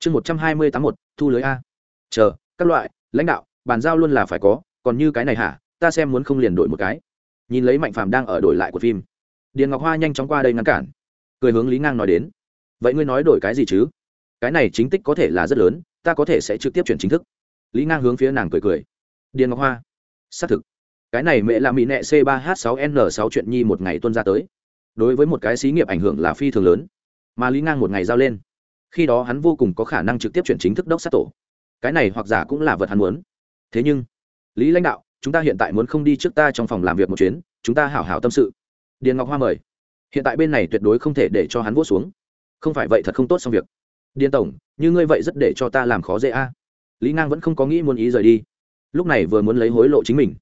chương một trăm hai mươi tám một, thu lưới a. Chờ, các loại, lãnh đạo, bàn giao luôn là phải có, còn như cái này hả? Ta xem muốn không liền đổi một cái. Nhìn lấy mạnh phàm đang ở đổi lại của phim. Điền ngọc hoa nhanh chóng qua đây ngăn cản. Cười hướng lý ngang nói đến. Vậy ngươi nói đổi cái gì chứ? Cái này chính tích có thể là rất lớn, ta có thể sẽ trực tiếp chuyển chính thức. Lý ngang hướng phía nàng cười cười. Điền ngọc hoa, xác thực. Cái này mẹ là mỹ nệ c 3 h 6 n 6 chuyện nhi một ngày tuân ra tới. Đối với một cái xí nghiệp ảnh hưởng là phi thường lớn. Mà lý ngang một ngày giao lên khi đó hắn vô cùng có khả năng trực tiếp chuyển chính thức đốc sát tổ. Cái này hoặc giả cũng là vật hắn muốn. Thế nhưng, lý lãnh đạo, chúng ta hiện tại muốn không đi trước ta trong phòng làm việc một chuyến, chúng ta hảo hảo tâm sự. Điền ngọc hoa mời. Hiện tại bên này tuyệt đối không thể để cho hắn vỗ xuống. Không phải vậy thật không tốt xong việc. Điền tổng, như ngươi vậy rất để cho ta làm khó dễ a. Lý ngang vẫn không có nghĩ muốn ý rời đi. Lúc này vừa muốn lấy hối lộ chính mình.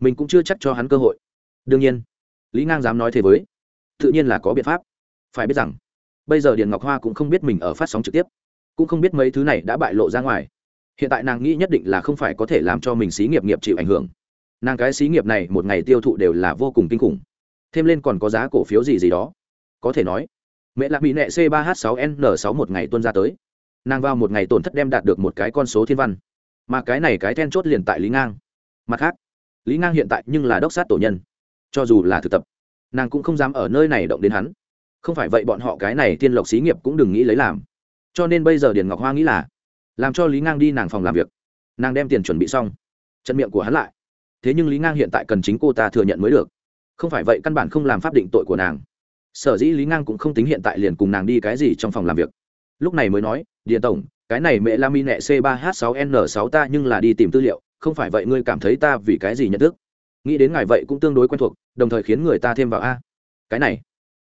Mình cũng chưa chắc cho hắn cơ hội. Đương nhiên, lý ngang dám nói thế với. Tự nhiên là có biện pháp. Phải biết rằng bây giờ điền ngọc hoa cũng không biết mình ở phát sóng trực tiếp cũng không biết mấy thứ này đã bại lộ ra ngoài hiện tại nàng nghĩ nhất định là không phải có thể làm cho mình xí nghiệp nghiệp chịu ảnh hưởng nàng cái xí nghiệp này một ngày tiêu thụ đều là vô cùng kinh khủng thêm lên còn có giá cổ phiếu gì gì đó có thể nói mẹ lạc bị nẹ c 3 h 6 n 6 một ngày tuân ra tới nàng vào một ngày tổn thất đem đạt được một cái con số thiên văn mà cái này cái then chốt liền tại lý ngang mặt khác lý ngang hiện tại nhưng là đốc sát tổ nhân cho dù là thực tập nàng cũng không dám ở nơi này động đến hắn không phải vậy bọn họ cái này tiên lộc xí nghiệp cũng đừng nghĩ lấy làm. Cho nên bây giờ điền ngọc hoa nghĩ là, làm cho lý ngang đi nàng phòng làm việc. Nàng đem tiền chuẩn bị xong. Trận miệng của hắn lại. Thế nhưng lý ngang hiện tại cần chính cô ta thừa nhận mới được. Không phải vậy căn bản không làm pháp định tội của nàng. Sở dĩ lý ngang cũng không tính hiện tại liền cùng nàng đi cái gì trong phòng làm việc. Lúc này mới nói, điền tổng, cái này mẹ la mi nẹ c 3 h 6 n 6 ta nhưng là đi tìm tư liệu, không phải vậy ngươi cảm thấy ta vì cái gì nhận thức? Nghĩ đến ngài vậy cũng tương đối quen thuộc, đồng thời khiến người ta thêm vào a. Cái này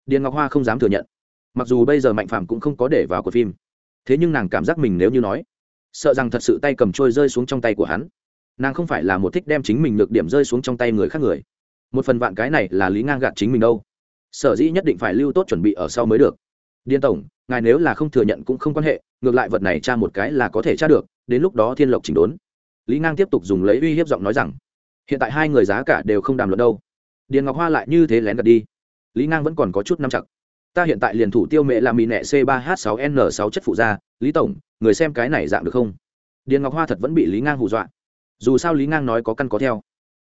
điền ngọc hoa không dám thừa nhận. Mặc dù bây giờ mạnh phạm cũng không có để vào của phim, thế nhưng nàng cảm giác mình nếu như nói, sợ rằng thật sự tay cầm trôi rơi xuống trong tay của hắn. Nàng không phải là một thích đem chính mình được điểm rơi xuống trong tay người khác người. Một phần vạn cái này là lý ngang gạt chính mình đâu. Sở dĩ nhất định phải lưu tốt chuẩn bị ở sau mới được. Điên tổng, ngài nếu là không thừa nhận cũng không quan hệ, ngược lại vật này tra một cái là có thể tra được, đến lúc đó thiên lộc chỉnh đốn. Lý ngang tiếp tục dùng lấy uy hiếp giọng nói rằng, hiện tại hai người giá cả đều không đàm luận đâu. Điền ngọc hoa lại như thế lén gạt đi lý ngang vẫn còn có chút năm chặt. Ta hiện tại liền thủ tiêu mẹ là mì nẹ c 3 h 6 n 6 chất phụ da lý tổng, người xem cái này dạng được không? Điền ngọc hoa thật vẫn bị lý ngang hù dọa. Dù sao lý ngang nói có căn có theo.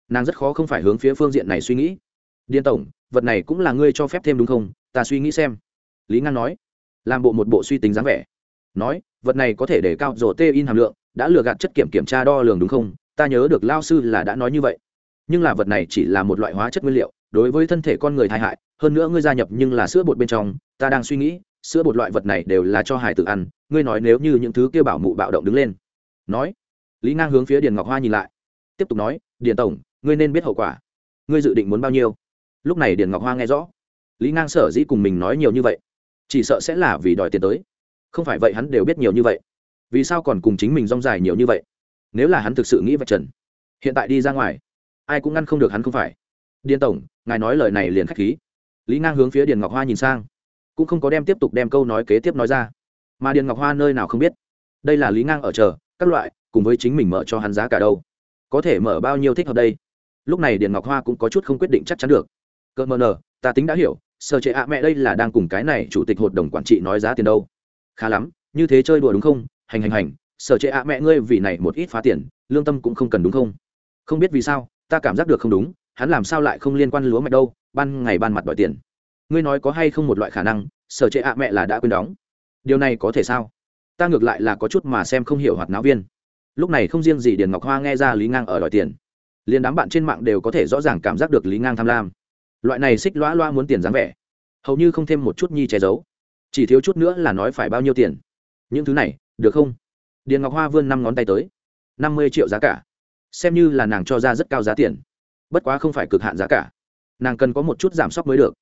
Nàng rất khó không phải hướng phía phương diện này suy nghĩ. Điền tổng, vật này cũng là ngươi cho phép thêm đúng không? Ta suy nghĩ xem. Lý ngang nói. Làm bộ một bộ suy tính dáng vẻ. Nói, vật này có thể để cao rổ tê in hàm lượng, đã lừa gạt chất kiểm kiểm tra đo lường đúng không? Ta nhớ được lao sư là đã nói như vậy. Nhưng là vật này chỉ là một loại hóa chất nguyên liệu đối với thân thể con người tai hại, hơn nữa ngươi gia nhập nhưng là sữa bột bên trong, ta đang suy nghĩ, sữa bột loại vật này đều là cho hải tử ăn, ngươi nói nếu như những thứ kia bảo mụ bạo động đứng lên. Nói, lý ngang hướng phía điền ngọc hoa nhìn lại. Tiếp tục nói, điền tổng, ngươi nên biết hậu quả. Ngươi dự định muốn bao nhiêu? Lúc này điền ngọc hoa nghe rõ. Lý ngang sở dĩ cùng mình nói nhiều như vậy, chỉ sợ sẽ là vì đòi tiền tới. Không phải vậy hắn đều biết nhiều như vậy. Vì sao còn cùng chính mình rong dài nhiều như vậy? Nếu là hắn thực sự nghĩ vạch trần, hiện tại đi ra ngoài, ai cũng ngăn không được hắn không phải điền tổng, ngài nói lời này liền k h á c h khí. Lý ngang hướng phía điền ngọc hoa nhìn sang. Cũng không có đem tiếp tục đem câu nói kế tiếp nói ra. Mà điền ngọc hoa nơi nào không biết. Đây là lý ngang ở chờ, các loại, cùng với chính mình mở cho hắn giá cả đâu. Có thể mở bao nhiêu thích hợp đây? Lúc này điền ngọc hoa cũng có chút không quyết định chắc chắn được. Cơ mờ nờ, ta tính đã hiểu sở trệ ạ mẹ đây là đang cùng cái này chủ tịch hội đồng quản trị nói giá tiền đâu. Khá lắm, như thế chơi đùa đúng không? Hành hành hành sở trệ ạ mẹ ngươi vì này một ít phá tiền, lương tâm cũng không cần đúng không? Không biết vì sao, ta cảm giác được không đúng hắn làm sao lại không liên quan lúa mạch đâu, ban ngày ban mặt đòi tiền. Ngươi nói có hay không một loại khả năng, sở trệ ạ mẹ là đã quên đóng. Điều này có thể sao? Ta ngược lại là có chút mà xem không hiểu hoạt náo viên. Lúc này không riêng gì điền ngọc hoa nghe ra lý ngang ở đòi tiền, liền đám bạn trên mạng đều có thể rõ ràng cảm giác được lý ngang tham lam. Loại này xích loa loa muốn tiền dáng vẻ, hầu như không thêm một chút nhi che giấu. Chỉ thiếu chút nữa là nói phải bao nhiêu tiền. Những thứ này, được không? Điền ngọc hoa vươn năm ngón tay tới. Năm mươi triệu giá cả. Xem như là nàng cho ra rất cao giá tiền bất quá không phải cực hạn giá cả. Nàng cần có một chút giảm sốc mới được.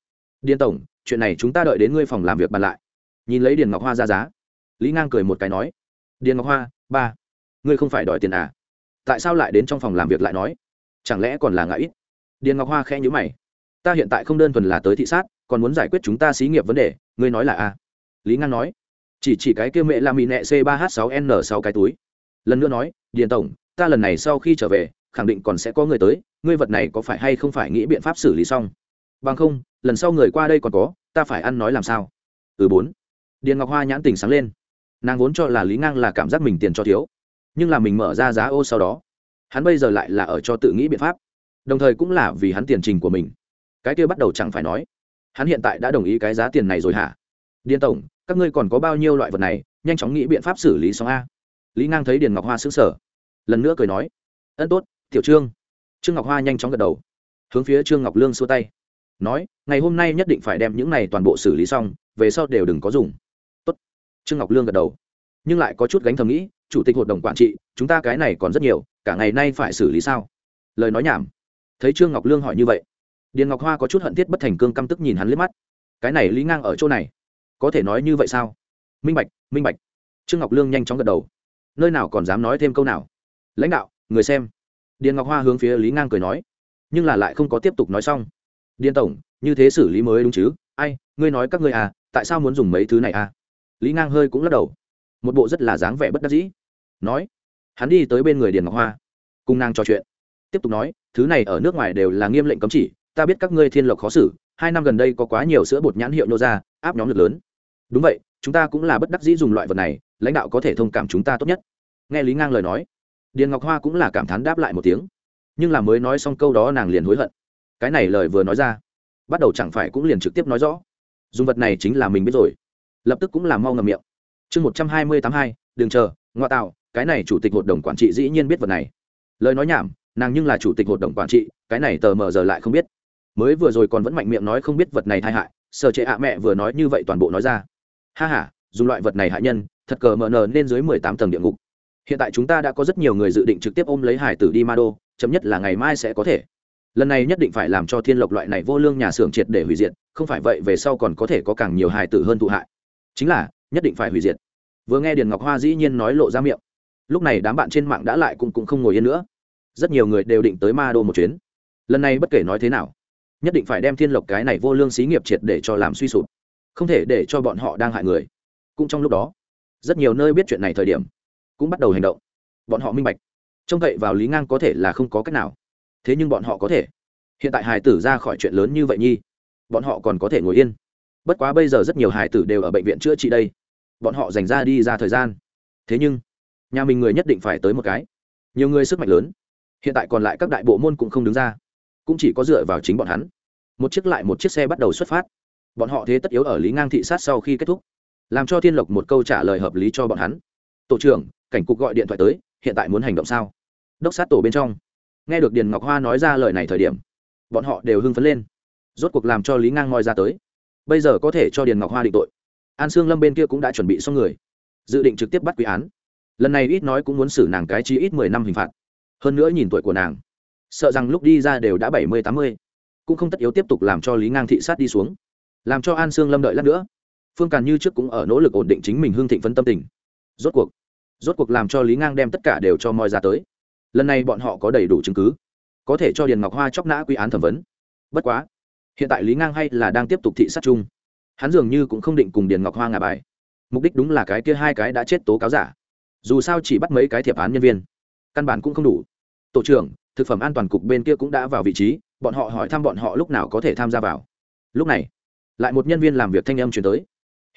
Điền tổng, chuyện này chúng ta đợi đến ngươi phòng làm việc bàn lại. Nhìn lấy điền ngọc hoa ra giá, lý ngang cười một cái nói, điền ngọc hoa, ba, ngươi không phải đòi tiền à? Tại sao lại đến trong phòng làm việc lại nói? Chẳng lẽ còn là ngại ít? Điền ngọc hoa khẽ nhữ mày, ta hiện tại không đơn thuần là tới thị sát, còn muốn giải quyết chúng ta xí nghiệp vấn đề, ngươi nói là a? Lý ngang nói, chỉ chỉ cái kia mẹ là mì nẹ c 3 h 6 n 6 cái túi. Lần nữa nói, điền tổng, ta lần này sau khi trở về khẳng định còn sẽ có người tới, ngươi vật này có phải hay không phải nghĩ biện pháp xử lý xong? Bằng không, lần sau người qua đây còn có, ta phải ăn nói làm sao? Ừ bốn. Điền ngọc hoa nhãn tình sáng lên. Nàng vốn cho là lý ngang là cảm giác mình tiền cho thiếu, nhưng là mình mở ra giá ô sau đó, hắn bây giờ lại là ở cho tự nghĩ biện pháp. Đồng thời cũng là vì hắn tiền trình của mình. Cái kia bắt đầu chẳng phải nói, hắn hiện tại đã đồng ý cái giá tiền này rồi hả? Điền tổng, các ngươi còn có bao nhiêu loại vật này, nhanh chóng nghĩ biện pháp xử lý xong a? Lý ngang thấy điền ngọc hoa xứng sở lần nữa cười nói, ân tốt tiểu trương. Trương ngọc hoa nhanh chóng gật đầu, hướng phía trương ngọc lương xua tay, nói, ngày hôm nay nhất định phải đem những này toàn bộ xử lý xong, về sau đều đừng có dùng. Tốt. Trương ngọc lương gật đầu, nhưng lại có chút gánh thầm nghĩ, chủ tịch hội đồng quản trị, chúng ta cái này còn rất nhiều, cả ngày nay phải xử lý sao? Lời nói nhảm. Thấy trương ngọc lương hỏi như vậy, điền ngọc hoa có chút hận thiết bất thành cương căm tức nhìn hắn liếc mắt. Cái này lý ngang ở chỗ này, có thể nói như vậy sao? Minh bạch minh bạch. Trương ngọc lương nhanh chóng gật đầu, nơi nào còn dám nói thêm câu nào? Lãnh đạo, người xem điền ngọc hoa hướng phía lý ngang cười nói, nhưng là lại không có tiếp tục nói xong. Điền tổng, như thế xử lý mới đúng chứ? Ai, ngươi nói các ngươi à tại sao muốn dùng mấy thứ này à? Lý ngang hơi cũng lắc đầu. Một bộ rất là dáng vẻ bất đắc dĩ. Nói, hắn đi tới bên người điền ngọc hoa, cùng nàng trò chuyện. Tiếp tục nói, thứ này ở nước ngoài đều là nghiêm lệnh cấm chỉ, ta biết các ngươi thiên lộc khó xử, hai năm gần đây có quá nhiều sữa bột nhãn hiệu nô ra, áp nhóm lực lớn. Đúng vậy, chúng ta cũng là bất đắc dĩ dùng loại vật này, lãnh đạo có thể thông cảm chúng ta tốt nhất. Nghe lý ngang lời nói điền ngọc hoa cũng là cảm thán đáp lại một tiếng. Nhưng là mới nói xong câu đó nàng liền hối hận. Cái này lời vừa nói ra, bắt đầu chẳng phải cũng liền trực tiếp nói rõ. Dùng vật này chính là mình biết rồi. Lập tức cũng là mau ngầm miệng. Chương một trăm hai mươi tám hai, đừng chờ, ngoại tạo, cái này chủ tịch hội đồng quản trị dĩ nhiên biết vật này. Lời nói nhảm, nàng nhưng là chủ tịch hội đồng quản trị, cái này tờ mờ giờ lại không biết. Mới vừa rồi còn vẫn mạnh miệng nói không biết vật này tai hại sợ trệ ạ mẹ vừa nói như vậy toàn bộ nói ra. Ha h a dùng loại vật này hạ nhân, thật cờ mờ nờ nên dưới mười tám tầng địa ngục hiện tại chúng ta đã có rất nhiều người dự định trực tiếp ôm lấy hải tử đi ma đô chậm nhất là ngày mai sẽ có thể. Lần này nhất định phải làm cho thiên lộc loại này vô lương nhà xưởng triệt để hủy diệt không phải vậy về sau còn có thể có càng nhiều hài tử hơn thụ hại. Chính là nhất định phải hủy diệt. Vừa nghe điền ngọc hoa dĩ nhiên nói lộ ra miệng. Lúc này đám bạn trên mạng đã lại cũng, cũng không ngồi yên nữa. Rất nhiều người đều định tới ma đô một chuyến. Lần này bất kể nói thế nào nhất định phải đem thiên lộc cái này vô lương xí nghiệp triệt để cho làm suy sụp. Không thể để cho bọn họ đang hại người. Cũng trong lúc đó rất nhiều nơi biết chuyện này thời điểm cũng bắt đầu hành động. Bọn họ minh bạch, trông cậy vào lý ngang có thể là không có cách nào. Thế nhưng bọn họ có thể. Hiện tại hải tử ra khỏi chuyện lớn như vậy nhi, bọn họ còn có thể ngồi yên. Bất quá bây giờ rất nhiều hải tử đều ở bệnh viện chữa trị đây. Bọn họ dành ra đi ra thời gian. Thế nhưng, nhà mình người nhất định phải tới một cái. Nhiều người sức mạnh lớn. Hiện tại còn lại các đại bộ môn cũng không đứng ra. Cũng chỉ có dựa vào chính bọn hắn. Một chiếc lại một chiếc xe bắt đầu xuất phát. Bọn họ thế tất yếu ở lý ngang thị sát sau khi kết thúc. Làm cho thiên lộc một câu trả lời hợp lý cho bọn hắn. Tổ trưởng cảnh cục gọi điện thoại tới, hiện tại muốn hành động sao? Đốc sát tổ bên trong. Nghe được điền ngọc hoa nói ra lời này thời điểm, bọn họ đều hưng phấn lên. Rốt cuộc làm cho lý ngang ngoi ra tới. Bây giờ có thể cho điền ngọc hoa định tội. An sương lâm bên kia cũng đã chuẩn bị xong người. Dự định trực tiếp bắt quý án. Lần này ít nói cũng muốn xử nàng cái chi ít mười năm hình phạt. Hơn nữa nhìn tuổi của nàng, sợ rằng lúc đi ra đều đã bảy mươi, tám mươi. Cũng không tất yếu tiếp tục làm cho lý ngang thị sát đi xuống. Làm cho an sương lâm đợi lát nữa. Phương càn như trước cũng ở nỗ lực ổn định chính mình hương thịnh phân tâm tình. Rốt cuộc rốt cuộc làm cho lý ngang đem tất cả đều cho moi ra tới. Lần này bọn họ có đầy đủ chứng cứ, có thể cho điền ngọc hoa chóc nã quy án thẩm vấn. Bất quá, hiện tại lý ngang hay là đang tiếp tục thị sát chung. Hắn dường như cũng không định cùng điền ngọc hoa ngả bài. Mục đích đúng là cái kia hai cái đã chết tố cáo giả. Dù sao chỉ bắt mấy cái thiệp án nhân viên, căn bản cũng không đủ. Tổ trưởng, thực phẩm an toàn cục bên kia cũng đã vào vị trí, bọn họ hỏi thăm bọn họ lúc nào có thể tham gia vào. Lúc này, lại một nhân viên làm việc thanh âm chuyển tới.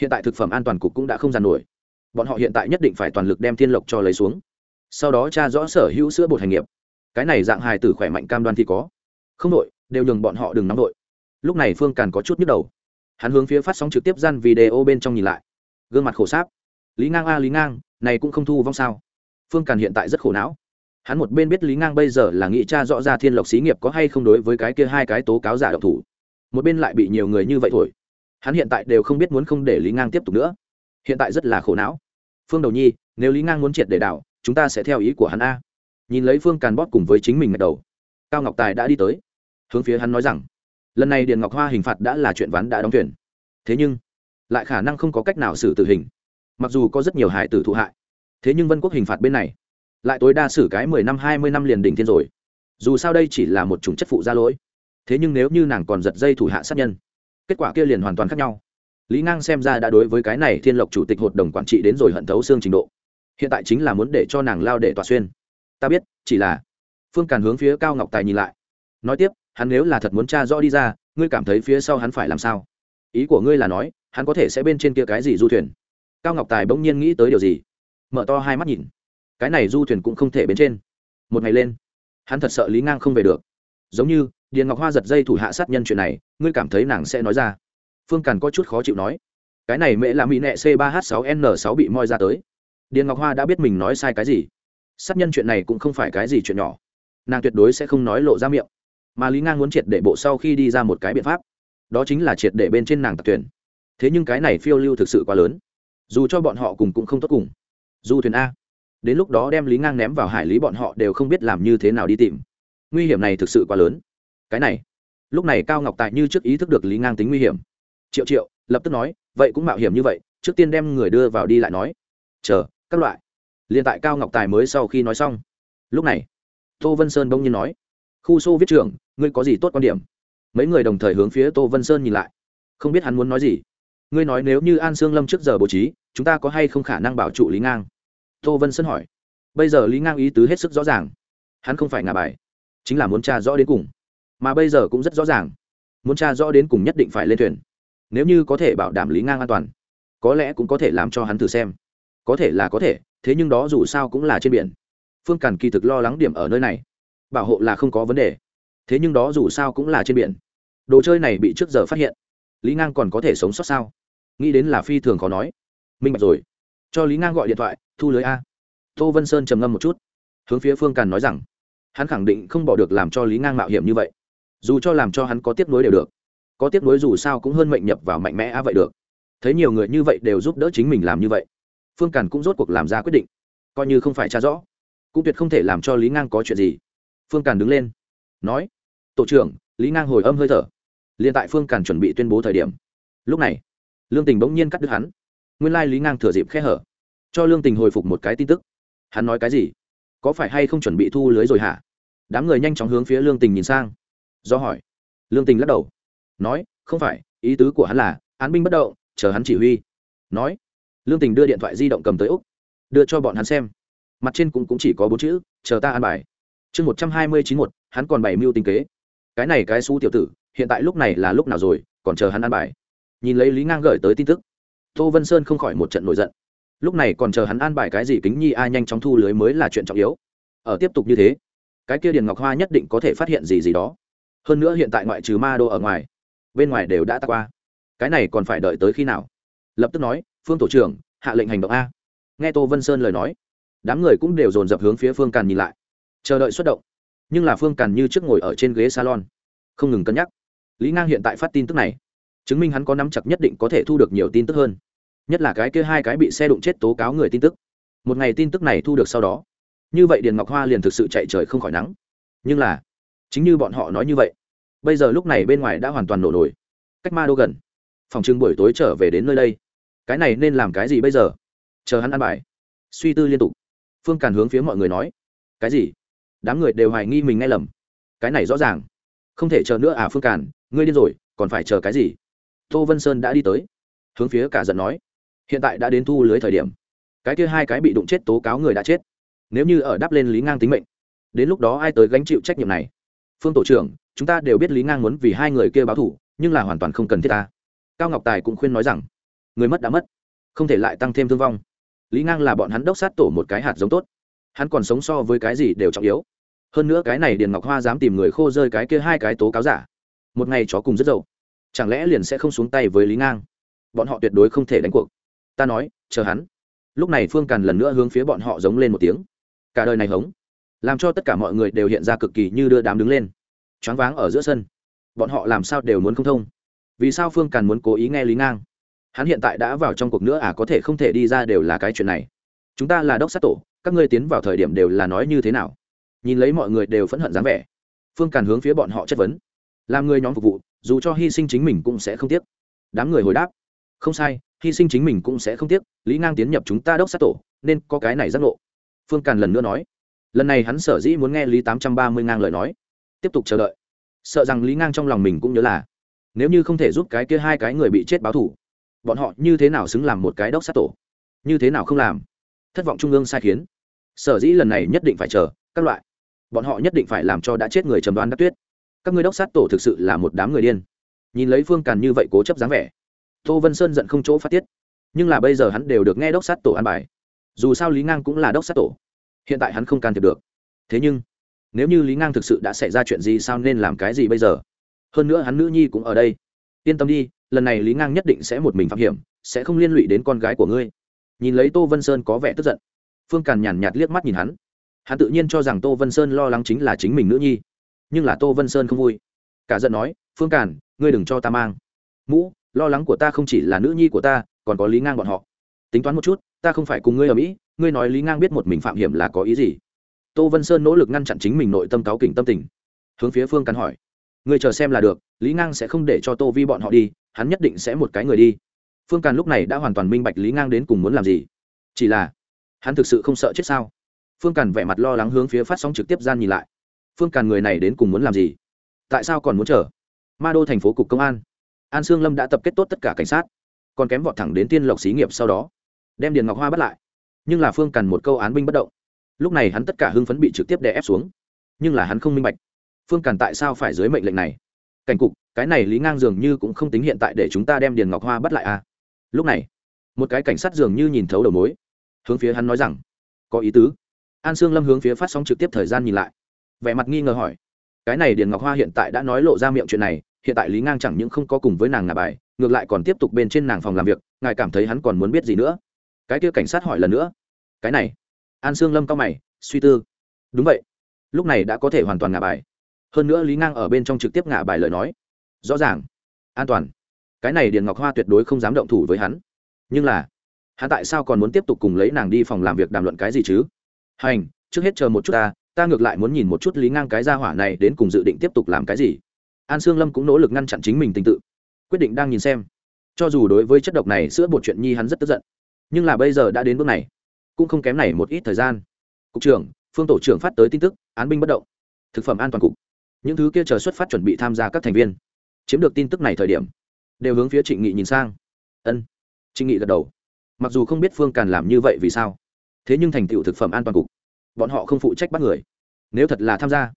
Hiện tại thực phẩm an toàn cục cũng đã không giàn nổi bọn họ hiện tại nhất định phải toàn lực đem thiên lộc cho lấy xuống. Sau đó tra rõ sở hữu sữa bột hành nghiệp. Cái này dạng hài tử khỏe mạnh cam đoan thì có. Không đội, đều nhường bọn họ đừng nóng đội. Lúc này phương càn có chút nhức đầu. Hắn hướng phía phát sóng trực tiếp gian video bên trong nhìn lại. Gương mặt khổ sáp. Lý ngang a, lý ngang, này cũng không thu vong sao? Phương càn hiện tại rất khổ não. Hắn một bên biết lý ngang bây giờ là nghĩ cha rõ ra thiên lộc xí nghiệp có hay không đối với cái kia hai cái tố cáo giả độc thủ. Một bên lại bị nhiều người như vậy thổi. Hắn hiện tại đều không biết muốn không để lý ngang tiếp tục nữa hiện tại rất là khổ não. Phương đầu nhi, nếu lý ngang muốn triệt để đảo, chúng ta sẽ theo ý của hắn a. Nhìn lấy phương càn bóp cùng với chính mình ngạch đầu, cao ngọc tài đã đi tới. Hướng phía hắn nói rằng, lần này điền ngọc hoa hình phạt đã là chuyện ván đã đóng thuyền. Thế nhưng, lại khả năng không có cách nào xử tử hình. Mặc dù có rất nhiều hại tử thụ hại, thế nhưng vân quốc hình phạt bên này, lại tối đa xử cái mười năm, hai mươi năm liền đỉnh thiên rồi. Dù sao đây chỉ là một chủng chất phụ ra lỗi. Thế nhưng nếu như nàng còn giật dây thủ hạ sát nhân, kết quả kia liền hoàn toàn khác nhau lý ngang xem ra đã đối với cái này thiên lộc chủ tịch hội đồng quản trị đến rồi hận thấu xương trình độ. Hiện tại chính là muốn để cho nàng lao để tòa xuyên. Ta biết, chỉ là phương càn hướng phía cao ngọc tài nhìn lại. Nói tiếp, hắn nếu là thật muốn t r a rõ đi ra, ngươi cảm thấy phía sau hắn phải làm sao? Ý của ngươi là nói, hắn có thể sẽ bên trên kia cái gì du thuyền? Cao ngọc tài bỗng nhiên nghĩ tới điều gì? Mở to hai mắt nhìn. Cái này du thuyền cũng không thể bên trên. Một ngày lên, hắn thật sợ lý ngang không về được. Giống như, điền ngọc hoa giật dây thủ hạ sát nhân chuyện này, ngươi cảm thấy nàng sẽ nói ra phương càn có chút khó chịu nói, cái này mẹ là mỹ nệ c 3 h 6 n 6 bị moi ra tới. Điền ngọc hoa đã biết mình nói sai cái gì. Sát nhân chuyện này cũng không phải cái gì chuyện nhỏ. Nàng tuyệt đối sẽ không nói lộ ra miệng. Mà lý ngang muốn triệt để bộ sau khi đi ra một cái biện pháp. Đó chính là triệt để bên trên nàng tập tuyển thế nhưng cái này phiêu lưu thực sự quá lớn. Dù cho bọn họ cùng cũng không tốt cùng. Du thuyền a. Đến lúc đó đem lý ngang ném vào hải lý bọn họ đều không biết làm như thế nào đi tìm. Nguy hiểm này thực sự quá lớn. Cái này. Lúc này cao ngọc tài như trước ý thức được lý ngang tính nguy hiểm triệu triệu, lập tức nói, vậy cũng mạo hiểm như vậy, trước tiên đem người đưa vào đi lại nói. Chờ, các loại. Liền tại cao ngọc tài mới sau khi nói xong. Lúc này, tô vân sơn bỗng nhiên nói, khu xô viết trưởng, ngươi có gì tốt quan điểm? Mấy người đồng thời hướng phía tô vân sơn nhìn lại. Không biết hắn muốn nói gì. Ngươi nói nếu như an sương lâm trước giờ bố trí, chúng ta có hay không khả năng bảo trụ lý ngang? Tô vân sơn hỏi. Bây giờ lý ngang ý tứ hết sức rõ ràng. Hắn không phải ngả bài, chính là muốn tra rõ đến cùng. Mà bây giờ cũng rất rõ ràng. Muốn tra rõ đến cùng nhất định phải lên thuyền nếu như có thể bảo đảm lý ngang an toàn, có lẽ cũng có thể làm cho hắn thử xem. Có thể là có thể, thế nhưng đó dù sao cũng là trên biển. Phương càn kỳ thực lo lắng điểm ở nơi này. Bảo hộ là không có vấn đề. Thế nhưng đó dù sao cũng là trên biển. Đồ chơi này bị trước giờ phát hiện. Lý ngang còn có thể sống sót sao? Nghĩ đến là phi thường khó nói. Minh bạch rồi. Cho lý ngang gọi điện thoại, thu lưới a. Tô vân sơn trầm ngâm một chút. Hướng phía phương càn nói rằng, hắn khẳng định không bỏ được làm cho lý ngang mạo hiểm như vậy. Dù cho làm cho hắn có tiếp nối đều được có tiếc nối dù sao cũng hơn mệnh nhập vào mạnh mẽ á vậy được. Thấy nhiều người như vậy đều giúp đỡ chính mình làm như vậy, phương càn cũng rốt cuộc làm ra quyết định. Coi như không phải tra rõ, cũng tuyệt không thể làm cho lý ngang có chuyện gì. Phương càn đứng lên, nói, tổ trưởng, lý ngang hồi âm hơi thở. Liền tại phương càn chuẩn bị tuyên bố thời điểm, lúc này, lương tình bỗng nhiên cắt đứt hắn. Nguyên lai lý ngang thừa dịp khe hở, cho lương tình hồi phục một cái tin tức. Hắn nói cái gì? Có phải hay không chuẩn bị thu lưới rồi hả? Đám người nhanh chóng hướng phía lương tình nhìn sang. Do hỏi. Lương tình lắc đầu nói không phải ý tứ của hắn là án binh bất động chờ hắn chỉ huy. Nói lương tình đưa điện thoại di động cầm tới úc đưa cho bọn hắn xem. Mặt trên cũng, cũng chỉ có bốn chữ chờ ta an bài. Chương một trăm hai mươi chín một hắn còn bảy mưu tinh kế. Cái này cái xú tiểu tử hiện tại lúc này là lúc nào rồi còn chờ hắn an bài. Nhìn lấy lý ngang gửi tới tin tức tô vân sơn không khỏi một trận nổi giận. Lúc này còn chờ hắn an bài cái gì kính nhi ai nhanh chóng thu lưới mới là chuyện trọng yếu. Ở tiếp tục như thế cái kia điền ngọc hoa nhất định có thể phát hiện gì gì đó. Hơn nữa hiện tại ngoại trừ ma đô ở ngoài bên ngoài đều đã ta qua. Cái này còn phải đợi tới khi nào? Lập tức nói, phương tổ trưởng, hạ lệnh hành động a. Nghe tô vân sơn lời nói, đám người cũng đều dồn dập hướng phía phương càn nhìn lại, chờ đợi xuất động. Nhưng là phương càn như trước ngồi ở trên ghế salon, không ngừng cân nhắc. Lý ngang hiện tại phát tin tức này, chứng minh hắn có nắm chặt nhất định có thể thu được nhiều tin tức hơn. Nhất là cái kia hai cái bị xe đụng chết tố cáo người tin tức. Một ngày tin tức này thu được sau đó, như vậy điền ngọc hoa liền thực sự chạy trời không khỏi nắng. Nhưng là, chính như bọn họ nói như vậy bây giờ lúc này bên ngoài đã hoàn toàn nổ nổi. Cách ma đô gần. Phòng trưng buổi tối trở về đến nơi đây. Cái này nên làm cái gì bây giờ? Chờ hắn ăn bài. Suy tư liên tục. Phương càn hướng phía mọi người nói. Cái gì? Đám người đều hoài nghi mình nghe lầm. Cái này rõ ràng. Không thể chờ nữa à phương càn, ngươi điên rồi, còn phải chờ cái gì? Tô vân sơn đã đi tới. Hướng phía cả giận nói. Hiện tại đã đến thu lưới thời điểm. Cái kia hai cái bị đụng chết tố cáo người đã chết. Nếu như ở đáp lên lý ngang tính mệnh, đến lúc đó ai tới gánh chịu trách nhiệm này? Phương tổ trưởng, chúng ta đều biết lý ngang muốn vì hai người kia báo thủ, nhưng là hoàn toàn không cần thiết ta. Cao ngọc tài cũng khuyên nói rằng, người mất đã mất, không thể lại tăng thêm thương vong. Lý ngang là bọn hắn đốc sát tổ một cái hạt giống tốt. Hắn còn sống so với cái gì đều trọng yếu. Hơn nữa cái này điền ngọc hoa dám tìm người khô rơi cái kia hai cái tố cáo giả. Một ngày chó cùng rất dậu chẳng lẽ liền sẽ không xuống tay với lý ngang? Bọn họ tuyệt đối không thể đánh cuộc. Ta nói, chờ hắn. Lúc này phương càn lần nữa hướng phía bọn họ giống lên một tiếng. Cả đời này hống làm cho tất cả mọi người đều hiện ra cực kỳ như đưa đám đứng lên. Choáng váng ở giữa sân. Bọn họ làm sao đều muốn không thông. Vì sao phương càn muốn cố ý nghe lý ngang? Hắn hiện tại đã vào trong cuộc nữa à có thể không thể đi ra đều là cái chuyện này. Chúng ta là đốc sát tổ, các ngươi tiến vào thời điểm đều là nói như thế nào? Nhìn lấy mọi người đều phẫn hận dáng vẻ. Phương càn hướng phía bọn họ chất vấn. Làm người nhóm phục vụ, dù cho hy sinh chính mình cũng sẽ không tiếc. Đám người hồi đáp. Không sai, hy sinh chính mình cũng sẽ không tiếc, lý ngang tiến nhập chúng ta đốc sát tổ, nên có cái này giác ngộ. Phương càn lần nữa nói lần này hắn sở dĩ muốn nghe lý tám trăm ba mươi ngang lời nói. Tiếp tục chờ đợi. Sợ rằng lý ngang trong lòng mình cũng nhớ là, nếu như không thể giúp cái kia hai cái người bị chết báo thủ bọn họ như thế nào xứng làm một cái đốc sát tổ? Như thế nào không làm? Thất vọng trung ương sai khiến. Sở dĩ lần này nhất định phải chờ, các loại. Bọn họ nhất định phải làm cho đã chết người trầm đoán đắc tuyết. Các ngươi đốc sát tổ thực sự là một đám người điên. Nhìn lấy phương càn như vậy cố chấp dáng vẻ, tô vân sơn giận không chỗ phát tiết. Nhưng là bây giờ hắn đều được nghe đốc sát tổ an bài. Dù sao lý ngang cũng là đốc sát tổ hiện tại hắn không can thiệp được. Thế nhưng, nếu như lý ngang thực sự đã xảy ra chuyện gì sao nên làm cái gì bây giờ? Hơn nữa hắn nữ nhi cũng ở đây. Yên tâm đi, lần này lý ngang nhất định sẽ một mình phạm hiểm, sẽ không liên lụy đến con gái của ngươi. Nhìn lấy tô vân sơn có vẻ tức giận. Phương càn nhàn nhạt liếc mắt nhìn hắn. Hắn tự nhiên cho rằng tô vân sơn lo lắng chính là chính mình nữ nhi. Nhưng là tô vân sơn không vui. Cả giận nói, phương càn, ngươi đừng cho ta mang. Mũ, lo lắng của ta không chỉ là nữ nhi của ta, còn có lý ngang bọn họ. Tính toán một chút, ta không phải cùng ngươi ở mỹ ngươi nói lý ngang biết một mình phạm hiểm là có ý gì? Tô vân sơn nỗ lực ngăn chặn chính mình nội tâm cáo kỉnh tâm tình, hướng phía phương càn hỏi. Ngươi chờ xem là được, lý ngang sẽ không để cho tô vi bọn họ đi, hắn nhất định sẽ một cái người đi. Phương càn lúc này đã hoàn toàn minh bạch lý ngang đến cùng muốn làm gì. Chỉ là, hắn thực sự không sợ chết sao? Phương càn vẻ mặt lo lắng hướng phía phát sóng trực tiếp gian nhìn lại. Phương càn người này đến cùng muốn làm gì? Tại sao còn muốn chờ? Ma đô thành phố cục công an. An sương lâm đã tập kết tốt tất cả cảnh sát, còn kém vọt thẳng đến tiên lộc xí nghiệp sau đó. Đem điền ngọc hoa bắt lại nhưng là phương Cần một câu án binh bất động. Lúc này hắn tất cả hưng phấn bị trực tiếp đè ép xuống. Nhưng là hắn không minh bạch, phương càn tại sao phải dưới mệnh lệnh này? Cảnh cục, cái này lý ngang dường như cũng không tính hiện tại để chúng ta đem điền ngọc hoa bắt lại à? Lúc này, một cái cảnh sát dường như nhìn thấu đầu mối, hướng phía hắn nói rằng, có ý tứ. An sương lâm hướng phía phát sóng trực tiếp thời gian nhìn lại. Vẻ mặt nghi ngờ hỏi, cái này điền ngọc hoa hiện tại đã nói lộ ra miệng chuyện này, hiện tại lý ngang chẳng những không có cùng với nàng ngà bài, ngược lại còn tiếp tục bên trên nàng phòng làm việc, ngài cảm thấy hắn còn muốn biết gì nữa? Cái kia cảnh sát hỏi lần nữa. Cái này. An sương lâm cao mày, suy tư. Đúng vậy. Lúc này đã có thể hoàn toàn ngả bài. Hơn nữa lý ngang ở bên trong trực tiếp ngả bài lời nói. Rõ ràng. An toàn. Cái này điền ngọc hoa tuyệt đối không dám động thủ với hắn. Nhưng là, hắn tại sao còn muốn tiếp tục cùng lấy nàng đi phòng làm việc đàm luận cái gì chứ? Hành, trước hết chờ một chút ta ta ngược lại muốn nhìn một chút lý ngang cái gia hỏa này đến cùng dự định tiếp tục làm cái gì. An sương lâm cũng nỗ lực ngăn chặn chính mình tình tự. Quyết định đang nhìn xem. Cho dù đối với chất độc này, sữa bột chuyện nhi hắn rất tức giận nhưng là bây giờ đã đến bước này, cũng không kém này một ít thời gian. Cục trưởng, phương tổ trưởng phát tới tin tức, án binh bất động, thực phẩm an toàn cục. Những thứ kia chờ xuất phát chuẩn bị tham gia các thành viên, chiếm được tin tức này thời điểm, đều hướng phía trịnh nghị nhìn sang. Ân. Trịnh nghị gật đầu. Mặc dù không biết phương càn làm như vậy vì sao, thế nhưng thành tựu thực phẩm an toàn cục, bọn họ không phụ trách bắt người. Nếu thật là tham gia,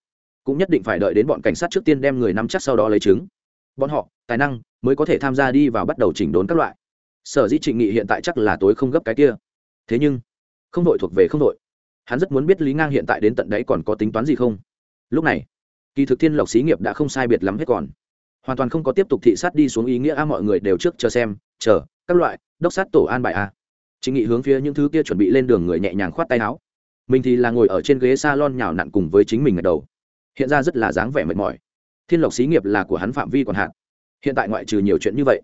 cũng nhất định phải đợi đến bọn cảnh sát trước tiên đem người nắm chắc sau đó lấy chứng. Bọn họ, tài năng, mới có thể tham gia đi vào bắt đầu chỉnh đốn các loại sở dĩ trịnh nghị hiện tại chắc là tối không gấp cái kia. Thế nhưng, không đội thuộc về không đội. Hắn rất muốn biết lý ngang hiện tại đến tận đấy còn có tính toán gì không. Lúc này, kỳ thực thiên lộc xí nghiệp đã không sai biệt lắm hết còn. Hoàn toàn không có tiếp tục thị sát đi xuống ý nghĩa a mọi người đều trước chờ xem, chờ, các loại, đốc sát tổ an bài a chính nghị hướng phía những thứ kia chuẩn bị lên đường người nhẹ nhàng khoát tay áo. Mình thì là ngồi ở trên ghế s a lon nhào nặn cùng với chính mình ở đầu. Hiện ra rất là dáng vẻ mệt mỏi. Thiên lộc xí nghiệp là của hắn phạm vi còn hạn. Hiện tại ngoại trừ nhiều chuyện như vậy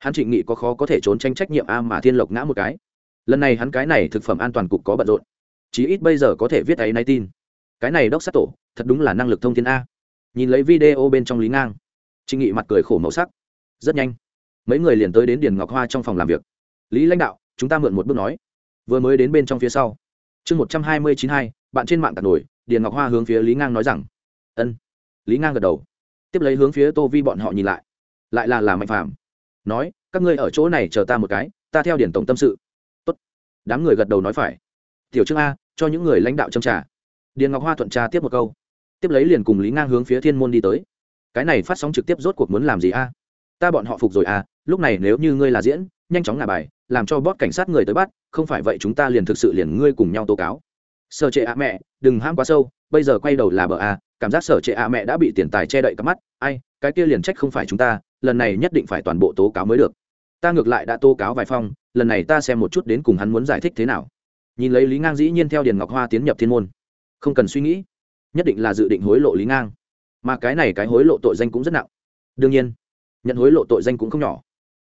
hắn trịnh nghị có khó có thể trốn tranh trách nhiệm a mà thiên lộc ngã một cái. Lần này hắn cái này thực phẩm an toàn cục có bận rộn. Chí ít bây giờ có thể viết ấy nay tin. Cái này đốc sát tổ, thật đúng là năng lực thông tin a. Nhìn lấy video bên trong lý ngang, trịnh nghị mặt cười khổ màu sắc. Rất nhanh, mấy người liền tới đến điền ngọc hoa trong phòng làm việc. Lý lãnh đạo, chúng ta mượn một bước nói. Vừa mới đến bên trong phía sau. Chương một trăm hai mươi chín hai, bạn trên mạng tạt nổi, điền ngọc hoa hướng phía lý ngang nói rằng. Ân. Lý ngang gật đầu. Tiếp lấy hướng phía tô vi bọn họ nhìn lại. Lại là là mạnh phàm nói, các ngươi ở chỗ này chờ ta một cái, ta theo điển tổng tâm sự. Tốt. đám người gật đầu nói phải. Tiểu trương a, cho những người lãnh đạo châm trả điền ngọc hoa thuận tra tiếp một câu. Tiếp lấy liền cùng lý ngang hướng phía thiên môn đi tới. Cái này phát sóng trực tiếp rốt cuộc muốn làm gì a? Ta bọn họ phục rồi à lúc này nếu như ngươi là diễn, nhanh chóng ngả bài, làm cho bót cảnh sát người tới bắt, không phải vậy chúng ta liền thực sự liền ngươi cùng nhau tố cáo. Sở trệ ạ mẹ, đừng ham quá sâu, bây giờ quay đầu là bờ a, cảm giác sở trệ ạ mẹ đã bị tiền tài che đậy cắp mắt. Ai, cái kia liền trách không phải chúng ta lần này nhất định phải toàn bộ tố cáo mới được. Ta ngược lại đã tố cáo vài phong, lần này ta xem một chút đến cùng hắn muốn giải thích thế nào. Nhìn lấy lý ngang dĩ nhiên theo điền ngọc hoa tiến nhập thiên môn. Không cần suy nghĩ, nhất định là dự định hối lộ lý ngang. Mà cái này cái hối lộ tội danh cũng rất nặng. Đương nhiên, nhận hối lộ tội danh cũng không nhỏ.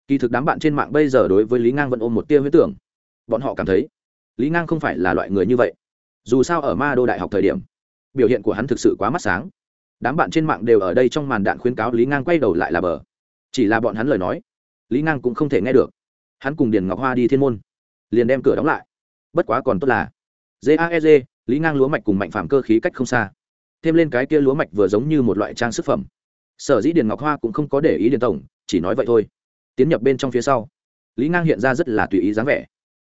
Kỳ thực đám bạn trên mạng bây giờ đối với lý ngang vẫn ôm một tia huyết tưởng. Bọn họ cảm thấy, lý ngang không phải là loại người như vậy. Dù sao ở ma đô đại học thời điểm, biểu hiện của hắn thực sự quá mắt sáng. Đám bạn trên mạng đều ở đây trong màn đạn khuyến cáo lý ngang quay đầu lại là bờ chỉ là bọn hắn lời nói, lý ngang cũng không thể nghe được. Hắn cùng điền ngọc hoa đi thiên môn, liền đem cửa đóng lại. Bất quá còn tốt là jaez e lý ngang lúa mạch cùng mạnh phạm cơ khí cách không xa. Thêm lên cái kia lúa mạch vừa giống như một loại trang sức phẩm. Sở dĩ điền ngọc hoa cũng không có để ý điền tổng, chỉ nói vậy thôi. Tiến nhập bên trong phía sau, lý ngang hiện ra rất là tùy ý dáng vẻ.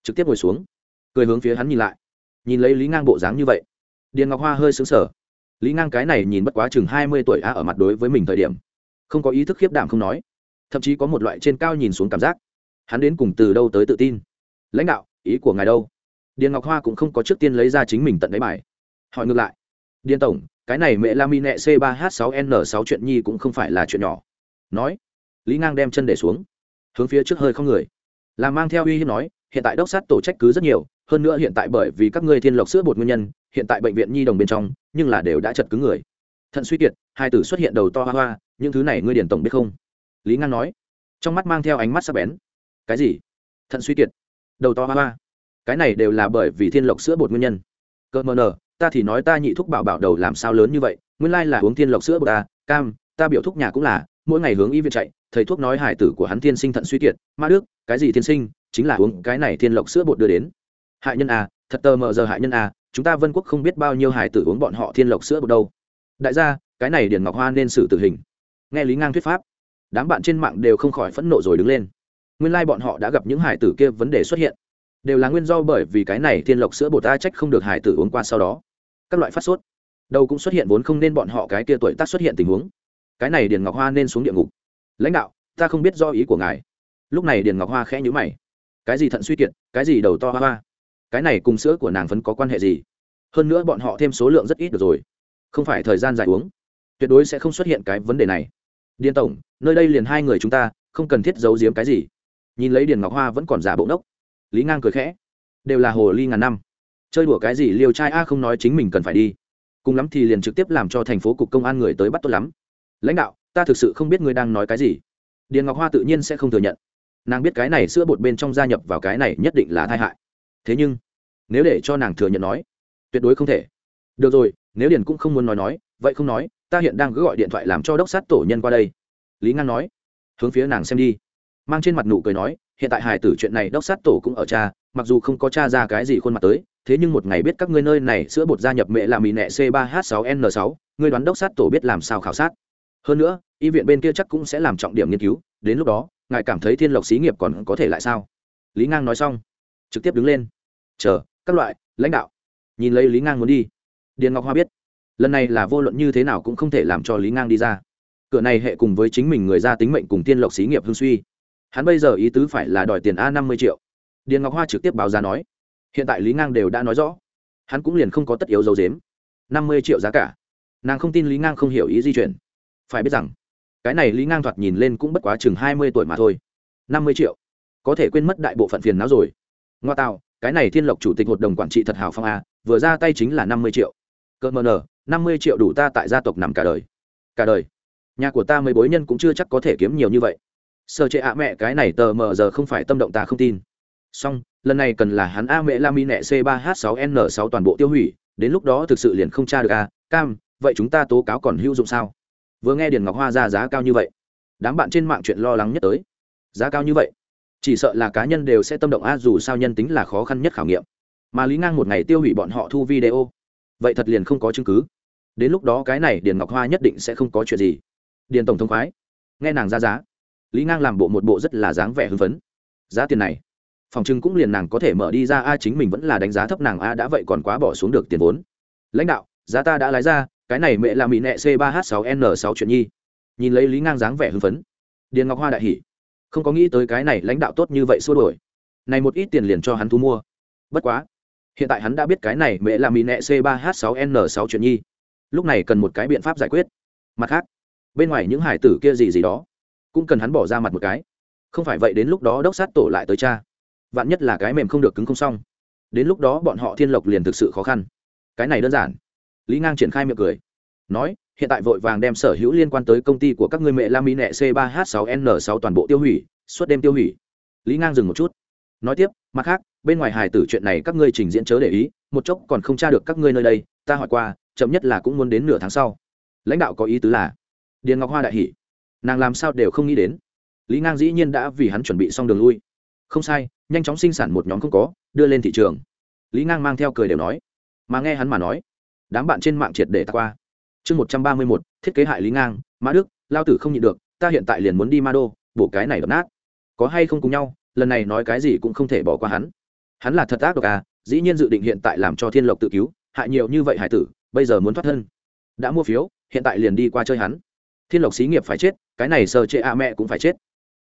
Trực tiếp ngồi xuống, cười hướng phía hắn nhìn lại. Nhìn lấy lý ngang bộ dáng như vậy, điền ngọc hoa hơi xứng sở lý ngang cái này nhìn bất quá chừng hai mươi tuổi a ở mặt đối với mình thời điểm không có ý thức khiếp đảm không nói. Thậm chí có một loại trên cao nhìn xuống cảm giác. Hắn đến cùng từ đâu tới tự tin? Lãnh đạo, ý của ngài đâu? Điền ngọc hoa cũng không có trước tiên lấy ra chính mình tận đáy bài. Hỏi ngược lại. Điền tổng, cái này mẹ la mi nẹ c 3 h 6 n 6 chuyện nhi cũng không phải là chuyện nhỏ. Nói. Lý ngang đem chân để xuống. Hướng phía trước hơi không người. Là mang theo uy hiếp nói, hiện tại đốc sát tổ trách cứ rất nhiều, hơn nữa hiện tại bởi vì các ngươi thiên lộc sữa bột nguyên nhân, hiện tại bệnh viện nhi đồng bên trong, nhưng là đều đã chật cứng người. Thận suy kiệt, hai tử xuất hiện đầu to hoa hoa những thứ này ngươi điển tổng biết không? Lý ngang nói. Trong mắt mang theo ánh mắt sắc bén. Cái gì? Thận suy kiệt. Đầu to hoa hoa. Cái này đều là bởi vì thiên lộc sữa bột nguyên nhân. Cơ mờ nờ, ta thì nói ta nhị thúc bảo bảo đầu làm sao lớn như vậy, nguyên lai là uống thiên lộc sữa bột ta cam, ta biểu thúc nhà cũng là, mỗi ngày hướng y viện chạy, thầy thuốc nói hải tử của hắn thiên sinh thận suy kiệt, ma đức, cái gì thiên sinh, chính là uống cái này thiên lộc sữa bột đưa đến. Hại nhân à thật tờ mờ giờ hại nhân à chúng ta vân quốc không biết bao nhiêu hải tử uống bọn họ thiên lộc sữa bột đâu. Đại gia, cái này điển ngọc hoa nên xử tử hình nghe lý ngang thuyết pháp đám bạn trên mạng đều không khỏi phẫn nộ rồi đứng lên nguyên lai、like、bọn họ đã gặp những hải tử kia vấn đề xuất hiện đều là nguyên do bởi vì cái này thiên lộc sữa bột ta trách không được hải tử uống qua sau đó các loại phát sốt đâu cũng xuất hiện vốn không nên bọn họ cái kia tuổi tác xuất hiện tình huống cái này điền ngọc hoa nên xuống địa ngục lãnh đạo ta không biết do ý của ngài lúc này điền ngọc hoa khẽ nhữ mày cái gì thận suy kiệt cái gì đầu to hoa hoa cái này cùng sữa của nàng vẫn có quan hệ gì hơn nữa bọn họ thêm số lượng rất ít được rồi không phải thời gian dài uống tuyệt đối sẽ không xuất hiện cái vấn đề này. Điền tổng, nơi đây liền hai người chúng ta, không cần thiết giấu giếm cái gì. Nhìn lấy điền ngọc hoa vẫn còn giả bộ nốc lý ngang cười khẽ. Đều là hồ ly ngàn năm. Chơi đùa cái gì liều trai a không nói chính mình cần phải đi. Cùng lắm thì liền trực tiếp làm cho thành phố cục công an người tới bắt tốt lắm. Lãnh đạo, ta thực sự không biết ngươi đang nói cái gì. Điền ngọc hoa tự nhiên sẽ không thừa nhận. Nàng biết cái này sữa bột bên trong gia nhập vào cái này nhất định là tai hại. Thế nhưng, nếu để cho nàng thừa nhận nói, tuyệt đối không thể. Được rồi, nếu điền cũng không muốn nói nói, vậy không nói ta hiện đang cứ gọi điện thoại làm cho đốc sát tổ nhân qua đây. Lý ngang nói. Hướng phía nàng xem đi. Mang trên mặt nụ cười nói, hiện tại hài tử chuyện này đốc sát tổ cũng ở cha, mặc dù không có cha ra cái gì khuôn mặt tới, thế nhưng một ngày biết các ngươi nơi này sữa bột gia nhập mẹ là mì nẹ c 3 h 6 n 6 ngươi đoán đốc sát tổ biết làm sao khảo sát. Hơn nữa, y viện bên kia chắc cũng sẽ làm trọng điểm nghiên cứu, đến lúc đó, ngài cảm thấy thiên lộc xí nghiệp còn có thể lại sao? Lý ngang nói xong, trực tiếp đứng lên. Chờ, các loại, lãnh đạo. Nhìn lấy lý ngang muốn đi. Điền ngọc hoa biết lần này là vô luận như thế nào cũng không thể làm cho lý ngang đi ra cửa này hệ cùng với chính mình người ra tính mệnh cùng tiên lộc xí nghiệp hương suy hắn bây giờ ý tứ phải là đòi tiền a năm mươi triệu điền ngọc hoa trực tiếp báo giá nói hiện tại lý ngang đều đã nói rõ hắn cũng liền không có tất yếu dấu dếm năm mươi triệu giá cả nàng không tin lý ngang không hiểu ý di chuyển phải biết rằng cái này lý ngang thoạt nhìn lên cũng bất quá chừng hai mươi tuổi mà thôi năm mươi triệu có thể quên mất đại bộ phận phiền não rồi ngoa tạo cái này thiên lộc chủ tịch hội đồng quản trị thật hào phong a vừa ra tay chính là năm mươi triệu cỡ mờ nở năm mươi triệu đủ ta tại gia tộc nằm cả đời. Cả đời. Nhà của ta mấy bối nhân cũng chưa chắc có thể kiếm nhiều như vậy. Sợ trệ ạ mẹ cái này tờ mờ giờ không phải tâm động ta không tin. Xong, lần này cần là hắn a mẹ la mi nẹ c 3 h 6 n 6 toàn bộ tiêu hủy, đến lúc đó thực sự liền không tra được a cam, vậy chúng ta tố cáo còn hữu dụng sao? Vừa nghe điền ngọc hoa ra giá cao như vậy, đám bạn trên mạng chuyện lo lắng nhất tới. Giá cao như vậy, chỉ sợ là cá nhân đều sẽ tâm động a, dù sao nhân tính là khó khăn nhất khảo nghiệm. Mà lý ngang một ngày tiêu hủy bọn họ thu video, vậy thật liền không có chứng cứ đến lúc đó cái này điền ngọc hoa nhất định sẽ không có chuyện gì. Điền tổng thống khoái. Nghe nàng ra giá, lý ngang làm bộ một bộ rất là dáng vẻ hưng phấn. Giá tiền này, phòng trưng cũng liền nàng có thể mở đi ra, a, chính mình vẫn là đánh giá thấp nàng, a, đã vậy còn quá bỏ xuống được tiền vốn. Lãnh đạo, giá ta đã lái ra, cái này mẹ là mỹ nẹ c 3 h 6 n 6 chuyện nhi. Nhìn lấy lý ngang dáng vẻ hưng phấn, điền ngọc hoa đại hỉ. Không có nghĩ tới cái này lãnh đạo tốt như vậy xua đổi này một ít tiền liền cho hắn thu mua. Bất quá, hiện tại hắn đã biết cái này mẹ là mỹ nẹ c 3 h 6 n 6 chuyện nhi lúc này cần một cái biện pháp giải quyết. Mặt khác, bên ngoài những hải tử kia gì gì đó, cũng cần hắn bỏ ra mặt một cái. Không phải vậy đến lúc đó đốc sát tổ lại tới cha. Vạn nhất là cái mềm không được cứng không xong. Đến lúc đó bọn họ thiên lộc liền thực sự khó khăn. Cái này đơn giản. Lý ngang triển khai miệng cười. Nói, hiện tại vội vàng đem sở hữu liên quan tới công ty của các người mẹ la mỹ nẹ c 3 h 6 n 6 toàn bộ tiêu hủy, suốt đêm tiêu hủy. Lý ngang dừng một chút. Nói tiếp, mặt khác, bên ngoài hài tử chuyện này các ngươi trình diễn chớ để ý, một chốc còn không tra được các ngươi nơi đây, ta hỏi qua chậm nhất là cũng muốn đến nửa tháng sau. Lãnh đạo có ý tứ là, điền ngọc hoa đại hỷ nàng làm sao đều không nghĩ đến. Lý ngang dĩ nhiên đã vì hắn chuẩn bị xong đường lui. Không sai, nhanh chóng sinh sản một nhóm không có, đưa lên thị trường. Lý ngang mang theo cười đều nói. Mà nghe hắn mà nói, đám bạn trên mạng triệt để ta qua. Chương một trăm ba mươi một thiết kế hại lý ngang, mã đức, lao tử không nhịn được, ta hiện tại liền muốn đi ma đô bổ cái này đập nát. Có hay không cùng nhau, lần này nói cái gì cũng không thể bỏ qua hắn. Hắn là thật ác độc à dĩ nhiên dự định hiện tại làm cho thiên lộc tự cứu, hại nhiều như vậy hải tử bây giờ muốn thoát thân. Đã mua phiếu, hiện tại liền đi qua chơi hắn. Thiên lộc xí nghiệp phải chết, cái này sờ chệ a mẹ cũng phải chết.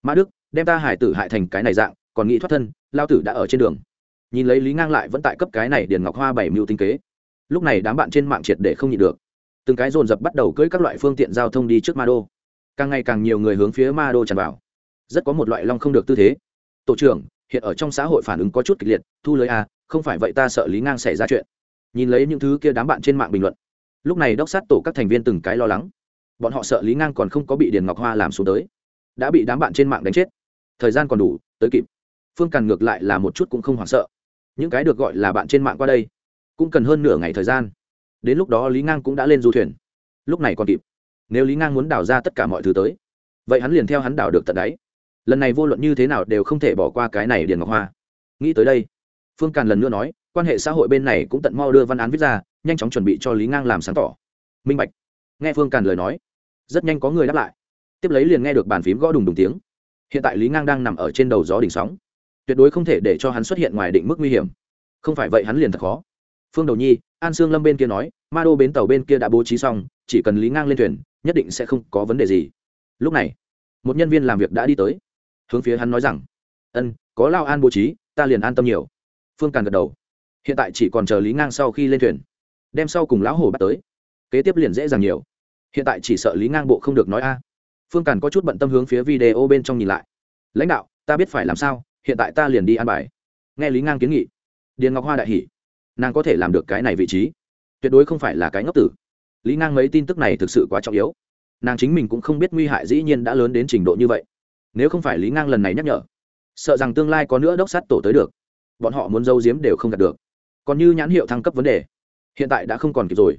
Mã đức, đem ta hải tử hại thành cái này dạng, còn nghĩ thoát thân, lao tử đã ở trên đường. Nhìn lấy lý ngang lại vẫn tại cấp cái này điền ngọc hoa bảy mưu tinh kế. Lúc này đám bạn trên mạng triệt để không nhịn được. Từng cái dồn dập bắt đầu cưỡi các loại phương tiện giao thông đi trước ma đô. Càng ngày càng nhiều người hướng phía ma đô tràn vào. Rất có một loại long không được tư thế. Tổ trưởng, hiện ở trong xã hội phản ứng có chút kịch liệt, thu lưới a à, không phải vậy ta sợ lý ngang xảy ra chuyện nhìn lấy những thứ kia đám bạn trên mạng bình luận. Lúc này đốc sát tổ các thành viên từng cái lo lắng. Bọn họ sợ lý ngang còn không có bị điền ngọc hoa làm xuống tới. Đã bị đám bạn trên mạng đánh chết. Thời gian còn đủ, tới kịp. Phương càn ngược lại là một chút cũng không hoảng sợ. Những cái được gọi là bạn trên mạng qua đây, cũng cần hơn nửa ngày thời gian. Đến lúc đó lý ngang cũng đã lên du thuyền. Lúc này còn kịp. Nếu lý ngang muốn đào ra tất cả mọi thứ tới, vậy hắn liền theo hắn đào được tận đáy. Lần này vô luận như thế nào đều không thể bỏ qua cái này điền ngọc hoa. Nghĩ tới đây, phương càn lần nữa nói quan hệ xã hội bên này cũng tận mau đưa văn án viết ra, nhanh chóng chuẩn bị cho lý ngang làm sáng tỏ. Minh bạch. Nghe phương càn lời nói, rất nhanh có người đáp lại. Tiếp lấy liền nghe được bàn phím gõ đùng đùng tiếng. Hiện tại lý ngang đang nằm ở trên đầu gió đỉnh sóng. Tuyệt đối không thể để cho hắn xuất hiện ngoài định mức nguy hiểm. Không phải vậy hắn liền thật khó. Phương đầu nhi, an sương lâm bên kia nói, ma đô bến tàu bên kia đã bố trí xong, chỉ cần lý ngang lên thuyền, nhất định sẽ không có vấn đề gì. Lúc này, một nhân viên làm việc đã đi tới. Hướng phía hắn nói rằng, ân, có lao an bố trí, ta liền an tâm nhiều. Phương càn gật đầu hiện tại chỉ còn chờ lý ngang sau khi lên thuyền, đem sau cùng lão hồ bắt tới. Kế tiếp liền dễ dàng nhiều. Hiện tại chỉ sợ lý ngang bộ không được nói a. Phương càn có chút bận tâm hướng phía video bên trong nhìn lại. Lãnh đạo, ta biết phải làm sao, hiện tại ta liền đi ăn bài. Nghe lý ngang kiến nghị, điền ngọc hoa đại hỷ nàng có thể làm được cái này vị trí. Tuyệt đối không phải là cái ngốc tử. Lý ngang mấy tin tức này thực sự quá trọng yếu. Nàng chính mình cũng không biết nguy hại dĩ nhiên đã lớn đến trình độ như vậy. Nếu không phải lý ngang lần này nhắc nhở, sợ rằng tương lai có nữa đốc sát tổ tới được. Bọn họ muốn giấu giếm đều không đạt được còn như nhãn hiệu thăng cấp vấn đề, hiện tại đã không còn kịp rồi.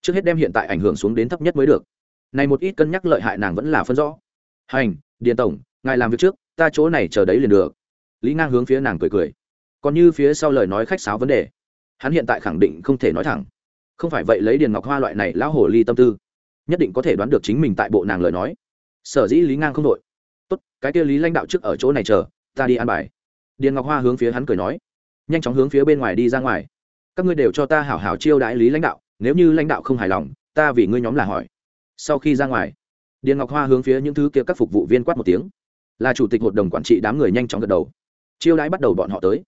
Trước hết đem hiện tại ảnh hưởng xuống đến thấp nhất mới được. Này một ít cân nhắc lợi hại nàng vẫn là phân rõ. Hành, điền tổng, ngài làm việc trước, ta chỗ này chờ đấy liền được. Lý ngang hướng phía nàng cười cười. Còn như phía sau lời nói khách sáo vấn đề, hắn hiện tại khẳng định không thể nói thẳng. Không phải vậy lấy điền ngọc hoa loại này lão hồ ly tâm tư, nhất định có thể đoán được chính mình tại bộ nàng lời nói. Sở dĩ lý ngang không đội. Tốt, cái kia lý lãnh đạo trước ở chỗ này chờ, ta đi ăn bài. Điền ngọc hoa hướng phía hắn cười nói nhanh chóng hướng phía bên ngoài đi ra ngoài. Các ngươi đều cho ta hảo hảo chiêu đãi lý lãnh đạo, nếu như lãnh đạo không hài lòng, ta vì ngươi nhóm là hỏi. Sau khi ra ngoài, điền ngọc hoa hướng phía những thứ kia các phục vụ viên quát một tiếng. Là chủ tịch hội đồng quản trị đám người nhanh chóng gật đầu. Chiêu đãi bắt đầu bọn họ tới.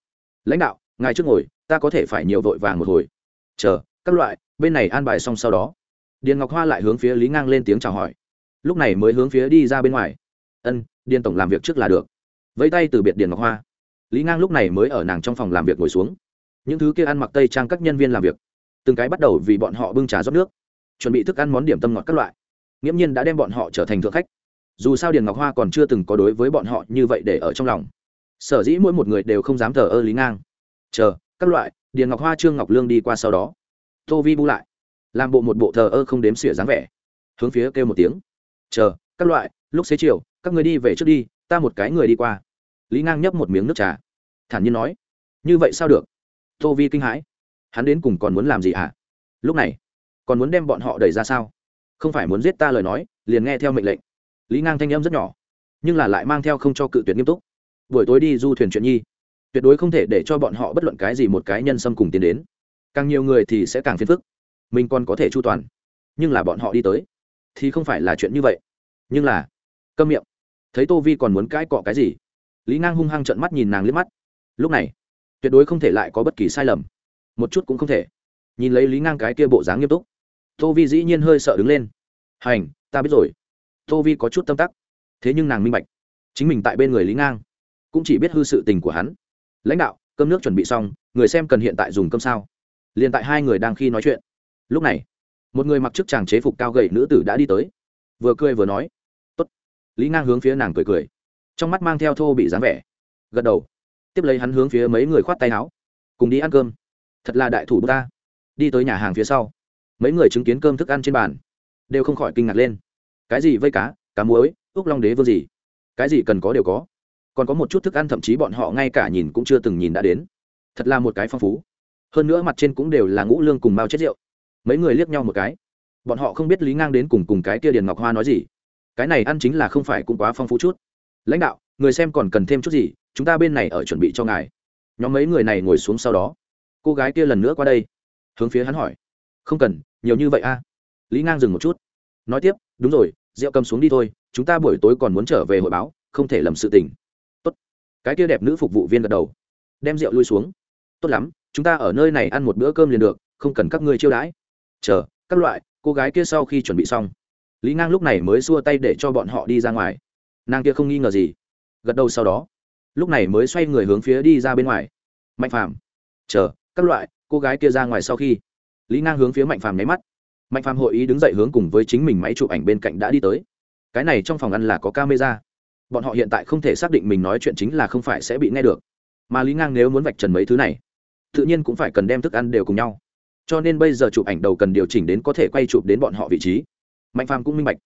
Lãnh đạo, ngài trước ngồi, ta có thể phải nhiều vội vàng một hồi. Chờ, các loại, bên này an bài xong sau đó. Điền ngọc hoa lại hướng phía lý ngang lên tiếng chào hỏi. Lúc này mới hướng phía đi ra bên ngoài. Ân, điền tổng làm việc trước là được. Vẫy tay từ biệt điền ngọc hoa lý ngang lúc này mới ở nàng trong phòng làm việc ngồi xuống. Những thứ kia ăn mặc tây trang các nhân viên làm việc, từng cái bắt đầu vì bọn họ bưng trà rót nước, chuẩn bị thức ăn món điểm tâm ngọt các loại. Nghiễm nhiên đã đem bọn họ trở thành thượng khách. Dù sao điền ngọc hoa còn chưa từng có đối với bọn họ như vậy để ở trong lòng. Sở dĩ mỗi một người đều không dám thờ ơ lý ngang. Chờ, các loại, điền ngọc hoa, trương ngọc lương đi qua sau đó. Tô vi bu lại, làm bộ một bộ thờ ơ không đếm xỉa dáng vẻ. Hướng phía kêu một tiếng. Chờ, các loại, lúc xế chiều, các người đi về trước đi, ta một cái người đi qua lý ngang nhấp một miếng nước trà. Thản nhiên nói, như vậy sao được? Tô vi kinh hãi. Hắn đến cùng còn muốn làm gì hả? À? lúc này, còn muốn đem bọn họ đẩy ra sao? Không phải muốn giết ta lời nói, liền nghe theo mệnh lệnh. Lý ngang thanh âm rất nhỏ, nhưng là lại mang theo không cho cự tuyệt nghiêm túc. Buổi tối đi du thuyền chuyện nhi. Tuyệt đối không thể để cho bọn họ bất luận cái gì một cái nhân xâm cùng tiến đến. Càng nhiều người thì sẽ càng phiền phức. Mình còn có thể chu toàn, nhưng là bọn họ đi tới, thì không phải là chuyện như vậy. Nhưng là, câm miệng. Thấy tô vi còn muốn cãi cọ cái gì? Lý ngang hung hăng trợn mắt nhìn nàng liếc mắt. Lúc này, tuyệt đối không thể lại có bất kỳ sai lầm. Một chút cũng không thể. Nhìn lấy lý ngang cái kia bộ dáng nghiêm túc, tô vi dĩ nhiên hơi sợ đứng lên. Hành, ta biết rồi. Tô vi có chút tâm tắc. Thế nhưng nàng minh bạch, chính mình tại bên người lý ngang cũng chỉ biết hư sự tình của hắn. Lãnh đạo, cơm nước chuẩn bị xong, người xem cần hiện tại dùng cơm sao? Liền tại hai người đang khi nói chuyện. Lúc này, một người mặc chức chàng chế phục cao gậy nữ tử đã đi tới. Vừa cười vừa nói, Tốt. lý ngang hướng phía nàng cười cười trong mắt mang theo thô bị dáng vẻ. Gật đầu. Tiếp lấy hắn hướng phía mấy người khoát tay áo. Cùng đi ăn cơm. Thật là đại thủ ta. Đi tới nhà hàng phía sau. Mấy người chứng kiến cơm thức ăn trên bàn. Đều không khỏi kinh ngạc lên. Cái gì vây cá cá muối, úc long đế vương gì? Cái gì cần có đều có. Còn có một chút thức ăn thậm chí bọn họ ngay cả nhìn cũng chưa từng nhìn đã đến. Thật là một cái phong phú. Hơn nữa mặt trên cũng đều là ngũ lương cùng bao chết rượu. Mấy người liếc nhau một cái. Bọn họ không biết lý ngang đến cùng cùng cái kia điền ngọc hoa nói gì. Cái này ăn chính là không phải cũng quá phong phú chút lãnh đạo, người xem còn cần thêm chút gì, chúng ta bên này ở chuẩn bị cho ngài. Nhóm mấy người này ngồi xuống sau đó. Cô gái kia lần nữa qua đây. Hướng phía hắn hỏi. Không cần, nhiều như vậy a. Lý ngang dừng một chút. Nói tiếp, đúng rồi, rượu cầm xuống đi thôi, chúng ta buổi tối còn muốn trở về hội báo, không thể lầm sự tình. Tốt. cái kia đẹp nữ phục vụ viên gật đầu. Đem rượu lui xuống. Tốt lắm, chúng ta ở nơi này ăn một bữa cơm liền được, không cần các ngươi chiêu đãi. Chờ, các loại, cô gái kia sau khi chuẩn bị xong. Lý ngang lúc này mới xua tay để cho bọn họ đi ra ngoài nàng kia không nghi ngờ gì. Gật đầu sau đó, lúc này mới xoay người hướng phía đi ra bên ngoài. Mạnh phàm, chờ, các loại, cô gái kia ra ngoài sau khi. Lý ngang hướng phía mạnh phàm nháy mắt. Mạnh phàm hội ý đứng dậy hướng cùng với chính mình máy chụp ảnh bên cạnh đã đi tới. Cái này trong phòng ăn là có camera. Bọn họ hiện tại không thể xác định mình nói chuyện chính là không phải sẽ bị nghe được. Mà lý ngang nếu muốn vạch trần mấy thứ này, tự nhiên cũng phải cần đem thức ăn đều cùng nhau. Cho nên bây giờ chụp ảnh đầu cần điều chỉnh đến có thể quay chụp đến bọn họ vị trí. Mạnh phàm cũng minh bạch.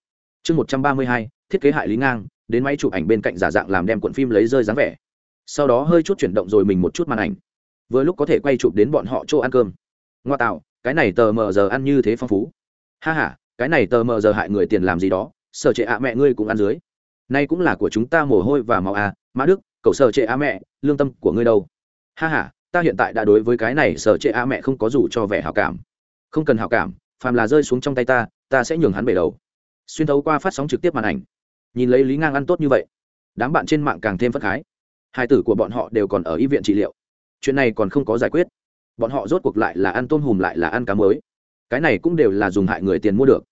Chương một trăm ba mươi hai, thiết kế hại lý ngang đến máy chụp ảnh bên cạnh giả dạng làm đem cuộn phim lấy rơi dáng vẻ. Sau đó hơi chút chuyển động rồi mình một chút màn ảnh. Vừa lúc có thể quay chụp đến bọn họ chỗ ăn cơm. Ngoa tạo, cái này tờ mờ giờ ăn như thế phong phú. Ha h a cái này tờ mờ giờ hại người tiền làm gì đó sở trệ ạ mẹ ngươi cũng ăn dưới. Nay cũng là của chúng ta mồ hôi và màu à mã đức, cậu sở trệ ạ mẹ, lương tâm của ngươi đâu. Ha h a ta hiện tại đã đối với cái này sở trệ ạ mẹ không có dù cho vẻ hào cảm. Không cần hào cảm, phàm là rơi xuống trong tay ta ta sẽ nhường hắn bể đầu. Xuyên thấu qua phát sóng trực tiếp màn ảnh nhìn lấy lý ngang ăn tốt như vậy đám bạn trên mạng càng thêm phất khái hai tử của bọn họ đều còn ở y viện trị liệu chuyện này còn không có giải quyết bọn họ rốt cuộc lại là ăn tôm hùm lại là ăn cá mới cái này cũng đều là dùng hại người tiền mua được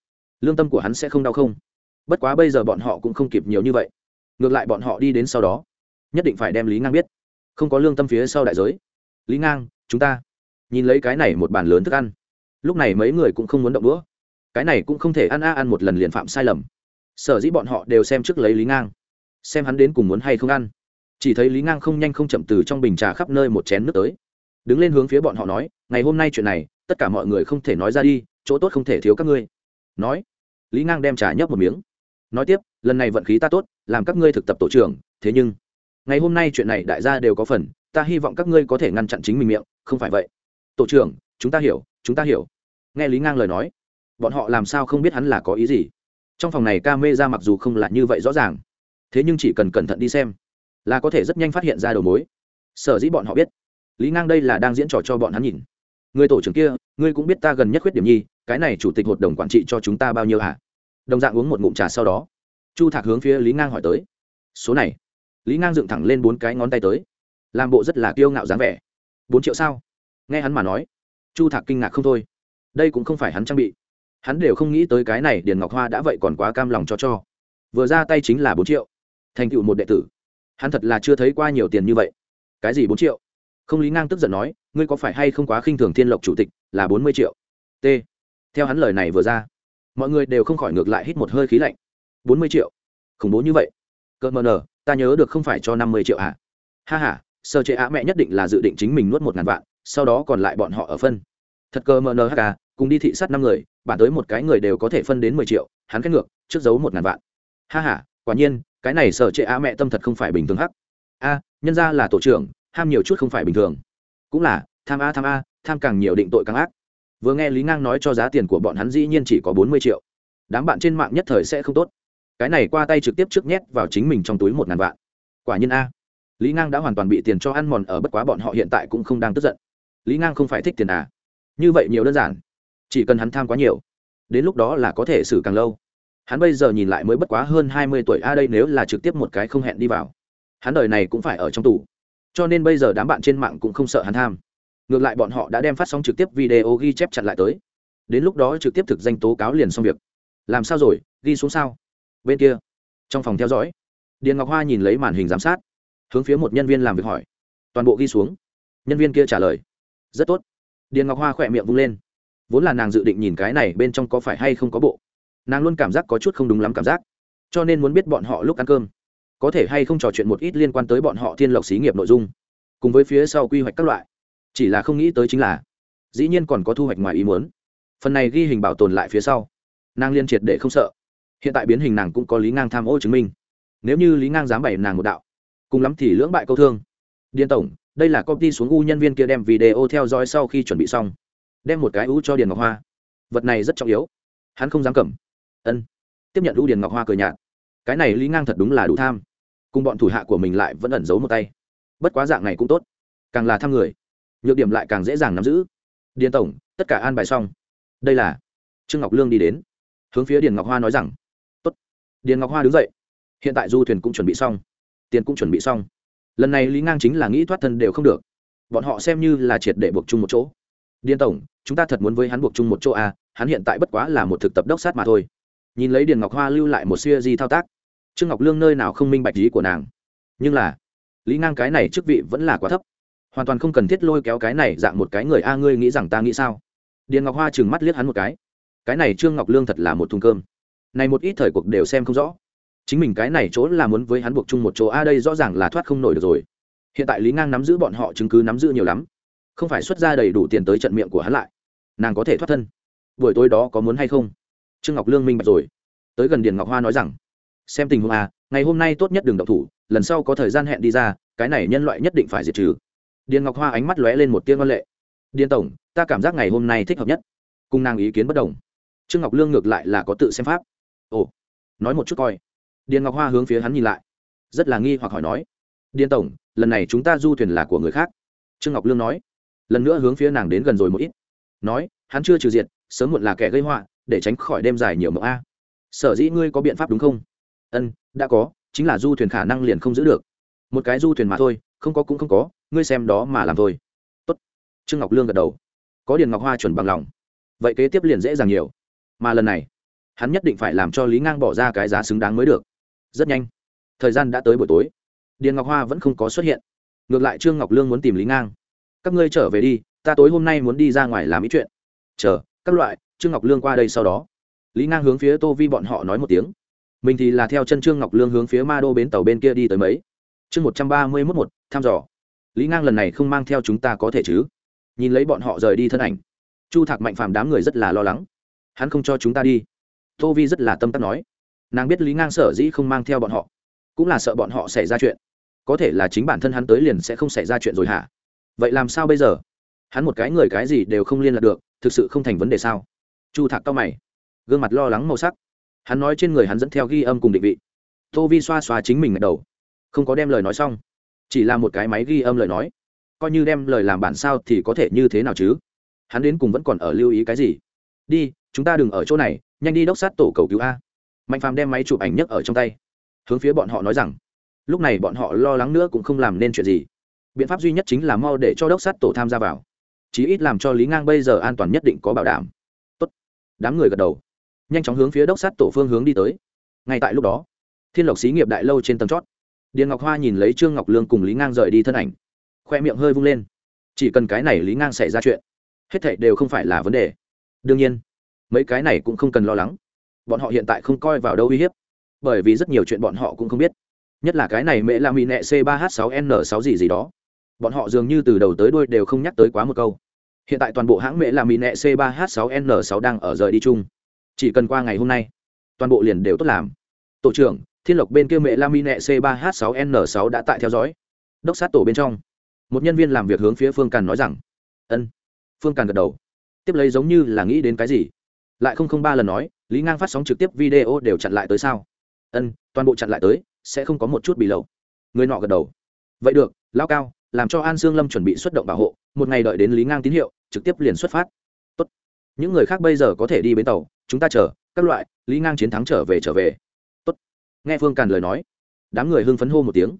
lương tâm của hắn sẽ không đau không bất quá bây giờ bọn họ cũng không kịp nhiều như vậy ngược lại bọn họ đi đến sau đó nhất định phải đem lý ngang biết không có lương tâm phía sau đại giới lý ngang chúng ta nhìn lấy cái này một bàn lớn thức ăn lúc này mấy người cũng không muốn động đũa cái này cũng không thể ăn a ăn một lần liền phạm sai lầm sở dĩ bọn họ đều xem trước lấy lý ngang, xem hắn đến cùng muốn hay không ăn. Chỉ thấy lý ngang không nhanh không chậm từ trong bình trà khắp nơi một chén nước tới. Đứng lên hướng phía bọn họ nói, ngày hôm nay chuyện này, tất cả mọi người không thể nói ra đi, chỗ tốt không thể thiếu các ngươi. Nói, lý ngang đem trà nhấp một miếng. Nói tiếp, lần này vận khí ta tốt, làm các ngươi thực tập tổ trưởng, thế nhưng, ngày hôm nay chuyện này đại gia đều có phần, ta hy vọng các ngươi có thể ngăn chặn chính mình miệng, không phải vậy. Tổ trưởng, chúng ta hiểu, chúng ta hiểu. Nghe lý ngang lời nói, bọn họ làm sao không biết hắn là có ý gì? Trong phòng này ca mê ra mặc dù không là như vậy rõ ràng, thế nhưng chỉ cần cẩn thận đi xem là có thể rất nhanh phát hiện ra đầu mối. Sở dĩ bọn họ biết, lý ngang đây là đang diễn trò cho bọn hắn nhìn. Người tổ trưởng kia, ngươi cũng biết ta gần nhất khuyết điểm nhi, cái này chủ tịch hội đồng quản trị cho chúng ta bao nhiêu hả? Đồng dạng uống một ngụm trà sau đó, chu thạc hướng phía lý ngang hỏi tới. Số này, lý ngang dựng thẳng lên bốn cái ngón tay tới, làm bộ rất là kiêu ngạo dáng vẻ. Bốn triệu sao? Nghe hắn mà nói, chu thạc kinh ngạc không thôi. Đây cũng không phải hắn trang bị hắn đều không nghĩ tới cái này điền ngọc hoa đã vậy còn quá cam lòng cho cho. Vừa ra tay chính là bốn triệu. Thành tựu một đệ tử. Hắn thật là chưa thấy qua nhiều tiền như vậy. Cái gì bốn triệu? Không lý ngang tức giận nói, ngươi có phải hay không quá khinh thường thiên lộc chủ tịch, là bốn mươi triệu? T. Theo hắn lời này vừa ra, mọi người đều không khỏi ngược lại hít một hơi khí lạnh. bốn mươi triệu? Khủng bố như vậy. Cợt mờ nờ, ta nhớ được không phải cho năm mươi triệu à ha h a sơ chế á mẹ nhất định là dự định chính mình nuốt một ngàn vạn, sau đó còn lại bọn họ ở phân. Thật cơ mờ nờ hk cùng đi thị sát năm người, bản tới một cái người đều có thể phân đến mười triệu, hắn kết ngược, trước giấu một ngàn vạn. Ha h a quả nhiên, cái này sở trệ á mẹ tâm thật không phải bình thường hắc. A, nhân ra là tổ trưởng, ham nhiều chút không phải bình thường. Cũng là, tham a tham a, tham càng nhiều định tội càng ác. Vừa nghe lý ngang nói cho giá tiền của bọn hắn dĩ nhiên chỉ có bốn mươi triệu. Đám bạn trên mạng nhất thời sẽ không tốt. Cái này qua tay trực tiếp trước nhét vào chính mình trong túi một ngàn vạn. Quả nhiên a. Lý ngang đã hoàn toàn bị tiền cho ăn mòn ở bất quá bọn họ hiện tại cũng không đang tức giận. Lý ngang không phải thích tiền à. Như vậy nhiều đơn giản chỉ cần hắn tham quá nhiều, đến lúc đó là có thể xử càng lâu. Hắn bây giờ nhìn lại mới bất quá hơn hai mươi tuổi, a, đây nếu là trực tiếp một cái không hẹn đi vào, hắn đời này cũng phải ở trong tù. Cho nên bây giờ đám bạn trên mạng cũng không sợ hắn tham. Ngược lại bọn họ đã đem phát sóng trực tiếp video ghi chép chặn lại tới. Đến lúc đó trực tiếp thực danh tố cáo liền xong việc. Làm sao rồi? Ghi xuống sao? Bên kia. Trong phòng theo dõi. Điền ngọc hoa nhìn lấy màn hình giám sát. Hướng phía một nhân viên làm việc hỏi. Toàn bộ ghi xuống. Nhân viên kia trả lời. Rất tốt. Điền ngọc hoa khỏe miệng vung lên vốn là nàng dự định nhìn cái này bên trong có phải hay không có bộ. Nàng luôn cảm giác có chút không đúng lắm cảm giác. Cho nên muốn biết bọn họ lúc ăn cơm. Có thể hay không trò chuyện một ít liên quan tới bọn họ thiên lộc xí nghiệp nội dung. Cùng với phía sau quy hoạch các loại. Chỉ là không nghĩ tới chính là, dĩ nhiên còn có thu hoạch ngoài ý muốn. Phần này ghi hình bảo tồn lại phía sau. Nàng liên triệt để không sợ. Hiện tại biến hình nàng cũng có lý ngang tham ô chứng minh. Nếu như lý ngang dám bày nàng một đạo, cùng lắm thì lưỡng bại câu thương. Điên tổng, đây là công ty xuống u nhân viên kia đem video theo dõi sau khi chuẩn bị xong đem một cái u cho điền ngọc hoa. Vật này rất trọng yếu. Hắn không dám cầm. Ân. Tiếp nhận u điền ngọc hoa cười nhạt. Cái này lý ngang thật đúng là đủ tham. Cùng bọn thủ hạ của mình lại vẫn ẩn giấu một tay. Bất quá dạng này cũng tốt. Càng là tham người, nhược điểm lại càng dễ dàng nắm giữ. Điền tổng, tất cả an bài xong. Đây là trương ngọc lương đi đến. Hướng phía điền ngọc hoa nói rằng, Tốt. điền ngọc hoa đứng dậy. Hiện tại du thuyền cũng chuẩn bị xong. Tiền cũng chuẩn bị xong. Lần này lý ngang chính là nghĩ thoát thân đều không được. Bọn họ xem như là triệt để buộc chung một chỗ điền tổng chúng ta thật muốn với hắn buộc chung một chỗ à, hắn hiện tại bất quá là một thực tập đốc sát mà thôi. Nhìn lấy điền ngọc hoa lưu lại một siêu di thao tác. Trương ngọc lương nơi nào không minh bạch lý của nàng. Nhưng là lý ngang cái này chức vị vẫn là quá thấp. Hoàn toàn không cần thiết lôi kéo cái này dạng một cái người a ngươi nghĩ rằng ta nghĩ sao? Điền ngọc hoa chừng mắt liếc hắn một cái. Cái này trương ngọc lương thật là một thùng cơm. Này một ít thời cuộc đều xem không rõ. Chính mình cái này chỗ là muốn với hắn buộc chung một chỗ a đây rõ ràng là thoát không nổi được rồi. Hiện tại lý ngang nắm giữ bọn họ chứng cứ nắm giữ nhiều lắm không phải xuất ra đầy đủ tiền tới trận miệng của hắn lại. Nàng có thể thoát thân. Buổi tối đó có muốn hay không? Trương ngọc lương minh bạch rồi. Tới gần điền ngọc hoa nói rằng, xem tình huống à ngày hôm nay tốt nhất đừng động thủ, lần sau có thời gian hẹn đi ra, cái này nhân loại nhất định phải diệt trừ. Điền ngọc hoa ánh mắt lóe lên một tiếng văn lệ. Điền tổng, ta cảm giác ngày hôm nay thích hợp nhất. Cùng nàng ý kiến bất đồng. Trương ngọc lương ngược lại là có tự xem pháp. Ồ, nói một chút coi. Điền ngọc hoa hướng phía hắn nhìn lại, rất là nghi hoặc hỏi nói, điền tổng, lần này chúng ta du thuyền là của người khác. Trương ngọc lương nói lần nữa hướng phía nàng đến gần rồi một ít. Nói, hắn chưa trừ diệt, sớm muộn là kẻ gây họa, để tránh khỏi đêm dài nhiều mộng a. Sở dĩ ngươi có biện pháp đúng không? Ân, đã có, chính là du thuyền khả năng liền không giữ được. Một cái du thuyền mà thôi, không có cũng không có, ngươi xem đó mà làm thôi. Tốt. Trương ngọc lương gật đầu. Có điền ngọc hoa chuẩn bằng lòng. Vậy kế tiếp liền dễ dàng nhiều. Mà lần này, hắn nhất định phải làm cho lý ngang bỏ ra cái giá xứng đáng mới được. Rất nhanh. Thời gian đã tới buổi tối. Điền ngọc hoa vẫn không có xuất hiện. Ngược lại trương ngọc lương muốn tìm lý ngang các ngươi trở về đi, ta tối hôm nay muốn đi ra ngoài làm ý chuyện. Chờ, các loại, trương ngọc lương qua đây sau đó. Lý ngang hướng phía tô vi bọn họ nói một tiếng. Mình thì là theo chân trương ngọc lương hướng phía ma đô bến tàu bên kia đi tới mấy. Chương một trăm ba mươi mốt một, thăm dò. Lý ngang lần này không mang theo chúng ta có thể chứ? Nhìn lấy bọn họ rời đi thân ảnh. Chu thạc mạnh phàm đám người rất là lo lắng. Hắn không cho chúng ta đi. Tô vi rất là tâm tắc nói. Nàng biết lý ngang sở dĩ không mang theo bọn họ. Cũng là sợ bọn họ xảy ra chuyện. Có thể là chính bản thân hắn tới liền sẽ không xảy ra chuyện rồi hả? Vậy làm sao bây giờ? Hắn một cái người cái gì đều không liên lạc được, thực sự không thành vấn đề sao? Chu thạc cao mày, gương mặt lo lắng màu sắc. Hắn nói trên người hắn dẫn theo ghi âm cùng định vị. Tô vi xoa xoa chính mình ngạch đầu. Không có đem lời nói xong, chỉ là một cái máy ghi âm lời nói. Coi như đem lời làm bản sao thì có thể như thế nào chứ? Hắn đến cùng vẫn còn ở lưu ý cái gì? Đi, chúng ta đừng ở chỗ này, nhanh đi đốc sát tổ cầu cứu a. Mạnh phàm đem máy chụp ảnh nhấc ở trong tay, hướng phía bọn họ nói rằng, lúc này bọn họ lo lắng nữa cũng không làm nên chuyện gì biện pháp duy nhất chính là mau để cho đốc sát tổ tham gia vào. Chí ít làm cho lý ngang bây giờ an toàn nhất định có bảo đảm. Tốt. đám người gật đầu. Nhanh chóng hướng phía đốc sát tổ phương hướng đi tới. Ngay tại lúc đó, thiên lộc xí nghiệp đại lâu trên tầng chót. Điền ngọc hoa nhìn lấy trương ngọc lương cùng lý ngang rời đi thân ảnh. Khoe miệng hơi vung lên. Chỉ cần cái này lý ngang xảy ra chuyện, hết thảy đều không phải là vấn đề. Đương nhiên, mấy cái này cũng không cần lo lắng. Bọn họ hiện tại không coi vào đâu uy hiếp, bởi vì rất nhiều chuyện bọn họ cũng không biết. Nhất là cái này mẹ là mỹ nẹ c 3 h 6 n 6 gì gì đó bọn họ dường như từ đầu tới đuôi đều không nhắc tới quá một câu. Hiện tại toàn bộ hãng mẹ là mỹ nẹ c 3 h 6 n 6 đang ở rời đi chung. Chỉ cần qua ngày hôm nay, toàn bộ liền đều tốt làm. Tổ trưởng, thiên lộc bên kia mẹ la mỹ nẹ c 3 h 6 n 6 đã tại theo dõi. Đốc sát tổ bên trong. Một nhân viên làm việc hướng phía phương càn nói rằng, ân. Phương càn gật đầu. Tiếp lấy giống như là nghĩ đến cái gì. Lại không không ba lần nói, lý ngang phát sóng trực tiếp video đều chặn lại tới sao? Ân, toàn bộ chặn lại tới, sẽ không có một chút bị lậu. Người nọ gật đầu. Vậy được, lao cao làm cho an sương lâm chuẩn bị xuất động bảo hộ, một ngày đợi đến lý ngang tín hiệu, trực tiếp liền xuất phát. Tốt. những người khác bây giờ có thể đi bến tàu, chúng ta chờ, các loại, lý ngang chiến thắng trở về trở về. Tốt. nghe phương càn lời nói, đám người hưng phấn hô một tiếng.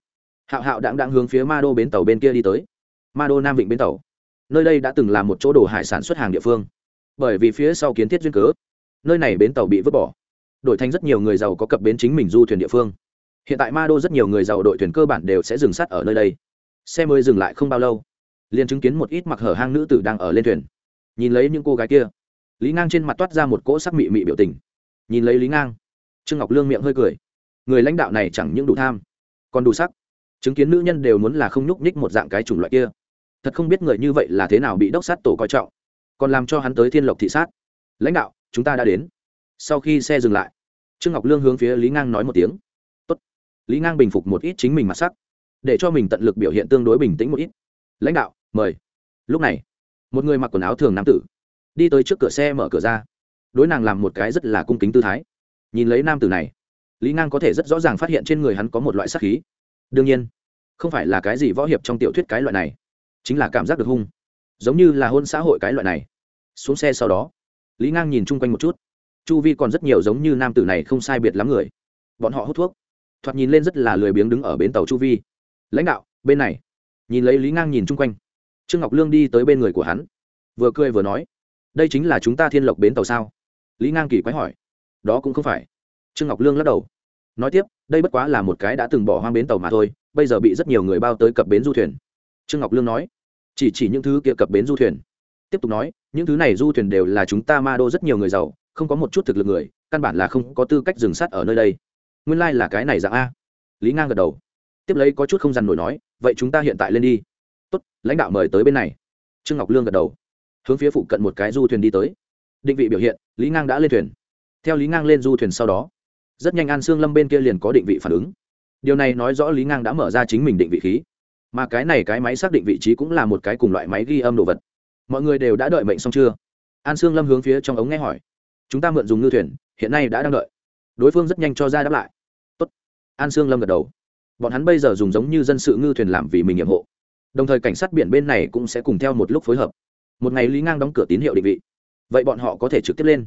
Hạo hạo đãng đãng hướng phía ma đô bến tàu bên kia đi tới. Ma đô nam vịnh bến tàu. Nơi đây đã từng là một chỗ đồ hải sản xuất hàng địa phương. Bởi vì phía sau kiến thiết duyên cớ, nơi này bến tàu bị vứt bỏ. Đổi thành rất nhiều người giàu có cập bến chính mình du thuyền địa phương. Hiện tại ma đô rất nhiều người giàu đội thuyền cơ bản đều sẽ dừng sắt ở nơi đây xe mới dừng lại không bao lâu, liền chứng kiến một ít mặc hở hang nữ tử đang ở lên thuyền. Nhìn lấy những cô gái kia, lý ngang trên mặt toát ra một cỗ sắc mị mị biểu tình. Nhìn lấy lý ngang, trương ngọc lương miệng hơi cười. Người lãnh đạo này chẳng những đủ tham, còn đủ sắc. Chứng kiến nữ nhân đều muốn là không nhúc nhích một dạng cái chủng loại kia. Thật không biết người như vậy là thế nào bị đốc sát tổ coi trọng, còn làm cho hắn tới thiên lộc thị sát. Lãnh đạo, chúng ta đã đến. Sau khi xe dừng lại, trương ngọc lương hướng phía lý ngang nói một tiếng. Tốt. lý ngang bình phục một ít chính mình mặt sắc để cho mình tận lực biểu hiện tương đối bình tĩnh một ít. Lãnh đạo, mời. Lúc này, một người mặc quần áo thường nam tử đi tới trước cửa xe mở cửa ra. Đối nàng làm một cái rất là cung kính tư thái. Nhìn lấy nam tử này, lý ngang có thể rất rõ ràng phát hiện trên người hắn có một loại sắc khí. Đương nhiên, không phải là cái gì võ hiệp trong tiểu thuyết cái loại này, chính là cảm giác được hung. Giống như là hôn xã hội cái loại này. Xuống xe sau đó, lý ngang nhìn chung quanh một chút. Chu vi còn rất nhiều giống như nam tử này không sai biệt lắm người. Bọn họ hút thuốc. Thoạt nhìn lên rất là lười biếng đứng ở bến tàu chu vi lãnh đạo, bên này. Nhìn lấy lý ngang nhìn chung quanh. Trương ngọc lương đi tới bên người của hắn. Vừa cười vừa nói. Đây chính là chúng ta thiên lộc bến tàu sao? Lý ngang kỳ quái hỏi. Đó cũng không phải. Trương ngọc lương lắc đầu. Nói tiếp, đây bất quá là một cái đã từng bỏ hoang bến tàu mà thôi, bây giờ bị rất nhiều người bao tới cập bến du thuyền. Trương ngọc lương nói. Chỉ chỉ những thứ kia cập bến du thuyền. Tiếp tục nói, những thứ này du thuyền đều là chúng ta ma đô rất nhiều người giàu, không có một chút thực lực người, căn bản là không có tư cách dừng sát ở nơi đây. Nguyên lai、like、là cái này dạng a. Lý ngang gật đầu tiếp lấy có chút không dằn nổi nói, vậy chúng ta hiện tại lên đi. Tốt, lãnh đạo mời tới bên này. Trương ngọc lương gật đầu, hướng phía phụ cận một cái du thuyền đi tới. Định vị biểu hiện, lý ngang đã lên thuyền. Theo lý ngang lên du thuyền sau đó, rất nhanh an sương lâm bên kia liền có định vị phản ứng. Điều này nói rõ lý ngang đã mở ra chính mình định vị khí. Mà cái này cái máy xác định vị trí cũng là một cái cùng loại máy ghi âm đồ vật. Mọi người đều đã đợi mệnh xong chưa? An sương lâm hướng phía trong ống nghe hỏi. Chúng ta mượn dùng ngư thuyền, hiện nay đã đang đợi. Đối phương rất nhanh cho ra đáp lại. Tốt. an sương lâm gật đầu bọn hắn bây giờ dùng giống như dân sự ngư thuyền làm vì mình nhiệm hộ. Đồng thời cảnh sát biển bên này cũng sẽ cùng theo một lúc phối hợp. Một ngày lý ngang đóng cửa tín hiệu định vị. Vậy bọn họ có thể trực tiếp lên.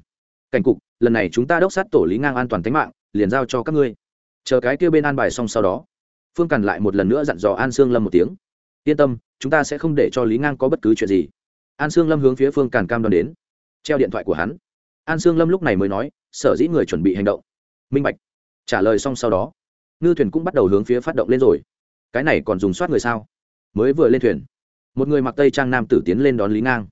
Cảnh cục, lần này chúng ta đốc sát tổ lý ngang an toàn tính mạng, liền giao cho các ngươi. Chờ cái kia bên an bài xong sau đó, phương càn lại một lần nữa dặn dò an sương lâm một tiếng. Yên tâm, chúng ta sẽ không để cho lý ngang có bất cứ chuyện gì. An sương lâm hướng phía phương càn cam đoan đến. Treo điện thoại của hắn. An sương lâm lúc này mới nói, sở dĩ người chuẩn bị hành động. Minh bạch. Trả lời xong sau đó ngư thuyền cũng bắt đầu hướng phía phát động lên rồi. Cái này còn dùng soát người sao? Mới vừa lên thuyền, một người mặc tây trang nam tử tiến lên đón lý ngang.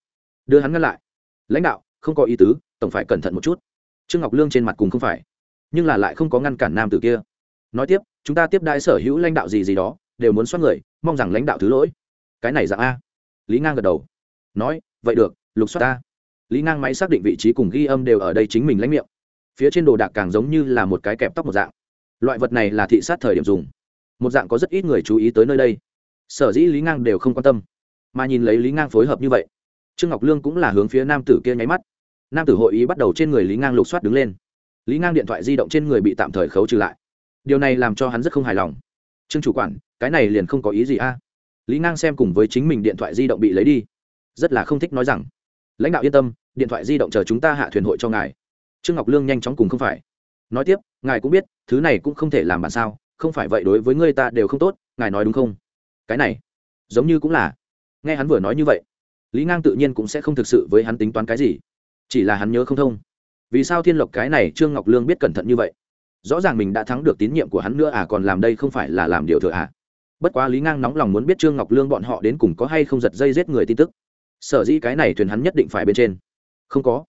Đưa hắn ngăn lại. Lãnh đạo, không có ý tứ, tổng phải cẩn thận một chút. Trương ngọc lương trên mặt cùng không phải, nhưng là lại không có ngăn cản nam tử kia. Nói tiếp, chúng ta tiếp đãi sở hữu lãnh đạo gì gì đó, đều muốn soát người, mong rằng lãnh đạo thứ lỗi. Cái này dạng a. Lý ngang gật đầu. Nói, vậy được, lục soát ta lý ngang máy xác định vị trí cùng ghi âm đều ở đây chính mình lãnh miệng. Phía trên đồ đạc càng giống như là một cái kẹp tóc một dạng loại vật này là thị sát thời điểm dùng. Một dạng có rất ít người chú ý tới nơi đây. Sở dĩ lý ngang đều không quan tâm, mà nhìn lấy lý ngang phối hợp như vậy, trương ngọc lương cũng là hướng phía nam tử kia nháy mắt. Nam tử hội ý bắt đầu trên người lý ngang lục soát đứng lên. Lý ngang điện thoại di động trên người bị tạm thời khấu trừ lại. Điều này làm cho hắn rất không hài lòng. Trương chủ quản, cái này liền không có ý gì a. Lý ngang xem cùng với chính mình điện thoại di động bị lấy đi. Rất là không thích nói rằng, lãnh đạo yên tâm, điện thoại di động chờ chúng ta hạ thuyền hội cho ngài. Trương ngọc lương nhanh chóng cùng không phải nói tiếp, ngài cũng biết, thứ này cũng không thể làm bạn sao, không phải vậy đối với người ta đều không tốt, ngài nói đúng không? Cái này, giống như cũng là. Nghe hắn vừa nói như vậy, lý ngang tự nhiên cũng sẽ không thực sự với hắn tính toán cái gì. Chỉ là hắn nhớ không thông. Vì sao thiên lộc cái này trương ngọc lương biết cẩn thận như vậy? Rõ ràng mình đã thắng được tín nhiệm của hắn nữa à còn làm đây không phải là làm điều thừa à? Bất quá lý ngang nóng lòng muốn biết trương ngọc lương bọn họ đến cùng có hay không giật dây giết người tin tức. Sở dĩ cái này thuyền hắn nhất định phải bên trên. Không có.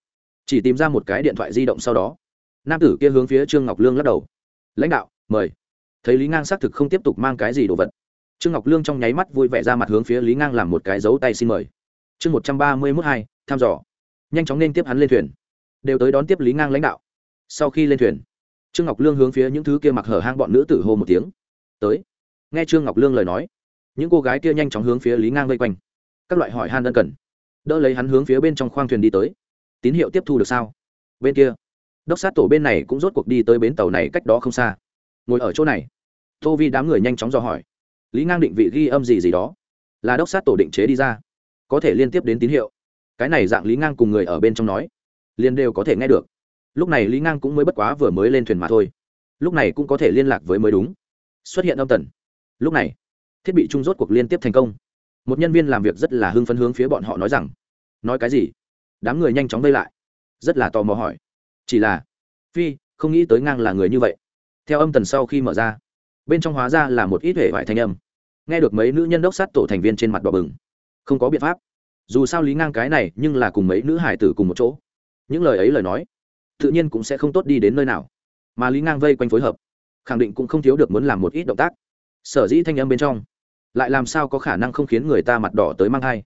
Chỉ tìm ra một cái điện thoại di động sau đó nam tử kia hướng phía trương ngọc lương lắc đầu. Lãnh đạo, mời. Thấy lý ngang xác thực không tiếp tục mang cái gì đồ vật. Trương ngọc lương trong nháy mắt vui vẻ ra mặt hướng phía lý ngang làm một cái dấu tay xin mời. Chương một trăm ba mươi mốt hai, thăm dò. Nhanh chóng nên tiếp hắn lên thuyền. Đều tới đón tiếp lý ngang lãnh đạo. Sau khi lên thuyền, trương ngọc lương hướng phía những thứ kia mặc hở hang bọn nữ tử hô một tiếng. Tới. Nghe trương ngọc lương lời nói, những cô gái kia nhanh chóng hướng phía lý ngang vây quanh. Các loại hỏi han ân cần. Đỡ lấy hắn hướng phía bên trong khoang thuyền đi tới. Tín hiệu tiếp thu được sao? Bên kia đốc sát tổ bên này cũng rốt cuộc đi tới bến tàu này cách đó không xa. Ngồi ở chỗ này, tô vi đám người nhanh chóng dò hỏi. Lý ngang định vị ghi âm gì gì đó. Là đốc sát tổ định chế đi ra. Có thể liên tiếp đến tín hiệu. Cái này dạng lý ngang cùng người ở bên trong nói, liền đều có thể nghe được. Lúc này lý ngang cũng mới bất quá vừa mới lên thuyền mà thôi. Lúc này cũng có thể liên lạc với mới đúng. Xuất hiện âm tần. Lúc này, thiết bị trung rốt cuộc liên tiếp thành công. Một nhân viên làm việc rất là hưng phấn hướng phía bọn họ nói rằng, nói cái gì? Đám người nhanh chóng vây lại. Rất là tò mò hỏi chỉ là, phi, không nghĩ tới ngang là người như vậy. Theo âm tần sau khi mở ra, bên trong hóa ra là một ít hệ vải thanh âm. Nghe được mấy nữ nhân đốc sát tổ thành viên trên mặt đỏ bừng. Không có biện pháp. Dù sao lý ngang cái này, nhưng là cùng mấy nữ hải tử cùng một chỗ. Những lời ấy lời nói, tự nhiên cũng sẽ không tốt đi đến nơi nào. Mà lý ngang vây quanh phối hợp, khẳng định cũng không thiếu được muốn làm một ít động tác. Sở dĩ thanh âm bên trong, lại làm sao có khả năng không khiến người ta mặt đỏ tới mang thai.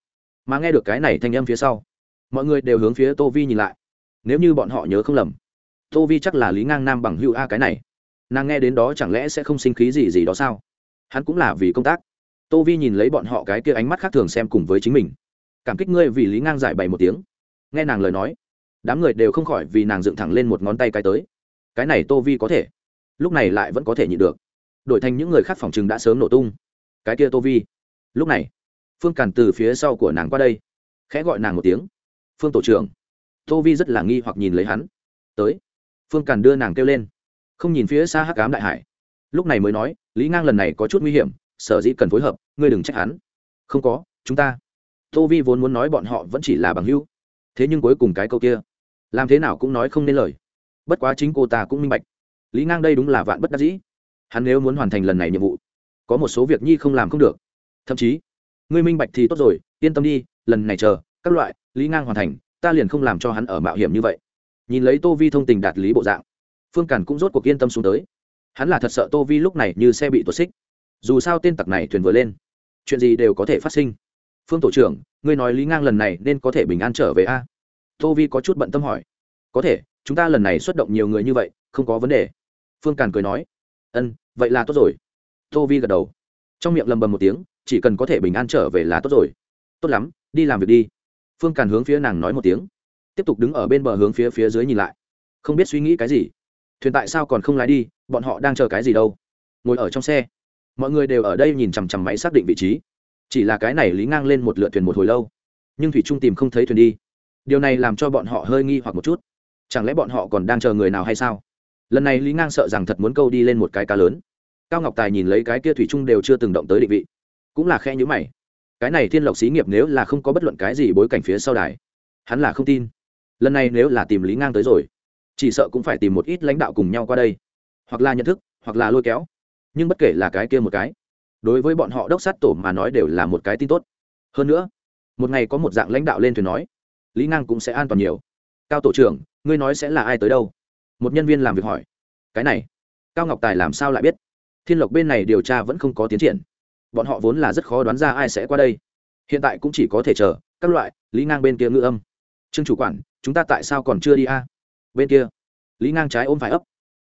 Mà nghe được cái này thanh âm phía sau, mọi người đều hướng phía tô vi nhìn lại nếu như bọn họ nhớ không lầm, tô vi chắc là lý ngang nam bằng hữu a cái này. Nàng nghe đến đó chẳng lẽ sẽ không sinh khí gì gì đó sao? Hắn cũng là vì công tác. Tô vi nhìn lấy bọn họ cái kia ánh mắt khác thường xem cùng với chính mình. Cảm kích ngươi vì lý ngang giải bày một tiếng. Nghe nàng lời nói, đám người đều không khỏi vì nàng dựng thẳng lên một ngón tay cái tới. Cái này tô vi có thể. Lúc này lại vẫn có thể nhịn được. Đổi thành những người khác phòng chừng đã sớm nổ tung. Cái kia tô vi. Lúc này, phương càn từ phía sau của nàng qua đây, khẽ gọi nàng một tiếng. Phương tổ trưởng tô vi rất là nghi hoặc nhìn lấy hắn. Tới. Phương càn đưa nàng kêu lên. Không nhìn phía xa hắc cám đại hải. Lúc này mới nói, lý ngang lần này có chút nguy hiểm, sở dĩ cần phối hợp, ngươi đừng trách hắn. Không có, chúng ta. Tô vi vốn muốn nói bọn họ vẫn chỉ là bằng hữu. Thế nhưng cuối cùng cái câu kia, làm thế nào cũng nói không nên lời. Bất quá chính cô ta cũng minh bạch. Lý ngang đây đúng là vạn bất đắc dĩ. Hắn nếu muốn hoàn thành lần này nhiệm vụ, có một số việc nhi không làm không được. Thậm chí, ngươi minh bạch thì tốt rồi, yên tâm đi, lần này chờ, các loại, lý ngang hoàn thành ta liền không làm cho hắn ở mạo hiểm như vậy. Nhìn lấy tô vi thông tình đạt lý bộ dạng, phương càn cũng rốt cuộc yên tâm xuống tới. Hắn là thật sợ tô vi lúc này như xe bị tuột xích. Dù sao tên tặc này thuyền vừa lên, chuyện gì đều có thể phát sinh. Phương tổ trưởng, ngươi nói lý ngang lần này nên có thể bình an trở về a? Tô vi có chút bận tâm hỏi. Có thể, chúng ta lần này xuất động nhiều người như vậy, không có vấn đề. Phương càn cười nói. Ân, vậy là tốt rồi. Tô vi gật đầu. Trong miệng lầm bầm một tiếng, chỉ cần có thể bình an trở về là tốt rồi. Tốt lắm, đi làm việc đi phương càn hướng phía nàng nói một tiếng. Tiếp tục đứng ở bên bờ hướng phía phía dưới nhìn lại. Không biết suy nghĩ cái gì. Thuyền tại sao còn không lái đi, bọn họ đang chờ cái gì đâu? Ngồi ở trong xe. Mọi người đều ở đây nhìn chằm chằm máy xác định vị trí. Chỉ là cái này lý ngang lên một lượt thuyền một hồi lâu. Nhưng thủy trung tìm không thấy thuyền đi. Điều này làm cho bọn họ hơi nghi hoặc một chút. Chẳng lẽ bọn họ còn đang chờ người nào hay sao? Lần này lý ngang sợ rằng thật muốn câu đi lên một cái cá lớn. Cao ngọc tài nhìn lấy cái kia thủy trung đều chưa từng động tới định vị. Cũng là khe nhữ mày cái này thiên lộc xí nghiệp nếu là không có bất luận cái gì bối cảnh phía sau đài, hắn là không tin. Lần này nếu là tìm lý ngang tới rồi, chỉ sợ cũng phải tìm một ít lãnh đạo cùng nhau qua đây, hoặc là nhận thức, hoặc là lôi kéo. Nhưng bất kể là cái kia một cái, đối với bọn họ đốc sát tổ mà nói đều là một cái tin tốt. Hơn nữa, một ngày có một dạng lãnh đạo lên thuyền nói, lý ngang cũng sẽ an toàn nhiều. Cao tổ trưởng, ngươi nói sẽ là ai tới đâu? Một nhân viên làm việc hỏi. Cái này, cao ngọc tài làm sao lại biết? Thiên lộc bên này điều tra vẫn không có tiến triển bọn họ vốn là rất khó đoán ra ai sẽ qua đây. Hiện tại cũng chỉ có thể chờ, các loại, lý ngang bên kia ngữ âm. Trương chủ quản, chúng ta tại sao còn chưa đi a? Bên kia. Lý ngang trái ôm phải ấp.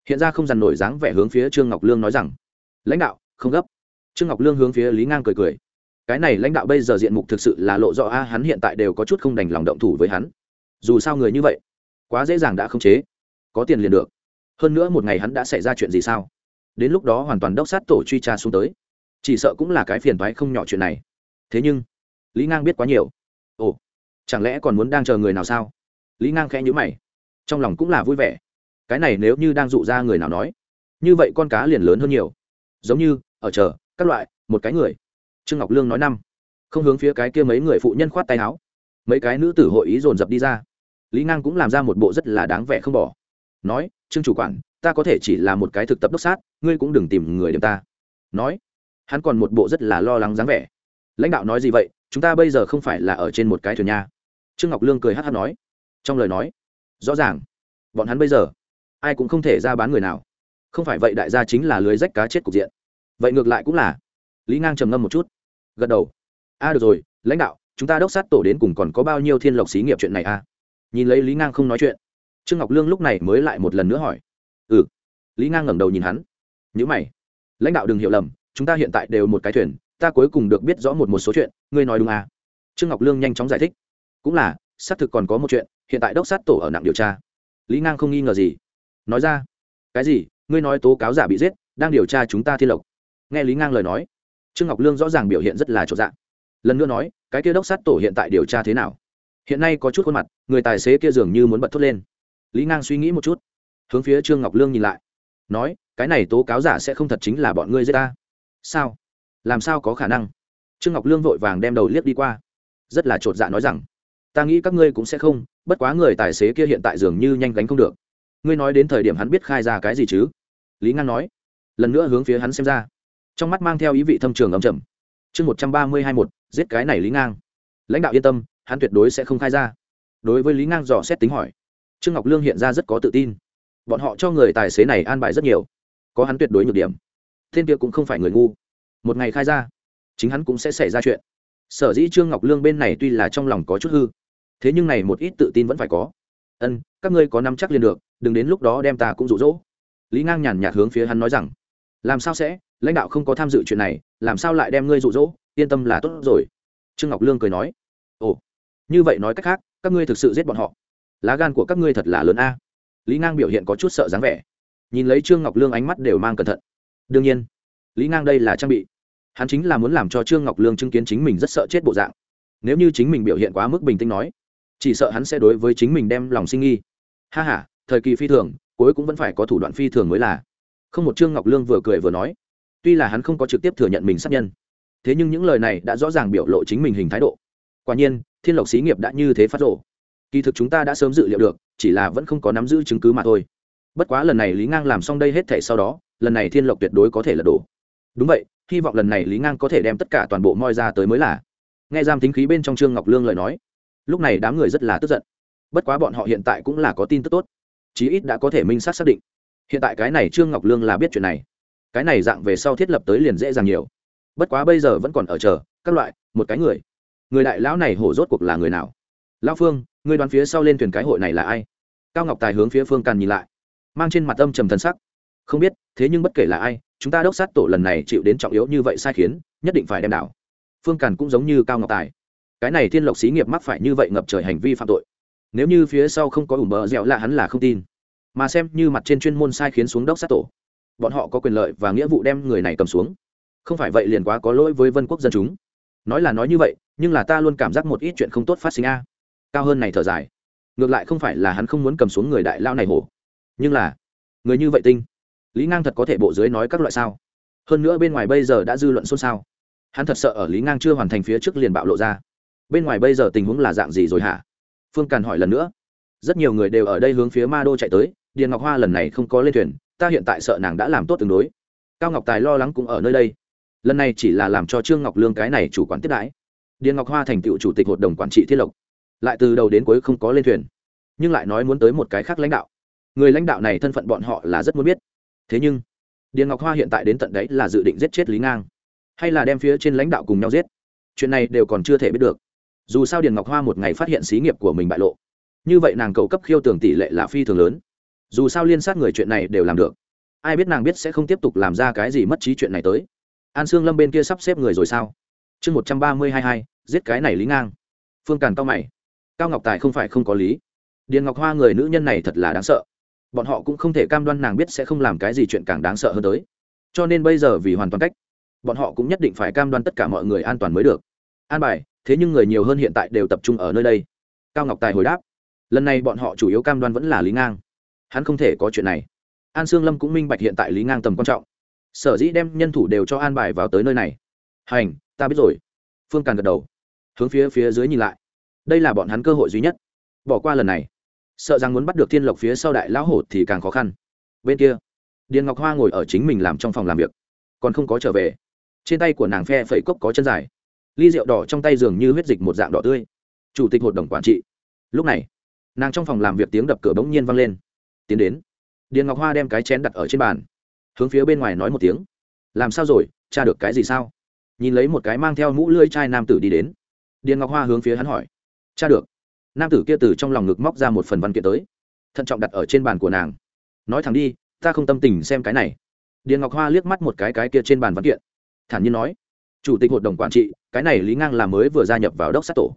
Hiện ra không dằn nổi dáng vẻ hướng phía trương ngọc lương nói rằng, lãnh đạo, không gấp. Trương ngọc lương hướng phía lý ngang cười cười. Cái này lãnh đạo bây giờ diện mục thực sự là lộ rõ a, hắn hiện tại đều có chút không đành lòng động thủ với hắn. Dù sao người như vậy, quá dễ dàng đã không chế, có tiền liền được. Hơn nữa một ngày hắn đã xảy ra chuyện gì sao? Đến lúc đó hoàn toàn đốc sát tổ truy tra xuống tới chỉ sợ cũng là cái phiền toái không nhỏ chuyện này. Thế nhưng, lý ngang biết quá nhiều. Ồ, chẳng lẽ còn muốn đang chờ người nào sao? Lý ngang khẽ nhữ mày. Trong lòng cũng là vui vẻ. Cái này nếu như đang dụ ra người nào nói, như vậy con cá liền lớn hơn nhiều. Giống như, ở chờ, các loại, một cái người. Trương ngọc lương nói năm. Không hướng phía cái kia mấy người phụ nhân khoát tay áo. Mấy cái nữ tử hội ý dồn dập đi ra. Lý ngang cũng làm ra một bộ rất là đáng vẻ không bỏ. Nói, trương chủ quản, ta có thể chỉ là một cái thực tập đốc sát, ngươi cũng đừng tìm người điểm ta. Nói hắn còn một bộ rất là lo lắng dáng vẻ. Lãnh đạo nói gì vậy? Chúng ta bây giờ không phải là ở trên một cái thuyền nha. Trương ngọc lương cười hát hát nói. Trong lời nói, rõ ràng, bọn hắn bây giờ, ai cũng không thể ra bán người nào. Không phải vậy đại gia chính là lưới rách cá chết cục diện. Vậy ngược lại cũng là. Lý ngang trầm ngâm một chút. Gật đầu. A được rồi, lãnh đạo, chúng ta đốc sát tổ đến cùng còn có bao nhiêu thiên lộc xí nghiệp chuyện này a nhìn lấy lý ngang không nói chuyện. Trương ngọc lương lúc này mới lại một lần nữa hỏi. Ừ. Lý ngang ngẩng đầu nhìn hắn. Nhữ mày. Lãnh đạo đừng hiểu lầm chúng ta hiện tại đều một cái thuyền, ta cuối cùng được biết rõ một một số chuyện, ngươi nói đúng à? Trương ngọc lương nhanh chóng giải thích. Cũng là, xác thực còn có một chuyện, hiện tại đốc sát tổ ở nặng điều tra. Lý ngang không nghi ngờ gì. Nói ra. Cái gì? Ngươi nói tố cáo giả bị giết, đang điều tra chúng ta thiên lộc. Nghe lý ngang lời nói, trương ngọc lương rõ ràng biểu hiện rất là trộn dạng lần nữa nói, cái kia đốc sát tổ hiện tại điều tra thế nào? Hiện nay có chút khuôn mặt, người tài xế kia dường như muốn bật thốt lên. Lý ngang suy nghĩ một chút. Hướng phía trương ngọc lương nhìn lại. Nói, cái này tố cáo giả sẽ không thật chính là bọn ngươi giết ta sao? Làm sao có khả năng? Trương ngọc lương vội vàng đem đầu liếc đi qua. Rất là chột dạ nói rằng, ta nghĩ các ngươi cũng sẽ không, bất quá người tài xế kia hiện tại dường như nhanh gánh không được. Ngươi nói đến thời điểm hắn biết khai ra cái gì chứ? Lý ngang nói. Lần nữa hướng phía hắn xem ra. Trong mắt mang theo ý vị thâm trường ấm chầm chương một trăm ba mươi hai một giết cái này lý ngang. Lãnh đạo yên tâm, hắn tuyệt đối sẽ không khai ra. Đối với lý ngang dò xét tính hỏi, trương ngọc lương hiện ra rất có tự tin. Bọn họ cho người tài xế này an bài rất nhiều. Có hắn tuyệt đối nhược điểm thiên kia cũng không phải người ngu. Một ngày khai ra, chính hắn cũng sẽ xảy ra chuyện. Sở dĩ trương ngọc lương bên này tuy là trong lòng có chút hư, thế nhưng này một ít tự tin vẫn phải có. Ân, các ngươi có nắm chắc liền được, đừng đến lúc đó đem ta cũng rụ rỗ lý ngang nhàn nhạt hướng phía hắn nói rằng, làm sao sẽ? Lãnh đạo không có tham dự chuyện này, làm sao lại đem ngươi rụ rỗ yên tâm là tốt rồi. Trương ngọc lương cười nói, ồ, như vậy nói cách khác, các ngươi thực sự giết bọn họ. Lá gan của các ngươi thật là lớn a. Lý ngang biểu hiện có chút sợ dáng vẻ. Nhìn lấy trương ngọc lương ánh mắt đều mang cẩn thận đương nhiên, lý ngang đây là trang bị. Hắn chính là muốn làm cho trương ngọc lương chứng kiến chính mình rất sợ chết bộ dạng. Nếu như chính mình biểu hiện quá mức bình tĩnh nói, chỉ sợ hắn sẽ đối với chính mình đem lòng sinh nghi. Ha h a thời kỳ phi thường, cuối cũng vẫn phải có thủ đoạn phi thường mới là. Không một trương ngọc lương vừa cười vừa nói, tuy là hắn không có trực tiếp thừa nhận mình sát nhân, thế nhưng những lời này đã rõ ràng biểu lộ chính mình hình thái độ. Quả nhiên, thiên lộc xí nghiệp đã như thế phát rộ kỳ thực chúng ta đã sớm dự liệu được, chỉ là vẫn không có nắm giữ chứng cứ mà thôi. Bất quá lần này lý ngang làm xong đây hết thể sau đó lần này thiên lộc tuyệt đối có thể lật đổ. Đúng vậy, hy vọng lần này lý ngang có thể đem tất cả toàn bộ moi ra tới mới là. Nghe giam tính khí bên trong trương ngọc lương lời nói, lúc này đám người rất là tức giận. Bất quá bọn họ hiện tại cũng là có tin tức tốt, chí ít đã có thể minh xác xác định. Hiện tại cái này trương ngọc lương là biết chuyện này. Cái này dạng về sau thiết lập tới liền dễ dàng nhiều. Bất quá bây giờ vẫn còn ở chờ, các loại, một cái người. Người đại lão này hổ rốt cuộc là người nào? Lão phương, người đoàn phía sau lên thuyền cái hội này là ai? Cao ngọc tài hướng phía phương càn nhìn lại, mang trên mặt âm trầm thần sắc không biết, thế nhưng bất kể là ai, chúng ta đốc sát tổ lần này chịu đến trọng yếu như vậy sai khiến, nhất định phải đem đảo. Phương càn cũng giống như cao ngọc tài. Cái này thiên lộc xí nghiệp mắc phải như vậy ngập trời hành vi phạm tội. Nếu như phía sau không có ủ bờ dẻo là hắn là không tin. Mà xem như mặt trên chuyên môn sai khiến xuống đốc sát tổ, bọn họ có quyền lợi và nghĩa vụ đem người này cầm xuống. Không phải vậy liền quá có lỗi với vân quốc dân chúng. Nói là nói như vậy, nhưng là ta luôn cảm giác một ít chuyện không tốt phát sinh a. Cao hơn này thở dài. Ngược lại không phải là hắn không muốn cầm xuống người đại lao này hổ. Nhưng là, người như vậy tinh lý ngang thật có thể bộ dưới nói các loại sao? Hơn nữa bên ngoài bây giờ đã dư luận xôn xao. Hắn thật sợ ở lý ngang chưa hoàn thành phía trước liền bạo lộ ra. Bên ngoài bây giờ tình huống là dạng gì rồi hả? Phương càn hỏi lần nữa. Rất nhiều người đều ở đây hướng phía ma đô chạy tới, điền ngọc hoa lần này không có lên thuyền, ta hiện tại sợ nàng đã làm tốt tương đối. Cao ngọc tài lo lắng cũng ở nơi đây. Lần này chỉ là làm cho trương ngọc lương cái này chủ quản tiếp đãi. Điền ngọc hoa thành tựu chủ tịch hội đồng quản trị thiết lộc. Lại từ đầu đến cuối không có lên thuyền, nhưng lại nói muốn tới một cái khác lãnh đạo. Người lãnh đạo này thân phận bọn họ là rất muốn biết thế nhưng, điền ngọc hoa hiện tại đến tận đấy là dự định giết chết lý ngang, hay là đem phía trên lãnh đạo cùng nhau giết? Chuyện này đều còn chưa thể biết được. Dù sao điền ngọc hoa một ngày phát hiện xí nghiệp của mình bại lộ, như vậy nàng cầu cấp khiêu tưởng tỷ lệ là phi thường lớn. Dù sao liên sát người chuyện này đều làm được. Ai biết nàng biết sẽ không tiếp tục làm ra cái gì mất trí chuyện này tới. An sương lâm bên kia sắp xếp người rồi sao? Chương một trăm ba mươi hai hai, giết cái này lý ngang. Phương càn cao mày. Cao ngọc tài không phải không có lý. Điền ngọc hoa người nữ nhân này thật là đáng sợ bọn họ cũng không thể cam đoan nàng biết sẽ không làm cái gì chuyện càng đáng sợ hơn tới. Cho nên bây giờ vì hoàn toàn cách, bọn họ cũng nhất định phải cam đoan tất cả mọi người an toàn mới được. An bài, thế nhưng người nhiều hơn hiện tại đều tập trung ở nơi đây. Cao ngọc tài hồi đáp, lần này bọn họ chủ yếu cam đoan vẫn là lý ngang. Hắn không thể có chuyện này. An sương lâm cũng minh bạch hiện tại lý ngang tầm quan trọng. Sở dĩ đem nhân thủ đều cho an bài vào tới nơi này. Hành, ta biết rồi. Phương càn gật đầu, hướng phía phía dưới nhìn lại. Đây là bọn hắn cơ hội duy nhất. Bỏ qua lần này sợ rằng muốn bắt được thiên lộc phía sau đại lão hổ thì càng khó khăn. Bên kia, điền ngọc hoa ngồi ở chính mình làm trong phòng làm việc, còn không có trở về. Trên tay của nàng phe phẩy cốc có chân dài, ly rượu đỏ trong tay dường như huyết dịch một dạng đỏ tươi. Chủ tịch hội đồng quản trị. Lúc này, nàng trong phòng làm việc tiếng đập cửa bỗng nhiên vang lên. Tiến đến, điền ngọc hoa đem cái chén đặt ở trên bàn, hướng phía bên ngoài nói một tiếng. Làm sao rồi, cha được cái gì sao? Nhìn lấy một cái mang theo mũ lưỡi chai nam tử đi đến. Điền ngọc hoa hướng phía hắn hỏi. Cha được nam tử kia từ trong lòng ngực móc ra một phần văn kiện tới, thận trọng đặt ở trên bàn của nàng. Nói thẳng đi, ta không tâm tình xem cái này. Điền ngọc hoa liếc mắt một cái cái kia trên bàn văn kiện, thản nhiên nói, chủ tịch hội đồng quản trị, cái này lý ngang là mới vừa gia nhập vào đốc sát tổ.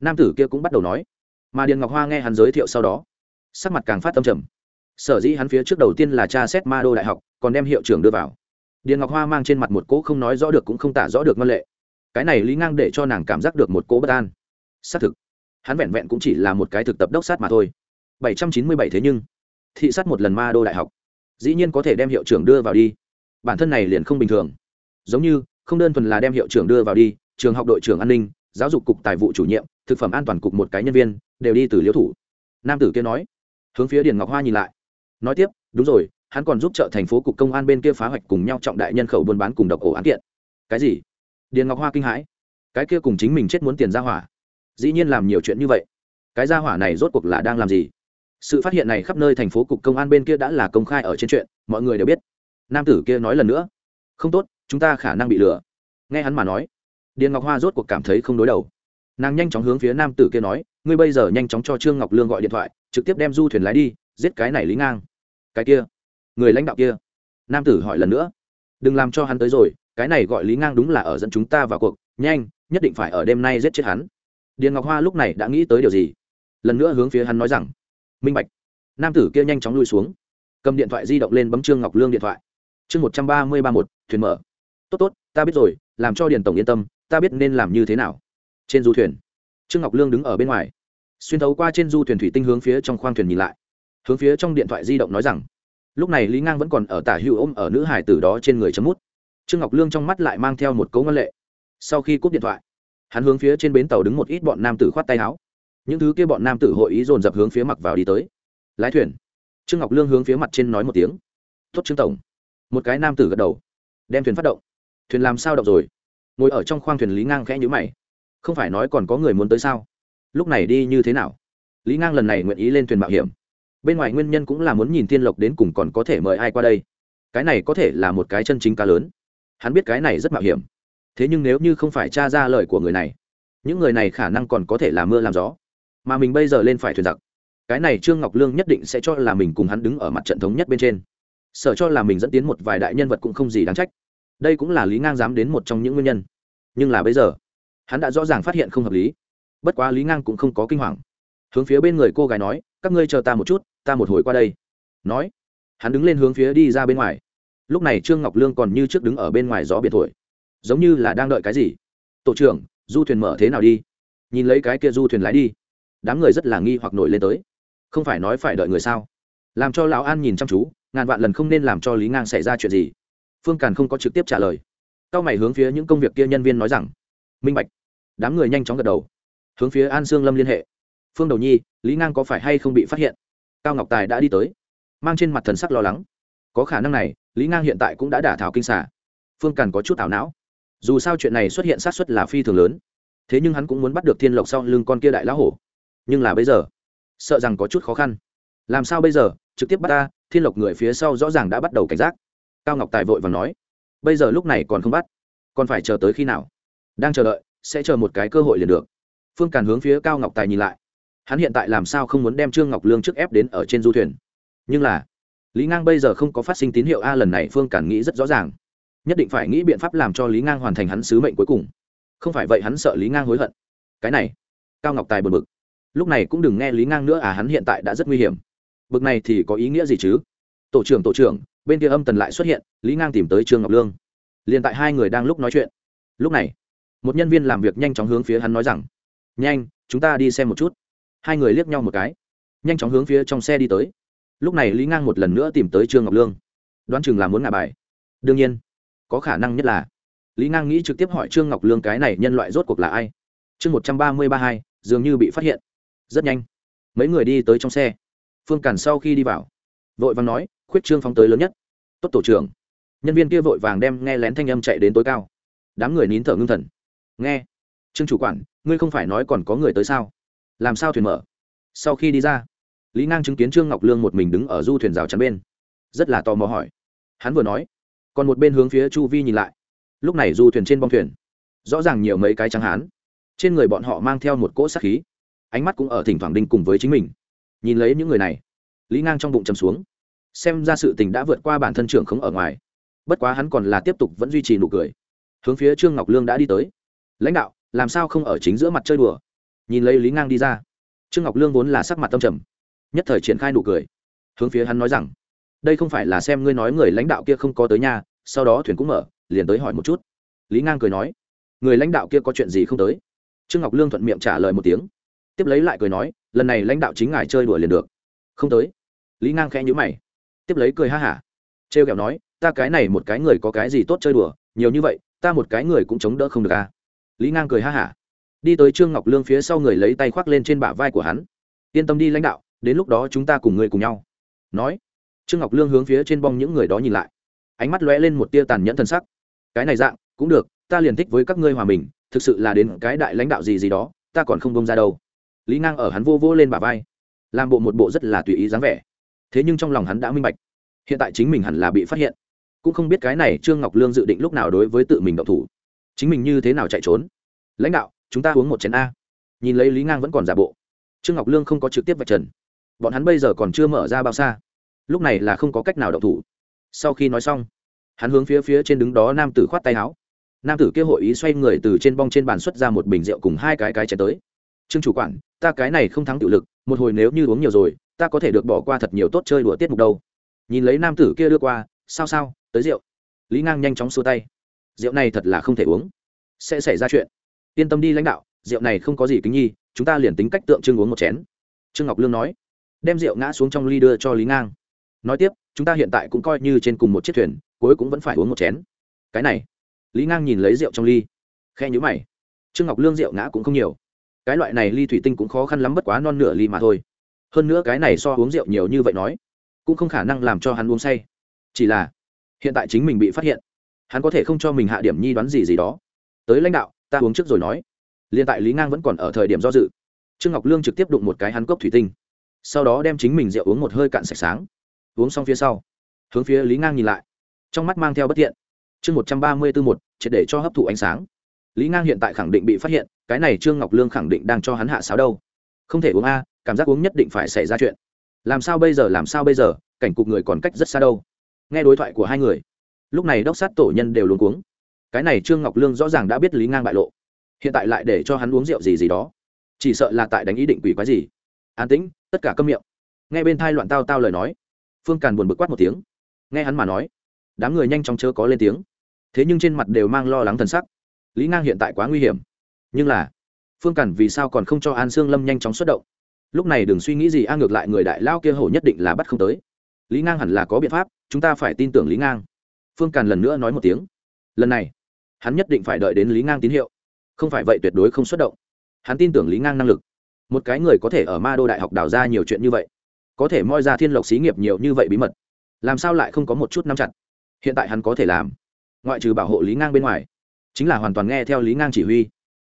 Nam tử kia cũng bắt đầu nói, mà điền ngọc hoa nghe hắn giới thiệu sau đó, sắc mặt càng phát tâm trầm. Sở dĩ hắn phía trước đầu tiên là cha xét ma đô đại học, còn đem hiệu trưởng đưa vào. Điền ngọc hoa mang trên mặt một cỗ không nói rõ được cũng không tả rõ được ngân lệ. Cái này lý ngang để cho nàng cảm giác được một cỗ bất an. Xác thực hắn vẹn vẹn cũng chỉ là một cái thực tập đốc sát mà thôi. Bảy trăm chín mươi bảy thế nhưng, thị sát một lần ma đô đại học, dĩ nhiên có thể đem hiệu trưởng đưa vào đi. Bản thân này liền không bình thường. Giống như, không đơn thuần là đem hiệu trưởng đưa vào đi, trường học đội trưởng an ninh, giáo dục cục tài vụ chủ nhiệm, thực phẩm an toàn cục một cái nhân viên, đều đi từ liễu thủ. Nam tử kia nói, hướng phía điền ngọc hoa nhìn lại. Nói tiếp, đúng rồi, hắn còn giúp trợ thành phố cục công an bên kia phá hoạch cùng nhau trọng đại nhân khẩu buôn bán cùng độc ổ án kiện. Cái gì? Điền ngọc hoa kinh hãi. Cái kia cùng chính mình chết muốn tiền ra hỏa dĩ nhiên làm nhiều chuyện như vậy. Cái gia hỏa này rốt cuộc là đang làm gì? Sự phát hiện này khắp nơi thành phố cục công an bên kia đã là công khai ở trên chuyện, mọi người đều biết. Nam tử kia nói lần nữa, không tốt, chúng ta khả năng bị lừa. Nghe hắn mà nói, điền ngọc hoa rốt cuộc cảm thấy không đối đầu. Nàng nhanh chóng hướng phía nam tử kia nói, ngươi bây giờ nhanh chóng cho trương ngọc lương gọi điện thoại, trực tiếp đem du thuyền lái đi, giết cái này lý ngang. Cái kia, người lãnh đạo kia. Nam tử hỏi lần nữa, đừng làm cho hắn tới rồi, cái này gọi lý ngang đúng là ở dẫn chúng ta vào cuộc, nhanh, nhất định phải ở đêm nay giết chết hắn điền ngọc hoa lúc này đã nghĩ tới điều gì? Lần nữa hướng phía hắn nói rằng, minh bạch. Nam tử kia nhanh chóng lui xuống, cầm điện thoại di động lên bấm trương ngọc lương điện thoại. Chương một trăm ba mươi ba một, thuyền mở. Tốt tốt, ta biết rồi, làm cho điền tổng yên tâm, ta biết nên làm như thế nào. Trên du thuyền, trương ngọc lương đứng ở bên ngoài, xuyên thấu qua trên du thuyền thủy tinh hướng phía trong khoang thuyền nhìn lại. Hướng phía trong điện thoại di động nói rằng, lúc này lý ngang vẫn còn ở tả hữu ôm ở nữ hải tử đó trên người chấm mút. Trương ngọc lương trong mắt lại mang theo một cấu ngân lệ. Sau khi cúp điện thoại hắn hướng phía trên bến tàu đứng một ít bọn nam tử khoát tay áo. Những thứ kia bọn nam tử hội ý dồn dập hướng phía mặc vào đi tới. Lái thuyền. Trương ngọc lương hướng phía mặt trên nói một tiếng. Tốt trương tổng. Một cái nam tử gật đầu. Đem thuyền phát động. Thuyền làm sao động rồi? Ngồi ở trong khoang thuyền lý ngang khẽ nhữ mày. Không phải nói còn có người muốn tới sao? Lúc này đi như thế nào? Lý ngang lần này nguyện ý lên thuyền mạo hiểm. Bên ngoài nguyên nhân cũng là muốn nhìn tiên lộc đến cùng còn có thể mời ai qua đây. Cái này có thể là một cái chân chính cá lớn. Hắn biết cái này rất mạo hiểm thế nhưng nếu như không phải t r a ra lời của người này, những người này khả năng còn có thể là mưa làm gió. Mà mình bây giờ lên phải thuyền giặc. Cái này trương ngọc lương nhất định sẽ cho là mình cùng hắn đứng ở mặt trận thống nhất bên trên. Sợ cho là mình dẫn tiến một vài đại nhân vật cũng không gì đáng trách. Đây cũng là lý ngang dám đến một trong những nguyên nhân. Nhưng là bây giờ, hắn đã rõ ràng phát hiện không hợp lý. Bất quá lý ngang cũng không có kinh hoàng. Hướng phía bên người cô gái nói, các ngươi chờ ta một chút, ta một hồi qua đây. Nói, hắn đứng lên hướng phía đi ra bên ngoài. Lúc này trương ngọc lương còn như trước đứng ở bên ngoài gió biệt thổi giống như là đang đợi cái gì. Tổ trưởng, du thuyền mở thế nào đi? Nhìn lấy cái kia du thuyền lái đi. Đám người rất là nghi hoặc nổi lên tới. Không phải nói phải đợi người sao? Làm cho lão an nhìn chăm chú, ngàn vạn lần không nên làm cho lý ngang xảy ra chuyện gì. Phương càn không có trực tiếp trả lời. Cao mày hướng phía những công việc kia nhân viên nói rằng, minh bạch. Đám người nhanh chóng gật đầu. Hướng phía an sương lâm liên hệ. Phương đầu nhi, lý ngang có phải hay không bị phát hiện? Cao ngọc tài đã đi tới, mang trên mặt thần sắc lo lắng. Có khả năng này, lý ngang hiện tại cũng đã đả thảo kinh xả phương càn có chút ảo não dù sao chuyện này xuất hiện sát xuất là phi thường lớn. Thế nhưng hắn cũng muốn bắt được thiên lộc sau lưng con kia đại lão hổ. Nhưng là bây giờ, sợ rằng có chút khó khăn. Làm sao bây giờ? Trực tiếp bắt ta, thiên lộc người phía sau rõ ràng đã bắt đầu cảnh giác. Cao ngọc tài vội và nói, bây giờ lúc này còn không bắt, còn phải chờ tới khi nào? Đang chờ đợi, sẽ chờ một cái cơ hội liền được. Phương càn hướng phía cao ngọc tài nhìn lại. Hắn hiện tại làm sao không muốn đem trương ngọc lương trước ép đến ở trên du thuyền? Nhưng là, lý ngang bây giờ không có phát sinh tín hiệu a lần này phương càn nghĩ rất rõ ràng nhất định phải nghĩ biện pháp làm cho lý ngang hoàn thành hắn sứ mệnh cuối cùng. Không phải vậy hắn sợ lý ngang hối hận. Cái này, cao ngọc tài bật bực. Lúc này cũng đừng nghe lý ngang nữa à hắn hiện tại đã rất nguy hiểm. Bực này thì có ý nghĩa gì chứ? Tổ trưởng tổ trưởng, bên kia âm tần lại xuất hiện, lý ngang tìm tới trương ngọc lương. Liền tại hai người đang lúc nói chuyện. Lúc này, một nhân viên làm việc nhanh chóng hướng phía hắn nói rằng, nhanh, chúng ta đi xem một chút. Hai người liếc nhau một cái. Nhanh chóng hướng phía trong xe đi tới. Lúc này lý ngang một lần nữa tìm tới trương ngọc lương. Đoán chừng là muốn ngả bài. Đương nhiên có khả năng nhất là. Lý ngang nghĩ trực tiếp hỏi trương ngọc lương cái này nhân loại rốt cuộc là ai? Chương một trăm ba mươi ba hai, dường như bị phát hiện. Rất nhanh, mấy người đi tới trong xe. Phương cản sau khi đi vào, vội vàng nói, khuyết trương phóng tới lớn nhất. Tốt tổ trưởng. Nhân viên kia vội vàng đem nghe lén thanh âm chạy đến tối cao. Đám người nín thở ngưng thần. Nghe, trương chủ quản, ngươi không phải nói còn có người tới sao? Làm sao thuyền mở? Sau khi đi ra, lý ngang chứng kiến trương ngọc lương một mình đứng ở du thuyền rào chắn bên. Rất là tò mò hỏi. Hắn vừa nói còn một bên hướng phía chu vi nhìn lại. Lúc này du thuyền trên bong thuyền, rõ ràng nhiều mấy cái trắng hán. Trên người bọn họ mang theo một cỗ sát khí. Ánh mắt cũng ở thỉnh thoảng đinh cùng với chính mình. Nhìn lấy những người này, lý ngang trong bụng chầm xuống. Xem ra sự tình đã vượt qua bản thân trưởng khống ở ngoài. Bất quá hắn còn là tiếp tục vẫn duy trì nụ cười. Hướng phía trương ngọc lương đã đi tới. Lãnh đạo, làm sao không ở chính giữa mặt chơi đùa? Nhìn lấy lý ngang đi ra. Trương ngọc lương vốn là sắc mặt tâm trầm, nhất thời triển khai nụ cười. Hướng phía hắn nói rằng đây không phải là xem ngươi nói người lãnh đạo kia không có tới nhà, sau đó thuyền cũng mở, liền tới hỏi một chút. Lý ngang cười nói, người lãnh đạo kia có chuyện gì không tới? Trương ngọc lương thuận miệng trả lời một tiếng. Tiếp lấy lại cười nói, lần này lãnh đạo chính ngài chơi đùa liền được. Không tới. Lý ngang khẽ nhữ mày. Tiếp lấy cười ha hả. Trêu kẹo nói, ta cái này một cái người có cái gì tốt chơi đùa, nhiều như vậy, ta một cái người cũng chống đỡ không được à? Lý ngang cười ha hả. Đi tới trương ngọc lương phía sau người lấy tay khoác lên trên bả vai của hắn. Yên tâm đi lãnh đạo, đến lúc đó chúng ta cùng người cùng nhau. Nói trương ngọc lương hướng phía trên bong những người đó nhìn lại. Ánh mắt lóe lên một tia tàn nhẫn thân sắc. Cái này dạng, cũng được, ta liền thích với các ngươi hòa mình, thực sự là đến cái đại lãnh đạo gì gì đó, ta còn không bông ra đâu. Lý ngang ở hắn vô vô lên bà vai, làm bộ một bộ rất là tùy ý dáng vẻ. Thế nhưng trong lòng hắn đã minh bạch, hiện tại chính mình hẳn là bị phát hiện. Cũng không biết cái này trương ngọc lương dự định lúc nào đối với tự mình động thủ. Chính mình như thế nào chạy trốn? Lãnh đạo, chúng ta uống một chén a. Nhìn lấy lý ngang vẫn còn giả bộ. Trương ngọc lương không có trực tiếp vạch trần. Bọn hắn bây giờ còn chưa mở ra bao xa lúc này là không có cách nào động thủ. Sau khi nói xong, hắn hướng phía phía trên đứng đó nam tử khoát tay áo. Nam tử kia hội ý xoay người từ trên bong trên bàn xuất ra một bình rượu cùng hai cái cái chén tới. Trương chủ quản, ta cái này không thắng tự lực, một hồi nếu như uống nhiều rồi, ta có thể được bỏ qua thật nhiều tốt chơi đùa tiết mục đâu. Nhìn lấy nam tử kia đưa qua, sao sao, tới rượu. Lý ngang nhanh chóng xua tay. Rượu này thật là không thể uống. Sẽ xảy ra chuyện. Yên tâm đi lãnh đạo, rượu này không có gì kính nhi, chúng ta liền tính cách tượng trưng uống một chén. Trương ngọc lương nói. Đem rượu ngã xuống trong ly đưa cho lý ngang nói tiếp, chúng ta hiện tại cũng coi như trên cùng một chiếc thuyền, cuối cũng vẫn phải uống một chén. Cái này, lý ngang nhìn lấy rượu trong ly khe nhữ mày. Trương ngọc lương rượu ngã cũng không nhiều. Cái loại này ly thủy tinh cũng khó khăn lắm bất quá non nửa ly mà thôi. Hơn nữa cái này so uống rượu nhiều như vậy nói, cũng không khả năng làm cho hắn uống say. Chỉ là, hiện tại chính mình bị phát hiện, hắn có thể không cho mình hạ điểm nhi đoán gì gì đó. Tới lãnh đạo, ta uống trước rồi nói. Liền tại lý ngang vẫn còn ở thời điểm do dự. Trương ngọc lương trực tiếp đụng một cái hắn cốc thủy tinh. Sau đó đem chính mình rượu uống một hơi cạn sạch sáng uống xong phía sau. Hướng phía lý ngang nhìn lại. Trong mắt mang theo bất thiện. Chương một trăm ba mươi bốn một, triệt để cho hấp thụ ánh sáng. Lý ngang hiện tại khẳng định bị phát hiện, cái này trương ngọc lương khẳng định đang cho hắn hạ sáo đâu. Không thể uống a, cảm giác uống nhất định phải xảy ra chuyện. Làm sao bây giờ, làm sao bây giờ, cảnh cục người còn cách rất xa đâu. Nghe đối thoại của hai người, lúc này đốc sát tổ nhân đều luống cuống. Cái này trương ngọc lương rõ ràng đã biết lý ngang bại lộ. Hiện tại lại để cho hắn uống rượu gì gì đó. Chỉ sợ là tại đánh ý định quỷ quái gì. An tĩnh, tất cả câm miệng. Nghe bên thai loạn tao tao lời nói phương càn buồn bực quát một tiếng. Nghe hắn mà nói, đám người nhanh chóng chớ có lên tiếng. Thế nhưng trên mặt đều mang lo lắng thần sắc. Lý ngang hiện tại quá nguy hiểm. Nhưng là, phương càn vì sao còn không cho an sương lâm nhanh chóng xuất động? Lúc này đừng suy nghĩ gì, a ngược lại người đại lao kia hổ nhất định là bắt không tới. Lý ngang hẳn là có biện pháp, chúng ta phải tin tưởng lý ngang. Phương càn lần nữa nói một tiếng. Lần này, hắn nhất định phải đợi đến lý ngang tín hiệu. Không phải vậy tuyệt đối không xuất động. Hắn tin tưởng lý ngang năng lực. Một cái người có thể ở ma đô đại học đào ra nhiều chuyện như vậy có thể moi ra thiên lộc xí nghiệp nhiều như vậy bí mật, làm sao lại không có một chút nắm chặt? Hiện tại hắn có thể làm, ngoại trừ bảo hộ lý ngang bên ngoài, chính là hoàn toàn nghe theo lý ngang chỉ huy.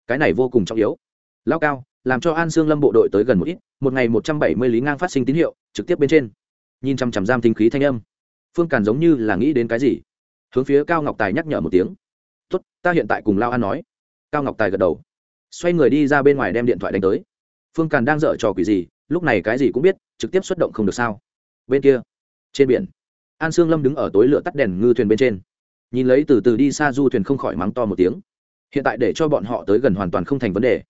Cái này vô cùng trọng yếu. Lao cao, làm cho an sương lâm bộ đội tới gần một ít, một ngày một trăm bảy mươi lý ngang phát sinh tín hiệu, trực tiếp bên trên. Nhìn chằm chằm giam tinh khí thanh âm, phương càn giống như là nghĩ đến cái gì? Hướng phía cao ngọc tài nhắc nhở một tiếng. Tuất ta hiện tại cùng lao an nói. Cao ngọc tài gật đầu, xoay người đi ra bên ngoài đem điện thoại đánh tới. Phương càn đang dở trò quỷ gì lúc này cái gì cũng biết, trực tiếp xuất động không được sao? Bên kia, trên biển, an sương lâm đứng ở tối lửa tắt đèn ngư thuyền bên trên. Nhìn lấy từ từ đi xa du thuyền không khỏi mắng to một tiếng. Hiện tại để cho bọn họ tới gần hoàn toàn không thành vấn đề.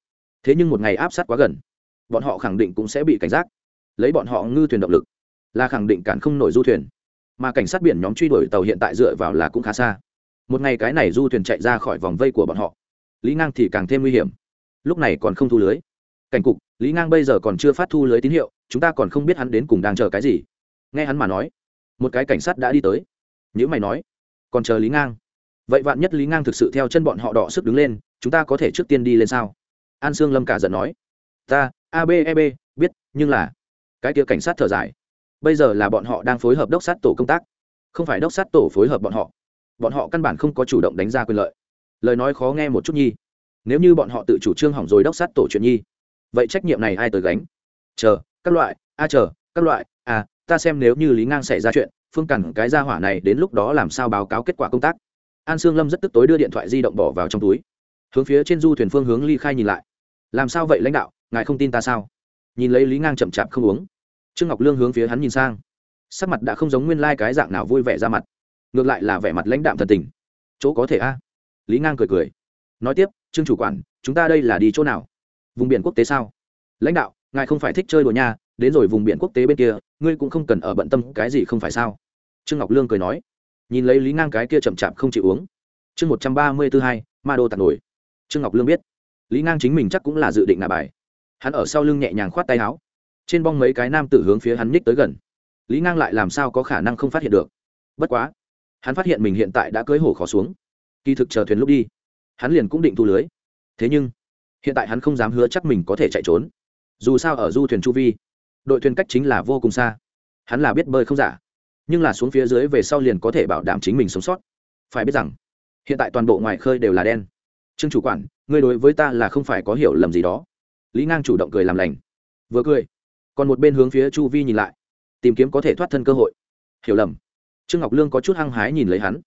Thế nhưng một ngày áp sát quá gần, bọn họ khẳng định cũng sẽ bị cảnh giác. Lấy bọn họ ngư thuyền động lực, là khẳng định cản không nổi du thuyền. Mà cảnh sát biển nhóm truy đuổi tàu hiện tại dựa vào là cũng khá xa. Một ngày cái này du thuyền chạy ra khỏi vòng vây của bọn họ. Lý ngang thì càng thêm nguy hiểm. Lúc này còn không thu lưới. Cảnh cục lý ngang bây giờ còn chưa phát thu lưới tín hiệu, chúng ta còn không biết hắn đến cùng đang chờ cái gì. Nghe hắn mà nói, một cái cảnh sát đã đi tới. Nhữ mày nói, còn chờ lý ngang? Vậy vạn nhất lý ngang thực sự theo chân bọn họ đỏ sức đứng lên, chúng ta có thể trước tiên đi lên sao? An sương lâm cả giận nói, ta abeb e, biết, nhưng là cái kia cảnh sát thở dài, bây giờ là bọn họ đang phối hợp đốc sát tổ công tác, không phải đốc sát tổ phối hợp bọn họ. Bọn họ căn bản không có chủ động đánh ra quyền lợi. Lời nói khó nghe một chút nhi. Nếu như bọn họ tự chủ trương hỏng rồi đốc sát tổ chuyện nhi vậy trách nhiệm này ai tới gánh? Chờ, các loại, a, chờ, các loại a ta xem nếu như lý ngang xảy ra chuyện, phương cẳng cái ra hỏa này đến lúc đó làm sao báo cáo kết quả công tác? An sương lâm rất tức tối đưa điện thoại di động bỏ vào trong túi. Hướng phía trên du thuyền phương hướng ly khai nhìn lại. Làm sao vậy lãnh đạo, ngài không tin ta sao? Nhìn lấy lý ngang chậm chạp không uống. Trương ngọc lương hướng phía hắn nhìn sang. Sắc mặt đã không giống nguyên lai、like、cái dạng nào vui vẻ ra mặt. Ngược lại là vẻ mặt lãnh đạm thần tình. Chỗ có thể a? Lý ngang cười cười. Nói tiếp, trương chủ quản, chúng ta đây là đi chỗ nào? Vùng biển quốc tế sao? Lãnh đạo, ngài không phải thích chơi đùa nha, đến rồi vùng biển quốc tế bên kia, ngươi cũng không cần ở bận tâm cái gì không phải sao? Trương ngọc lương cười nói. Nhìn lấy lý ngang cái kia chậm chạp không chịu uống. Chương một trăm ba mươi thứ hai, ma đô tạt nổi. Trương ngọc lương biết. Lý ngang chính mình chắc cũng là dự định nạ bài. Hắn ở sau lưng nhẹ nhàng khoát tay áo. Trên bong mấy cái nam tử hướng phía hắn ních tới gần. Lý ngang lại làm sao có khả năng không phát hiện được? Bất quá, hắn phát hiện mình hiện tại đã cưới hổ khó xuống. Kỳ thực chờ thuyền lúc đi, hắn liền cũng định thu lưới. Thế nhưng hiện tại hắn không dám hứa chắc mình có thể chạy trốn. Dù sao ở du thuyền chu vi, đội thuyền cách chính là vô cùng xa. Hắn là biết bơi không giả, nhưng là xuống phía dưới về sau liền có thể bảo đảm chính mình sống sót. Phải biết rằng, hiện tại toàn bộ ngoài khơi đều là đen. Trương chủ quản, ngươi đối với ta là không phải có hiểu lầm gì đó. Lý ngang chủ động cười làm lành. Vừa cười, còn một bên hướng phía chu vi nhìn lại, tìm kiếm có thể thoát thân cơ hội. Hiểu lầm. Trương ngọc lương có chút hăng hái nhìn lấy hắn.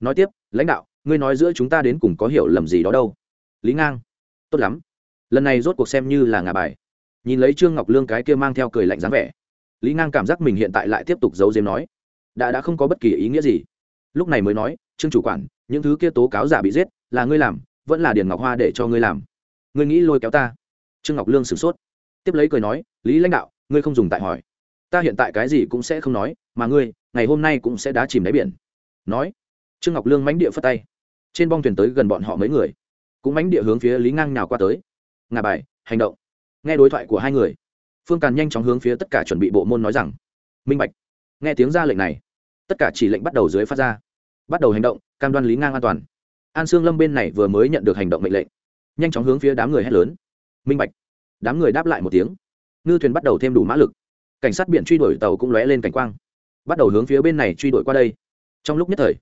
Nói tiếp, lãnh đạo, ngươi nói giữa chúng ta đến cùng có hiểu lầm gì đó đâu? Lý ngang tốt lắm. Lần này rốt cuộc xem như là ngà bài. Nhìn lấy trương ngọc lương cái kia mang theo cười lạnh dáng vẻ, lý ngang cảm giác mình hiện tại lại tiếp tục giấu diếm nói, đã đã không có bất kỳ ý nghĩa gì. Lúc này mới nói, trương chủ quản, những thứ kia tố cáo giả bị giết, là ngươi làm, vẫn là điền ngọc hoa để cho ngươi làm. Ngươi nghĩ lôi kéo ta? Trương ngọc lương sửng sốt. Tiếp lấy cười nói, lý lãnh đạo, ngươi không dùng tại hỏi. Ta hiện tại cái gì cũng sẽ không nói, mà ngươi, ngày hôm nay cũng sẽ đá chìm đáy biển. Nói, trương ngọc lương mánh địa phất tay. Trên bong thuyền tới gần bọn họ mấy người cũng mánh địa hướng phía lý ngang nào qua tới. Ngà bài, hành động. Nghe đối thoại của hai người, phương càn nhanh chóng hướng phía tất cả chuẩn bị bộ môn nói rằng, minh bạch. Nghe tiếng ra lệnh này, tất cả chỉ lệnh bắt đầu dưới phát ra. Bắt đầu hành động, cam đoan lý ngang an toàn. An sương lâm bên này vừa mới nhận được hành động mệnh lệnh, nhanh chóng hướng phía đám người hét lớn. Minh bạch. Đám người đáp lại một tiếng. Ngư thuyền bắt đầu thêm đủ mã lực. Cảnh sát biển truy đuổi tàu cũng lóe lên cảnh quang. Bắt đầu hướng phía bên này truy đuổi qua đây. Trong lúc nhất thời,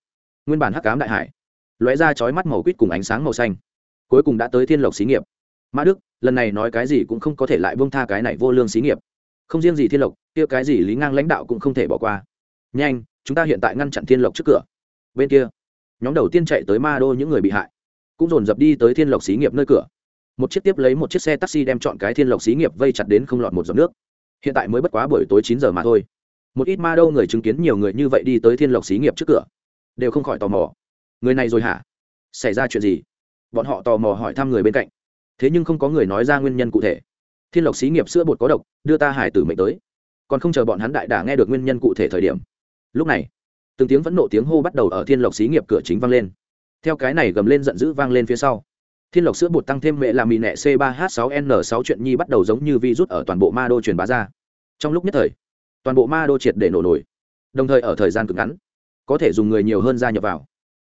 nguyên bản hắc cám đại hải lóe ra chói mắt màu quýt cùng ánh sáng màu xanh cuối cùng đã tới thiên lộc xí nghiệp. Mã đức, lần này nói cái gì cũng không có thể lại bông tha cái này vô lương xí nghiệp. Không riêng gì thiên lộc, kia cái gì lý ngang lãnh đạo cũng không thể bỏ qua. Nhanh, chúng ta hiện tại ngăn chặn thiên lộc trước cửa. Bên kia, nhóm đầu tiên chạy tới ma đô những người bị hại, cũng dồn dập đi tới thiên lộc xí nghiệp nơi cửa. Một chiếc tiếp lấy một chiếc xe taxi đem chọn cái thiên lộc xí nghiệp vây chặt đến không lọt một giọt nước. Hiện tại mới bất quá buổi tối chín giờ mà thôi. Một ít ma đô người chứng kiến nhiều người như vậy đi tới thiên lộc xí nghiệp trước cửa, đều không khỏi tò mò. Người này rồi hả? Xảy ra chuyện gì? Bọn họ tò mò hỏi thăm người bên cạnh. Thế nhưng không có người nói ra nguyên nhân cụ thể. Thiên lộc xí nghiệp sữa bột có độc, đưa ta hải tử mệnh tới. Còn không chờ bọn hắn đại đả nghe được nguyên nhân cụ thể thời điểm. Lúc này, từng tiếng vẫn nộ tiếng hô bắt đầu ở thiên lộc xí nghiệp cửa chính vang lên. Theo cái này gầm lên giận dữ vang lên phía sau, thiên lộc sữa bột tăng thêm mẹ làm mì nẹ c 3 h 6 n 6 chuyện nhi bắt đầu giống như virus ở toàn bộ ma đô truyền bá ra. Trong lúc nhất thời, toàn bộ ma đô triệt để nổ nổi. Đồng thời ở thời gian cực ngắn, có thể dùng người nhiều hơn gia nhập vào.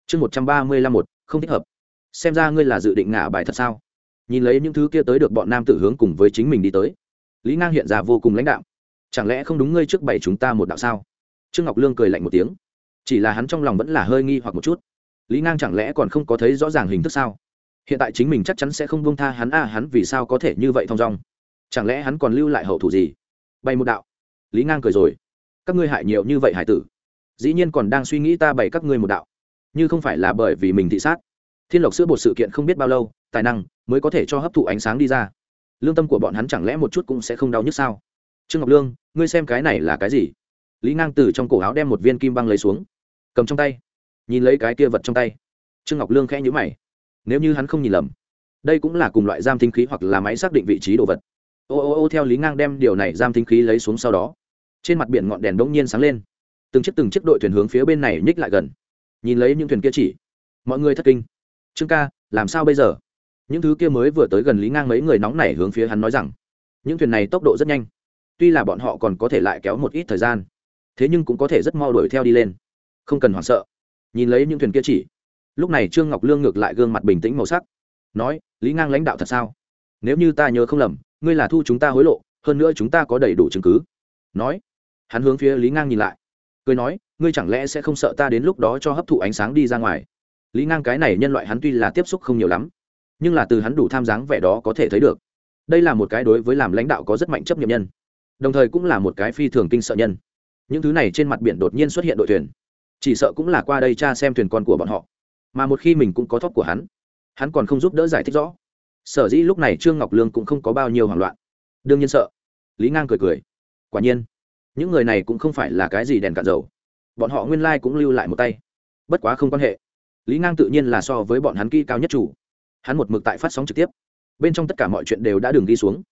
Chương một trăm ba mươi lăm một, không thích hợp xem ra ngươi là dự định ngả bài thật sao? Nhìn lấy những thứ kia tới được bọn nam tử hướng cùng với chính mình đi tới. Lý ngang hiện ra vô cùng lãnh đạo chẳng lẽ không đúng ngươi trước bảy chúng ta một đạo sao? Trương ngọc lương cười lạnh một tiếng. Chỉ là hắn trong lòng vẫn là hơi nghi hoặc một chút. Lý ngang chẳng lẽ còn không có thấy rõ ràng hình thức sao? Hiện tại chính mình chắc chắn sẽ không buông tha hắn. A à, hắn vì sao có thể như vậy thong dong? Chẳng lẽ hắn còn lưu lại hậu thủ gì? Bày một đạo. Lý ngang cười rồi. Các ngươi hại nhiều như vậy hải tử. Dĩ nhiên còn đang suy nghĩ ta bày các ngươi một đạo. Như không phải là bởi vì mình thị sát thiên lộc sữa bột sự kiện không biết bao lâu, tài năng mới có thể cho hấp thụ ánh sáng đi ra. Lương tâm của bọn hắn chẳng lẽ một chút cũng sẽ không đau nhức sao? Trương ngọc lương, ngươi xem cái này là cái gì? Lý ngang từ trong cổ áo đem một viên kim băng lấy xuống, cầm trong tay, nhìn lấy cái kia vật trong tay. Trương ngọc lương khẽ nhữ mày. Nếu như hắn không nhìn lầm, đây cũng là cùng loại giam thính khí hoặc là máy xác định vị trí đồ vật. Ô ô ô theo lý ngang đem điều này giam thính khí lấy xuống sau đó, trên mặt biển ngọn đèn đông nhiên sáng lên. Từng chiếc từng chiếc đội thuyền hướng phía bên này nhích lại gần. Nhìn lấy những thuyền kia chỉ, mọi người thất kinh trương ca, làm sao bây giờ? Những thứ kia mới vừa tới gần lý ngang mấy người nóng nảy hướng phía hắn nói rằng, những thuyền này tốc độ rất nhanh. Tuy là bọn họ còn có thể lại kéo một ít thời gian, thế nhưng cũng có thể rất mau đuổi theo đi lên. Không cần hoảng sợ. Nhìn lấy những thuyền kia chỉ, lúc này trương ngọc lương ngược lại gương mặt bình tĩnh màu sắc, nói, lý ngang lãnh đạo thật sao? Nếu như ta nhớ không lầm, ngươi là thu chúng ta hối lộ, hơn nữa chúng ta có đầy đủ chứng cứ. Nói, hắn hướng phía lý ngang nhìn lại, cười nói, ngươi chẳng lẽ sẽ không sợ ta đến lúc đó cho hấp thụ ánh sáng đi ra ngoài? Lý ngang cái này nhân loại hắn tuy là tiếp xúc không nhiều lắm, nhưng là từ hắn đủ tham dáng vẻ đó có thể thấy được. Đây là một cái đối với làm lãnh đạo có rất mạnh chấp nhiệm nhân, đồng thời cũng là một cái phi thường kinh sợ nhân. Những thứ này trên mặt biển đột nhiên xuất hiện đội thuyền. Chỉ sợ cũng là qua đây cha xem thuyền con của bọn họ. Mà một khi mình cũng có thóp của hắn hắn còn không giúp đỡ giải thích rõ. Sở dĩ lúc này trương ngọc lương cũng không có bao nhiêu hoảng loạn. Đương nhiên sợ. Lý ngang cười cười. Quả nhiên, những người này cũng không phải là cái gì đèn cạn dầu. Bọn họ nguyên lai、like、cũng lưu lại một tay. Bất quá không quan hệ lý ngang tự nhiên là so với bọn hắn kỹ cao nhất chủ. Hắn một mực tại phát sóng trực tiếp. Bên trong tất cả mọi chuyện đều đã đường đi xuống.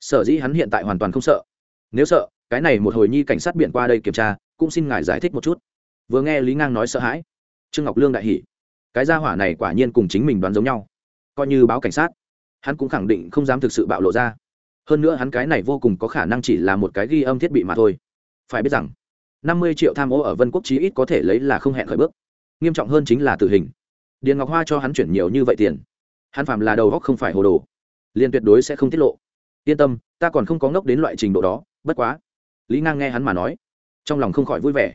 Sở dĩ hắn hiện tại hoàn toàn không sợ. Nếu sợ, cái này một hồi nhi cảnh sát biển qua đây kiểm tra, cũng xin ngài giải thích một chút. Vừa nghe lý ngang nói sợ hãi, trương ngọc lương đại hỉ. Cái gia hỏa này quả nhiên cùng chính mình đoán giống nhau. Coi như báo cảnh sát, hắn cũng khẳng định không dám thực sự bạo lộ ra. Hơn nữa hắn cái này vô cùng có khả năng chỉ là một cái ghi âm thiết bị mà thôi. Phải biết rằng, năm mươi triệu tham ô ở vân quốc chí ít có thể lấy là không hẹn khởi bước nghiêm trọng hơn chính là tử hình. Điền ngọc hoa cho hắn chuyển nhiều như vậy tiền. Hắn phạm là đầu góc không phải hồ đồ, liền tuyệt đối sẽ không tiết lộ. Yên tâm, ta còn không có ngốc đến loại trình độ đó, bất quá. Lý ngang nghe hắn mà nói, trong lòng không khỏi vui vẻ.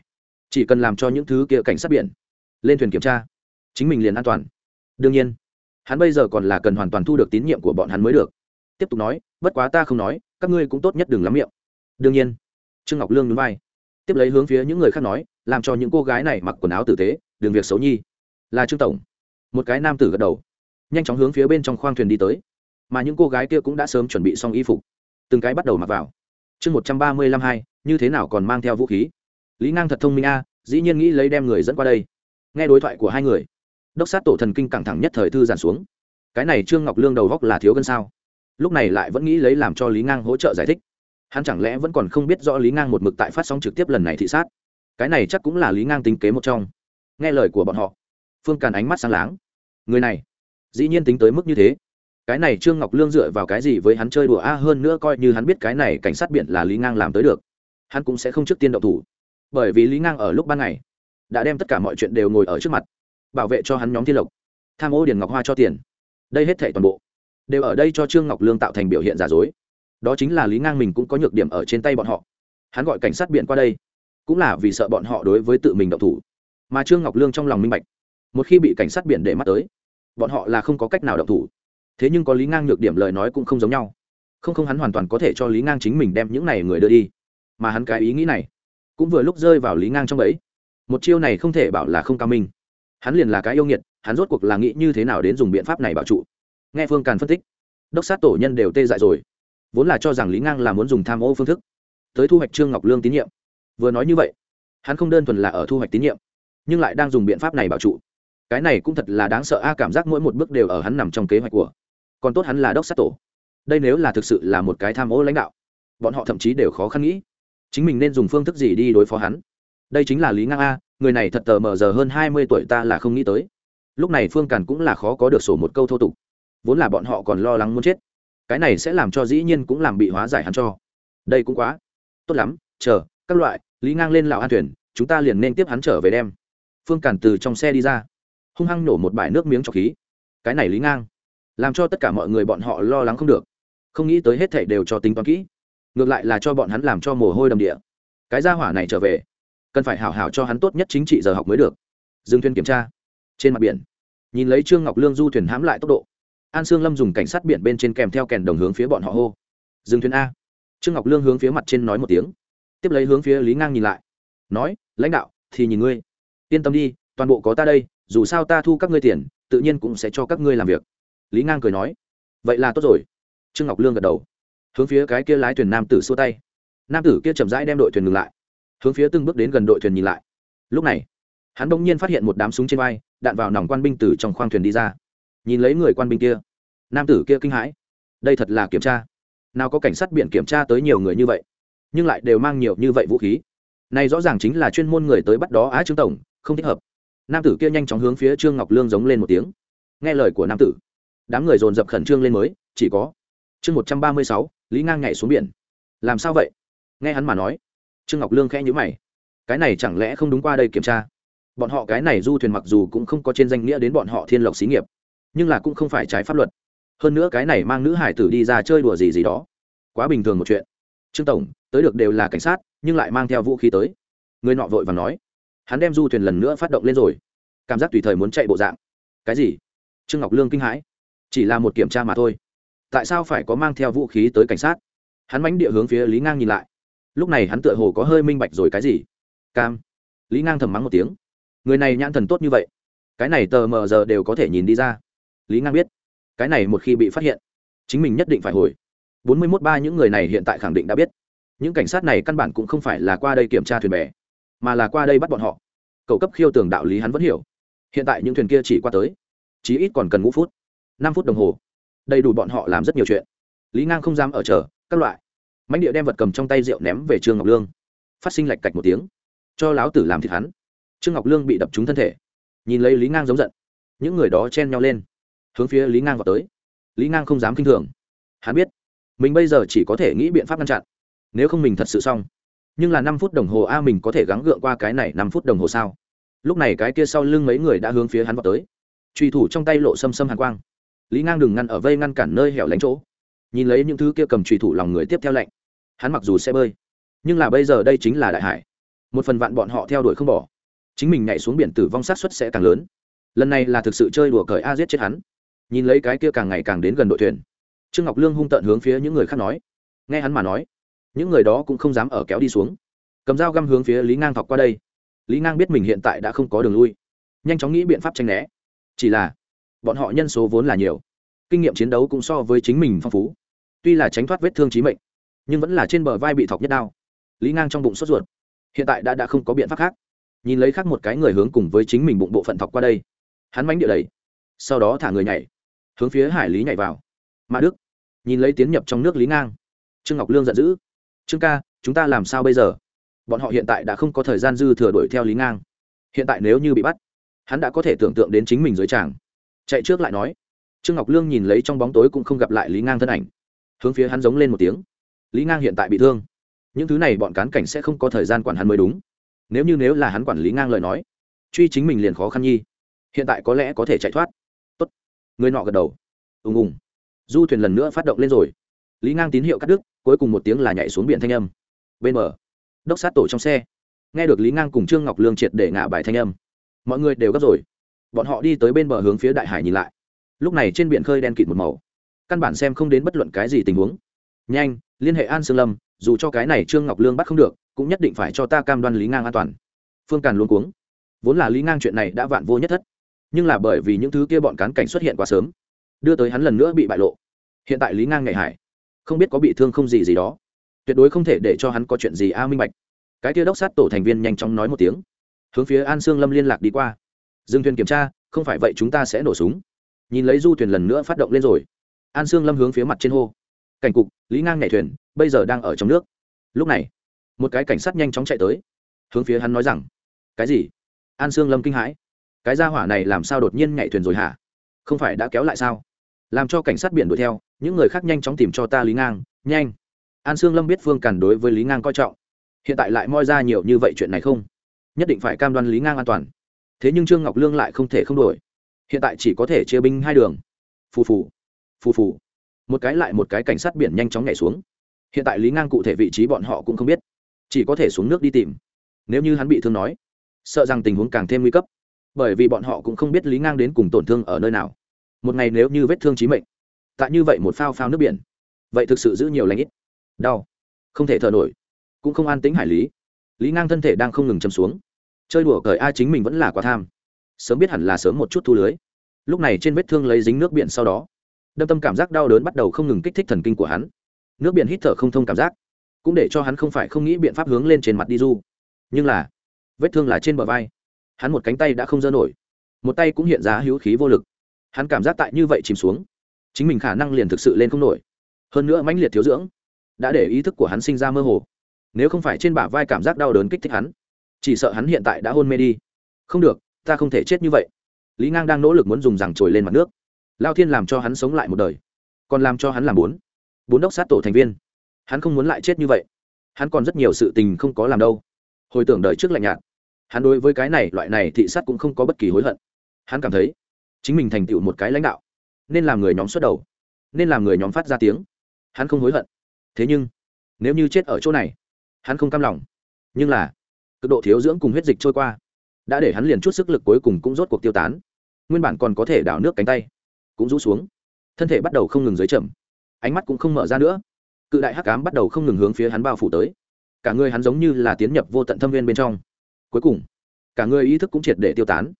Chỉ cần làm cho những thứ kia cảnh sát biển, lên thuyền kiểm tra, chính mình liền an toàn. Đương nhiên, hắn bây giờ còn là cần hoàn toàn thu được tín nhiệm của bọn hắn mới được. Tiếp tục nói, bất quá ta không nói, các ngươi cũng tốt nhất đừng lắm miệng. Đương nhiên, trương ngọc lương núi vai, tiếp lấy hướng phía những người khác nói, làm cho những cô gái này mặc quần áo tử tế đường việc xấu nhi. Là trương tổng. Một cái nam tử gật đầu, nhanh chóng hướng phía bên trong khoang thuyền đi tới. Mà những cô gái kia cũng đã sớm chuẩn bị xong y phục, từng cái bắt đầu mặc vào. Chương một trăm ba mươi lăm hai, như thế nào còn mang theo vũ khí? Lý ngang thật thông minh a, dĩ nhiên nghĩ lấy đem người dẫn qua đây. Nghe đối thoại của hai người, đốc sát tổ thần kinh căng thẳng nhất thời thư giàn xuống. Cái này trương ngọc lương đầu góc là thiếu gân sao? Lúc này lại vẫn nghĩ lấy làm cho lý ngang hỗ trợ giải thích. Hắn chẳng lẽ vẫn còn không biết rõ lý ngang một mực tại phát sóng trực tiếp lần này thị sát? Cái này chắc cũng là lý ngang tính kế một trong nghe lời của bọn họ. Phương càn ánh mắt sáng láng. Người này, dĩ nhiên tính tới mức như thế. Cái này trương ngọc lương dựa vào cái gì với hắn chơi đùa a? Hơn nữa coi như hắn biết cái này cảnh sát biển là lý ngang làm tới được, hắn cũng sẽ không trước tiên động thủ. Bởi vì lý ngang ở lúc ban ngày, đã đem tất cả mọi chuyện đều ngồi ở trước mặt, bảo vệ cho hắn nhóm thiên lộc. Tham ô điền ngọc hoa cho tiền. Đây hết thảy toàn bộ, đều ở đây cho trương ngọc lương tạo thành biểu hiện giả dối. Đó chính là lý ngang mình cũng có nhược điểm ở trên tay bọn họ. Hắn gọi cảnh sát biển qua đây, cũng là vì sợ bọn họ đối với tự mình động thủ mà trương ngọc lương trong lòng minh bạch một khi bị cảnh sát biển để mắt tới bọn họ là không có cách nào động thủ thế nhưng có lý ngang nhược điểm lời nói cũng không giống nhau không không hắn hoàn toàn có thể cho lý ngang chính mình đem những này người đưa đi mà hắn cái ý nghĩ này cũng vừa lúc rơi vào lý ngang trong ấy một chiêu này không thể bảo là không cao minh hắn liền là cái yêu nghiệt hắn rốt cuộc là nghĩ như thế nào đến dùng biện pháp này bảo trụ nghe phương càn phân tích đốc sát tổ nhân đều tê dại rồi vốn là cho rằng lý ngang là muốn dùng tham ô phương thức tới thu hoạch trương ngọc lương tín nhiệm vừa nói như vậy hắn không đơn thuần là ở thu hoạch tín nhiệm nhưng lại đang dùng biện pháp này bảo trụ. Cái này cũng thật là đáng sợ, a cảm giác mỗi một bước đều ở hắn nằm trong kế hoạch của. Còn tốt hắn là đốc sát tổ. Đây nếu là thực sự là một cái tham ô lãnh đạo, bọn họ thậm chí đều khó khăn nghĩ. Chính mình nên dùng phương thức gì đi đối phó hắn? Đây chính là lý ngang a, người này thật tờ mờ giờ hơn hai mươi tuổi ta là không nghĩ tới. Lúc này phương càn cũng là khó có được sổ một câu thô tục. Vốn là bọn họ còn lo lắng muốn chết. Cái này sẽ làm cho dĩ nhiên cũng làm bị hóa giải hắn cho. Đây cũng quá tốt lắm. Chờ, các loại, lý ngang lên lào an thuyền, chúng ta liền nên tiếp hắn trở về đem phương cản từ trong xe đi ra. Hung hăng nổ một bãi nước miếng cho khí. Cái này lý ngang. Làm cho tất cả mọi người bọn họ lo lắng không được. Không nghĩ tới hết thảy đều cho tính toán kỹ. Ngược lại là cho bọn hắn làm cho mồ hôi đầm địa. Cái gia hỏa này trở về, cần phải hảo hảo cho hắn tốt nhất chính trị giờ học mới được. Dừng thuyền kiểm tra. Trên mặt biển, nhìn lấy trương ngọc lương du thuyền hãm lại tốc độ. An sương lâm dùng cảnh sát biển bên trên kèm theo kèn đồng hướng phía bọn họ hô. Dừng thuyền a. Trương ngọc lương hướng phía mặt trên nói một tiếng. Tiếp lấy hướng phía lý ngang nhìn lại. Nói, lãnh đạo, thì nhìn ngươi yên tâm đi, toàn bộ có ta đây, dù sao ta thu các ngươi tiền, tự nhiên cũng sẽ cho các ngươi làm việc. Lý ngang cười nói. Vậy là tốt rồi. Trương ngọc lương gật đầu. Hướng phía cái kia lái thuyền nam tử xua tay. Nam tử kia chậm rãi đem đội thuyền ngừng lại. Hướng phía từng bước đến gần đội thuyền nhìn lại. Lúc này, hắn bỗng nhiên phát hiện một đám súng trên vai, đạn vào nòng quan binh từ trong khoang thuyền đi ra. Nhìn lấy người quan binh kia, nam tử kia kinh hãi. Đây thật là kiểm tra. Nào có cảnh sát biển kiểm tra tới nhiều người như vậy, nhưng lại đều mang nhiều như vậy vũ khí. Này rõ ràng chính là chuyên môn người tới bắt đó á trương tổng không thích hợp. Nam tử kia nhanh chóng hướng phía trương ngọc lương giống lên một tiếng. Nghe lời của nam tử, đám người dồn dập khẩn trương lên mới, chỉ có chương một trăm ba mươi sáu, lý ngang nhảy xuống biển. Làm sao vậy? Nghe hắn mà nói, trương ngọc lương khẽ nhữ mày. Cái này chẳng lẽ không đúng qua đây kiểm tra? Bọn họ cái này du thuyền mặc dù cũng không có trên danh nghĩa đến bọn họ thiên lộc xí nghiệp, nhưng là cũng không phải trái pháp luật. Hơn nữa cái này mang nữ hải tử đi ra chơi đùa gì gì đó. Quá bình thường một chuyện. Trương tổng, tới được đều là cảnh sát, nhưng lại mang theo vũ khí tới. Người nọ vội và nói hắn đem du thuyền lần nữa phát động lên rồi. Cảm giác tùy thời muốn chạy bộ dạng. Cái gì? Trương ngọc lương kinh hãi. Chỉ là một kiểm tra mà thôi. Tại sao phải có mang theo vũ khí tới cảnh sát? Hắn mánh địa hướng phía lý ngang nhìn lại. Lúc này hắn tựa hồ có hơi minh bạch rồi cái gì. Cam. Lý ngang thầm mắng một tiếng. Người này nhãn thần tốt như vậy. Cái này tờ mờ giờ đều có thể nhìn đi ra. Lý ngang biết. Cái này một khi bị phát hiện, chính mình nhất định phải hồi. Bốn mươi mốt ba những người này hiện tại khẳng định đã biết. Những cảnh sát này căn bản cũng không phải là qua đây kiểm tra thuyền bè mà là qua đây bắt bọn họ. Cầu cấp khiêu tưởng đạo lý hắn vẫn hiểu. Hiện tại những thuyền kia chỉ qua tới, chí ít còn cần ngũ phút, năm phút đồng hồ. Đầy đủ bọn họ làm rất nhiều chuyện. Lý ngang không dám ở chờ, các loại. Mãnh địa đem vật cầm trong tay rượu ném về trương ngọc lương. Phát sinh lạch cạch một tiếng, cho láo tử làm thịt hắn. Trương ngọc lương bị đập trúng thân thể. Nhìn lấy lý ngang giống giận, những người đó chen nhau lên, hướng phía lý ngang vào tới. Lý ngang không dám k i n h thường. Hắn biết, mình bây giờ chỉ có thể nghĩ biện pháp ngăn chặn. Nếu không mình thật sự xong nhưng là năm phút đồng hồ a mình có thể gắng gượng qua cái này năm phút đồng hồ sao? Lúc này cái kia sau lưng mấy người đã hướng phía hắn vào tới. Truy thủ trong tay lộ xâm xâm hàn quang. Lý ngang đừng ngăn ở vây ngăn cản nơi hẻo lánh chỗ. Nhìn lấy những thứ kia cầm truy thủ lòng người tiếp theo lạnh hắn mặc dù sẽ bơi, nhưng là bây giờ đây chính là đại hải. Một phần vạn bọn họ theo đuổi không bỏ. Chính mình nhảy xuống biển tử vong sát xuất sẽ càng lớn. Lần này là thực sự chơi đùa cởi a giết chết hắn. Nhìn lấy cái kia càng ngày càng đến gần đội thuyền. Trương ngọc lương hung tợn hướng phía những người khác nói. Nghe hắn mà nói những người đó cũng không dám ở kéo đi xuống. Cầm dao găm hướng phía lý ngang thọc qua đây. Lý ngang biết mình hiện tại đã không có đường lui. Nhanh chóng nghĩ biện pháp tranh né. Chỉ là, bọn họ nhân số vốn là nhiều. Kinh nghiệm chiến đấu cũng so với chính mình phong phú. Tuy là tránh thoát vết thương trí mệnh, nhưng vẫn là trên bờ vai bị thọc nhất đao. Lý ngang trong bụng sốt ruột. Hiện tại đã đã không có biện pháp khác. Nhìn lấy khác một cái người hướng cùng với chính mình bụng bộ phận thọc qua đây. Hắn mánh địa đầy sau đó thả người nhảy. Hướng phía hải lý nhảy vào. Mã đức. Nhìn lấy tiến nhập trong nước lý ngang. Trương ngọc lương giận dữ trương ca chúng ta làm sao bây giờ? Bọn họ hiện tại đã không có thời gian dư thừa đuổi theo lý ngang. Hiện tại nếu như bị bắt hắn đã có thể tưởng tượng đến chính mình dưới tràng. Chạy trước lại nói. Trương ngọc lương nhìn lấy trong bóng tối cũng không gặp lại lý ngang thân ảnh. Hướng phía hắn giống lên một tiếng. Lý ngang hiện tại bị thương. Những thứ này bọn cán cảnh sẽ không có thời gian quản hắn mới đúng. Nếu như nếu là hắn quản lý ngang lời nói truy chính mình liền khó khăn nhi. Hiện tại có lẽ có thể chạy thoát. Tốt, người nọ gật đầu. Ùng ùng. Du thuyền lần nữa phát động lên rồi lý ngang tín hiệu cắt đứt, cuối cùng một tiếng là nhảy xuống biển thanh âm. Bên bờ, đốc sát tổ trong xe. Nghe được lý ngang cùng trương ngọc lương triệt để ngả bài thanh âm. Mọi người đều gấp rồi. Bọn họ đi tới bên bờ hướng phía đại hải nhìn lại. Lúc này trên biển khơi đen kịt một màu. Căn bản xem không đến bất luận cái gì tình huống. Nhanh, liên hệ an sương lâm, dù cho cái này trương ngọc lương bắt không được, cũng nhất định phải cho ta cam đoan lý ngang an toàn. Phương càn luôn cuống. Vốn là lý ngang chuyện này đã vạn vô nhất thất. Nhưng là bởi vì những thứ kia bọn cán cảnh xuất hiện quá sớm, đưa tới hắn lần nữa bị bại lộ. Hiện tại lý ngang ngày hải không biết có bị thương không gì gì đó. Tuyệt đối không thể để cho hắn có chuyện gì a minh bạch. Cái kia đốc sát tổ thành viên nhanh chóng nói một tiếng. Hướng phía an sương lâm liên lạc đi qua. Dừng thuyền kiểm tra, không phải vậy chúng ta sẽ nổ súng. Nhìn lấy du thuyền lần nữa phát động lên rồi. An sương lâm hướng phía mặt trên hô. Cảnh cục, lý ngang nhảy thuyền, bây giờ đang ở trong nước. Lúc này, một cái cảnh sát nhanh chóng chạy tới. Hướng phía hắn nói rằng, cái gì? An sương lâm kinh hãi. Cái gia hỏa này làm sao đột nhiên nhảy thuyền rồi hả? Không phải đã kéo lại sao? Làm cho cảnh sát biển đuổi theo, những người khác nhanh chóng tìm cho ta lý ngang, nhanh. An sương lâm biết phương càn đối với lý ngang coi trọng. Hiện tại lại moi ra nhiều như vậy chuyện này không? Nhất định phải cam đoan lý ngang an toàn. Thế nhưng trương ngọc lương lại không thể không đổi hiện tại chỉ có thể chia binh hai đường. Phù phù phù phù. Một cái lại một cái cảnh sát biển nhanh chóng nhảy xuống. Hiện tại lý ngang cụ thể vị trí bọn họ cũng không biết. Chỉ có thể xuống nước đi tìm. Nếu như hắn bị thương nói, sợ rằng tình huống càng thêm nguy cấp. Bởi vì bọn họ cũng không biết lý ngang đến cùng tổn thương ở nơi nào một ngày nếu như vết thương chí mệnh, tại như vậy một phao phao nước biển, vậy thực sự giữ nhiều lãnh ít, đau, không thể thở nổi, cũng không an tính hải lý. Lý ngang thân thể đang không ngừng châm xuống. Chơi đùa cởi a chính mình vẫn là quá tham. Sớm biết hẳn là sớm một chút thu lưới. Lúc này trên vết thương lấy dính nước biển sau đó, đâm tâm cảm giác đau đớn bắt đầu không ngừng kích thích thần kinh của hắn. Nước biển hít thở không thông cảm giác, cũng để cho hắn không phải không nghĩ biện pháp hướng lên trên mặt đi du. Nhưng là, vết thương là trên bờ vai. Hắn một cánh tay đã không dơ nổi. Một tay cũng hiện ra hữu khí vô lực hắn cảm giác tại như vậy chìm xuống, chính mình khả năng liền thực sự lên không nổi. Hơn nữa mãnh liệt thiếu dưỡng, đã để ý thức của hắn sinh ra mơ hồ. Nếu không phải trên bả vai cảm giác đau đớn kích thích hắn, chỉ sợ hắn hiện tại đã hôn mê đi. Không được, ta không thể chết như vậy. Lý ngang đang nỗ lực muốn dùng rằng trồi lên mặt nước. Lao thiên làm cho hắn sống lại một đời, còn làm cho hắn làm bốn. Bốn đốc sát tổ thành viên. Hắn không muốn lại chết như vậy. Hắn còn rất nhiều sự tình không có làm đâu. Hồi tưởng đời trước lạnh nhạt, hắn đối với cái này, loại này thị sát cũng không có bất kỳ hối hận. Hắn cảm thấy chính mình thành tựu một cái lãnh đạo, nên làm người nhóm xuất đầu, nên làm người nhóm phát ra tiếng. Hắn không hối hận. Thế nhưng, nếu như chết ở chỗ này, hắn không cam lòng. Nhưng là, cực độ thiếu dưỡng cùng huyết dịch trôi qua, đã để hắn liền chút sức lực cuối cùng cũng rốt cuộc tiêu tán. Nguyên bản còn có thể đảo nước cánh tay, cũng rũ xuống. Thân thể bắt đầu không ngừng dưới chậm, ánh mắt cũng không mở ra nữa. Cự đại hắc cám bắt đầu không ngừng hướng phía hắn bao phủ tới. Cả người hắn giống như là tiến nhập vô tận thâm viên bên trong. Cuối cùng, cả người ý thức cũng triệt để tiêu tán,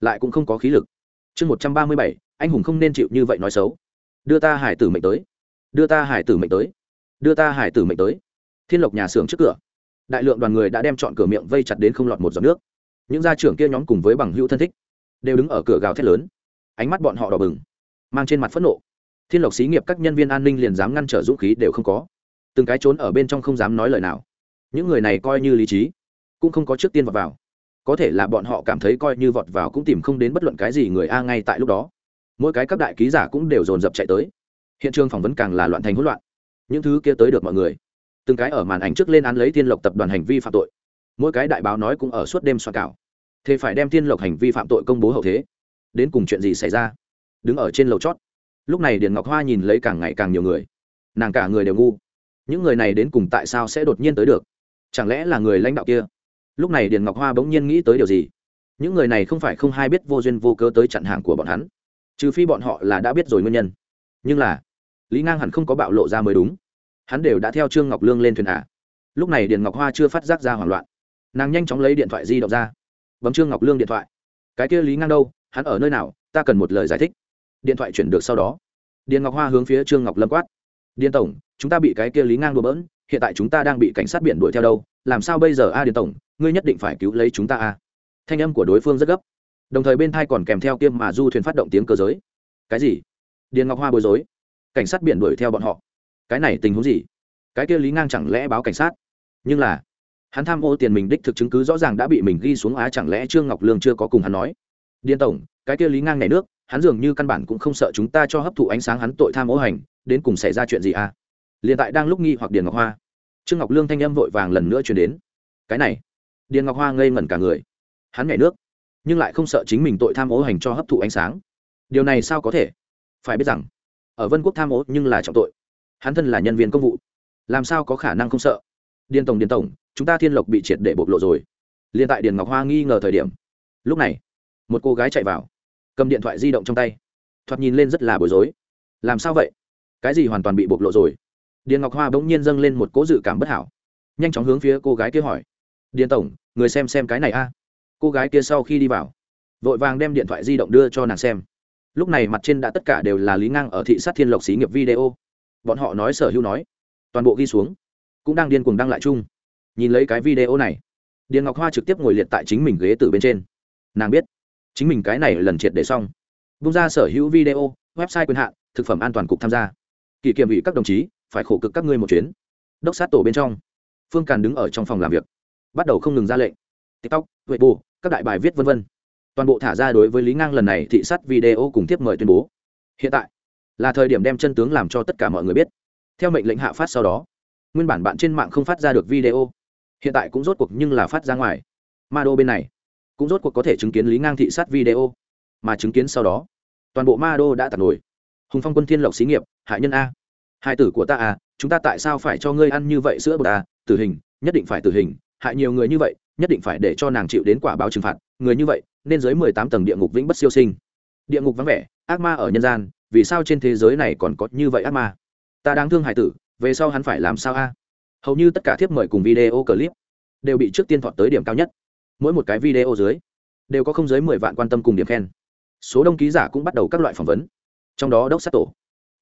lại cũng không có khí lực chương một trăm ba mươi bảy, anh hùng không nên chịu như vậy nói xấu. Đưa ta hải tử mệnh tới. Đưa ta hải tử mệnh tới. Đưa ta hải tử mệnh tới. Thiên lộc nhà xưởng trước cửa. Đại lượng đoàn người đã đem chọn cửa miệng vây chặt đến không lọt một giọt nước. Những gia trưởng kia nhóm cùng với bằng hữu thân thích, đều đứng ở cửa gào thét lớn. Ánh mắt bọn họ đỏ bừng, mang trên mặt phẫn nộ. Thiên lộc xí nghiệp các nhân viên an ninh liền dám ngăn trở dũng khí đều không có. Từng cái trốn ở bên trong không dám nói lời nào. Những người này coi như lý trí, cũng không có trước tiên vào vào có thể là bọn họ cảm thấy coi như vọt vào cũng tìm không đến bất luận cái gì người a ngay tại lúc đó. Mỗi cái các đại ký giả cũng đều dồn dập chạy tới. Hiện trường phỏng vấn càng là loạn thành hỗn loạn. Những thứ kia tới được mọi người. Từng cái ở màn ảnh trước lên án lấy thiên lộc tập đoàn hành vi phạm tội. Mỗi cái đại báo nói cũng ở suốt đêm soạn cảo. Thế phải đem thiên lộc hành vi phạm tội công bố hậu thế. Đến cùng chuyện gì xảy ra? Đứng ở trên lầu chót. Lúc này điền ngọc hoa nhìn lấy càng ngày càng nhiều người. Nàng cả người đều ngu. Những người này đến cùng tại sao sẽ đột nhiên tới được? Chẳng lẽ là người lãnh đạo kia? Lúc này điền ngọc hoa bỗng nhiên nghĩ tới điều gì? Những người này không phải không hay biết vô duyên vô cớ tới chặn hàng của bọn hắn. Trừ phi bọn họ là đã biết rồi nguyên nhân. Nhưng là, lý ngang hẳn không có bạo lộ ra mới đúng. Hắn đều đã theo trương ngọc lương lên thuyền à. lúc này điền ngọc hoa chưa phát giác ra hoảng loạn. Nàng nhanh chóng lấy điện thoại di động ra. Bấm trương ngọc lương điện thoại. Cái kia lý ngang đâu? Hắn ở nơi nào? Ta cần một lời giải thích. Điện thoại chuyển được sau đó. Điền ngọc hoa hướng phía trương ngọc lâm quát. Điền tổng, chúng ta bị cái kia lý ngang đùa bỡn, hiện tại chúng ta đang bị cảnh sát biển đuổi theo đâu? Làm sao bây giờ? A, điền tổng ngươi nhất định phải cứu lấy chúng ta a. Thanh âm của đối phương rất gấp. Đồng thời bên thai còn kèm theo kiêm mà du thuyền phát động tiếng cơ giới. Cái gì? Điền ngọc hoa bối rối. Cảnh sát biển đuổi theo bọn họ. Cái này tình huống gì? Cái kia lý ngang chẳng lẽ báo cảnh sát? Nhưng là, hắn tham ô tiền mình đích thực chứng cứ rõ ràng đã bị mình ghi xuống á, chẳng lẽ trương ngọc lương chưa có cùng hắn nói? Điên tổng, cái kia lý ngang này nước, hắn dường như căn bản cũng không sợ chúng ta cho hấp thụ ánh sáng hắn tội tham ô hành, đến cùng xảy ra chuyện gì à liền tại đang lúc nghi hoặc điền ngọc hoa, trương ngọc lương thanh âm vội vàng lần nữa chuyển đến. Cái này điền ngọc hoa ngây ngẩn cả người. Hắn nhảy nước, nhưng lại không sợ chính mình tội tham ô hành cho hấp thụ ánh sáng. Điều này sao có thể? Phải biết rằng, ở vân quốc tham ô nhưng là trọng tội. Hắn thân là nhân viên công vụ, làm sao có khả năng không sợ? Điền tổng điền tổng, chúng ta thiên lộc bị triệt để bộc lộ rồi. Liền tại điền ngọc hoa nghi ngờ thời điểm, lúc này, một cô gái chạy vào, cầm điện thoại di động trong tay. Thoạt nhìn lên rất là bối rối. Làm sao vậy? Cái gì hoàn toàn bị bộc lộ rồi? Điền ngọc hoa bỗng nhiên dâng lên một cố dự cảm bất hảo, nhanh chóng hướng phía cô gái kia hỏi điền tổng, người xem xem cái này a. Cô gái kia sau khi đi vào, vội vàng đem điện thoại di động đưa cho nàng xem. Lúc này mặt trên đã tất cả đều là lý ngang ở thị sát thiên lộc xí nghiệp video. Bọn họ nói sở hữu nói, toàn bộ ghi xuống, cũng đang điên cuồng đăng lại chung. Nhìn lấy cái video này, điền ngọc hoa trực tiếp ngồi liệt tại chính mình ghế từ bên trên. Nàng biết, chính mình cái này lần triệt để xong. Bung ra sở hữu video, website quyền hạn, thực phẩm an toàn cục tham gia. Kỳ kiểm ủy các đồng chí, phải khổ cực các ngươi một chuyến. Đốc sát tổ bên trong. Phương càn đứng ở trong phòng làm việc bắt đầu không ngừng ra lệnh. Tiktok huệ bù các đại bài viết v v toàn bộ thả ra đối với lý ngang lần này thị sát video cùng tiếp mời tuyên bố. Hiện tại, là thời điểm đem chân tướng làm cho tất cả mọi người biết. Theo mệnh lệnh hạ phát sau đó, nguyên bản bạn trên mạng không phát ra được video. Hiện tại cũng rốt cuộc nhưng là phát ra ngoài. Ma đô bên này, cũng rốt cuộc có thể chứng kiến lý ngang thị sát video. Mà chứng kiến sau đó, toàn bộ ma đô đã tạt nổi. Hùng phong quân thiên lộc xí nghiệp hại nhân a. Hai tử của ta à chúng ta tại sao phải cho ngươi ăn như vậy sữa bột à? Tử hình, nhất định phải tử hình hại nhiều người như vậy, nhất định phải để cho nàng chịu đến quả báo trừng phạt. Người như vậy, nên dưới mười tám tầng địa ngục vĩnh bất siêu sinh. Địa ngục vắng vẻ, ác ma ở nhân gian, vì sao trên thế giới này còn có như vậy ác ma? Ta đang thương hải tử, về sau hắn phải làm sao a? Hầu như tất cả thiếp mời cùng video clip đều bị trước tiên thọt tới điểm cao nhất. Mỗi một cái video dưới đều có không dưới mười vạn quan tâm cùng điểm khen. Số đông ký giả cũng bắt đầu các loại phỏng vấn. Trong đó đốc sát tổ,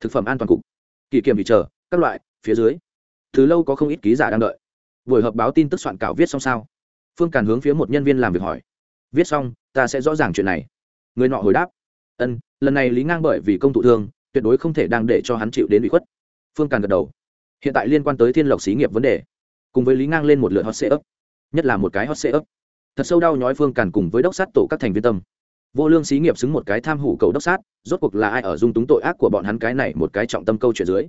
thực phẩm an toàn cục kỳ kiểm thị chờ, các loại, phía dưới. Từ lâu có không ít ký giả đang đợi buổi họp báo tin tức soạn cảo viết xong sao? Phương càn hướng phía một nhân viên làm việc hỏi. Viết xong, ta sẽ rõ ràng chuyện này. Người nọ hồi đáp. Ân, lần này lý ngang bởi vì công thụ thương, tuyệt đối không thể đang để cho hắn chịu đến bị khuất. Phương càn gật đầu. Hiện tại liên quan tới thiên lộc xí nghiệp vấn đề. Cùng với lý ngang lên một lượt hot sê ấp nhất là một cái hot sê ấp thật sâu đau nhói phương càn cùng với đốc sát tổ các thành viên tâm. Vô lương xí nghiệp xứng một cái tham hủ cầu đốc sát, rốt cuộc là ai ở dung túng tội ác của bọn hắn cái này một cái trọng tâm câu chuyện dưới.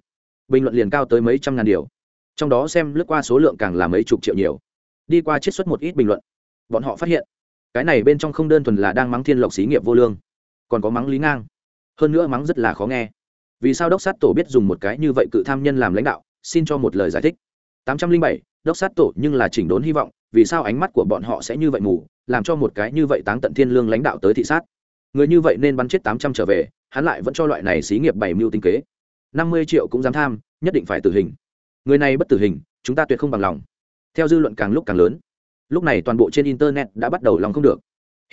Bình luận liền cao tới mấy trăm ngàn điều trong đó xem lướt qua số lượng càng là mấy chục triệu nhiều. Đi qua chiết xuất một ít bình luận, bọn họ phát hiện, cái này bên trong không đơn thuần là đang mắng thiên lộc xí nghiệp vô lương, còn có mắng lý ngang. Hơn nữa mắng rất là khó nghe. Vì sao đốc sát tổ biết dùng một cái như vậy cự tham nhân làm lãnh đạo? Xin cho một lời giải thích. Tám trăm linh bảy, đốc sát tổ nhưng là chỉnh đốn hy vọng, vì sao ánh mắt của bọn họ sẽ như vậy mù, làm cho một cái như vậy táng tận thiên lương lãnh đạo tới thị sát? Người như vậy nên bắn chết tám trăm trở về, hắn lại vẫn cho loại này xí nghiệp bảy mưu tinh kế. Năm mươi triệu cũng dám tham, nhất định phải tử hình người này bất tử hình, chúng ta tuyệt không bằng lòng. Theo dư luận càng lúc càng lớn, lúc này toàn bộ trên internet đã bắt đầu lòng không được.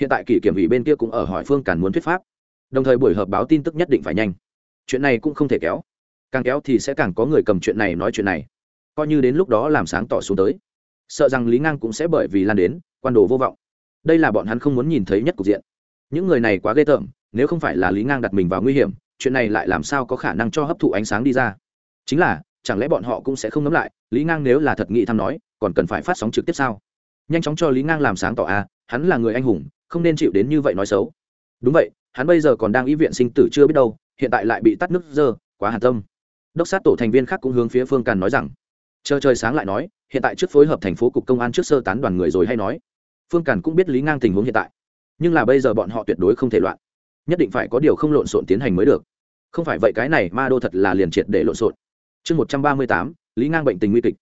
Hiện tại kỷ kiểm ủy bên kia cũng ở hỏi phương càn muốn thuyết pháp, đồng thời buổi họp báo tin tức nhất định phải nhanh. Chuyện này cũng không thể kéo. Càng kéo thì sẽ càng có người cầm chuyện này nói chuyện này. Coi như đến lúc đó làm sáng tỏ xuống tới. Sợ rằng lý ngang cũng sẽ bởi vì lan đến, quan đồ vô vọng. Đây là bọn hắn không muốn nhìn thấy nhất cục diện. Những người này quá ghê tởm, nếu không phải là lý ngang đặt mình vào nguy hiểm, chuyện này lại làm sao có khả năng cho hấp thụ ánh sáng đi ra. Chính là chẳng lẽ bọn họ cũng sẽ không ngấm lại, lý ngang nếu là thật nghị thăm nói, còn cần phải phát sóng trực tiếp sao? Nhanh chóng cho lý ngang làm sáng tỏ a hắn là người anh hùng, không nên chịu đến như vậy nói xấu. Đúng vậy, hắn bây giờ còn đang ý viện sinh tử chưa biết đâu, hiện tại lại bị tắt nước dơ, quá hàn tâm. Đốc sát tổ thành viên khác cũng hướng phía phương càn nói rằng, chờ trời sáng lại nói, hiện tại trước phối hợp thành phố cục công an trước sơ tán đoàn người rồi hay nói. Phương càn cũng biết lý ngang tình huống hiện tại, nhưng là bây giờ bọn họ tuyệt đối không thể loạn. Nhất định phải có điều không lộn xộn tiến hành mới được. Không phải vậy cái này ma đô thật là liền triệt để lộn xộn chương một trăm ba mươi tám, lý ngang bệnh tình nguy kịch.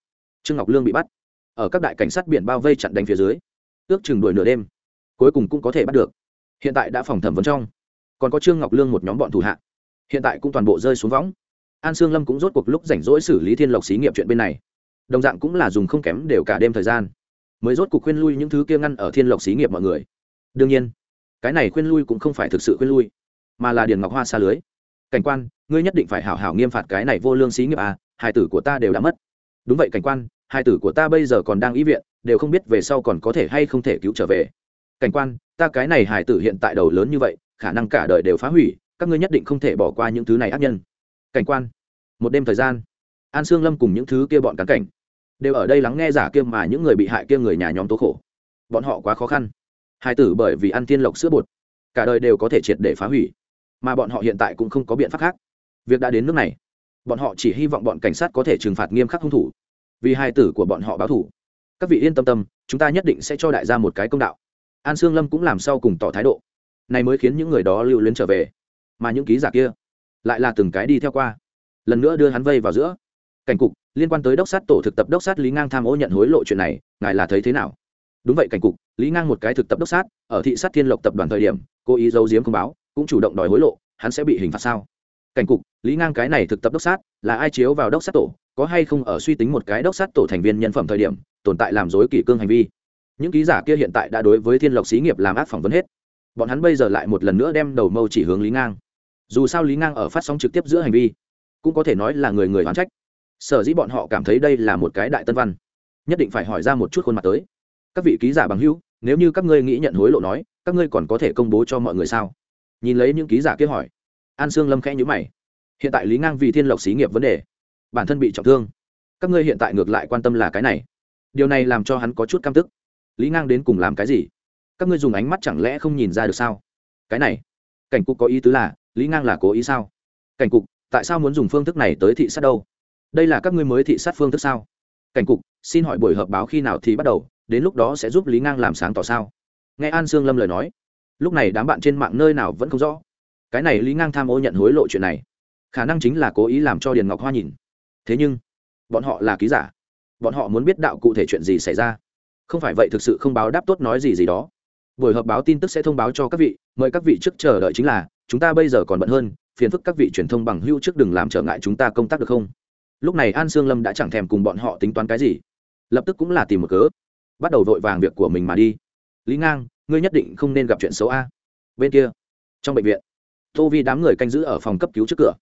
Trương ngọc lương bị bắt. Ở các đại cảnh sát biển bao vây chặn đánh phía dưới, ước chừng đuổi nửa đêm, cuối cùng cũng có thể bắt được. Hiện tại đã phòng thẩm vấn trong. Còn có trương ngọc lương một nhóm bọn thủ hạ. Hiện tại cũng toàn bộ rơi xuống võng. An sương lâm cũng rốt cuộc lúc rảnh rỗi xử lý thiên lộc xí nghiệp chuyện bên này. Đồng dạng cũng là dùng không kém đều cả đêm thời gian, mới rốt cuộc khuyên lui những thứ kia ngăn ở thiên lộc xí nghiệp mọi người. Đương nhiên, cái này khuyên lui cũng không phải thực sự khuyên lui, mà là điền ngọc hoa xa lưới cảnh quan, ngươi nhất định phải hảo hảo nghiêm phạt cái này vô lương xí nghiệp à hai tử của ta đều đã mất. Đúng vậy cảnh quan hai tử của ta bây giờ còn đang ý viện, đều không biết về sau còn có thể hay không thể cứu trở về. Cảnh quan, ta cái này hải tử hiện tại đầu lớn như vậy, khả năng cả đời đều phá hủy, các ngươi nhất định không thể bỏ qua những thứ này ác nhân. Cảnh quan, một đêm thời gian, an sương lâm cùng những thứ kia bọn cán cảnh, đều ở đây lắng nghe giả kia mà những người bị hại kia người nhà nhóm tố khổ. Bọn họ quá khó khăn. Hai tử bởi vì ăn tiên lộc sữa bột, cả đời đều có thể triệt để phá hủy mà bọn họ hiện tại cũng không có biện pháp khác. Việc đã đến nước này, bọn họ chỉ hy vọng bọn cảnh sát có thể trừng phạt nghiêm khắc hung thủ. Vì hai tử của bọn họ báo thủ các vị yên tâm tâm, chúng ta nhất định sẽ cho đại gia một cái công đạo. An sương lâm cũng làm sau cùng tỏ thái độ. Này mới khiến những người đó lưu luyến trở về. Mà những ký giả kia lại là từng cái đi theo qua. Lần nữa đưa hắn vây vào giữa. Cảnh cục, liên quan tới đốc sát tổ thực tập đốc sát lý ngang tham ô nhận hối lộ chuyện này, ngài là thấy thế nào? Đúng vậy, cảnh cục, lý ngang một cái thực tập đốc sát, ở thị sát thiên lộc tập đoàn thời điểm, cố ý giấu giếm không báo cũng chủ động đòi hối lộ, hắn sẽ bị hình phạt sao? Cảnh cục, lý ngang cái này thực tập đốc sát, là ai chiếu vào đốc sát tổ, có hay không ở suy tính một cái đốc sát tổ thành viên nhân phẩm thời điểm, tồn tại làm dối kỷ cương hành vi. Những ký giả kia hiện tại đã đối với thiên lộc xí nghiệp làm ác phỏng vấn hết. Bọn hắn bây giờ lại một lần nữa đem đầu mâu chỉ hướng lý ngang. Dù sao lý ngang ở phát sóng trực tiếp giữa hành vi, cũng có thể nói là người người oán trách. Sở dĩ bọn họ cảm thấy đây là một cái đại tân văn, nhất định phải hỏi ra một chút khuôn mặt tới. Các vị ký giả bằng hữu, nếu như các ngươi nghĩ nhận hối lộ nói, các ngươi còn có thể công bố cho mọi người sao? Nhìn lấy những ký giả kia hỏi. An sương lâm khẽ nhữ mày. Hiện tại lý ngang vì thiên lộc xí nghiệp vấn đề, bản thân bị trọng thương. Các ngươi hiện tại ngược lại quan tâm là cái này. Điều này làm cho hắn có chút căm tức. Lý ngang đến cùng làm cái gì? Các ngươi dùng ánh mắt chẳng lẽ không nhìn ra được sao? Cái này, cảnh cục có ý tứ là, lý ngang là cố ý sao? Cảnh cục, tại sao muốn dùng phương thức này tới thị sát đâu? Đây là các ngươi mới thị sát phương thức sao? Cảnh cục, xin hỏi buổi họp báo khi nào thì bắt đầu, đến lúc đó sẽ giúp lý ngang làm sáng tỏ sao? Nghe an sương lâm lời nói lúc này đám bạn trên mạng nơi nào vẫn không rõ. Cái này lý ngang tham ô nhận hối lộ chuyện này, khả năng chính là cố ý làm cho điền ngọc hoa nhìn. Thế nhưng, bọn họ là ký giả. Bọn họ muốn biết đạo cụ thể chuyện gì xảy ra. Không phải vậy thực sự không báo đáp tốt nói gì gì đó. Buổi họp báo tin tức sẽ thông báo cho các vị, mời các vị trước chờ đợi chính là, chúng ta bây giờ còn bận hơn, phiền phức các vị truyền thông bằng hưu trước đừng làm trở ngại chúng ta công tác được không? Lúc này an sương lâm đã chẳng thèm cùng bọn họ tính toán cái gì. Lập tức cũng là tìm một cớ, bắt đầu vội vàng việc của mình mà đi. Lý ngang ngươi nhất định không nên gặp chuyện xấu a. Bên kia, trong bệnh viện, tô vi đám người canh giữ ở phòng cấp cứu trước cửa.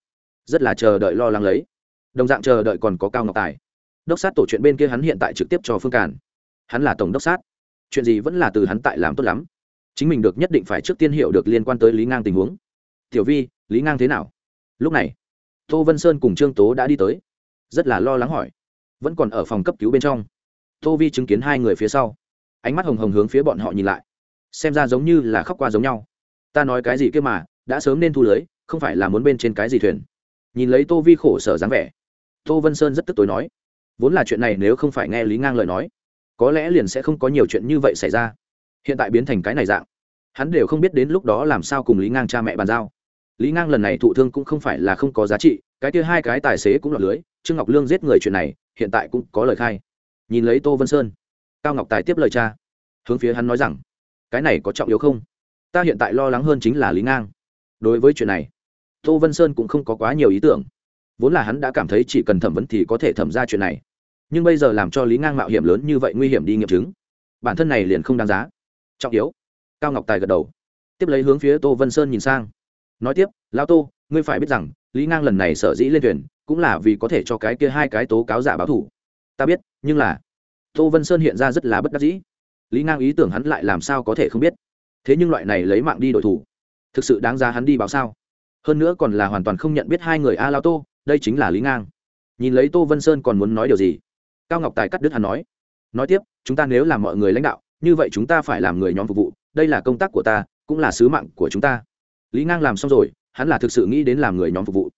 Rất là chờ đợi lo lắng lấy. Đồng dạng chờ đợi còn có cao ngọc tài. Đốc sát tổ chuyện bên kia hắn hiện tại trực tiếp cho phương càn. Hắn là tổng đốc sát. Chuyện gì vẫn là từ hắn tại làm tốt lắm. Chính mình được nhất định phải trước tiên hiểu được liên quan tới lý ngang tình huống. Tiểu vi, lý ngang thế nào? Lúc này, tô vân sơn cùng trương tố đã đi tới. Rất là lo lắng hỏi. Vẫn còn ở phòng cấp cứu bên trong. Tô vi chứng kiến hai người phía sau. Ánh mắt hồng hồng hướng phía bọn họ nhìn lại xem ra giống như là khóc qua giống nhau. Ta nói cái gì kia mà, đã sớm nên thu lưới, không phải là muốn bên trên cái gì thuyền. Nhìn lấy tô vi khổ sở dáng vẻ, tô vân sơn rất tức tối nói, vốn là chuyện này nếu không phải nghe lý ngang lời nói, có lẽ liền sẽ không có nhiều chuyện như vậy xảy ra. Hiện tại biến thành cái này dạng, hắn đều không biết đến lúc đó làm sao cùng lý ngang cha mẹ bàn giao. Lý ngang lần này thụ thương cũng không phải là không có giá trị, cái kia hai cái tài xế cũng lọt lưới, trương ngọc lương giết người chuyện này, hiện tại cũng có lời khai. Nhìn lấy tô vân sơn, cao ngọc tài tiếp lời cha. Hướng phía hắn nói rằng cái này có trọng yếu không? Ta hiện tại lo lắng hơn chính là lý ngang. Đối với chuyện này, tô vân sơn cũng không có quá nhiều ý tưởng. Vốn là hắn đã cảm thấy chỉ cần thẩm vấn thì có thể thẩm ra chuyện này. Nhưng bây giờ làm cho lý ngang mạo hiểm lớn như vậy nguy hiểm đi nghiệm chứng, bản thân này liền không đáng giá. Trọng yếu. Cao ngọc tài gật đầu. Tiếp lấy hướng phía tô vân sơn nhìn sang. Nói tiếp lao tô, ngươi phải biết rằng, lý ngang lần này sở dĩ lên thuyền, cũng là vì có thể cho cái kia hai cái tố cáo giả báo thủ. Ta biết, nhưng là tô vân sơn hiện ra rất là bất đắc dĩ lý ngang ý tưởng hắn lại làm sao có thể không biết thế nhưng loại này lấy mạng đi đổi thủ thực sự đáng giá hắn đi báo sao hơn nữa còn là hoàn toàn không nhận biết hai người a lao tô đây chính là lý ngang nhìn lấy tô vân sơn còn muốn nói điều gì cao ngọc tài cắt đứt hắn nói nói tiếp chúng ta nếu làm mọi người lãnh đạo như vậy chúng ta phải làm người nhóm phục vụ đây là công tác của ta cũng là sứ mạng của chúng ta lý ngang làm xong rồi hắn là thực sự nghĩ đến làm người nhóm phục vụ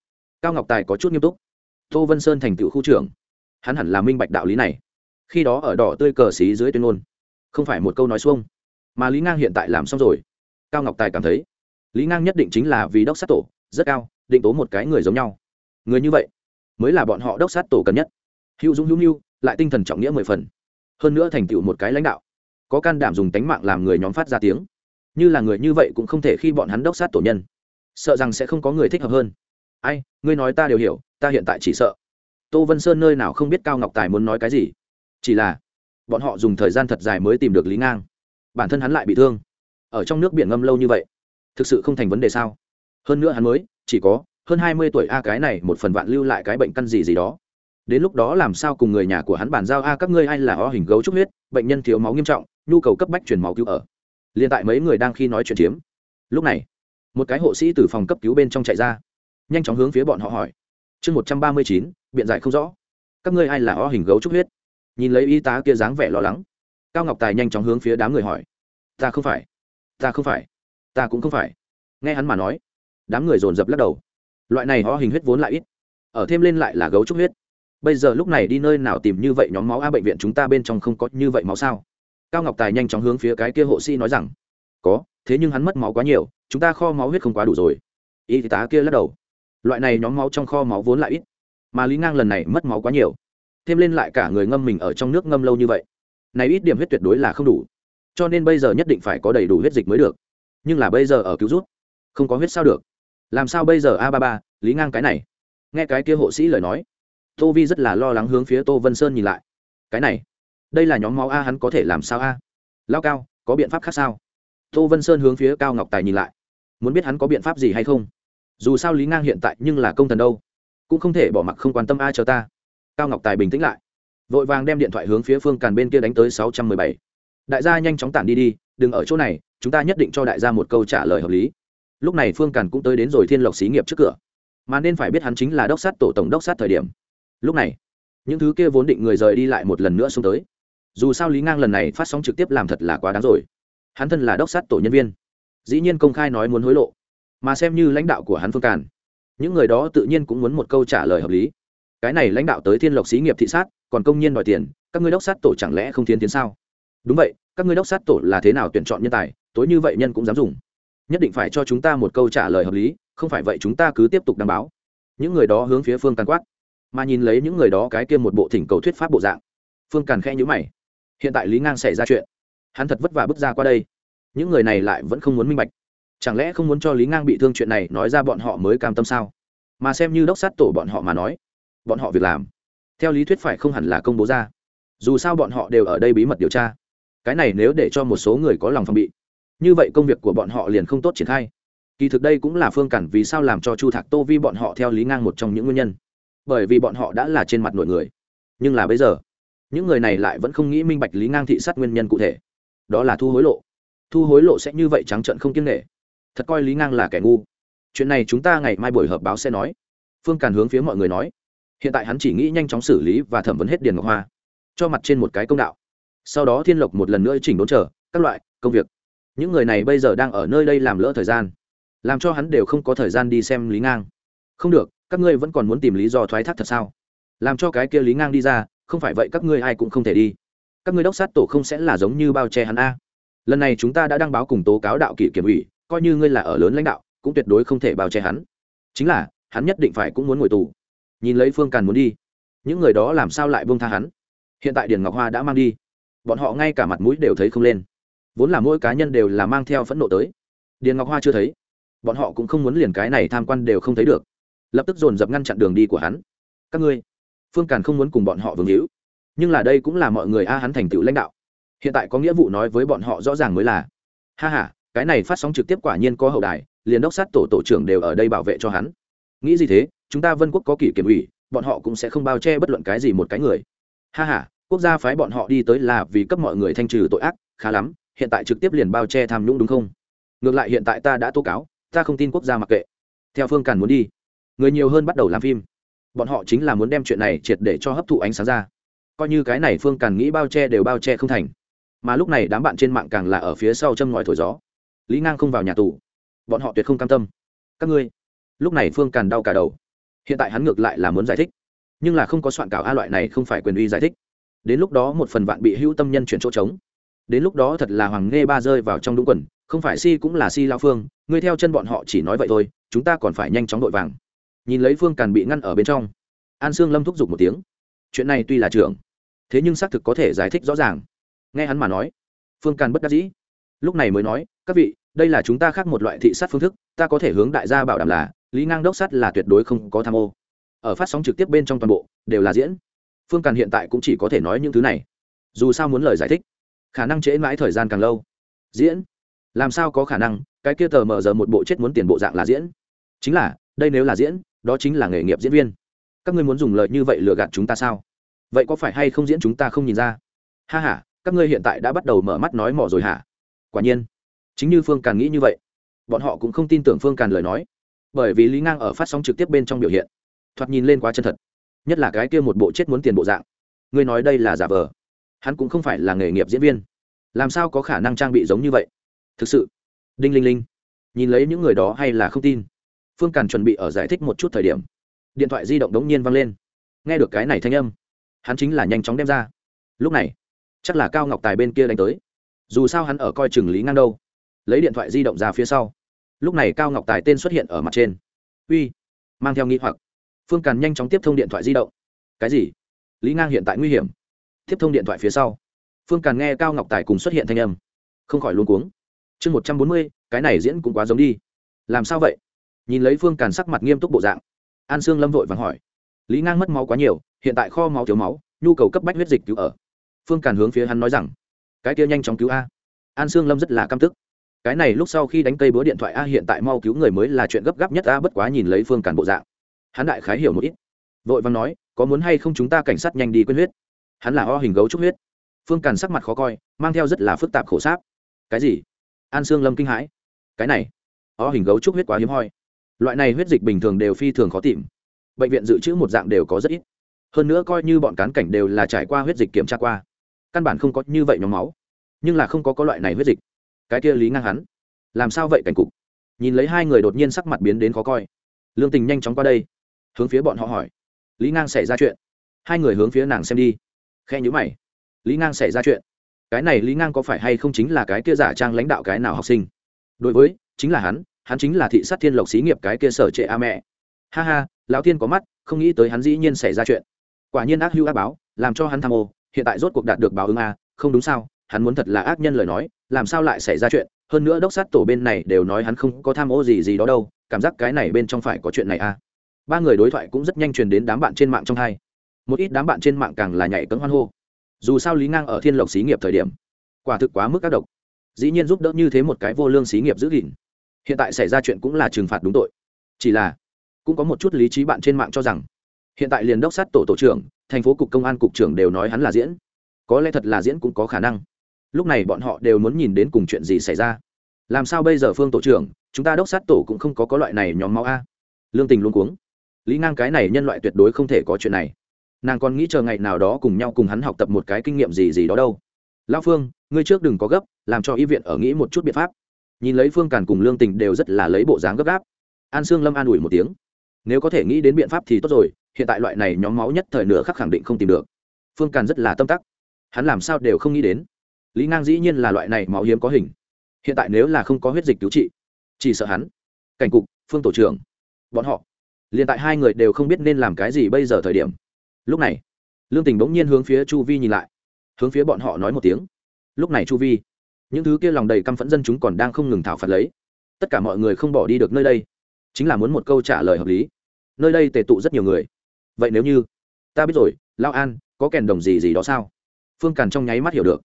cao ngọc tài có chút nghiêm túc tô vân sơn thành tựu khu trưởng hắn hẳn là minh bạch đạo lý này khi đó ở đỏ tươi cờ xí dưới tuyên ngôn không phải một câu nói xuông. Mà lý ngang hiện tại làm xong rồi. Cao ngọc tài cảm thấy, lý ngang nhất định chính là vì đốc sát tổ, rất cao, định tố một cái người giống nhau. Người như vậy, mới là bọn họ đốc sát tổ cần nhất. Hữu dũng, hữu mưu lại tinh thần trọng nghĩa mười phần. Hơn nữa thành tựu một cái lãnh đạo, có can đảm dùng tánh mạng làm người nhóm phát ra tiếng. Như là người như vậy cũng không thể khi bọn hắn đốc sát tổ nhân. Sợ rằng sẽ không có người thích hợp hơn. Ai, ngươi nói ta đều hiểu, ta hiện tại chỉ sợ. Tô vân sơn nơi nào không biết cao ngọc tài muốn nói cái gì. Chỉ là bọn họ dùng thời gian thật dài mới tìm được lý ngang. Bản thân hắn lại bị thương. Ở trong nước biển ngâm lâu như vậy, thực sự không thành vấn đề sao? Hơn nữa hắn mới, chỉ có hơn hai mươi tuổi a cái này một phần vạn lưu lại cái bệnh căn gì gì đó. Đến lúc đó làm sao cùng người nhà của hắn bàn giao a các ngươi ai là o hình gấu trúc huyết, bệnh nhân thiếu máu nghiêm trọng, nhu cầu cấp bách truyền máu cứu ở. Liền tại mấy người đang khi nói chuyện chiếm. Lúc này, một cái hộ sĩ từ phòng cấp cứu bên trong chạy ra, nhanh chóng hướng phía bọn họ hỏi. Chương một trăm ba mươi chín, biện giải không rõ. Các ngươi ai là o hình gấu trúc huyết? Nhìn lấy y tá kia dáng vẻ lo lắng. Cao ngọc tài nhanh chóng hướng phía đám người hỏi. Ta không phải, ta không phải, ta cũng không phải. Nghe hắn mà nói, đám người dồn dập lắc đầu. Loại này họ hình huyết vốn lại ít, ở thêm lên lại là gấu trúc huyết. Bây giờ lúc này đi nơi nào tìm như vậy nhóm máu a bệnh viện chúng ta bên trong không có như vậy máu sao? Cao ngọc tài nhanh chóng hướng phía cái kia hộ sĩ nói rằng, có, thế nhưng hắn mất máu quá nhiều, chúng ta kho máu huyết không quá đủ rồi. Y tá kia lắc đầu. Loại này nhóm máu trong kho máu vốn lại ít, mà lý ngang lần này mất máu quá nhiều thêm lên lại cả người ngâm mình ở trong nước ngâm lâu như vậy. Này ít điểm huyết tuyệt đối là không đủ. Cho nên bây giờ nhất định phải có đầy đủ huyết dịch mới được. Nhưng là bây giờ ở cứu rút không có huyết sao được. Làm sao bây giờ, a ba ba, lý ngang cái này? Nghe cái kia hộ sĩ lời nói, tô vi rất là lo lắng hướng phía tô vân sơn nhìn lại. Cái này, đây là nhóm máu a, hắn có thể làm sao a? Lao cao, có biện pháp khác sao? Tô vân sơn hướng phía cao ngọc tài nhìn lại. Muốn biết hắn có biện pháp gì hay không? Dù sao lý ngang hiện tại nhưng là công thần đâu. Cũng không thể bỏ mặc không quan tâm ai cho ta cao ngọc tài bình tĩnh lại. Vội vàng đem điện thoại hướng phía phương càn bên kia đánh tới sáu trăm mười bảy. Đại gia nhanh chóng tản đi đi, đừng ở chỗ này, chúng ta nhất định cho đại gia một câu trả lời hợp lý. Lúc này phương càn cũng tới đến rồi thiên lộc xí nghiệp trước cửa. Mà nên phải biết hắn chính là đốc sát tổ tổng đốc sát thời điểm. Lúc này, những thứ kia vốn định người rời đi lại một lần nữa xuống tới. Dù sao lý ngang lần này phát sóng trực tiếp làm thật là quá đáng rồi. Hắn thân là đốc sát tổ nhân viên. Dĩ nhiên công khai nói muốn hối lộ. Mà xem như lãnh đạo của hắn phương càn, những người đó tự nhiên cũng muốn một câu trả lời hợp lý cái này lãnh đạo tới thiên lộc xí nghiệp thị sát, còn công nhân đòi tiền, các ngươi đốc sát tổ chẳng lẽ không thiên tiến sao? Đúng vậy, các ngươi đốc sát tổ là thế nào tuyển chọn nhân tài, tối như vậy nhân cũng dám dùng. Nhất định phải cho chúng ta một câu trả lời hợp lý, không phải vậy chúng ta cứ tiếp tục đảm bảo những người đó hướng phía phương càn quát, mà nhìn lấy những người đó cái kia một bộ thỉnh cầu thuyết pháp bộ dạng, phương càn khẽ nhữ mày. Hiện tại lý ngang xảy ra chuyện, hắn thật vất vả bước ra qua đây. Những người này lại vẫn không muốn minh bạch. Chẳng lẽ không muốn cho lý ngang bị thương chuyện này nói ra bọn họ mới cam tâm sao? Mà xem như đốc sát tổ bọn họ mà nói bọn họ việc làm. Theo lý thuyết phải không hẳn là công bố ra. Dù sao bọn họ đều ở đây bí mật điều tra. Cái này nếu để cho một số người có lòng phòng bị, như vậy công việc của bọn họ liền không tốt triển khai. Kỳ thực đây cũng là phương cản vì sao làm cho chu thạc tô vi bọn họ theo lý ngang một trong những nguyên nhân. Bởi vì bọn họ đã là trên mặt nội người. Nhưng là bây giờ, những người này lại vẫn không nghĩ minh bạch lý ngang thị sát nguyên nhân cụ thể. Đó là thu hối lộ. Thu hối lộ sẽ như vậy trắng trận không kiêng nghệ thật coi lý ngang là kẻ ngu. Chuyện này chúng ta ngày mai buổi họp báo sẽ nói. Phương càn hướng phía mọi người nói hiện tại hắn chỉ nghĩ nhanh chóng xử lý và thẩm vấn hết điền ngọc hoa. Cho mặt trên một cái công đạo. Sau đó thiên lộc một lần nữa chỉnh đốn trở các loại, công việc. Những người này bây giờ đang ở nơi đây làm lỡ thời gian. Làm cho hắn đều không có thời gian đi xem lý ngang. Không được, các ngươi vẫn còn muốn tìm lý do thoái thác thật sao? Làm cho cái kia lý ngang đi ra, không phải vậy các ngươi ai cũng không thể đi. Các ngươi đốc sát tổ không sẽ là giống như bao che hắn a. Lần này chúng ta đã đăng báo cùng tố cáo đạo kỷ kiểm ủy, coi như ngươi là ở lớn lãnh đạo, cũng tuyệt đối không thể bao che hắn. Chính là, hắn nhất định phải cũng muốn ngồi tù nhìn lấy phương càn muốn đi. Những người đó làm sao lại bông tha hắn? Hiện tại điền ngọc hoa đã mang đi. Bọn họ ngay cả mặt mũi đều thấy không lên. Vốn là mỗi cá nhân đều là mang theo phẫn nộ tới. Điền ngọc hoa chưa thấy. Bọn họ cũng không muốn liền cái này tham quan đều không thấy được. Lập tức dồn dập ngăn chặn đường đi của hắn. Các ngươi, phương càn không muốn cùng bọn họ vương hữu. Nhưng là đây cũng là mọi người a hắn thành tựu lãnh đạo. Hiện tại có nghĩa vụ nói với bọn họ rõ ràng mới là. Ha h a cái này phát sóng trực tiếp quả nhiên có hậu đài, liền đốc sát tổ tổ trưởng đều ở đây bảo vệ cho hắn. Nghĩ gì thế? Chúng ta vân quốc có kỷ kiểm ủy, bọn họ cũng sẽ không bao che bất luận cái gì một cái người. Ha h a quốc gia phái bọn họ đi tới là vì cấp mọi người thanh trừ tội ác, khá lắm, hiện tại trực tiếp liền bao che tham nhũng đúng không? Ngược lại hiện tại ta đã tố cáo, ta không tin quốc gia mặc kệ. Theo phương càn muốn đi, người nhiều hơn bắt đầu làm phim. Bọn họ chính là muốn đem chuyện này triệt để cho hấp thụ ánh sáng ra. Coi như cái này phương càn nghĩ bao che đều bao che không thành. Mà lúc này đám bạn trên mạng càng là ở phía sau châm ngòi thổi gió. Lý ngang không vào nhà tù. Bọn họ tuyệt không cam tâm. Các ngươi, lúc này phương càn đau cả đầu hiện tại hắn ngược lại là muốn giải thích. Nhưng là không có soạn cảo a loại này không phải quyền uy giải thích. Đến lúc đó một phần vạn bị hữu tâm nhân chuyển chỗ trống. Đến lúc đó thật là hoàng nghe ba rơi vào trong đúng quần, không phải si cũng là si lao phương, ngươi theo chân bọn họ chỉ nói vậy thôi, chúng ta còn phải nhanh chóng đội vàng. Nhìn lấy phương càn bị ngăn ở bên trong, an sương lâm thúc giục một tiếng. Chuyện này tuy là trưởng, thế nhưng xác thực có thể giải thích rõ ràng. Nghe hắn mà nói, phương càn bất đắc dĩ. Lúc này mới nói, các vị, đây là chúng ta khác một loại thị sát phương thức, ta có thể hướng đại gia bảo đảm là lý ngang đốc sắt là tuyệt đối không có tham ô. Ở phát sóng trực tiếp bên trong toàn bộ, đều là diễn. Phương càn hiện tại cũng chỉ có thể nói những thứ này. Dù sao muốn lời giải thích, khả năng trễ mãi thời gian càng lâu. Diễn. Làm sao có khả năng, cái kia tờ mờ giờ một bộ chết muốn tiền bộ dạng là diễn? Chính là, đây nếu là diễn, đó chính là nghề nghiệp diễn viên. Các ngươi muốn dùng lời như vậy lừa gạt chúng ta sao? Vậy có phải hay không diễn chúng ta không nhìn ra? Ha h a các ngươi hiện tại đã bắt đầu mở mắt nói mỏ rồi hả? Quả nhiên, chính như phương càn nghĩ như vậy. Bọn họ cũng không tin tưởng phương càn lời nói bởi vì lý ngang ở phát sóng trực tiếp bên trong biểu hiện. Thoạt nhìn lên quá chân thật. Nhất là cái kia một bộ chết muốn tiền bộ dạng. Ngươi nói đây là giả vờ. Hắn cũng không phải là nghề nghiệp diễn viên. Làm sao có khả năng trang bị giống như vậy? Thực sự, đinh linh linh, nhìn lấy những người đó hay là không tin. Phương càn chuẩn bị ở giải thích một chút thời điểm. Điện thoại di động đống nhiên văng lên. Nghe được cái này thanh âm, hắn chính là nhanh chóng đem ra. Lúc này, chắc là cao ngọc tài bên kia đánh tới. Dù sao hắn ở coi chừng lý ngang đâu. Lấy điện thoại di động ra phía sau lúc này cao ngọc tài tên xuất hiện ở mặt trên. Uy! Mang theo nghĩ hoặc. Phương càn nhanh chóng tiếp thông điện thoại di động. Cái gì? Lý ngang hiện tại nguy hiểm. Tiếp thông điện thoại phía sau, phương càn nghe cao ngọc tài cùng xuất hiện thanh âm. Không khỏi luôn cuống. Chương một trăm bốn mươi, cái này diễn cũng quá giống đi. Làm sao vậy? Nhìn lấy phương càn sắc mặt nghiêm túc bộ dạng, an sương lâm vội vàng hỏi. Lý ngang mất máu quá nhiều, hiện tại kho máu thiếu máu, nhu cầu cấp bách huyết dịch cứu ở. Phương càn hướng phía hắn nói rằng, cái kia nhanh chóng cứu a. An sương lâm rất là căm tức cái này lúc sau khi đánh cây búa điện thoại a hiện tại mau cứu người mới là chuyện gấp gáp nhất a bất quá nhìn lấy phương cản bộ dạng. Hắn đại khái hiểu một ít. Vội văn nói, có muốn hay không chúng ta cảnh sát nhanh đi quên huyết? Hắn là o hình gấu trúc huyết. Phương cản sắc mặt khó coi, mang theo rất là phức tạp khổ sáp. Cái gì? An sương lâm kinh hãi. Cái này, o hình gấu trúc huyết quá hiếm hoi. Loại này huyết dịch bình thường đều phi thường khó tìm. Bệnh viện dự trữ một dạng đều có rất ít. Hơn nữa coi như bọn cán cảnh đều là trải qua huyết dịch kiểm tra qua. Căn bản không có như vậy nhóm máu. Nhưng là không có có loại này huyết dịch cái kia lý ngang hắn. Làm sao vậy cảnh cục? Nhìn lấy hai người đột nhiên sắc mặt biến đến khó coi. Lương tình nhanh chóng qua đây, hướng phía bọn họ hỏi. Lý ngang xảy ra chuyện. Hai người hướng phía nàng xem đi. Khe nhữ mày. Lý ngang xảy ra chuyện. Cái này lý ngang có phải hay không chính là cái kia giả trang lãnh đạo cái nào học sinh? Đối với, chính là hắn hắn chính là thị sát thiên lộc xí nghiệp cái kia sở trệ a mẹ. Ha ha, lão thiên có mắt, không nghĩ tới hắn dĩ nhiên xảy ra chuyện. Quả nhiên ác hưu ác báo, làm cho hắn tham ô, hiện tại rốt cuộc đạt được báo ứng a, không đúng sao? Hắn muốn thật là ác nhân lời nói, làm sao lại xảy ra chuyện? Hơn nữa đốc sát tổ bên này đều nói hắn không có tham ô gì gì đó đâu, cảm giác cái này bên trong phải có chuyện này a ba người đối thoại cũng rất nhanh truyền đến đám bạn trên mạng trong hai. Một ít đám bạn trên mạng càng là nhảy cấm hoan hô. Dù sao lý ngang ở thiên lộc xí nghiệp thời điểm, quả thực quá mức các độc. Dĩ nhiên giúp đỡ như thế một cái vô lương xí nghiệp giữ gìn. Hiện tại xảy ra chuyện cũng là trừng phạt đúng tội. Chỉ là, cũng có một chút lý trí bạn trên mạng cho rằng, hiện tại liền đốc sát tổ tổ trưởng, thành phố cục công an cục trưởng đều nói hắn là diễn. Có lẽ thật là diễn cũng có khả năng lúc này bọn họ đều muốn nhìn đến cùng chuyện gì xảy ra. Làm sao bây giờ phương tổ trưởng, chúng ta đốc sát tổ cũng không có có loại này nhóm máu a? Lương tình luôn cuống. Lý ngang cái này nhân loại tuyệt đối không thể có chuyện này. Nàng còn nghĩ chờ ngày nào đó cùng nhau cùng hắn học tập một cái kinh nghiệm gì gì đó đâu. Lao phương, ngươi trước đừng có gấp, làm cho y viện ở nghĩ một chút biện pháp. Nhìn lấy phương càn cùng lương tình đều rất là lấy bộ dáng gấp gáp. An sương lâm an ủi một tiếng. Nếu có thể nghĩ đến biện pháp thì tốt rồi, hiện tại loại này nhóm máu nhất thời nửa khắc khẳng định không tìm được. Phương càn rất là tâm tắc. Hắn làm sao đều không nghĩ đến lý ngang dĩ nhiên là loại này máu hiếm có hình. Hiện tại nếu là không có huyết dịch cứu trị, chỉ sợ hắn, cảnh cục, phương tổ trưởng, bọn họ, liền tại hai người đều không biết nên làm cái gì bây giờ thời điểm. Lúc này, lương tình bỗng nhiên hướng phía chu vi nhìn lại, hướng phía bọn họ nói một tiếng. Lúc này chu vi, những thứ kia lòng đầy căm phẫn dân chúng còn đang không ngừng thảo phạt lấy. Tất cả mọi người không bỏ đi được nơi đây, chính là muốn một câu trả lời hợp lý. Nơi đây tề tụ rất nhiều người. Vậy nếu như, ta biết rồi, lao an, có kèn đồng gì gì đó sao? Phương càn trong nháy mắt hiểu được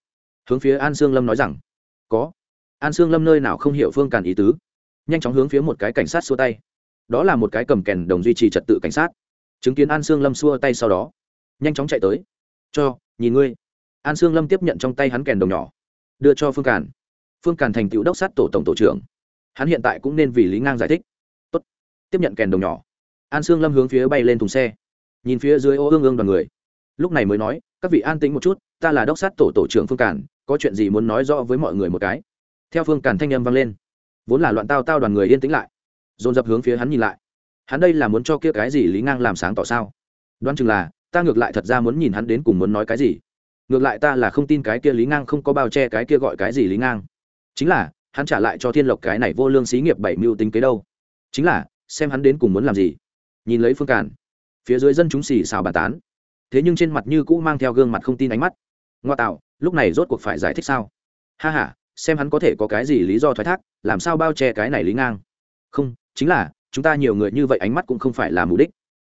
hướng phía an sương lâm nói rằng, có. An sương lâm nơi nào không hiểu phương càn ý tứ, nhanh chóng hướng phía một cái cảnh sát xua tay. Đó là một cái cầm kèn đồng duy trì trật tự cảnh sát. Chứng kiến an sương lâm xua tay sau đó, nhanh chóng chạy tới. Cho, nhìn ngươi. An sương lâm tiếp nhận trong tay hắn kèn đồng nhỏ, đưa cho phương càn. Phương càn thành tựu đốc sát tổ tổng tổ trưởng. Hắn hiện tại cũng nên vì lý ngang giải thích. Tốt. tiếp nhận kèn đồng nhỏ, an sương lâm hướng phía bay lên thùng xe, nhìn phía dưới ô ương ương đoàn người. Lúc này mới nói các vị an tĩnh một chút ta là đốc sát tổ tổ trưởng phương cản, có chuyện gì muốn nói rõ với mọi người một cái. Theo phương cản thanh â m vang lên vốn là loạn tao tao đoàn người yên tĩnh lại dồn dập hướng phía hắn nhìn lại. Hắn đây là muốn cho kia cái gì lý ngang làm sáng tỏ sao? Đoán chừng là ta ngược lại thật ra muốn nhìn hắn đến cùng muốn nói cái gì. Ngược lại ta là không tin cái kia lý ngang không có bao che cái kia gọi cái gì lý ngang. Chính là hắn trả lại cho thiên lộc cái này vô lương xí nghiệp bảy mưu tính kế đâu. Chính là xem hắn đến cùng muốn làm gì. Nhìn lấy phương cản phía dưới dân chúng xì xào bàn tán thế nhưng trên mặt như cũ mang theo gương mặt không tin ánh mắt. Ngoa tạo, lúc này rốt cuộc phải giải thích sao? Ha h a xem hắn có thể có cái gì lý do thoái thác, làm sao bao che cái này lý ngang? Không, chính là, chúng ta nhiều người như vậy ánh mắt cũng không phải là mục đích.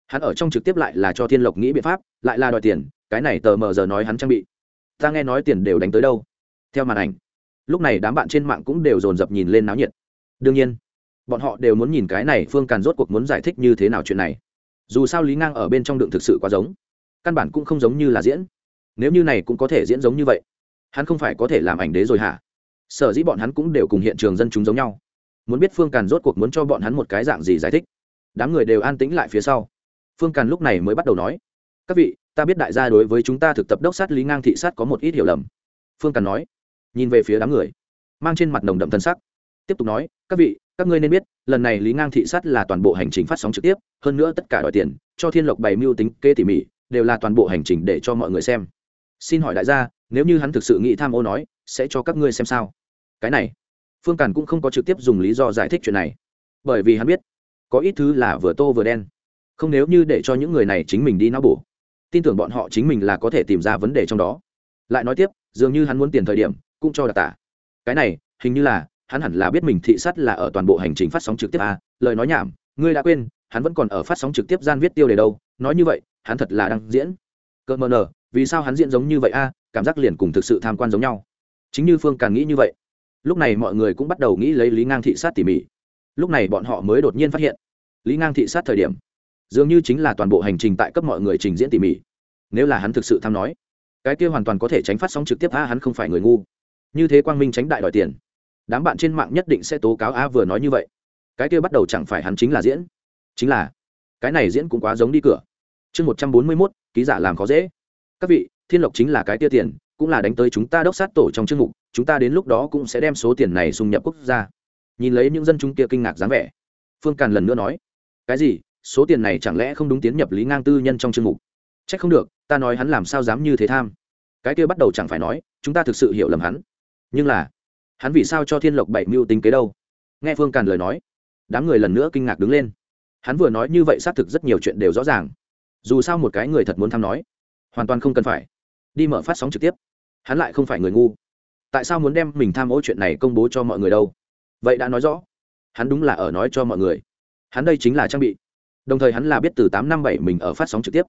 Hắn ở trong trực tiếp lại là cho thiên lộc nghĩ biện pháp, lại là đòi tiền, cái này tờ mờ giờ nói hắn trang bị. Ta nghe nói tiền đều đánh tới đâu? Theo màn ảnh, lúc này đám bạn trên mạng cũng đều dồn dập nhìn lên náo nhiệt. Đương nhiên, bọn họ đều muốn nhìn cái này, phương càn rốt cuộc muốn giải thích như thế nào chuyện này. Dù sao lý ngang ở bên trong đựng thực sự quá giống căn bản cũng không giống như là diễn. Nếu như này cũng có thể diễn giống như vậy, hắn không phải có thể làm ảnh đế rồi hả? Sở dĩ bọn hắn cũng đều cùng hiện trường dân chúng giống nhau. Muốn biết phương càn rốt cuộc muốn cho bọn hắn một cái dạng gì giải thích, đám người đều an tĩnh lại phía sau. Phương càn lúc này mới bắt đầu nói, các vị, ta biết đại gia đối với chúng ta thực tập đốc sát lý ngang thị sát có một ít hiểu lầm. Phương càn nói, nhìn về phía đám người, mang trên mặt nồng đậm thân sắc. Tiếp tục nói, các vị, các ngươi nên biết, lần này lý ngang thị sát là toàn bộ hành trình phát sóng trực tiếp, hơn nữa tất cả đòi tiền, cho thiên lộc bày mưu tính kê tỉ mỉ đều là toàn bộ hành trình để cho mọi người xem. Xin hỏi đại gia nếu như hắn thực sự nghĩ tham ô nói sẽ cho các ngươi xem sao? Cái này phương càn cũng không có trực tiếp dùng lý do giải thích chuyện này. Bởi vì hắn biết có ít thứ là vừa tô vừa đen. Không nếu như để cho những người này chính mình đi não bổ. Tin tưởng bọn họ chính mình là có thể tìm ra vấn đề trong đó. Lại nói tiếp dường như hắn muốn tiền thời điểm cũng cho đặc tả cái này hình như là hắn hẳn là biết mình thị sát là ở toàn bộ hành trình phát sóng trực tiếp à, lời nói nhảm ngươi đã quên hắn vẫn còn ở phát sóng trực tiếp gian viết tiêu đề đâu. Nói như vậy hắn thật là đang diễn. Cợt mờ nờ, vì sao hắn diễn giống như vậy a? Cảm giác liền cùng thực sự tham quan giống nhau. Chính như phương càng nghĩ như vậy. Lúc này mọi người cũng bắt đầu nghĩ lấy lý ngang thị sát tỉ mỉ. Lúc này bọn họ mới đột nhiên phát hiện, lý ngang thị sát thời điểm, dường như chính là toàn bộ hành trình tại cấp mọi người trình diễn tỉ mỉ. Nếu là hắn thực sự tham nói, cái kia hoàn toàn có thể tránh phát sóng trực tiếp, a, hắn không phải người ngu. Như thế quang minh tránh đại đòi tiền, đám bạn trên mạng nhất định sẽ tố cáo a vừa nói như vậy. Cái kia bắt đầu chẳng phải hắn chính là diễn. Chính là, cái này diễn cũng quá giống đi cửa chương một trăm bốn mươi mốt, ký giả làm khó dễ. Các vị, thiên lộc chính là cái tia tiền, cũng là đánh tới chúng ta đốc sát tổ trong chương mục, chúng ta đến lúc đó cũng sẽ đem số tiền này xung nhập quốc gia. Nhìn lấy những dân chúng kia kinh ngạc dáng vẻ, phương càn lần nữa nói, cái gì? Số tiền này chẳng lẽ không đúng tiến nhập lý ngang tư nhân trong chương mục? C h ắ c không được, ta nói hắn làm sao dám như thế tham. Cái kia bắt đầu chẳng phải nói, chúng ta thực sự hiểu lầm hắn. Nhưng là, hắn vì sao cho thiên lộc bảy mưu tính kế đâu? Nghe phương càn lời nói, đám người lần nữa kinh ngạc đứng lên. Hắn vừa nói như vậy xác thực rất nhiều chuyện đều rõ ràng dù sao một cái người thật muốn tham nói, hoàn toàn không cần phải. Đi mở phát sóng trực tiếp. Hắn lại không phải người ngu. Tại sao muốn đem mình tham ô chuyện này công bố cho mọi người đâu? Vậy đã nói rõ. Hắn đúng là ở nói cho mọi người. Hắn đây chính là trang bị. Đồng thời hắn là biết từ tám năm bảy mình ở phát sóng trực tiếp.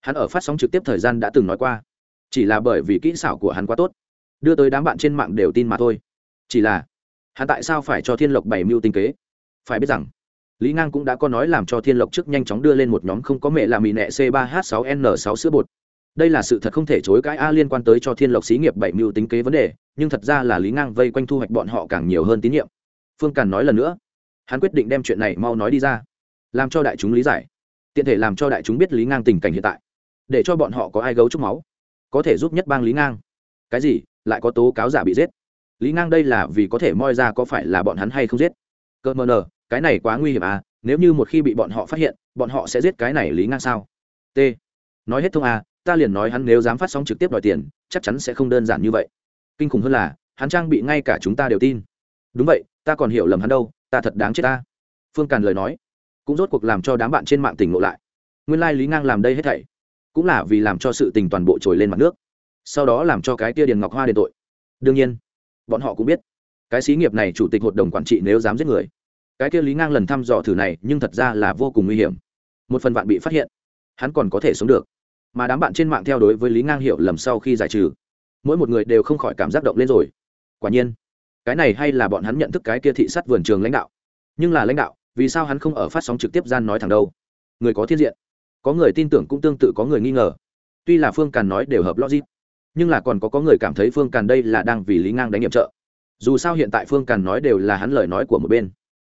Hắn ở phát sóng trực tiếp thời gian đã từng nói qua. Chỉ là bởi vì kỹ xảo của hắn quá tốt, đưa tới đám bạn trên mạng đều tin mà thôi. Chỉ là, hắn tại sao phải cho thiên lộc bảy mưu tinh kế? Phải biết rằng lý ngang cũng đã có nói làm cho thiên lộc trước nhanh chóng đưa lên một nhóm không có mẹ là mì nẹ c 3 h 6 n 6 sữa bột. Đây là sự thật không thể chối cãi a liên quan tới cho thiên lộc xí nghiệp bảy mưu tính kế vấn đề, nhưng thật ra là lý ngang vây quanh thu hoạch bọn họ càng nhiều hơn tín nhiệm. Phương càn nói lần nữa, hắn quyết định đem chuyện này mau nói đi ra, làm cho đại chúng lý giải. Tiện thể làm cho đại chúng biết lý ngang tình cảnh hiện tại, để cho bọn họ có ai gấu trúc máu, có thể giúp nhất bang lý ngang. Cái gì? Lại có tố cáo giả bị giết. Lý ngang đây là vì có thể moi ra có phải là bọn hắn hay không giết? Cơ mờ nờ cái này quá nguy hiểm à nếu như một khi bị bọn họ phát hiện, bọn họ sẽ giết cái này lý ngang sao? T. Nói hết thông à ta liền nói hắn nếu dám phát sóng trực tiếp đòi tiền, chắc chắn sẽ không đơn giản như vậy. Kinh khủng hơn là, hắn trang bị ngay cả chúng ta đều tin. Đúng vậy, ta còn hiểu lầm hắn đâu, ta thật đáng chết ta. Phương càn lời nói, cũng rốt cuộc làm cho đám bạn trên mạng tỉnh ngộ lại. Nguyên lai、like、lý lý ngang làm đây hết thảy, cũng là vì làm cho sự tình toàn bộ trồi lên mặt nước. Sau đó làm cho cái tia điền ngọc hoa đền tội. Đương nhiên, bọn họ cũng biết, cái xí nghiệp này chủ tịch hội đồng quản trị nếu dám giết người cái kia lý ngang lần thăm dò thử này, nhưng thật ra là vô cùng nguy hiểm. Một phần bạn bị phát hiện, hắn còn có thể sống được. Mà đám bạn trên mạng theo đối với lý ngang hiểu lầm sau khi giải trừ, mỗi một người đều không khỏi cảm giác động lên rồi. Quả nhiên, cái này hay là bọn hắn nhận thức cái kia thị sát vườn trường lãnh đạo. Nhưng là lãnh đạo, vì sao hắn không ở phát sóng trực tiếp gian nói thẳng đâu? Người có thiên diện, có người tin tưởng cũng tương tự có người nghi ngờ. Tuy là phương càn nói đều hợp logic, nhưng là còn có có người cảm thấy phương càn đây là đang vì lý ngang đánh nhiệm trợ. Dù sao hiện tại phương càn nói đều là hắn lời nói của một bên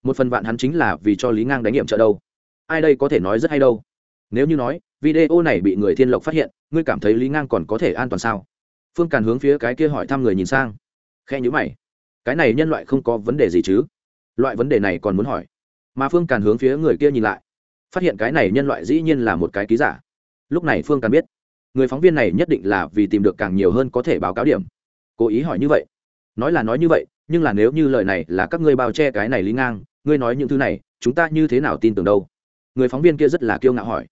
một phần vạn hắn chính là vì cho lý ngang đánh nghiệm trợ đâu. Ai đây có thể nói rất hay đâu. Nếu như nói, video này bị người thiên lộc phát hiện, ngươi cảm thấy lý ngang còn có thể an toàn sao? Phương càn hướng phía cái kia hỏi thăm người nhìn sang. Khe nhữ mày. Cái này nhân loại không có vấn đề gì chứ? Loại vấn đề này còn muốn hỏi. Mà phương càn hướng phía người kia nhìn lại. Phát hiện cái này nhân loại dĩ nhiên là một cái ký giả. Lúc này phương càn biết, người phóng viên này nhất định là vì tìm được càng nhiều hơn có thể báo cáo điểm. Cố ý hỏi như vậy. Nói là nói như vậy nhưng là nếu như lời này là các ngươi bao che cái này lý ngang, ngươi nói những thứ này, chúng ta như thế nào tin tưởng đâu? Người phóng viên kia rất là kiêu ngạo hỏi.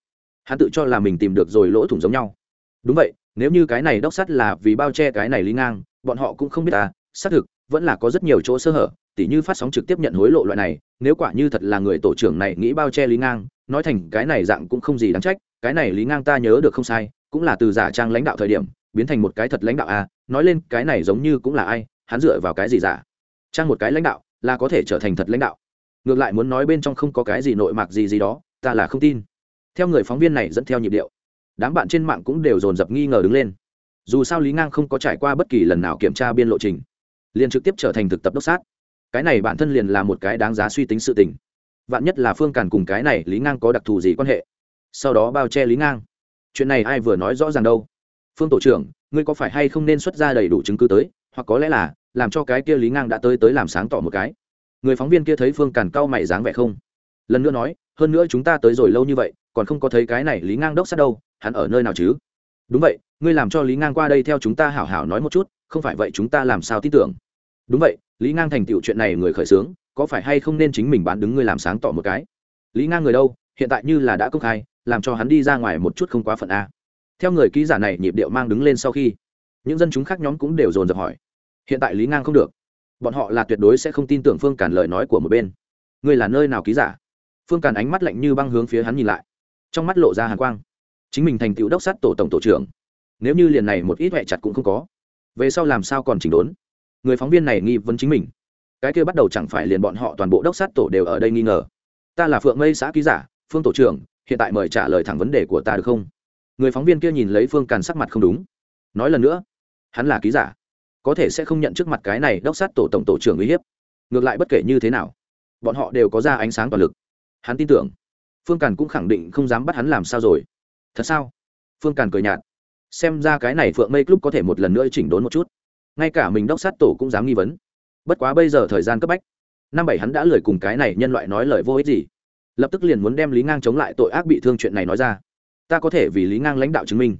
Hắn tự cho là mình tìm được rồi lỗ thủng giống nhau. Đúng vậy, nếu như cái này đốc sắt là vì bao che cái này lý ngang, bọn họ cũng không biết ta xác thực, vẫn là có rất nhiều chỗ sơ hở, tỉ như phát sóng trực tiếp nhận hối lộ loại này, nếu quả như thật là người tổ trưởng này nghĩ bao che lý ngang, nói thành cái này dạng cũng không gì đáng trách, cái này lý ngang ta nhớ được không sai, cũng là từ giả trang lãnh đạo thời điểm, biến thành một cái thật lãnh đạo à nói lên cái này giống như cũng là ai hắn dựa vào cái gì giả? Trang một cái lãnh đạo, là có thể trở thành thật lãnh đạo. Ngược lại muốn nói bên trong không có cái gì nội mạc gì gì đó, ta là không tin. Theo người phóng viên này dẫn theo nhịp điệu, đám bạn trên mạng cũng đều dồn dập nghi ngờ đứng lên. Dù sao lý ngang không có trải qua bất kỳ lần nào kiểm tra biên lộ trình, liền trực tiếp trở thành thực tập đốc sát. Cái này bản thân liền là một cái đáng giá suy tính sự tình. Vạn nhất là phương càn cùng cái này lý ngang có đặc thù gì quan hệ? Sau đó bao che lý ngang. Chuyện này ai vừa nói rõ ràng đâu? Phương tổ trưởng, ngươi có phải hay không nên xuất ra đầy đủ chứng cứ tới? Hoặc có lẽ là làm cho cái kia lý ngang đã tới tới làm sáng tỏ một cái. Người phóng viên kia thấy phương càn cau mày dáng vẻ không? Lần nữa nói, hơn nữa chúng ta tới rồi lâu như vậy, còn không có thấy cái này lý ngang đốc sát đâu, hắn ở nơi nào chứ? Đúng vậy, ngươi làm cho lý ngang qua đây theo chúng ta hảo hảo nói một chút, không phải vậy chúng ta làm sao tin tưởng? Đúng vậy, lý ngang thành tựu chuyện này người khởi xướng, có phải hay không nên chính mình bán đứng ngươi làm sáng tỏ một cái? Lý ngang người đâu, hiện tại như là đã công khai, làm cho hắn đi ra ngoài một chút không quá phận a. Theo người ký giả này nhịp điệu mang đứng lên sau khi, những dân chúng khác nhóm cũng đều dồn dập hỏi hiện tại lý ngang không được. Bọn họ là tuyệt đối sẽ không tin tưởng phương càn lời nói của một bên. Ngươi là nơi nào ký giả? Phương càn ánh mắt lạnh như băng hướng phía hắn nhìn lại. Trong mắt lộ ra hàn quang. Chính mình thành tựu đốc sát tổ tổng tổ trưởng. Nếu như liền này một ít huệ chặt cũng không có, về sau làm sao còn chỉnh đốn? Người phóng viên này nghi vấn chính mình. Cái kia bắt đầu chẳng phải liền bọn họ toàn bộ đốc sát tổ đều ở đây nghi ngờ? Ta là phượng mây xã ký giả, phương tổ trưởng, hiện tại mời trả lời thẳng vấn đề của ta được không? Người phóng viên kia nhìn lấy phương càn sắc mặt không đúng. Nói lần nữa, hắn là ký giả có thể sẽ không nhận trước mặt cái này đốc sát tổ tổng tổ trưởng uy hiếp. Ngược lại bất kể như thế nào, bọn họ đều có ra ánh sáng toàn lực. Hắn tin tưởng, phương càn cũng khẳng định không dám bắt hắn làm sao rồi. Thật sao? Phương càn cười nhạt. Xem ra cái này phượng mây club có thể một lần nữa chỉnh đốn một chút. Ngay cả mình đốc sát tổ cũng dám nghi vấn. Bất quá bây giờ thời gian cấp bách, năm bảy hắn đã lười cùng cái này nhân loại nói lời vô ích gì. Lập tức liền muốn đem lý ngang chống lại tội ác bị thương chuyện này nói ra. Ta có thể vì lý ngang lãnh đạo chứng minh,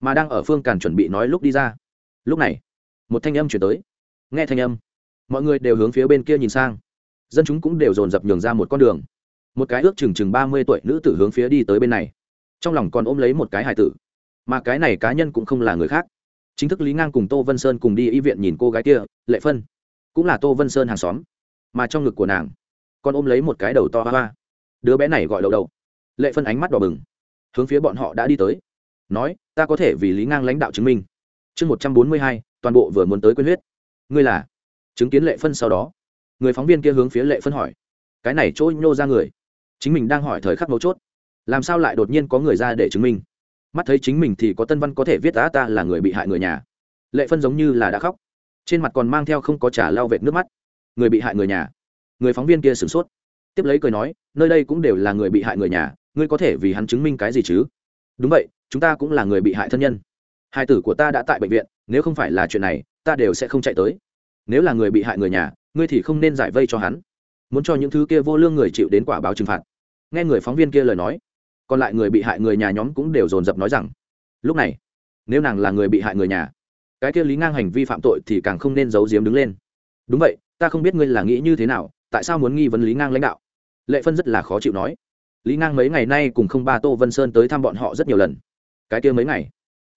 mà đang ở phương càn chuẩn bị nói lúc đi ra. Lúc này một thanh âm chuyển tới. Nghe thanh âm, mọi người đều hướng phía bên kia nhìn sang. Dân chúng cũng đều dồn dập nhường ra một con đường. Một cái ước chừng chừng ba mươi tuổi nữ tử hướng phía đi tới bên này. Trong lòng còn ôm lấy một cái hài tử. Mà cái này cá nhân cũng không là người khác. Chính thức lý ngang cùng tô vân sơn cùng đi y viện nhìn cô gái kia, lệ phân. Cũng là tô vân sơn hàng xóm. Mà trong ngực của nàng, còn ôm lấy một cái đầu to hoa hoa. Đứa bé này gọi đầu đầu lệ phân ánh mắt đỏ bừng. Hướng phía bọn họ đã đi tới. Nói, ta có thể vì lý ngang lãnh đạo chứng minh. Chương một trăm bốn mươi hai toàn bộ vừa muốn tới quên huyết. Ngươi là? Chứng kiến lệ phân sau đó. Người phóng viên kia hướng phía lệ phân hỏi. Cái này trôi nhô ra người. Chính mình đang hỏi thời khắc mấu chốt. Làm sao lại đột nhiên có người ra để chứng minh? Mắt thấy chính mình thì có tân văn có thể viết á ta là người bị hại người nhà. Lệ phân giống như là đã khóc. Trên mặt còn mang theo không có trả lau vệt nước mắt. Người bị hại người nhà. Người phóng viên kia sửng sốt. Tiếp lấy cười nói, nơi đây cũng đều là người bị hại người nhà, ngươi có thể vì hắn chứng minh cái gì chứ? Đúng vậy, chúng ta cũng là người bị hại thân nhân. Hai tử của ta đã tại bệnh viện nếu không phải là chuyện này, ta đều sẽ không chạy tới. Nếu là người bị hại người nhà, ngươi thì không nên giải vây cho hắn. Muốn cho những thứ kia vô lương người chịu đến quả báo trừng phạt. Nghe người phóng viên kia lời nói, còn lại người bị hại người nhà nhóm cũng đều dồn dập nói rằng, lúc này, nếu nàng là người bị hại người nhà, cái kia lý ngang hành vi phạm tội thì càng không nên giấu giếm đứng lên. Đúng vậy, ta không biết ngươi là nghĩ như thế nào, tại sao muốn nghi vấn lý ngang lãnh đạo? Lệ phân rất là khó chịu nói. Lý ngang mấy ngày nay cùng không ba tô vân sơn tới thăm bọn họ rất nhiều lần. Cái kia mấy ngày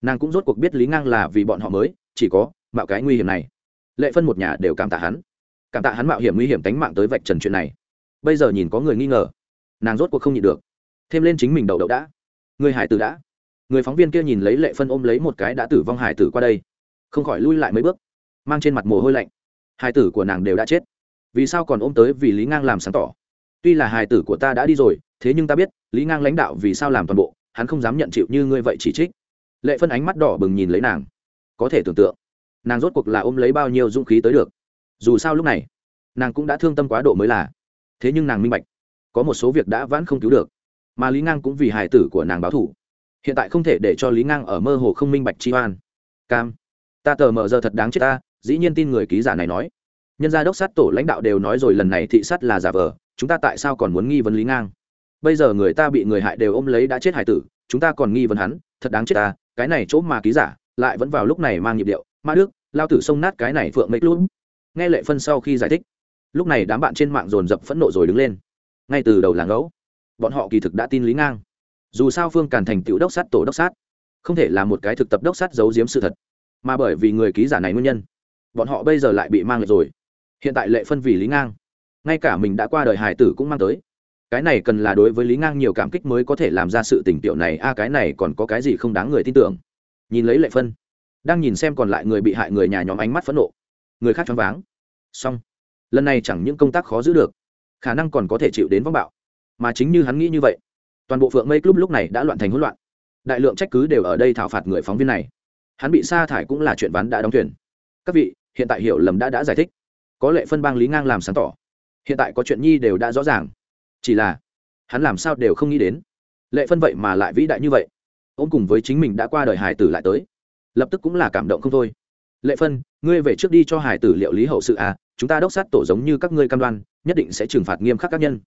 nàng cũng rốt cuộc biết lý ngang là vì bọn họ mới, chỉ có mạo cái nguy hiểm này. Lệ phân một nhà đều cảm tạ hắn. Cảm tạ hắn mạo hiểm nguy hiểm tánh mạng tới vạch trần chuyện này. Bây giờ nhìn có người nghi ngờ, nàng rốt cuộc không nhịn được. Thêm lên chính mình đầu đậu đã. Người hải tử đã. Người phóng viên kia nhìn lấy lệ phân ôm lấy một cái đã tử vong hải tử qua đây. Không khỏi lui lại mấy bước, mang trên mặt mồ hôi lạnh. Hải tử của nàng đều đã chết. Vì sao còn ôm tới vì lý ngang làm sáng tỏ? Tuy là hải tử của ta đã đi rồi, thế nhưng ta biết, lý ngang lãnh đạo vì sao làm toàn bộ, hắn không dám nhận chịu như ngươi vậy chỉ trích lệ phân ánh mắt đỏ bừng nhìn lấy nàng. Có thể tưởng tượng, nàng rốt cuộc là ôm lấy bao nhiêu dũng khí tới được. Dù sao lúc này, nàng cũng đã thương tâm quá độ mới là. Thế nhưng nàng minh bạch, có một số việc đã vãn không cứu được, mà lý ngang cũng vì hài tử của nàng báo thủ hiện tại không thể để cho lý ngang ở mơ hồ không minh bạch chi oan. Cam, ta tờ mờ giờ thật đáng chết ta, dĩ nhiên tin người ký giả này nói. Nhân gia đốc sát tổ lãnh đạo đều nói rồi lần này thị sát là giả vờ, chúng ta tại sao còn muốn nghi vấn lý ngang? Bây giờ người ta bị người hại đều ôm lấy đã chết hải tử, chúng ta còn nghi vấn hắn, thật đáng chết ta cái này chỗ mà ký giả lại vẫn vào lúc này mang nhịp điệu, ma đức, lao tử xông nát cái này phượng mấy luôn. Nghe lệ phân sau khi giải thích, lúc này đám bạn trên mạng dồn dập phẫn nộ rồi đứng lên. Ngay từ đầu làng ngẫu, bọn họ kỳ thực đã tin lý ngang. Dù sao phương càn thành tựu đốc sát, tổ đốc sát, không thể là một cái thực tập đốc sát giấu giếm sự thật. Mà bởi vì người ký giả này nguyên nhân, bọn họ bây giờ lại bị mang lại rồi. Hiện tại lệ phân vì lý ngang, ngay cả mình đã qua đời hải tử cũng mang tới cái này cần là đối với lý ngang nhiều cảm kích mới có thể làm ra sự tình tiểu này, a, cái này còn có cái gì không đáng người tin tưởng. Nhìn lấy lệ phân, đang nhìn xem còn lại người bị hại người nhà nhóm ánh mắt phẫn nộ. Người khác choáng váng. Xong, lần này chẳng những công tác khó giữ được, khả năng còn có thể chịu đến vong bạo. Mà chính như hắn nghĩ như vậy, toàn bộ phượng mây club lúc này đã loạn thành hỗn loạn. Đại lượng trách cứ đều ở đây thảo phạt người phóng viên này. Hắn bị sa thải cũng là chuyện ván đã đóng thuyền. Các vị, hiện tại hiểu lầm đã đã giải thích. Có lệ phân bang lý ngang làm sáng tỏ. Hiện tại có chuyện nhi đều đã rõ ràng chỉ là, hắn làm sao đều không nghĩ đến. Lệ phân vậy mà lại vĩ đại như vậy. Ông cùng với chính mình đã qua đời hải tử lại tới. Lập tức cũng là cảm động không thôi. Lệ phân, ngươi về trước đi cho hải tử liệu lý hậu sự à chúng ta đốc sát tổ giống như các ngươi cam đoan, nhất định sẽ trừng phạt nghiêm khắc các nhân.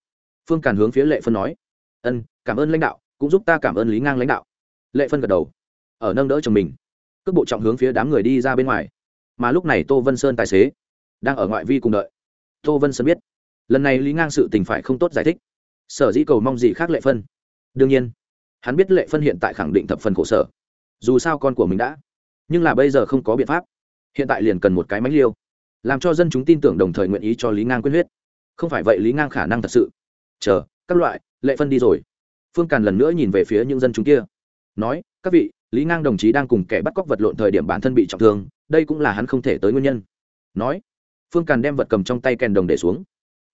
Phương càn hướng phía lệ phân nói. Ân, cảm ơn lãnh đạo, cũng giúp ta cảm ơn lý ngang lãnh đạo. Lệ phân gật đầu. Ở nâng đỡ chồng mình, cước bộ trọng hướng phía đám người đi ra bên ngoài. Mà lúc này tô vân sơn tài xế, đang ở ngoại vi cùng đợi. Tô vân sơn biết lần này lý ngang sự tình phải không tốt giải thích. Sở dĩ cầu mong gì khác lệ phân? Đương nhiên, hắn biết lệ phân hiện tại khẳng định thập phần khổ sở. Dù sao con của mình đã. Nhưng là bây giờ không có biện pháp. Hiện tại liền cần một cái mánh liêu. Làm cho dân chúng tin tưởng đồng thời nguyện ý cho lý ngang quyết huyết. Không phải vậy lý ngang khả năng thật sự. Chờ, các loại, lệ phân đi rồi. Phương càn lần nữa nhìn về phía những dân chúng kia. Nói, các vị, lý ngang đồng chí đang cùng kẻ bắt cóc vật lộn thời điểm bản thân bị trọng thương, đây cũng là hắn không thể tới nguyên nhân. Nói, phương càn đem vật cầm trong tay kèn đồng để xuống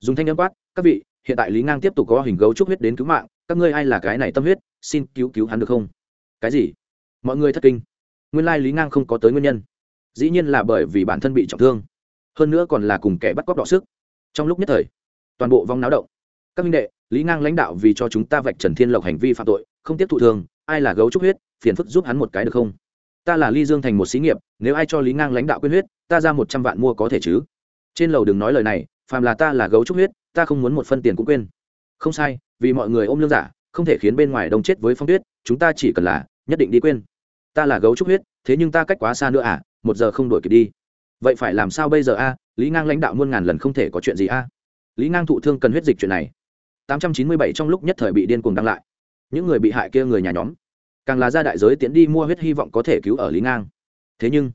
dùng thanh âm quát, các vị, hiện tại lý ngang tiếp tục có hình gấu trúc huyết đến cứu mạng, các ngươi ai là cái này tâm huyết, xin cứu cứu hắn được không? Cái gì? Mọi người thất kinh. Nguyên lai lý ngang không có tới nguyên nhân. Dĩ nhiên là bởi vì bản thân bị trọng thương. Hơn nữa còn là cùng kẻ bắt cóc đọ sức. Trong lúc nhất thời, toàn bộ vong náo động. Các minh đệ, lý ngang lãnh đạo vì cho chúng ta vạch trần thiên lộc hành vi phạm tội, không tiếp thụ thường, ai là gấu trúc huyết, phiền phức giúp hắn một cái được không? Ta là ly dương thành một xí nghiệp, nếu ai cho lý ngang lãnh đạo quyên huyết, ta ra một trăm vạn mua có thể chứ? Trên lầu đừng nói lời này phàm là ta là gấu trúc huyết, ta không muốn một phân tiền cũng quên. Không sai, vì mọi người ôm lương giả, không thể khiến bên ngoài đông chết với phong tuyết, chúng ta chỉ cần là nhất định đi quên. Ta là gấu trúc huyết, thế nhưng ta cách quá xa nữa à một giờ không đổi kịp đi. Vậy phải làm sao bây giờ a? Lý ngang lãnh đạo muôn ngàn lần không thể có chuyện gì a? Lý ngang thụ thương cần huyết dịch chuyện này. 897 trong lúc nhất thời bị điên cuồng đăng lại. Những người bị hại kia người nhà nhóm. Càng là ra đại giới tiến đi mua huyết hy vọng có thể cứu ở lý ngang. Thế nhưng,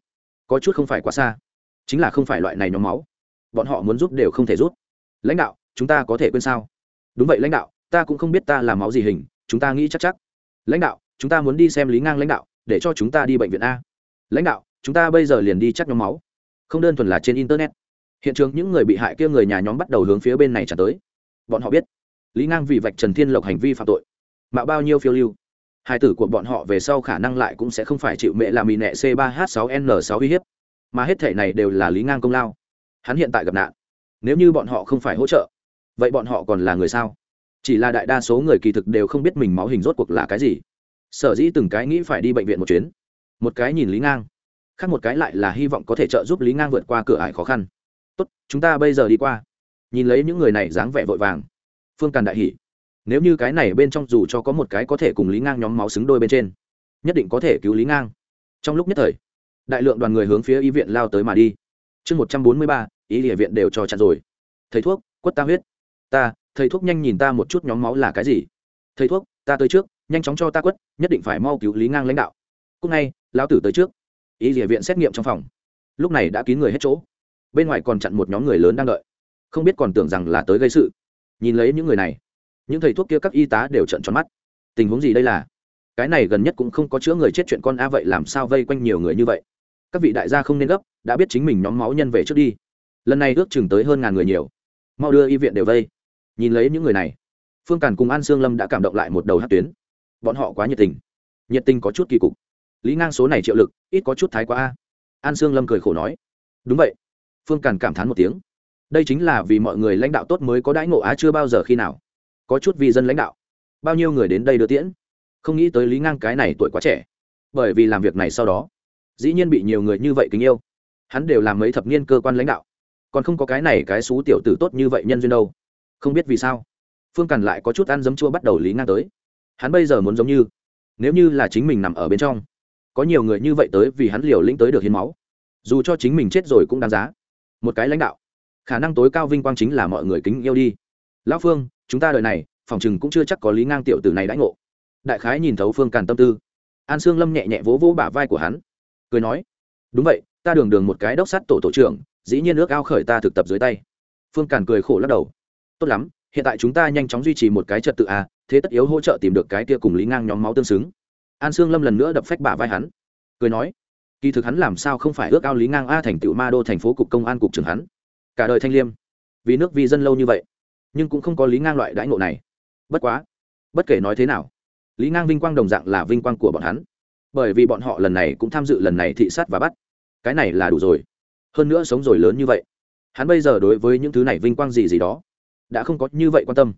có chút không phải quá xa. Chính là không phải loại này nhóm máu bọn họ muốn giúp đều không thể giúp. Lãnh đạo, chúng ta có thể quên sao? Đúng vậy lãnh đạo, ta cũng không biết ta là máu gì hình, chúng ta nghĩ chắc chắc. Lãnh đạo, chúng ta muốn đi xem lý ngang lãnh đạo, để cho chúng ta đi bệnh viện a. Lãnh đạo, chúng ta bây giờ liền đi chắc nhóm máu. Không đơn thuần là trên internet. Hiện trường những người bị hại kia người nhà nhóm bắt đầu hướng phía bên này trả tới. Bọn họ biết, lý ngang vì vạch trần thiên lộc hành vi phạm tội, mạo bao nhiêu phiêu lưu. Hai tử của bọn họ về sau khả năng lại cũng sẽ không phải chịu mẹ làm mì nẹ c 3 h 6 n 6 uy hiếp. Mà hết thể này đều là lý ngang công lao hắn hiện tại gặp nạn. Nếu như bọn họ không phải hỗ trợ, vậy bọn họ còn là người sao? Chỉ là đại đa số người kỳ thực đều không biết mình máu hình rốt cuộc là cái gì. Sở dĩ từng cái nghĩ phải đi bệnh viện một chuyến. Một cái nhìn lý ngang, khác một cái lại là hy vọng có thể trợ giúp lý ngang vượt qua cửa ải khó khăn. Tốt, chúng ta bây giờ đi qua. Nhìn lấy những người này dáng vẻ vội vàng, phương càn đại hỷ nếu như cái này bên trong dù cho có một cái có thể cùng lý ngang nhóm máu xứng đôi bên trên, nhất định có thể cứu lý ngang. Trong lúc nhất thời, đại lượng đoàn người hướng phía y viện lao tới mà đi chương một trăm bốn mươi ba, ý địa viện đều cho chặn rồi. Thầy thuốc, quất ta huyết. Ta, thầy thuốc nhanh nhìn ta một chút nhóm máu là cái gì? Thầy thuốc, ta tới trước, nhanh chóng cho ta quất, nhất định phải mau cứu lý ngang lãnh đạo. Cúc ngay, lão tử tới trước. Ý địa viện xét nghiệm trong phòng. Lúc này đã kín người hết chỗ. Bên ngoài còn chặn một nhóm người lớn đang đợi. Không biết còn tưởng rằng là tới gây sự. Nhìn lấy những người này, những thầy thuốc kia các y tá đều trận tròn mắt. Tình huống gì đây là? Cái này gần nhất cũng không có chữa người chết chuyện con a vậy làm sao vây quanh nhiều người như vậy? Các vị đại gia không nên gấp đã biết chính mình nhóm máu nhân về trước đi. Lần này ước chừng tới hơn ngàn người nhiều. Mau đưa y viện đều vây. Nhìn lấy những người này, phương càn cùng an sương lâm đã cảm động lại một đầu hát tuyến. Bọn họ quá nhiệt tình. Nhiệt tình có chút kỳ cục. Lý ngang số này triệu lực, ít có chút thái quá a. An sương lâm cười khổ nói, đúng vậy. Phương càn cảm thán một tiếng, đây chính là vì mọi người lãnh đạo tốt mới có đãi ngộ á chưa bao giờ khi nào. Có chút vì dân lãnh đạo. Bao nhiêu người đến đây đưa tiễn? Không nghĩ tới lý ngang cái này tuổi quá trẻ. Bởi vì làm việc này sau đó, dĩ nhiên bị nhiều người như vậy kính yêu hắn đều làm mấy thập niên cơ quan lãnh đạo. Còn không có cái này cái xú tiểu tử tốt như vậy nhân duyên đâu. Không biết vì sao, phương càn lại có chút ăn dấm chua bắt đầu lý ngang tới. Hắn bây giờ muốn giống như, nếu như là chính mình nằm ở bên trong, có nhiều người như vậy tới vì hắn liều lĩnh tới được hiến máu. Dù cho chính mình chết rồi cũng đáng giá. Một cái lãnh đạo, khả năng tối cao vinh quang chính là mọi người kính yêu đi. Lão phương, chúng ta đợi này, phòng chừng cũng chưa chắc có lý ngang tiểu tử này đãi ngộ. Đại khái nhìn thấu phương càn tâm tư. An sương lâm nhẹ nhẹ vỗ vỗ bả vai của hắn, cười nói, đúng vậy ta đường đường một cái đốc sát tổ tổ trưởng, dĩ nhiên ước ao khởi ta thực tập dưới tay. Phương càn cười khổ lắc đầu. Tốt lắm, hiện tại chúng ta nhanh chóng duy trì một cái trật tự à thế tất yếu hỗ trợ tìm được cái kia cùng lý ngang nhóm máu tương xứng. An sương lâm lần nữa đập phách bả vai hắn. Cười nói, kỳ thực hắn làm sao không phải ước ao lý ngang a thành tựu ma đô thành phố cục công an cục trưởng hắn. Cả đời thanh liêm, vì nước vì dân lâu như vậy, nhưng cũng không có lý ngang loại đãi ngộ này. Bất quá, bất kể nói thế nào, lý ngang vinh quang đồng dạng là vinh quang của bọn hắn. Bởi vì bọn họ lần này cũng tham dự lần này thị sát và bắt cái này là đủ rồi. Hơn nữa sống rồi lớn như vậy. Hắn bây giờ đối với những thứ này vinh quang gì gì đó, đã không có như vậy quan tâm.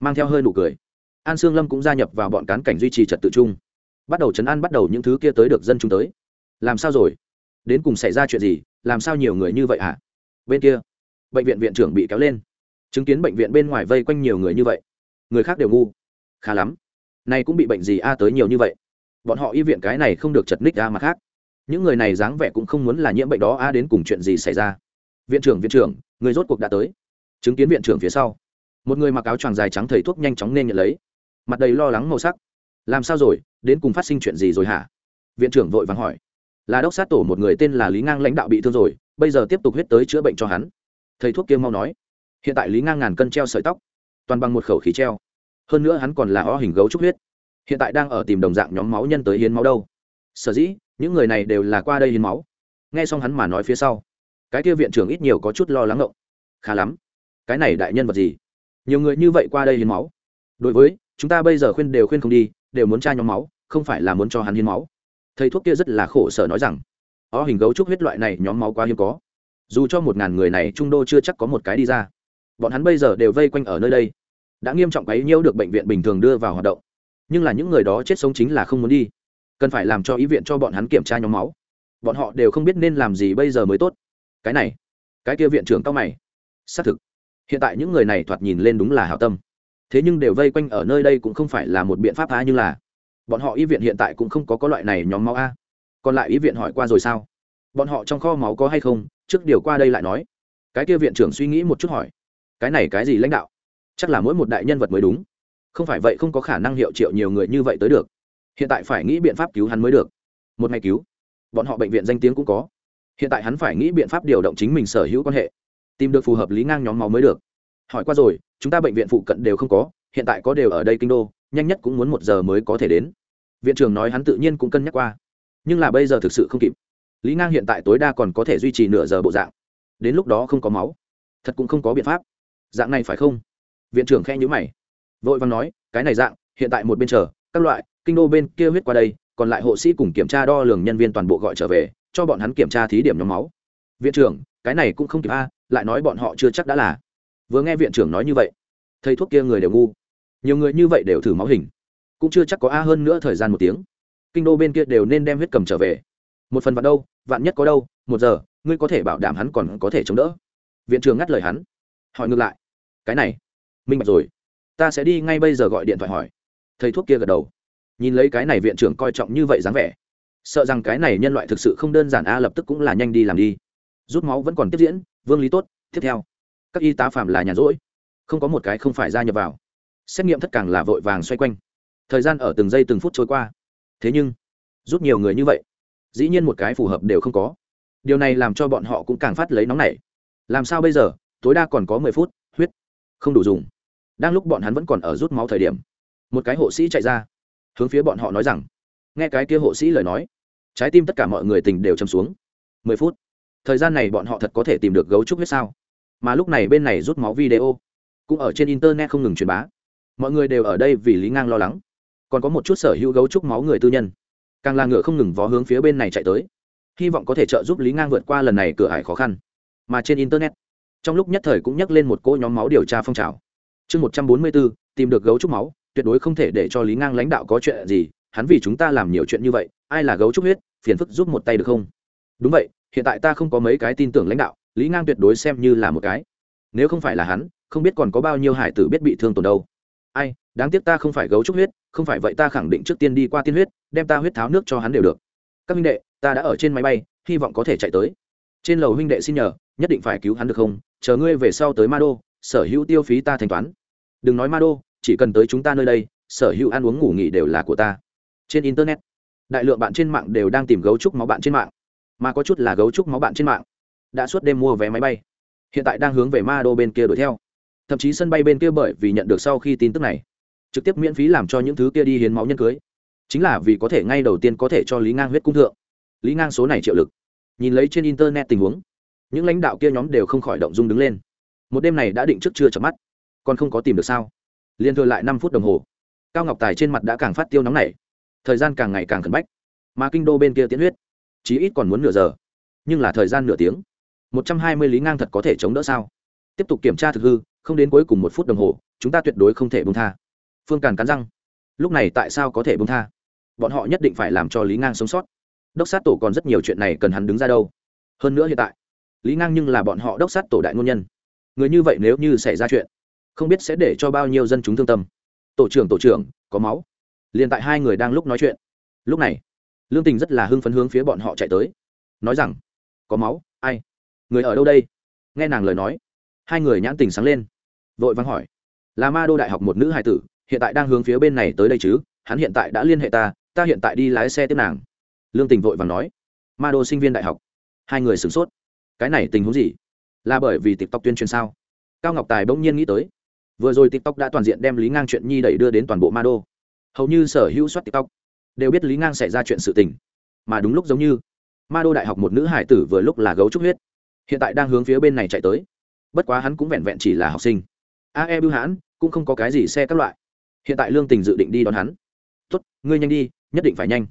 Mang theo hơi nụ cười. An sương lâm cũng gia nhập vào bọn cán cảnh duy trì trật tự chung. Bắt đầu chấn an bắt đầu những thứ kia tới được dân chúng tới. Làm sao rồi? Đến cùng xảy ra chuyện gì? Làm sao nhiều người như vậy hả? Bên kia, bệnh viện viện trưởng bị kéo lên. Chứng kiến bệnh viện bên ngoài vây quanh nhiều người như vậy. Người khác đều ngu. Khá lắm. Nay cũng bị bệnh gì a tới nhiều như vậy. Bọn họ y viện cái này không được chật ních a mà khác những người này dáng vẻ cũng không muốn là nhiễm bệnh đó a đến cùng chuyện gì xảy ra? Viện trưởng viện trưởng, người rốt cuộc đã tới. Chứng kiến viện trưởng phía sau, một người mặc áo choàng dài trắng thầy thuốc nhanh chóng nên nhận lấy. Mặt đầy lo lắng màu sắc. Làm sao rồi? Đến cùng phát sinh chuyện gì rồi hả? Viện trưởng vội vàng hỏi. Là đốc sát tổ một người tên là lý ngang lãnh đạo bị thương rồi, bây giờ tiếp tục huyết tới chữa bệnh cho hắn. Thầy thuốc kia mau nói. Hiện tại lý ngang ngàn cân treo sợi tóc, toàn bằng một khẩu khí treo. Hơn nữa hắn còn là o hình gấu trúc huyết. Hiện tại đang ở tìm đồng dạng nhóm máu nhân tới hiến máu đâu sở dĩ, những người này đều là qua đây hiến máu. Nghe xong hắn mà nói phía sau, cái kia viện trưởng ít nhiều có chút lo lắng ngộng. Khá lắm. Cái này đại nhân vật gì? Nhiều người như vậy qua đây hiến máu. Đối với, chúng ta bây giờ khuyên đều khuyên không đi, đều muốn tra nhóm máu, không phải là muốn cho hắn hiến máu. Thầy thuốc kia rất là khổ sở nói rằng o hình gấu trúc huyết loại này nhóm máu quá hiếm có. Dù cho một ngàn người này trung đô chưa chắc có một cái đi ra. Bọn hắn bây giờ đều vây quanh ở nơi đây. Đã nghiêm trọng ấy nhiễu được bệnh viện bình thường đưa vào hoạt động. Nhưng là những người đó chết sống chính là không muốn đi cần phải làm cho ý viện cho bọn hắn kiểm tra nhóm máu. Bọn họ đều không biết nên làm gì bây giờ mới tốt. Cái này, cái kia viện trưởng cao mày. Xác thực, hiện tại những người này thoạt nhìn lên đúng là hảo tâm. Thế nhưng đều vây quanh ở nơi đây cũng không phải là một biện pháp tha nhưng là, bọn họ y viện hiện tại cũng không có có loại này nhóm máu a còn lại y viện hỏi qua rồi sao? Bọn họ trong kho máu có hay không? Trước điều qua đây lại nói. Cái kia viện trưởng suy nghĩ một chút hỏi. Cái này cái gì lãnh đạo? Chắc là mỗi một đại nhân vật mới đúng. Không phải vậy không có khả năng hiệu triệu nhiều người như vậy tới được hiện tại phải nghĩ biện pháp cứu hắn mới được. Một ngày cứu. Bọn họ bệnh viện danh tiếng cũng có. Hiện tại hắn phải nghĩ biện pháp điều động chính mình sở hữu quan hệ. Tìm được phù hợp lý ngang nhóm máu mới được. Hỏi qua rồi, chúng ta bệnh viện phụ cận đều không có, hiện tại có đều ở đây kinh đô, nhanh nhất cũng muốn một giờ mới có thể đến. Viện trưởng nói hắn tự nhiên cũng cân nhắc qua. Nhưng là bây giờ thực sự không kịp. Lý ngang hiện tại tối đa còn có thể duy trì nửa giờ bộ dạng. Đến lúc đó không có máu. Thật cũng không có biện pháp. Dạng này phải không? Viện trưởng khe nhữ mày. Vội vàng nói, cái này dạng, hiện tại một bên chờ, các loại kinh đô bên kia huyết qua đây, còn lại hộ sĩ cùng kiểm tra đo lường nhân viên toàn bộ gọi trở về, cho bọn hắn kiểm tra thí điểm nhóm máu. Viện trưởng, cái này cũng không kịp a, lại nói bọn họ chưa chắc đã là. Vừa nghe viện trưởng nói như vậy, thầy thuốc kia người đều ngu. Nhiều người như vậy đều thử máu hình. Cũng chưa chắc có a hơn nữa thời gian một tiếng. Kinh đô bên kia đều nên đem huyết cầm trở về. Một phần vạn đâu, vạn nhất có đâu, một giờ, ngươi có thể bảo đảm hắn còn có thể chống đỡ. Viện trưởng ngắt lời hắn. Hỏi ngược lại. Cái này, minh bạch rồi. Ta sẽ đi ngay bây giờ gọi điện thoại hỏi. Thầy thuốc kia gật đầu nhìn lấy cái này viện trưởng coi trọng như vậy dáng vẻ, sợ rằng cái này nhân loại thực sự không đơn giản a, lập tức cũng là nhanh đi làm đi. Rút máu vẫn còn tiếp diễn, vương lý tốt, tiếp theo. Các y tá phạm là nhàn rỗi, không có một cái không phải gia nhập vào. Xét nghiệm tất càng là vội vàng xoay quanh. Thời gian ở từng giây từng phút trôi qua. Thế nhưng, rút nhiều người như vậy, dĩ nhiên một cái phù hợp đều không có. Điều này làm cho bọn họ cũng càng phát lấy nóng này làm sao bây giờ? Tối đa còn có mười phút, huyết. Không đủ dùng. Đang lúc bọn hắn vẫn còn ở rút máu thời điểm, một cái hộ sĩ chạy ra hướng phía bọn họ nói rằng, nghe cái kia hộ sĩ lời nói, trái tim tất cả mọi người tình đều châm xuống. Mười phút, thời gian này bọn họ thật có thể tìm được gấu trúc huyết sao? Mà lúc này bên này rút máu video, cũng ở trên internet không ngừng truyền bá. Mọi người đều ở đây vì lý ngang lo lắng. Còn có một chút sở hữu gấu trúc máu người tư nhân. Càng là ngựa không ngừng vó hướng phía bên này chạy tới. Hy vọng có thể trợ giúp lý ngang vượt qua lần này cửa hải khó khăn. Mà trên internet, trong lúc nhất thời cũng nhắc lên một cỗ nhóm máu điều tra phong trào. Chương một trăm bốn mươi bốn, tìm được gấu trúc máu tuyệt đối không thể để cho lý ngang lãnh đạo có chuyện gì, hắn vì chúng ta làm nhiều chuyện như vậy, ai là gấu trúc huyết, phiền phức giúp một tay được không? Đúng vậy, hiện tại ta không có mấy cái tin tưởng lãnh đạo, lý ngang tuyệt đối xem như là một cái. Nếu không phải là hắn, không biết còn có bao nhiêu hải tử biết bị thương tổn đâu. Ai, đáng tiếc ta không phải gấu trúc huyết, không phải vậy ta khẳng định trước tiên đi qua tiên huyết, đem ta huyết tháo nước cho hắn đều được. Các huynh đệ, ta đã ở trên máy bay, hy vọng có thể chạy tới. Trên lầu huynh đệ xin nhờ, nhất định phải cứu hắn được không? Chờ ngươi về sau tới ma đô sở hữu tiêu phí ta thanh toán. Đừng nói ma đô chỉ cần tới chúng ta nơi đây, sở hữu ăn uống ngủ nghỉ đều là của ta. Trên internet, đại lượng bạn trên mạng đều đang tìm gấu trúc máu bạn trên mạng, mà có chút là gấu trúc máu bạn trên mạng đã suốt đêm mua vé máy bay. Hiện tại đang hướng về ma đô bên kia đuổi theo. Thậm chí sân bay bên kia bởi vì nhận được sau khi tin tức này, trực tiếp miễn phí làm cho những thứ kia đi hiến máu nhân cưới. Chính là vì có thể ngay đầu tiên có thể cho lý ngang huyết cung thượng. Lý ngang số này triệu lực. Nhìn lấy trên internet tình huống, những lãnh đạo kia nhóm đều không khỏi động dung đứng lên. Một đêm này đã định trước chưa chợp mắt, còn không có tìm được sao? Liên thừa lại năm phút đồng hồ. Cao ngọc tài trên mặt đã càng phát tiêu nóng nảy. Thời gian càng ngày càng khẩn bách. Mà kinh đô bên kia tiến huyết, chí ít còn muốn nửa giờ. Nhưng là thời gian nửa tiếng. Một trăm hai mươi lý ngang thật có thể chống đỡ sao? Tiếp tục kiểm tra thực hư, không đến cuối cùng một phút đồng hồ, chúng ta tuyệt đối không thể bông tha. Phương càn cắn răng. Lúc này tại sao có thể bông tha? Bọn họ nhất định phải làm cho lý ngang sống sót. Đốc sát tổ còn rất nhiều chuyện này cần hắn đứng ra đâu. Hơn nữa hiện tại, lý ngang nhưng là bọn họ đốc sát tổ đại ngôn nhân. Người như vậy nếu như xảy ra chuyện không biết sẽ để cho bao nhiêu dân chúng thương tâm. Tổ trưởng tổ trưởng, có máu. Liền tại hai người đang lúc nói chuyện. Lúc này, lương tình rất là hưng phấn hướng phía bọn họ chạy tới. Nói rằng, có máu, ai? Người ở đâu đây? Nghe nàng lời nói, hai người nhãn tình sáng lên. Vội vắng hỏi, là ma đô đại học một nữ hài tử, hiện tại đang hướng phía bên này tới đây chứ? Hắn hiện tại đã liên hệ ta ta hiện tại đi lái xe tiếp nàng. Lương tình vội vàng nói, ma đô sinh viên đại học. Hai người sửng sốt. Cái này tình huống gì? Là bởi vì tộc tuyên truyền sao? Cao ngọc tài bỗng nhiên nghĩ tới vừa rồi tiktok đã toàn diện đem lý ngang chuyện nhi đẩy đưa đến toàn bộ ma đô hầu như sở hữu soát tiktok đều biết lý ngang xảy ra chuyện sự tình. Mà đúng lúc giống như ma đô đại học một nữ hải tử vừa lúc là gấu trúc huyết hiện tại đang hướng phía bên này chạy tới. Bất quá hắn cũng vẹn vẹn chỉ là học sinh. Ae bưu hãn cũng không có cái gì xe các loại. Hiện tại lương tình dự định đi đón hắn. Tuất, ngươi nhanh đi nhất định phải nhanh.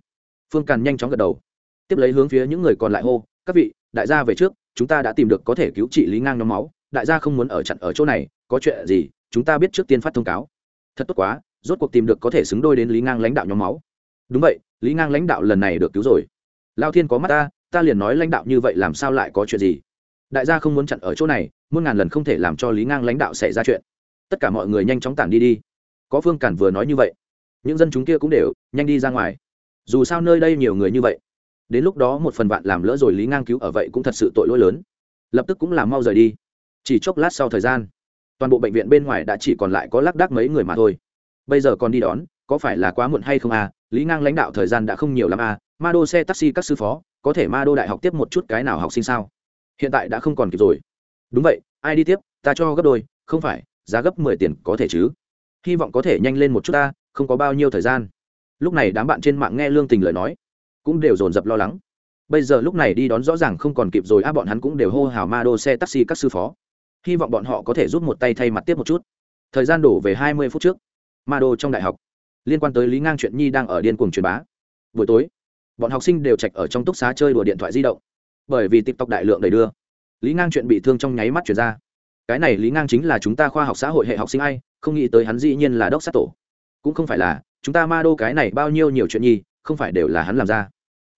Phương càn nhanh chóng gật đầu. Tiếp lấy hướng phía những người còn lại hô các vị đại gia về trước chúng ta đã tìm được có thể cứu trị lý ngang nhóm máu. Đại gia không muốn ở chặn ở chỗ này có chuyện gì chúng ta biết trước tiên phát thông cáo. Thật tốt quá, rốt cuộc tìm được có thể xứng đôi đến lý ngang lãnh đạo nhóm máu. Đúng vậy, lý ngang lãnh đạo lần này được cứu rồi. Lao thiên có mắt ta ta liền nói lãnh đạo như vậy làm sao lại có chuyện gì? Đại gia không muốn chặn ở chỗ này, muôn ngàn lần không thể làm cho lý ngang lãnh đạo xảy ra chuyện. Tất cả mọi người nhanh chóng tản đi đi. Có phương cản vừa nói như vậy, những dân chúng kia cũng đều nhanh đi ra ngoài. Dù sao nơi đây nhiều người như vậy, đến lúc đó một phần vạn làm lỡ rồi lý ngang cứu ở vậy cũng thật sự tội lỗi lớn. Lập tức cũng làm mau rời đi. Chỉ chốc lát sau thời gian toàn bộ bệnh viện bên ngoài đã chỉ còn lại có lác đác mấy người mà thôi. Bây giờ còn đi đón, có phải là quá muộn hay không à? Lý ngang lãnh đạo thời gian đã không nhiều lắm à? Ma đô xe taxi các sư phó, có thể ma đô đại học tiếp một chút cái nào học sinh sao? Hiện tại đã không còn kịp rồi. Đúng vậy, ai đi tiếp, ta cho gấp đôi, không phải, giá gấp mười tiền có thể chứ? Hy vọng có thể nhanh lên một chút ta, không có bao nhiêu thời gian. Lúc này đám bạn trên mạng nghe lương tình lời nói, cũng đều dồn dập lo lắng. Bây giờ lúc này đi đón rõ ràng không còn kịp rồi, a, bọn hắn cũng đều hô hào ma đô xe taxi các sư phó hy vọng bọn họ có thể giúp một tay thay mặt tiếp một chút. Thời gian đổ về hai mươi phút trước, ma đô trong đại học, liên quan tới lý ngang chuyện nhi đang ở điên cuồng truyền bá. Buổi tối, bọn học sinh đều chạch ở trong túc xá chơi đùa điện thoại di động. Bởi vì tiktok đại lượng đầy đưa, lý ngang chuyện bị thương trong nháy mắt chuyển ra. Cái này lý ngang chính là chúng ta khoa học xã hội hệ học sinh ai, không nghĩ tới hắn dĩ nhiên là đốc sát tổ. Cũng không phải là, chúng ta ma đô cái này bao nhiêu nhiều chuyện nhi, không phải đều là hắn làm ra.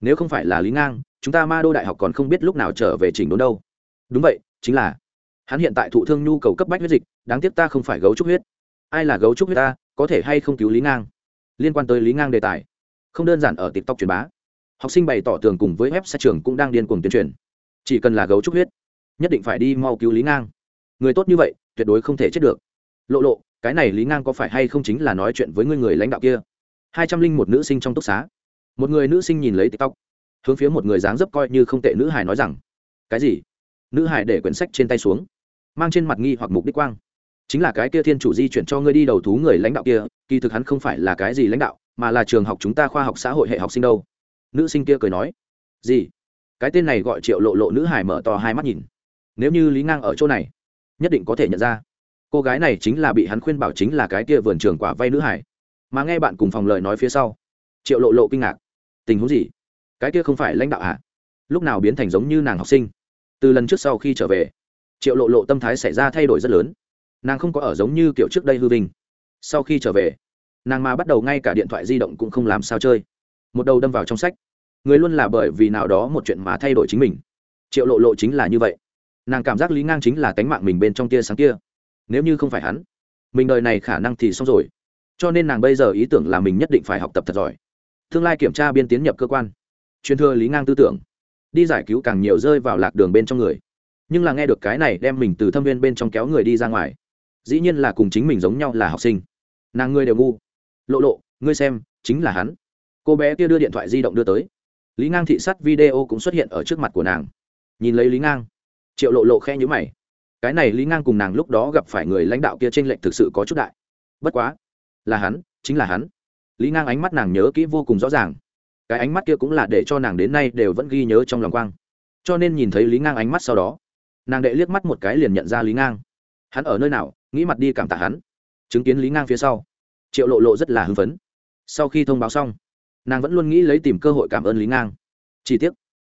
Nếu không phải là lý ngang, chúng ta ma đô đại học còn không biết lúc nào trở về chỉnh đốn đâu. Đúng vậy, chính là hắn hiện tại thụ thương nhu cầu cấp bách huyết dịch, đáng tiếc ta không phải gấu trúc huyết. Ai là gấu trúc huyết ta, có thể hay không cứu lý ngang? Liên quan tới lý ngang đề tài. Không đơn giản ở tiktok truyền bá. Học sinh bày tỏ tường cùng với web sách trường cũng đang điên cuồng tuyên truyền. Chỉ cần là gấu trúc huyết, nhất định phải đi mau cứu lý ngang. Người tốt như vậy, tuyệt đối không thể chết được. Lộ lộ, cái này lý ngang có phải hay không chính là nói chuyện với người người lãnh đạo kia? Hai trăm linh một nữ sinh trong túc xá. Một người nữ sinh nhìn lấy tiktok. Hướng phía một người dáng dấp coi như không tệ nữ hải nói rằng, cái gì? Nữ hải để quyển sách trên tay xuống mang trên mặt nghi hoặc mục đích quang. Chính là cái kia thiên chủ di chuyển cho ngươi đi đầu thú người lãnh đạo kia, kỳ thực hắn không phải là cái gì lãnh đạo, mà là trường học chúng ta khoa học xã hội hệ học sinh đâu. Nữ sinh kia cười nói, gì? Cái tên này gọi triệu lộ lộ nữ hải mở to hai mắt nhìn. Nếu như lý ngang ở chỗ này, nhất định có thể nhận ra. Cô gái này chính là bị hắn khuyên bảo chính là cái kia vườn trường quả vay nữ hải mà nghe bạn cùng phòng lời nói phía sau, triệu lộ lộ kinh ngạc. Tình huống gì? Cái kia không phải lãnh đạo à lúc nào biến thành giống như nàng học sinh? Từ lần trước sau khi trở về triệu lộ lộ tâm thái xảy ra thay đổi rất lớn. Nàng không có ở giống như kiểu trước đây hư vinh. Sau khi trở về, nàng mà bắt đầu ngay cả điện thoại di động cũng không làm sao chơi. Một đầu đâm vào trong sách. Người luôn là bởi vì nào đó một chuyện mà thay đổi chính mình. Triệu lộ lộ chính là như vậy. Nàng cảm giác lý ngang chính là cánh mạng mình bên trong tia sáng kia. Nếu như không phải hắn, mình đời này khả năng thì xong rồi. Cho nên nàng bây giờ ý tưởng là mình nhất định phải học tập thật giỏi. Tương lai kiểm tra biên tiến nhập cơ quan. Truyền thừa lý ngang tư tưởng. Đi giải cứu càng nhiều rơi vào lạc đường bên trong người nhưng là nghe được cái này đem mình từ thâm viên bên trong kéo người đi ra ngoài. Dĩ nhiên là cùng chính mình giống nhau là học sinh. Nàng ngươi đều ngu. Lộ lộ, ngươi xem, chính là hắn. Cô bé kia đưa điện thoại di động đưa tới. Lý ngang thị sát video cũng xuất hiện ở trước mặt của nàng. Nhìn lấy lý ngang, triệu lộ lộ khe nhữ mày. Cái này lý ngang cùng nàng lúc đó gặp phải người lãnh đạo kia t r ê n lệch thực sự có chút đại. Bất quá, là hắn, chính là hắn. Lý ngang ánh mắt nàng nhớ kỹ vô cùng rõ ràng. Cái ánh mắt kia cũng là để cho nàng đến nay đều vẫn ghi nhớ trong lòng quang. Cho nên nhìn thấy lý ngang ánh mắt sau đó nàng đệ liếc mắt một cái liền nhận ra lý ngang hắn ở nơi nào nghĩ mặt đi cảm tạ hắn chứng kiến lý ngang phía sau triệu lộ lộ rất là hưng phấn sau khi thông báo xong nàng vẫn luôn nghĩ lấy tìm cơ hội cảm ơn lý ngang chỉ tiếc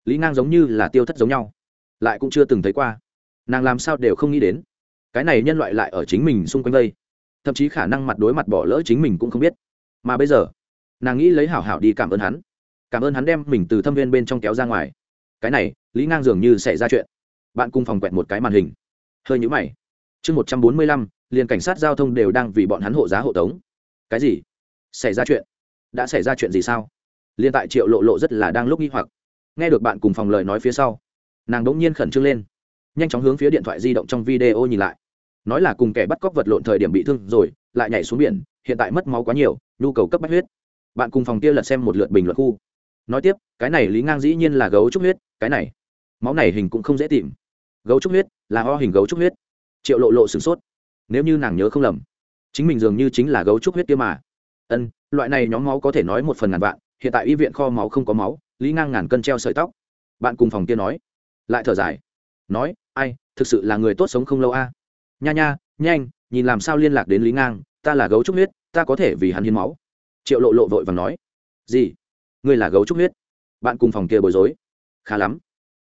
lý ngang giống như là tiêu thất giống nhau lại cũng chưa từng thấy qua nàng làm sao đều không nghĩ đến cái này nhân loại lại ở chính mình xung quanh đây thậm chí khả năng mặt đối mặt bỏ lỡ chính mình cũng không biết mà bây giờ nàng nghĩ lấy hảo hảo đi cảm ơn hắn cảm ơn hắn đem mình từ thâm viên bên trong kéo ra ngoài cái này lý ngang dường như xảy ra chuyện bạn cùng phòng quẹt một cái màn hình. Hơi nhũ mày. Chương một trăm bốn mươi lăm, liền cảnh sát giao thông đều đang vì bọn hắn hộ giá hộ tống. Cái gì? Xảy ra chuyện? Đã xảy ra chuyện gì sao? Liên tại triệu lộ lộ rất là đang lúc nghi hoặc. Nghe được bạn cùng phòng lời nói phía sau, nàng đ ỗ n g nhiên khẩn trương lên. Nhanh chóng hướng phía điện thoại di động trong video nhìn lại. Nói là cùng kẻ bắt cóc vật lộn thời điểm bị thương rồi, lại nhảy xuống biển, hiện tại mất máu quá nhiều, nhu cầu cấp bách huyết. Bạn cùng phòng kia lật xem một lượt bình luận khu. Nói tiếp, cái này lý ngang dĩ nhiên là gấu trúc huyết, cái này, máu này hình cũng không dễ tìm gấu trúc huyết, là ho hình gấu trúc huyết. Triệu lộ lộ sửng sốt. Nếu như nàng nhớ không lầm, chính mình dường như chính là gấu trúc huyết kia mà. Ân, loại này nhóm máu có thể nói một phần ngàn vạn, hiện tại y viện kho máu không có máu, lý ngang ngàn cân treo sợi tóc. Bạn cùng phòng kia nói. Lại thở dài. Nói, ai, thực sự là người tốt sống không lâu a. Nha nha, nhanh, nhìn làm sao liên lạc đến lý ngang, ta là gấu trúc huyết, ta có thể vì hắn hiến máu. Triệu lộ lộ vội và nói. Gì? Ngươi là gấu trúc huyết? Bạn cùng phòng kia bối rối. Khá lắm.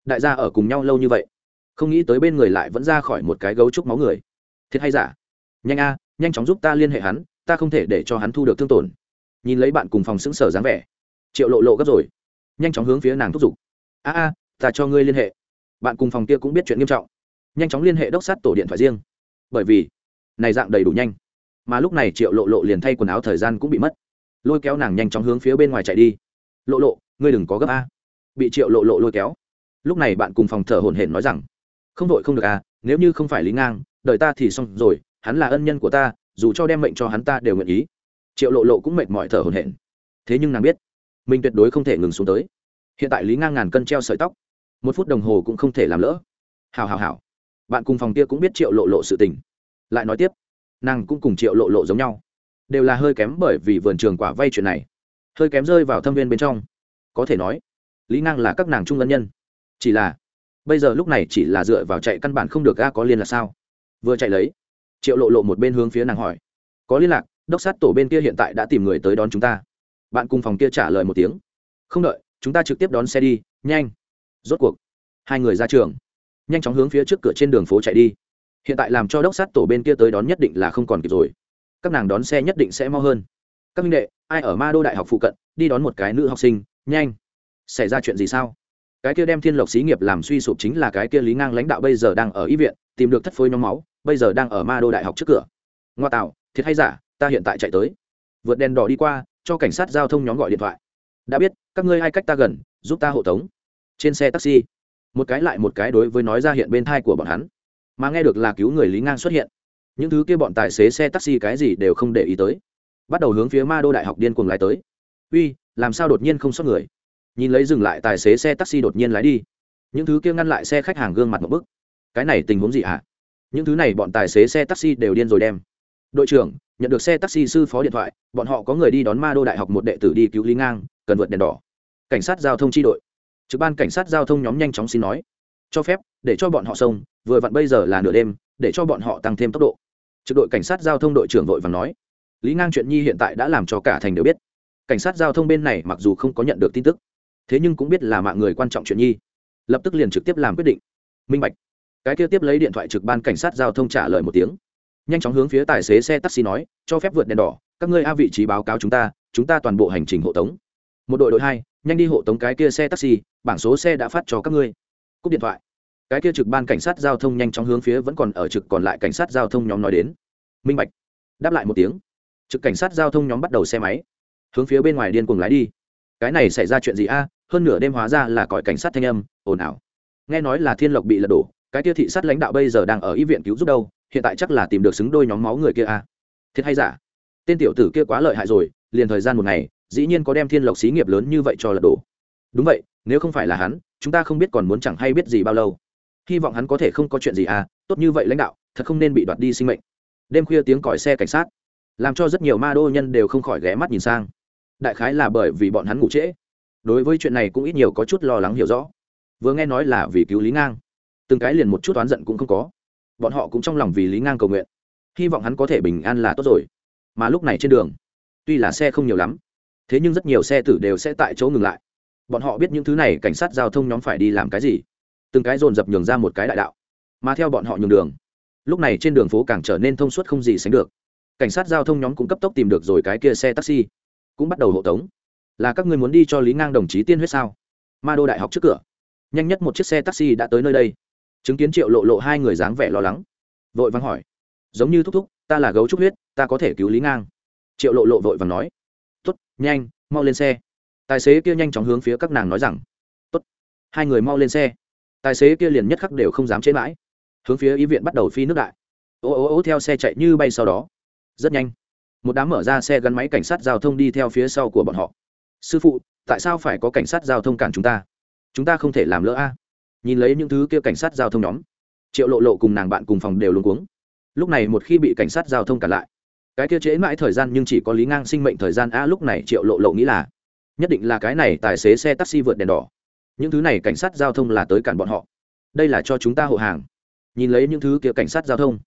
Đại gia ở cùng nhau lâu như vậy không nghĩ tới bên người lại vẫn ra khỏi một cái gấu trúc máu người. Thiệt hay giả? Nhanh a, nhanh chóng giúp ta liên hệ hắn, ta không thể để cho hắn thu được thương tổn. Nhìn lấy bạn cùng phòng xứng sở dáng vẻ, triệu lộ lộ gấp rồi. Nhanh chóng hướng phía nàng thúc giục. A a, ta cho ngươi liên hệ. Bạn cùng phòng kia cũng biết chuyện nghiêm trọng. Nhanh chóng liên hệ đốc sát tổ điện thoại riêng. Bởi vì, này dạng đầy đủ nhanh. Mà lúc này triệu lộ lộ liền thay quần áo thời gian cũng bị mất. Lôi kéo nàng nhanh chóng hướng phía bên ngoài chạy đi. Lộ lộ, ngươi đừng có gấp a. Bị triệu lộ lộ lôi kéo. Lúc này bạn cùng phòng thở hổn hển nói rằng không đội không được à nếu như không phải lý ngang, đợi ta thì xong rồi, hắn là ân nhân của ta, dù cho đem mệnh cho hắn ta đều nguyện ý. Triệu lộ lộ cũng mệt mỏi thở hổn hển. Thế nhưng nàng biết, mình tuyệt đối không thể ngừng xuống tới. Hiện tại lý ngang ngàn cân treo sợi tóc, một phút đồng hồ cũng không thể làm lỡ. Hào hào hào bạn cùng phòng kia cũng biết triệu lộ lộ sự tình. Lại nói tiếp, nàng cũng cùng triệu lộ lộ giống nhau. Đều là hơi kém bởi vì vườn trường quả vay chuyện này. Hơi kém rơi vào thâm viên bên trong. Có thể nói, lý ngang là các nàng trung ân nhân. Chỉ là bây giờ lúc này chỉ là dựa vào chạy căn bản không được ga có liên là sao? Vừa chạy lấy, triệu lộ lộ một bên hướng phía nàng hỏi. Có liên lạc, đốc sát tổ bên kia hiện tại đã tìm người tới đón chúng ta. Bạn cùng phòng kia trả lời một tiếng. Không đợi, chúng ta trực tiếp đón xe đi, nhanh. Rốt cuộc, hai người ra trường. Nhanh chóng hướng phía trước cửa trên đường phố chạy đi. Hiện tại làm cho đốc sát tổ bên kia tới đón nhất định là không còn kịp rồi. Các nàng đón xe nhất định sẽ mau hơn. Các minh đệ, ai ở ma đô đại học phụ cận, đi đón một cái nữ học sinh, nhanh. Xảy ra chuyện gì sao? Cái kia đem thiên lộc xí nghiệp làm suy sụp chính là cái kia lý ngang lãnh đạo bây giờ đang ở y viện, tìm được thất phối nhóm máu, bây giờ đang ở ma đô đại học trước cửa. Ngoa tạo, thiệt hay giả, ta hiện tại chạy tới. Vượt đèn đỏ đi qua, cho cảnh sát giao thông nhóm gọi điện thoại. Đã biết, các ngươi hay cách ta gần, giúp ta hộ tống. Trên xe taxi, một cái lại một cái đối với nói ra hiện bên thai của bọn hắn. Mà nghe được là cứu người lý ngang xuất hiện. Những thứ kia bọn tài xế xe taxi cái gì đều không để ý tới. Bắt đầu hướng phía ma đô đại học điên cuồng lái tới. Uy, làm sao đột nhiên không xuất người? Nhìn lấy dừng lại tài xế xe taxi đột nhiên lái đi. Những thứ kia ngăn lại xe khách hàng gương mặt một bức. Cái này tình huống gì hả? Những thứ này bọn tài xế xe taxi đều điên rồi đem. Đội trưởng, nhận được xe taxi sư phó điện thoại, bọn họ có người đi đón ma đô đại học một đệ tử đi cứu lý ngang, cần vượt đèn đỏ. Cảnh sát giao thông tri đội. Trực ban cảnh sát giao thông nhóm nhanh chóng xin nói. Cho phép, để cho bọn họ xông, vừa vặn bây giờ là nửa đêm, để cho bọn họ tăng thêm tốc độ. Trực đội cảnh sát giao thông đội trưởng vội và nói. Lý ngang chuyện nhi hiện tại đã làm cho cả thành đều biết. Cảnh sát giao thông bên này mặc dù không có nhận được tin tức thế nhưng cũng biết là mạng người quan trọng chuyện nhi. Lập tức liền trực tiếp làm quyết định. Minh bạch. Cái kia tiếp lấy điện thoại trực ban cảnh sát giao thông trả lời một tiếng. Nhanh chóng hướng phía tài xế xe taxi nói, cho phép vượt đèn đỏ, các ngươi a vị trí báo cáo chúng ta chúng ta toàn bộ hành trình hộ tống. Một đội đội hai, nhanh đi hộ tống cái kia xe taxi, bảng số xe đã phát cho các ngươi. Cúp điện thoại. Cái kia trực ban cảnh sát giao thông nhanh chóng hướng phía vẫn còn ở trực còn lại cảnh sát giao thông nhóm nói đến. Minh bạch. Đáp lại một tiếng. Trực cảnh sát giao thông nhóm bắt đầu xe máy. Hướng phía bên ngoài điên cuồng lái đi cái này xảy ra chuyện gì a? Hơn nửa đêm hóa ra là còi cảnh sát thanh âm, ồn ào. Nghe nói là thiên lộc bị lật đổ, cái kia thị sát lãnh đạo bây giờ đang ở y viện cứu giúp đâu, hiện tại chắc là tìm được xứng đôi nhóm máu người kia a. Thiệt hay giả? Tên tiểu tử kia quá lợi hại rồi, liền thời gian một ngày, dĩ nhiên có đem thiên lộc xí nghiệp lớn như vậy cho lật đổ. Đúng vậy, nếu không phải là hắn, chúng ta không biết còn muốn chẳng hay biết gì bao lâu. Hy vọng hắn có thể không có chuyện gì à tốt như vậy lãnh đạo, thật không nên bị đoạt đi sinh mệnh. Đêm khuya tiếng còi xe cảnh sát, làm cho rất nhiều ma đô nhân đều không khỏi ghé mắt nhìn sang đại khái là bởi vì bọn hắn ngủ trễ. Đối với chuyện này cũng ít nhiều có chút lo lắng hiểu rõ. Vừa nghe nói là vì cứu lý ngang, từng cái liền một chút oán giận cũng không có. Bọn họ cũng trong lòng vì lý ngang cầu nguyện, hy vọng hắn có thể bình an là tốt rồi. Mà lúc này trên đường, tuy là xe không nhiều lắm, thế nhưng rất nhiều xe tử đều sẽ tại chỗ ngừng lại. Bọn họ biết những thứ này cảnh sát giao thông nhóm phải đi làm cái gì. Từng cái dồn dập nhường ra một cái đại đạo. Mà theo bọn họ nhường đường, lúc này trên đường phố càng trở nên thông suốt không gì sánh được. Cảnh sát giao thông nhóm cũng cấp tốc tìm được rồi cái kia xe taxi cũng bắt đầu hộ tống. Là các người muốn đi cho lý ngang đồng chí tiên huyết sao? Ma đô đại học trước cửa. Nhanh nhất một chiếc xe taxi đã tới nơi đây. Chứng kiến triệu lộ lộ hai người dáng vẻ lo lắng. Vội vàng hỏi. Giống như thúc thúc, ta là gấu trúc huyết, ta có thể cứu lý ngang. Triệu lộ lộ vội vàng nói. Tốt, nhanh, mau lên xe. Tài xế kia nhanh chóng hướng phía các nàng nói rằng. Tốt. Hai người mau lên xe. Tài xế kia liền nhất khắc đều không dám chế mãi. Hướng phía y viện bắt đầu phi nước đại. Ô ô ô, theo xe chạy như bay sau đó. Rất nhanh một đám mở ra xe gắn máy cảnh sát giao thông đi theo phía sau của bọn họ. Sư phụ, tại sao phải có cảnh sát giao thông cản chúng ta? Chúng ta không thể làm lỡ a. Nhìn lấy những thứ kia cảnh sát giao thông nhóm, triệu lộ lộ cùng nàng bạn cùng phòng đều luôn cuống. Lúc này một khi bị cảnh sát giao thông cản lại, cái kia trễ mãi thời gian nhưng chỉ có lý ngang sinh mệnh thời gian a, lúc này triệu lộ lộ nghĩ là, nhất định là cái này tài xế xe taxi vượt đèn đỏ. Những thứ này cảnh sát giao thông là tới cản bọn họ. Đây là cho chúng ta hộ hàng. Nhìn lấy những thứ kia cảnh sát giao thông,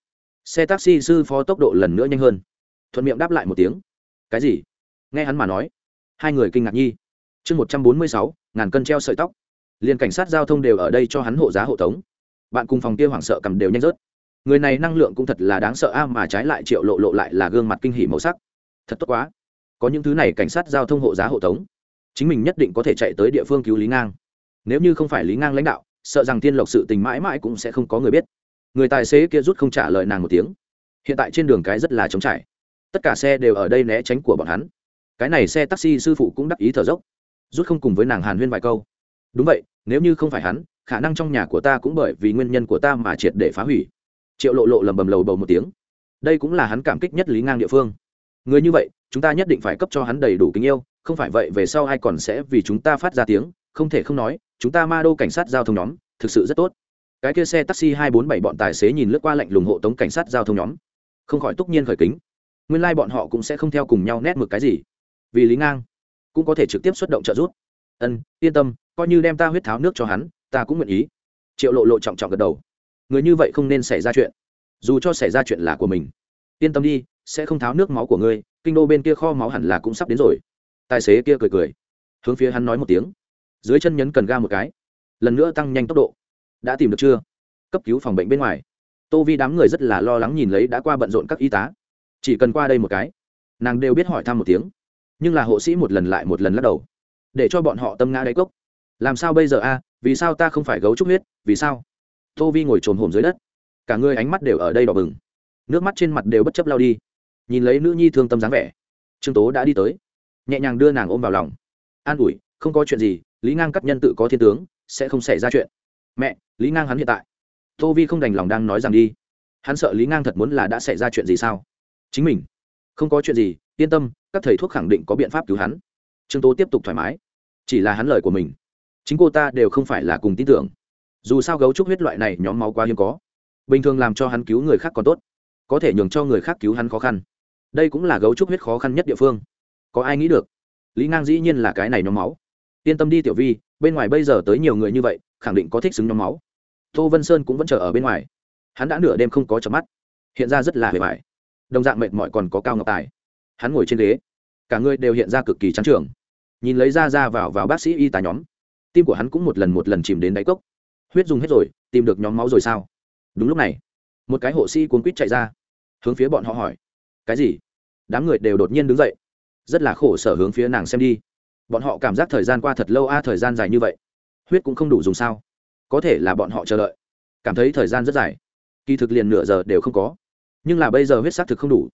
xe taxi sư phó tốc độ lần nữa nhanh hơn thuận miệng đáp lại một tiếng. Cái gì? Nghe hắn mà nói, hai người kinh ngạc nhi. Chương một trăm bốn mươi sáu, ngàn cân treo sợi tóc. Liền cảnh sát giao thông đều ở đây cho hắn hộ giá hộ tống. Bạn cùng phòng kia hoảng sợ cầm đều nhanh rớt. Người này năng lượng cũng thật là đáng sợ a, mà trái lại triệu lộ lộ lại là gương mặt kinh hỉ màu sắc. Thật tốt quá. Có những thứ này cảnh sát giao thông hộ giá hộ tống. Chính mình nhất định có thể chạy tới địa phương cứu lý ngang. Nếu như không phải lý ngang lãnh đạo, sợ rằng tiên lộc sự tình mãi mãi cũng sẽ không có người biết. Người tài xế kia rút không trả lời nàng một tiếng. Hiện tại trên đường cái rất là trống trải tất cả xe đều ở đây né tránh của bọn hắn. Cái này xe taxi sư phụ cũng đắc ý thở dốc, rút không cùng với nàng hàn huyên vài câu. Đúng vậy, nếu như không phải hắn, khả năng trong nhà của ta cũng bởi vì nguyên nhân của ta mà triệt để phá hủy. Triệu lộ lộ lầm bầm lầu bầu một tiếng. Đây cũng là hắn cảm kích nhất lý ngang địa phương. Người như vậy, chúng ta nhất định phải cấp cho hắn đầy đủ kính yêu, không phải vậy về sau ai còn sẽ vì chúng ta phát ra tiếng, không thể không nói, chúng ta ma đô cảnh sát giao thông nhóm, thực sự rất tốt. Cái kia xe taxi hai bốn bảy bọn tài xế nhìn lướt qua lạnh lùng hộ tống cảnh sát giao thông nhóm. Không khỏi túc nhiên khởi kính nguyên lai、like、bọn họ cũng sẽ không theo cùng nhau nét mực cái gì. Vì lý ngang cũng có thể trực tiếp xuất động trợ giúp. Ân, yên tâm, coi như đem ta huyết tháo nước cho hắn, ta cũng nguyện ý. Triệu lộ lộ trọng trọng gật đầu. Người như vậy không nên xảy ra chuyện. Dù cho xảy ra chuyện là của mình. Yên tâm đi, sẽ không tháo nước máu của ngươi, kinh đô bên kia kho máu hẳn là cũng sắp đến rồi. Tài xế kia cười cười. Hướng phía hắn nói một tiếng. Dưới chân nhấn cần ga một cái. Lần nữa tăng nhanh tốc độ. Đã tìm được chưa? Cấp cứu phòng bệnh bên ngoài. Tô vi đám người rất là lo lắng nhìn lấy đã qua bận rộn các y tá chỉ cần qua đây một cái, nàng đều biết hỏi thăm một tiếng. Nhưng là hộ sĩ một lần lại một lần lắc đầu, để cho bọn họ tâm ngã đáy cốc. Làm sao bây giờ a? Vì sao ta không phải gấu trúc huyết? Vì sao? Tô vi ngồi trồm hổm dưới đất, cả người ánh mắt đều ở đây đỏ bừng, nước mắt trên mặt đều bất chấp lao đi. Nhìn lấy nữ nhi thương tâm dáng vẻ, trương tố đã đi tới, nhẹ nhàng đưa nàng ôm vào lòng. An ủi, không có chuyện gì, lý ngang cắt nhân tự có thiên tướng, sẽ không xảy ra chuyện. Mẹ, lý ngang hắn hiện tại. Tô vi không đành lòng đang nói rằng đi. Hắn sợ lý ngang thật muốn là đã xảy ra chuyện gì sao? Chính mình. Không có chuyện gì, yên tâm, các thầy thuốc khẳng định có biện pháp cứu hắn. Trương tố tiếp tục thoải mái. Chỉ là hắn lời của mình. Chính cô ta đều không phải là cùng tin tưởng. Dù sao gấu trúc huyết loại này nhóm máu quá hiếm có. Bình thường làm cho hắn cứu người khác còn tốt. Có thể nhường cho người khác cứu hắn khó khăn. Đây cũng là gấu trúc huyết khó khăn nhất địa phương. Có ai nghĩ được? Lý ngang dĩ nhiên là cái này nhóm máu. Yên tâm đi tiểu vi, bên ngoài bây giờ tới nhiều người như vậy, khẳng định có thích xứng nhóm máu. Tô vân sơn cũng vẫn chờ ở bên ngoài. Hắn đã nửa đêm không có chợp mắt. Hiện ra rất là hề vải đồng dạng mệt mỏi còn có cao ngọc tài. Hắn ngồi trên ghế. Cả người đều hiện ra cực kỳ trắng trường. Nhìn lấy ra ra vào vào bác sĩ y tá nhóm, tim của hắn cũng một lần một lần chìm đến đáy cốc. Huyết dùng hết rồi, tìm được nhóm máu rồi sao? Đúng lúc này, một cái hộ sĩ cuốn quýt chạy ra, hướng phía bọn họ hỏi, cái gì? Đám người đều đột nhiên đứng dậy. Rất là khổ sở hướng phía nàng xem đi. Bọn họ cảm giác thời gian qua thật lâu a, thời gian dài như vậy. Huyết cũng không đủ dùng sao? Có thể là bọn họ chờ đợi. Cảm thấy thời gian rất dài. Kỳ thực liền nửa giờ đều không có nhưng là bây giờ huyết xác thực không đủ.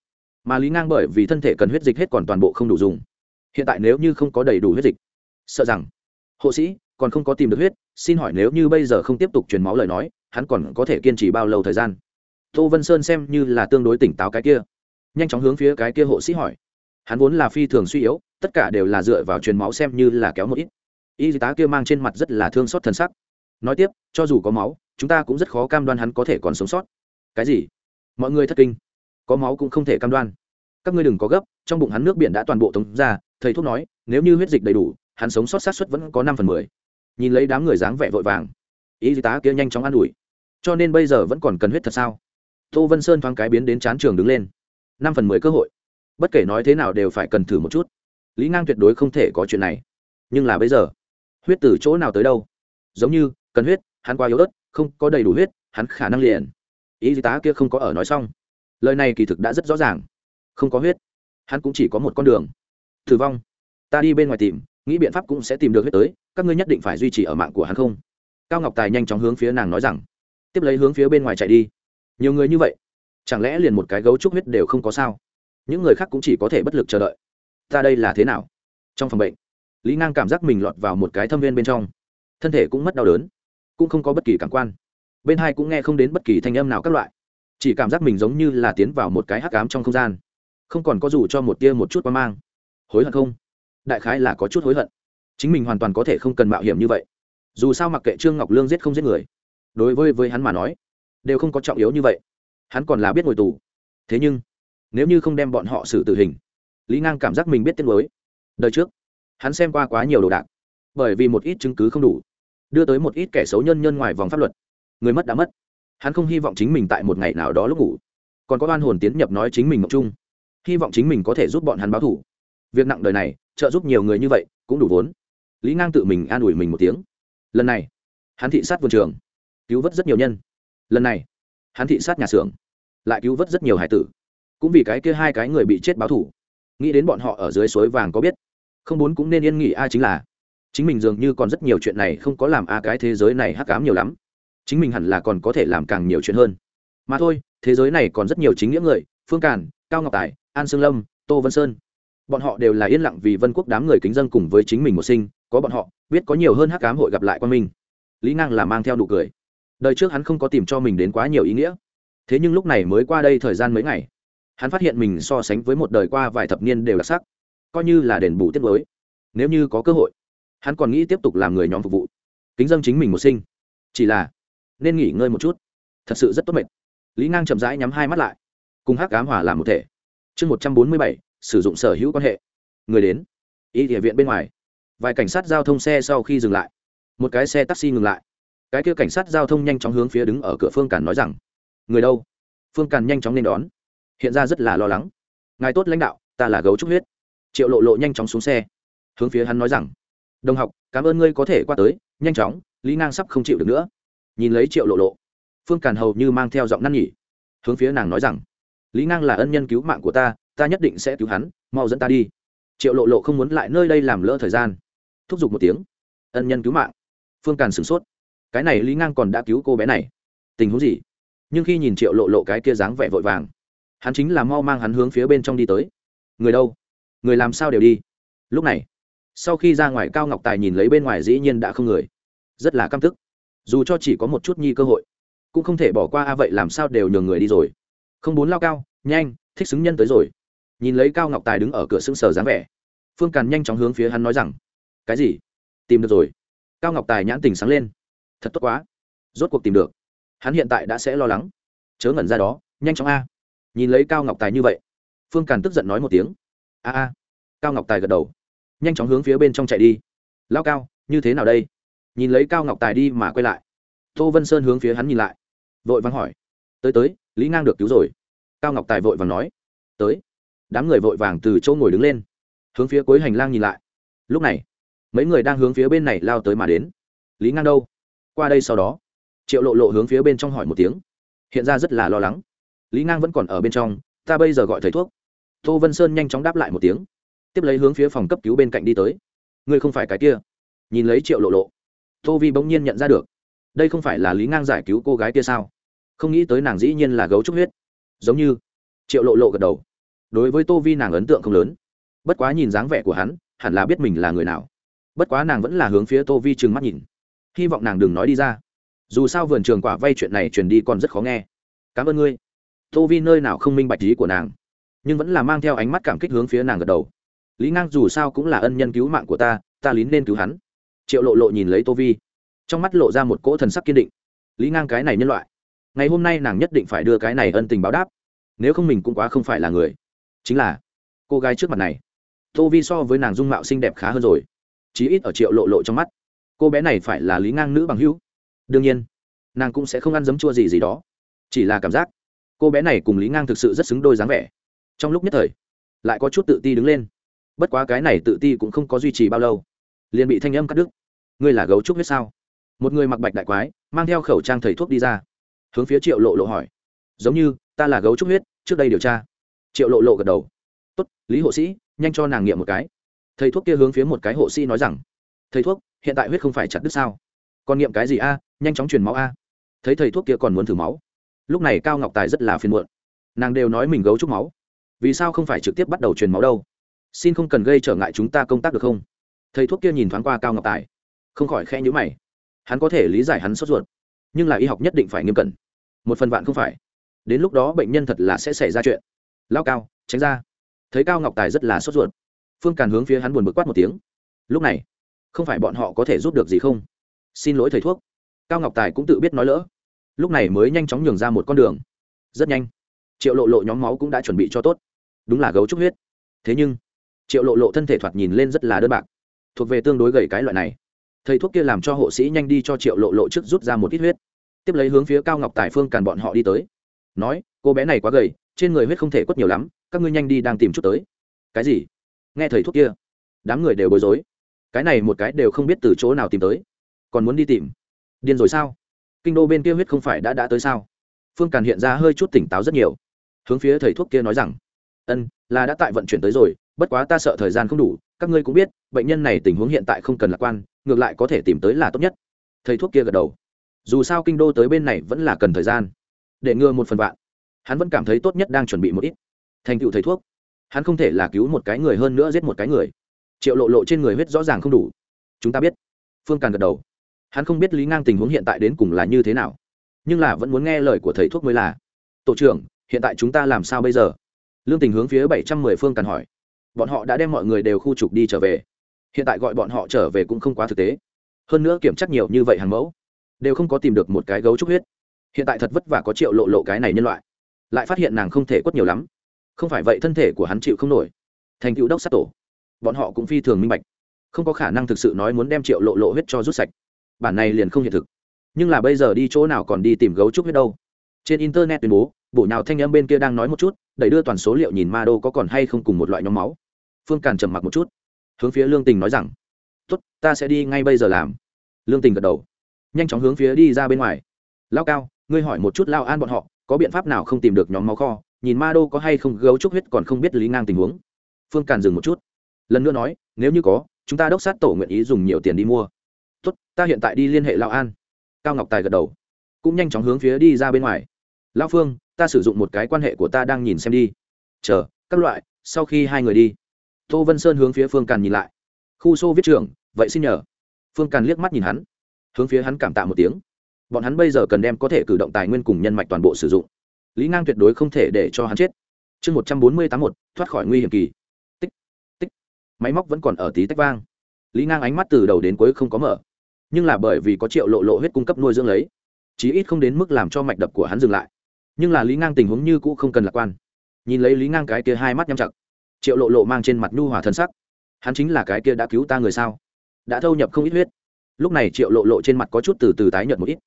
Mà lý ngang bởi vì thân thể cần huyết dịch hết còn toàn bộ không đủ dùng. Hiện tại nếu như không có đầy đủ huyết dịch, sợ rằng hộ sĩ còn không có tìm được huyết, xin hỏi nếu như bây giờ không tiếp tục truyền máu lời nói, hắn còn có thể kiên trì bao lâu thời gian? Tô vân sơn xem như là tương đối tỉnh táo cái kia, nhanh chóng hướng phía cái kia hộ sĩ hỏi. Hắn vốn là phi thường suy yếu, tất cả đều là dựa vào truyền máu xem như là kéo một ít. Y tá kia mang trên mặt rất là thương xót thân sắc. Nói tiếp, cho dù có máu, chúng ta cũng rất khó cam đoan hắn có thể còn sống sót. Cái gì? Mọi người thất kinh. Có máu cũng không thể cam đoan. Các ngươi đừng có gấp, trong bụng hắn nước biển đã toàn bộ tống ra, thầy thuốc nói, nếu như huyết dịch đầy đủ, hắn sống sót sát xuất vẫn có năm phần mười. Nhìn lấy đám người dáng vẻ vội vàng. Y tá kia nhanh chóng an ủi. Cho nên bây giờ vẫn còn cần huyết thật sao? Tô vân sơn thoáng cái biến đến chán trường đứng lên. Năm phần mười cơ hội. Bất kể nói thế nào đều phải cần thử một chút. Lý ngang tuyệt đối không thể có chuyện này. Nhưng là bây giờ, huyết từ chỗ nào tới đâu? Giống như, cần huyết, hắn qua yếu ớt, không có đầy đủ huyết, hắn khả năng liền y tá kia không có ở nói xong. Lời này kỳ thực đã rất rõ ràng. Không có huyết. Hắn cũng chỉ có một con đường. Thử vong. Ta đi bên ngoài tìm, nghĩ biện pháp cũng sẽ tìm được huyết tới, các ngươi nhất định phải duy trì ở mạng của hắn không? Cao ngọc tài nhanh chóng hướng phía nàng nói rằng. Tiếp lấy hướng phía bên ngoài chạy đi. Nhiều người như vậy. Chẳng lẽ liền một cái gấu trúc huyết đều không có sao? Những người khác cũng chỉ có thể bất lực chờ đợi. Ta đây là thế nào? Trong phòng bệnh, lý ngang cảm giác mình lọt vào một cái thâm viên bên trong. Thân thể cũng mất đau đớn, cũng không có bất kỳ cảm quan bên hai cũng nghe không đến bất kỳ thanh âm nào các loại. Chỉ cảm giác mình giống như là tiến vào một cái hắc ám trong không gian. Không còn có dù cho một tia một chút quan mang. Hối hận không? Đại khái là có chút hối hận. Chính mình hoàn toàn có thể không cần mạo hiểm như vậy. Dù sao mặc kệ trương ngọc lương giết không giết người, đối với với hắn mà nói, đều không có trọng yếu như vậy. Hắn còn là biết ngồi tù. Thế nhưng, nếu như không đem bọn họ xử tử hình, lý ngang cảm giác mình biết tiết lối đời trước, hắn xem qua quá nhiều đồ đạc, bởi vì một ít chứng cứ không đủ, đưa tới một ít kẻ xấu nhân nhân ngoài vòng pháp luật người mất đã mất. Hắn không hy vọng chính mình tại một ngày nào đó lúc ngủ. Còn có oan hồn tiến nhập nói chính mình mộng chung. Hy vọng chính mình có thể giúp bọn hắn báo thủ việc nặng đời này, trợ giúp nhiều người như vậy, cũng đủ vốn. Lý ngang tự mình an ủi mình một tiếng. Lần này, hắn thị sát vườn trường, cứu vớt rất nhiều nhân. Lần này, hắn thị sát nhà xưởng, lại cứu vớt rất nhiều hải tử. Cũng vì cái kia hai cái người bị chết báo thủ nghĩ đến bọn họ ở dưới suối vàng có biết, không muốn cũng nên yên nghỉ a chính là. Chính mình dường như còn rất nhiều chuyện này không có làm a cái thế giới này hắc cám nhiều lắm chính mình hẳn là còn có thể làm càng nhiều chuyện hơn. Mà thôi, thế giới này còn rất nhiều chính nghĩa người, phương càn, cao ngọc tài, an sương lâm, tô vân sơn. Bọn họ đều là yên lặng vì vân quốc đám người kính dân cùng với chính mình một sinh, có bọn họ, biết có nhiều hơn hắc cám hội gặp lại quan minh. Lý ngang là mang theo nụ cười. Đời trước hắn không có tìm cho mình đến quá nhiều ý nghĩa. Thế nhưng lúc này mới qua đây thời gian mấy ngày, hắn phát hiện mình so sánh với một đời qua vài thập niên đều đặc sắc, coi như là đền bù tiếp mới. Nếu như có cơ hội, hắn còn nghĩ tiếp tục làm người nhóm phục vụ, kính dân chính mình một sinh. Chỉ là nên nghỉ ngơi một chút. Thật sự rất tốt mệt. Lý ngang chậm rãi nhắm hai mắt lại. Cùng hắc cám hòa làm một thể. Chương một trăm bốn mươi bảy, sử dụng sở hữu quan hệ. Người đến. Y địa viện bên ngoài. Vài cảnh sát giao thông xe sau khi dừng lại. Một cái xe taxi ngừng lại. Cái kia cảnh sát giao thông nhanh chóng hướng phía đứng ở cửa phương càn nói rằng, người đâu? Phương càn nhanh chóng nên đón. Hiện ra rất là lo lắng. Ngài tốt lãnh đạo, ta là gấu trúc huyết. Triệu lộ lộ nhanh chóng xuống xe. Hướng phía hắn nói rằng, đồng học, cảm ơn ngươi có thể qua tới, nhanh chóng, lý ngang sắp không chịu được nữa nhìn lấy triệu lộ lộ. Phương càn hầu như mang theo giọng năn nhỉ hướng phía nàng nói rằng, lý ngang là ân nhân cứu mạng của ta ta nhất định sẽ cứu hắn, mau dẫn ta đi. Triệu lộ lộ không muốn lại nơi đây làm lỡ thời gian. Thúc giục một tiếng, ân nhân cứu mạng. Phương càn sửng sốt, cái này lý ngang còn đã cứu cô bé này. Tình huống gì? Nhưng khi nhìn triệu lộ lộ cái kia dáng vẻ vội vàng, hắn chính là mau mang hắn hướng phía bên trong đi tới. Người đâu? Người làm sao đều đi? Lúc này, sau khi ra ngoài cao ngọc tài nhìn lấy bên ngoài dĩ nhiên đã không người. Rất là căm tức dù cho chỉ có một chút nhi cơ hội, cũng không thể bỏ qua, a, vậy làm sao đều nhường người đi rồi? Không bốn lao cao, nhanh, thích xứng nhân tới rồi. Nhìn lấy cao ngọc tài đứng ở cửa sững sờ dáng vẻ, phương càn nhanh chóng hướng phía hắn nói rằng, cái gì? Tìm được rồi. Cao ngọc tài nhãn tình sáng lên, thật tốt quá, rốt cuộc tìm được. Hắn hiện tại đã sẽ lo lắng. Chớ ngẩn ra đó, nhanh chóng a. Nhìn lấy cao ngọc tài như vậy, phương càn tức giận nói một tiếng, a a. Cao ngọc tài gật đầu, nhanh chóng hướng phía bên trong chạy đi. Lao cao, như thế nào đây? Nhìn lấy cao ngọc tài đi mà quay lại. Tô vân sơn hướng phía hắn nhìn lại. Vội vàng hỏi, tới tới, lý ngang được cứu rồi. Cao ngọc tài vội vàng nói, tới. Đám người vội vàng từ chỗ ngồi đứng lên, hướng phía cuối hành lang nhìn lại. Lúc này, mấy người đang hướng phía bên này lao tới mà đến. Lý ngang đâu? Qua đây sau đó. Triệu lộ lộ hướng phía bên trong hỏi một tiếng. Hiện ra rất là lo lắng. Lý ngang vẫn còn ở bên trong, ta bây giờ gọi thầy thuốc. Tô vân sơn nhanh chóng đáp lại một tiếng, tiếp lấy hướng phía phòng cấp cứu bên cạnh đi tới. Ngươi không phải cái kia. Nhìn lấy triệu lộ lộ tô vi bỗng nhiên nhận ra được, đây không phải là lý ngang giải cứu cô gái kia sao? Không nghĩ tới nàng dĩ nhiên là gấu trúc huyết. Giống như, triệu lộ lộ gật đầu. Đối với tô vi nàng ấn tượng không lớn. Bất quá nhìn dáng vẻ của hắn, hẳn là biết mình là người nào. Bất quá nàng vẫn là hướng phía tô vi trừng mắt nhìn. Hy vọng nàng đừng nói đi ra. Dù sao vườn trường quả vay chuyện này truyền đi còn rất khó nghe. Cảm ơn ngươi. Tô vi nơi nào không minh bạch ý của nàng, nhưng vẫn là mang theo ánh mắt cảm kích hướng phía nàng gật đầu. Lý ngang dù sao cũng là ân nhân cứu mạng của ta ta lín nên cứu hắn triệu lộ lộ nhìn lấy tô vi trong mắt lộ ra một cỗ thần sắc kiên định lý ngang cái này nhân loại ngày hôm nay nàng nhất định phải đưa cái này ân tình báo đáp nếu không mình cũng quá không phải là người chính là cô gái trước mặt này tô vi so với nàng dung mạo xinh đẹp khá hơn rồi chí ít ở triệu lộ lộ trong mắt cô bé này phải là lý ngang nữ bằng hữu đương nhiên nàng cũng sẽ không ăn dấm chua gì gì đó chỉ là cảm giác cô bé này cùng lý ngang thực sự rất xứng đôi dáng vẻ trong lúc nhất thời lại có chút tự ti đứng lên bất quá cái này tự ti cũng không có duy trì bao lâu liền bị thanh âm cắt đứt ngươi là gấu trúc huyết sao? Một người mặc bạch đại quái, mang theo khẩu trang thầy thuốc đi ra. Hướng phía triệu lộ lộ hỏi. Giống như, ta là gấu trúc huyết, trước đây điều tra. Triệu lộ lộ gật đầu. Tốt, lý hộ sĩ, nhanh cho nàng nghiệm một cái. Thầy thuốc kia hướng phía một cái hộ sĩ nói rằng. Thầy thuốc, hiện tại huyết không phải chặt đứt sao? Còn nghiệm cái gì a? Nhanh chóng truyền máu a. Thấy thầy thuốc kia còn muốn thử máu. Lúc này cao ngọc tài rất là phiền muộn. Nàng đều nói mình gấu trúc máu. Vì sao không phải trực tiếp bắt đầu truyền máu đâu? Xin không cần gây trở ngại chúng ta công tác được không? Thầy thuốc kia nhìn thoáng qua cao ngọc tài không khỏi khe nhữ mày. Hắn có thể lý giải hắn sốt ruột, nhưng là y học nhất định phải nghiêm cẩn. Một phần vạn không phải. Đến lúc đó bệnh nhân thật là sẽ xảy ra chuyện. Lao cao, tránh ra. Thấy cao ngọc tài rất là sốt ruột. Phương càn hướng phía hắn buồn bực quát một tiếng. Lúc này, không phải bọn họ có thể giúp được gì không? Xin lỗi thầy thuốc. Cao ngọc tài cũng tự biết nói lỡ. Lúc này mới nhanh chóng nhường ra một con đường. Rất nhanh, triệu lộ lộ nhóm máu cũng đã chuẩn bị cho tốt. Đúng là gấu trúc huyết. Thế nhưng, triệu lộ lộ thân thể thoạt nhìn lên rất là đơn bạc. Thuộc về tương đối gầy cái loại này thầy thuốc kia làm cho hộ sĩ nhanh đi cho triệu lộ lộ trước rút ra một ít huyết. Tiếp lấy hướng phía cao ngọc tài phương càn bọn họ đi tới. Nói, cô bé này quá gầy, trên người huyết không thể quất nhiều lắm, các ngươi nhanh đi đang tìm chút tới. Cái gì? Nghe thầy thuốc kia. Đám người đều bối rối. Cái này một cái đều không biết từ chỗ nào tìm tới. Còn muốn đi tìm? Điên rồi sao? Kinh đô bên kia huyết không phải đã đã tới sao? Phương càn hiện ra hơi chút tỉnh táo rất nhiều. Hướng phía thầy thuốc kia nói rằng, ân, là đã tại vận chuyển tới rồi, bất quá ta sợ thời gian không đủ, các ngươi cũng biết, bệnh nhân này tình huống hiện tại không cần lạc quan ngược lại có thể tìm tới là tốt nhất. Thầy thuốc kia gật đầu. Dù sao kinh đô tới bên này vẫn là cần thời gian. Để ngừa một phần vạn. Hắn vẫn cảm thấy tốt nhất đang chuẩn bị một ít. Thành tựu thầy thuốc. Hắn không thể là cứu một cái người hơn nữa giết một cái người. Triệu lộ lộ trên người huyết rõ ràng không đủ. Chúng ta biết. Phương càn gật đầu. Hắn không biết lý ngang tình huống hiện tại đến cùng là như thế nào. Nhưng là vẫn muốn nghe lời của thầy thuốc mới là. Tổ trưởng, hiện tại chúng ta làm sao bây giờ? Lương tình hướng phía bảy trăm mười phương càn hỏi. Bọn họ đã đem mọi người đều khu trục đi trở về hiện tại gọi bọn họ trở về cũng không quá thực tế. Hơn nữa kiểm tra nhiều như vậy hàng mẫu, đều không có tìm được một cái gấu trúc huyết. Hiện tại thật vất vả có triệu lộ lộ cái này nhân loại. Lại phát hiện nàng không thể quất nhiều lắm. Không phải vậy thân thể của hắn chịu không nổi. Thành cựu đốc sát tổ. Bọn họ cũng phi thường minh bạch. Không có khả năng thực sự nói muốn đem triệu lộ lộ huyết cho rút sạch. Bản này liền không hiện thực. Nhưng là bây giờ đi chỗ nào còn đi tìm gấu trúc huyết đâu? Trên internet tuyên bố bộ nào thanh âm bên kia đang nói một chút, đẩy đưa toàn số liệu nhìn ma đô có còn hay không cùng một loại nhóm máu. Phương càn trầm mặc một chút hướng phía lương tình nói rằng, tốt, ta sẽ đi ngay bây giờ làm. Lương tình gật đầu, nhanh chóng hướng phía đi ra bên ngoài. Lao cao, ngươi hỏi một chút lao an bọn họ, có biện pháp nào không tìm được nhóm máu kho? Nhìn ma đô có hay không gấu trúc huyết còn không biết lý ngang tình huống. Phương càn dừng một chút, lần nữa nói, nếu như có, chúng ta đốc sát tổ nguyện ý dùng nhiều tiền đi mua. Tốt, ta hiện tại đi liên hệ lao an. Cao ngọc tài gật đầu, cũng nhanh chóng hướng phía đi ra bên ngoài. Lao phương, ta sử dụng một cái quan hệ của ta đang nhìn xem đi. Chờ, các loại, sau khi hai người đi tô vân sơn hướng phía phương càn nhìn lại. Khu xô viết trưởng, vậy xin nhờ. Phương càn liếc mắt nhìn hắn, hướng phía hắn cảm tạ một tiếng. Bọn hắn bây giờ cần đem có thể cử động tài nguyên cùng nhân mạch toàn bộ sử dụng. Lý ngang tuyệt đối không thể để cho hắn chết. Chương một trăm bốn mươi tám một, thoát khỏi nguy hiểm kỳ. Tích tích. Máy móc vẫn còn ở tí tách vang. Lý ngang ánh mắt từ đầu đến cuối không có mở. Nhưng là bởi vì có triệu lộ lộ huyết cung cấp nuôi dưỡng lấy, chí ít không đến mức làm cho mạch đập của hắn dừng lại. Nhưng là lý ngang tình huống như cũ không cần lạc quan. Nhìn lấy lý ngang cái kia hai mắt nhắm chặt triệu lộ lộ mang trên mặt nhu hòa thân sắc. Hắn chính là cái kia đã cứu ta người sao? Đã thâu nhập không ít huyết. Lúc này triệu lộ lộ trên mặt có chút từ từ tái nhợt một ít.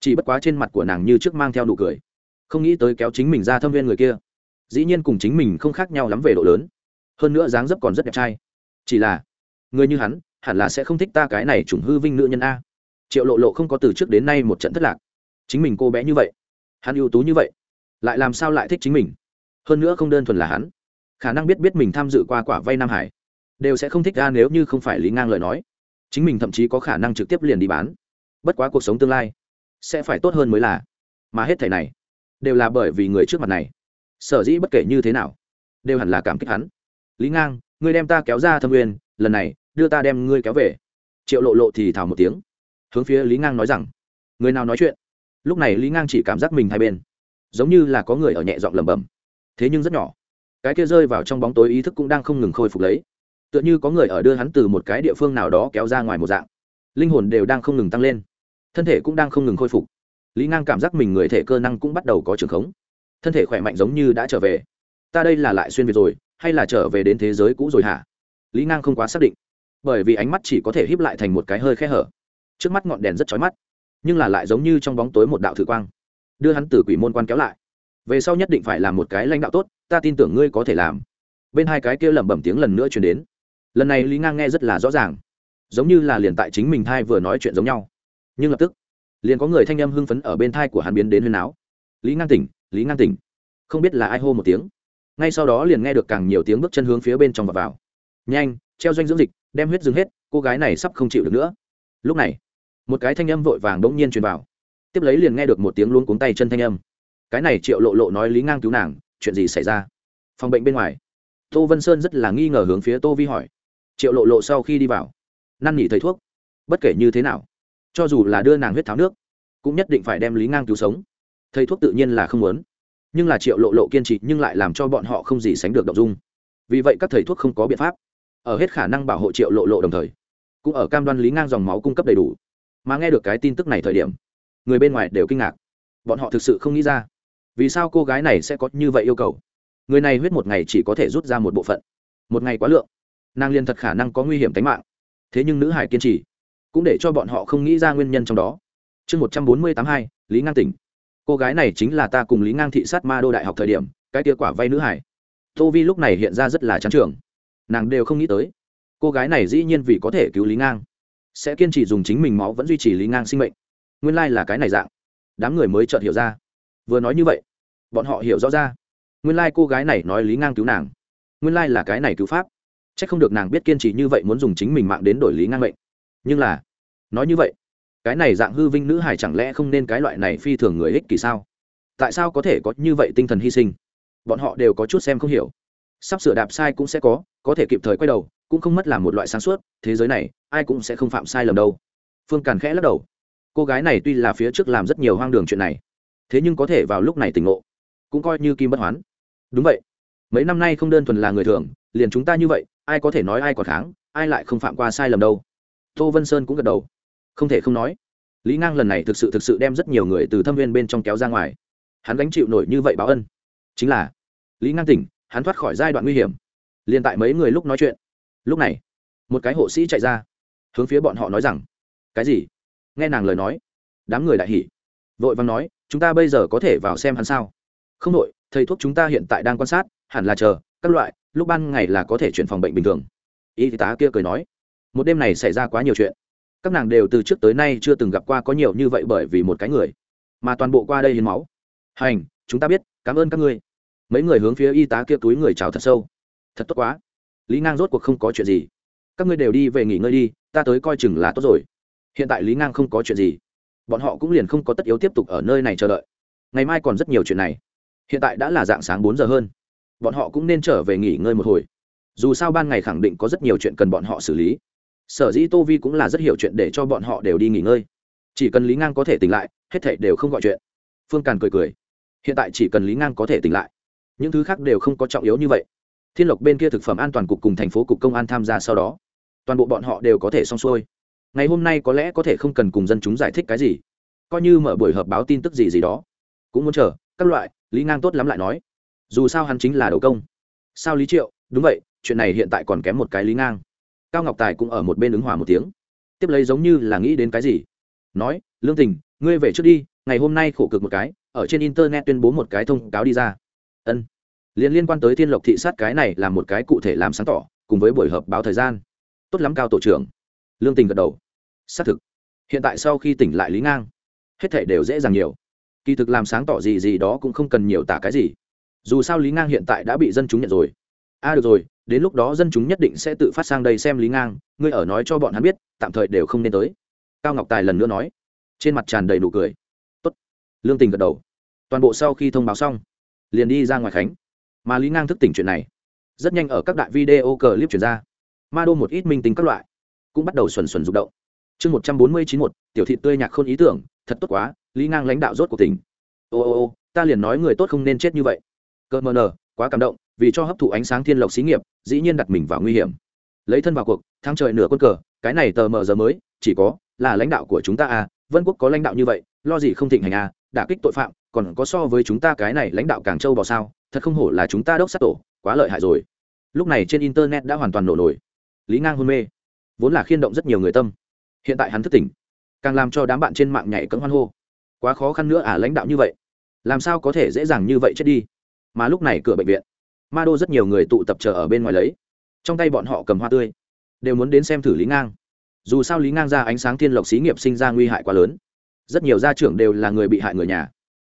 Chỉ bất quá trên mặt của nàng như trước mang theo nụ cười. Không nghĩ tới kéo chính mình ra thâm viên người kia. Dĩ nhiên cùng chính mình không khác nhau lắm về độ lớn. Hơn nữa dáng dấp còn rất đẹp trai. Chỉ là, người như hắn, hẳn là sẽ không thích ta cái này chủng hư vinh nữ nhân a. Triệu lộ lộ không có từ trước đến nay một trận thất lạc. Chính mình cô bé như vậy. Hắn ưu tú như vậy. Lại làm sao lại thích chính mình? Hơn nữa không đơn thuần là hắn khả năng biết biết mình tham dự qua quả vay nam hải, đều sẽ không thích ra nếu như không phải lý ngang lời nói. Chính mình thậm chí có khả năng trực tiếp liền đi bán. Bất quá cuộc sống tương lai sẽ phải tốt hơn mới là. Mà hết thẻ này đều là bởi vì người trước mặt này. Sở dĩ bất kể như thế nào, đều hẳn là cảm kích hắn. Lý ngang, ngươi đem ta kéo ra thâm nguyên, lần này đưa ta đem ngươi kéo về. Triệu lộ lộ thì thảo một tiếng. Hướng phía lý ngang nói rằng, người nào nói chuyện? Lúc này lý ngang chỉ cảm giác mình hai bên giống như là có người ở nhẹ giọng lẩm bẩm. Thế nhưng rất nhỏ cái kia rơi vào trong bóng tối ý thức cũng đang không ngừng khôi phục lấy. Tựa như có người ở đưa hắn từ một cái địa phương nào đó kéo ra ngoài một dạng. Linh hồn đều đang không ngừng tăng lên. Thân thể cũng đang không ngừng khôi phục. Lý ngang cảm giác mình người thể cơ năng cũng bắt đầu có trường khống. Thân thể khỏe mạnh giống như đã trở về. Ta đây là lại xuyên việt rồi, hay là trở về đến thế giới cũ rồi hả? Lý ngang không quá xác định. Bởi vì ánh mắt chỉ có thể híp lại thành một cái hơi khe hở. Trước mắt ngọn đèn rất chói mắt, nhưng là lại giống như trong bóng tối một đạo thử quang, đưa hắn từ quỷ môn quan kéo lại. Về sau nhất định phải là một cái lãnh đạo tốt ta tin tưởng ngươi có thể làm. Bên hai cái kia lẩm bẩm tiếng lần nữa chuyển đến. Lần này lý ngang nghe rất là rõ ràng. Giống như là liền tại chính mình thai vừa nói chuyện giống nhau. Nhưng lập tức, liền có người thanh âm hưng phấn ở bên thai của hắn biến đến huyên áo lý ngang tỉnh, lý ngang tỉnh. Không biết là ai hô một tiếng. Ngay sau đó liền nghe được càng nhiều tiếng bước chân hướng phía bên trong và vào. Nhanh, treo doanh dưỡng dịch, đem huyết dừng hết, cô gái này sắp không chịu được nữa. Lúc này, một cái thanh âm vội vàng đ ỗ n g nhiên truyền vào. Tiếp lấy liền nghe được một tiếng luống cuống tay chân thanh âm. Cái này triệu lộ lộ nói lý ngang cứu nàng chuyện gì xảy ra? Phòng bệnh bên ngoài, tô vân sơn rất là nghi ngờ hướng phía tô vi hỏi. Triệu lộ lộ sau khi đi vào, năn nỉ thầy thuốc, bất kể như thế nào, cho dù là đưa nàng huyết tháo nước, cũng nhất định phải đem lý ngang cứu sống. Thầy thuốc tự nhiên là không muốn. Nhưng là triệu lộ lộ kiên trì nhưng lại làm cho bọn họ không gì sánh được động dung. Vì vậy các thầy thuốc không có biện pháp. Ở hết khả năng bảo hộ triệu lộ lộ đồng thời, cũng ở cam đoan lý ngang dòng máu cung cấp đầy đủ. Mà nghe được cái tin tức này thời điểm, người bên ngoài đều kinh ngạc. Bọn họ thực sự không nghĩ ra vì sao cô gái này sẽ có như vậy yêu cầu? Người này huyết một ngày chỉ có thể rút ra một bộ phận. Một ngày quá lượng. Nàng liên thật khả năng có nguy hiểm tính mạng. Thế nhưng nữ hải kiên trì, cũng để cho bọn họ không nghĩ ra nguyên nhân trong đó. Chương một trăm bốn mươi tám hai, lý ngang tỉnh. Cô gái này chính là ta cùng lý ngang thị sát ma đô đại học thời điểm, cái tia quả vay nữ hải. Tô vi lúc này hiện ra rất là trắng trường nàng đều không nghĩ tới. Cô gái này dĩ nhiên vì có thể cứu lý ngang, sẽ kiên trì dùng chính mình máu vẫn duy trì lý ngang sinh mệnh. Nguyên lai là cái này dạng. Đám người mới chợt hiểu ra vừa nói như vậy, bọn họ hiểu rõ ra, nguyên lai cô gái này nói lý ngang cứu nàng. Nguyên lai là cái này cứu pháp. C h ắ c không được nàng biết kiên trì như vậy muốn dùng chính mình mạng đến đổi lý ngang mệnh. Nhưng là, nói như vậy, cái này dạng hư vinh nữ hải chẳng lẽ không nên cái loại này phi thường người ích kỷ sao? Tại sao có thể có như vậy tinh thần hy sinh? Bọn họ đều có chút xem không hiểu. Sắp sửa đạp sai cũng sẽ có có thể kịp thời quay đầu, cũng không mất làm một loại sáng suốt, thế giới này, ai cũng sẽ không phạm sai lầm đâu. Phương càn khẽ lắc đầu. Cô gái này tuy là phía trước làm rất nhiều hoang đường chuyện này thế nhưng có thể vào lúc này tỉnh ngộ. Cũng coi như kim bất hoán. Đúng vậy. Mấy năm nay không đơn thuần là người thường, liền chúng ta như vậy, ai có thể nói ai còn kháng, ai lại không phạm qua sai lầm đâu. Tô vân sơn cũng gật đầu. Không thể không nói, lý ngang lần này thực sự thực sự đem rất nhiều người từ thâm viên bên trong kéo ra ngoài. Hắn gánh chịu nổi như vậy báo ân. Chính là, lý ngang tỉnh, hắn thoát khỏi giai đoạn nguy hiểm. Liền tại mấy người lúc nói chuyện. Lúc này, một cái hộ sĩ chạy ra, hướng phía bọn họ nói rằng, cái gì? Nghe nàng lời nói, đám người đại hỉ vội vàng nói, chúng ta bây giờ có thể vào xem hắn sao? Không đội, thầy thuốc chúng ta hiện tại đang quan sát, hẳn là chờ, các loại, lúc ban ngày là có thể chuyển phòng bệnh bình thường. Y tá kia cười nói, một đêm này xảy ra quá nhiều chuyện. Các nàng đều từ trước tới nay chưa từng gặp qua có nhiều như vậy bởi vì một cái người, mà toàn bộ qua đây hiến máu. Hành, chúng ta biết, cảm ơn các ngươi. Mấy người hướng phía y tá kia túi người chào thật sâu. Thật tốt quá. Lý ngang rốt cuộc không có chuyện gì. Các ngươi đều đi về nghỉ ngơi đi, ta tới coi chừng là tốt rồi. Hiện tại lý ngang không có chuyện gì bọn họ cũng liền không có tất yếu tiếp tục ở nơi này chờ đợi. Ngày mai còn rất nhiều chuyện này. Hiện tại đã là dạng sáng bốn giờ hơn. Bọn họ cũng nên trở về nghỉ ngơi một hồi. Dù sao ban ngày khẳng định có rất nhiều chuyện cần bọn họ xử lý. Sở dĩ tô vi cũng là rất hiểu chuyện để cho bọn họ đều đi nghỉ ngơi. Chỉ cần lý ngang có thể tỉnh lại, hết thảy đều không gọi chuyện. Phương càn cười cười. Hiện tại chỉ cần lý ngang có thể tỉnh lại, những thứ khác đều không có trọng yếu như vậy. Thiên lộc bên kia thực phẩm an toàn cục cùng thành phố cục công an tham gia sau đó. Toàn bộ bọn họ đều có thể xong xuôi ngày hôm nay có lẽ có thể không cần cùng dân chúng giải thích cái gì. Coi như mở buổi họp báo tin tức gì gì đó. Cũng muốn chờ, các loại, lý ngang tốt lắm lại nói. Dù sao hắn chính là đầu công. Sao lý triệu? Đúng vậy, chuyện này hiện tại còn kém một cái lý ngang. Cao ngọc tài cũng ở một bên ứng hòa một tiếng. Tiếp lấy giống như là nghĩ đến cái gì. Nói, lương tình, ngươi về trước đi, ngày hôm nay khổ cực một cái, ở trên internet tuyên bố một cái thông cáo đi ra. Ân. Liên liên quan tới thiên lộc thị sát cái này là một cái cụ thể làm sáng tỏ, cùng với buổi họp báo thời gian. Tốt lắm, cao tổ trưởng lương tình gật đầu. Xác thực. Hiện tại sau khi tỉnh lại lý ngang hết thể đều dễ dàng nhiều. Kỳ thực làm sáng tỏ gì gì đó cũng không cần nhiều tả cái gì. Dù sao lý ngang hiện tại đã bị dân chúng nhận rồi. A à, được rồi đến lúc đó dân chúng nhất định sẽ tự phát sang đây xem lý ngang ngươi ở nói cho bọn hắn biết tạm thời đều không nên tới. Cao ngọc tài lần nữa nói. Trên mặt tràn đầy nụ cười. Tốt. lương tình gật đầu. Toàn bộ sau khi thông báo xong liền đi ra ngoài khánh. Mà lý ngang thức tỉnh chuyện này rất nhanh ở các đại video clip chuyển ra. Ma đô một ít minh tính các loại cũng bắt đầu xuẩn xuẩn rụng động. Chương một trăm bốn mươi chín một tiểu thị tươi nhạc không ý tưởng, thật tốt quá, lý ngang lãnh đạo rốt cuộc tỉnh. Ô ô ô, ta liền nói người tốt không nên chết như vậy. Cơ mờ nờ, quá cảm động, vì cho hấp thụ ánh sáng thiên lộc xí nghiệp, dĩ nhiên đặt mình vào nguy hiểm. Lấy thân vào cuộc thang trời nửa quân cờ, cái này tờ mờ giờ mới, chỉ có là lãnh đạo của chúng ta à vân quốc có lãnh đạo như vậy, lo gì không thịnh hành à đả kích tội phạm, còn có so với chúng ta cái này lãnh đạo càng châu bò sao, thật không hổ là chúng ta đốc sát tổ, quá lợi hại rồi. Lúc này trên internet đã hoàn toàn nổ nổi. Lý ngang hôn mê vốn là khiên động rất nhiều người tâm. Hiện tại hắn thức tỉnh, càng làm cho đám bạn trên mạng nhảy cấm hoan hô. Quá khó khăn nữa à lãnh đạo như vậy. Làm sao có thể dễ dàng như vậy chết đi? Mà lúc này cửa bệnh viện, ma đô rất nhiều người tụ tập chờ ở bên ngoài lấy. Trong tay bọn họ cầm hoa tươi, đều muốn đến xem thử lý ngang. Dù sao lý ngang ra ánh sáng thiên lộc xí nghiệp sinh ra nguy hại quá lớn. Rất nhiều gia trưởng đều là người bị hại người nhà.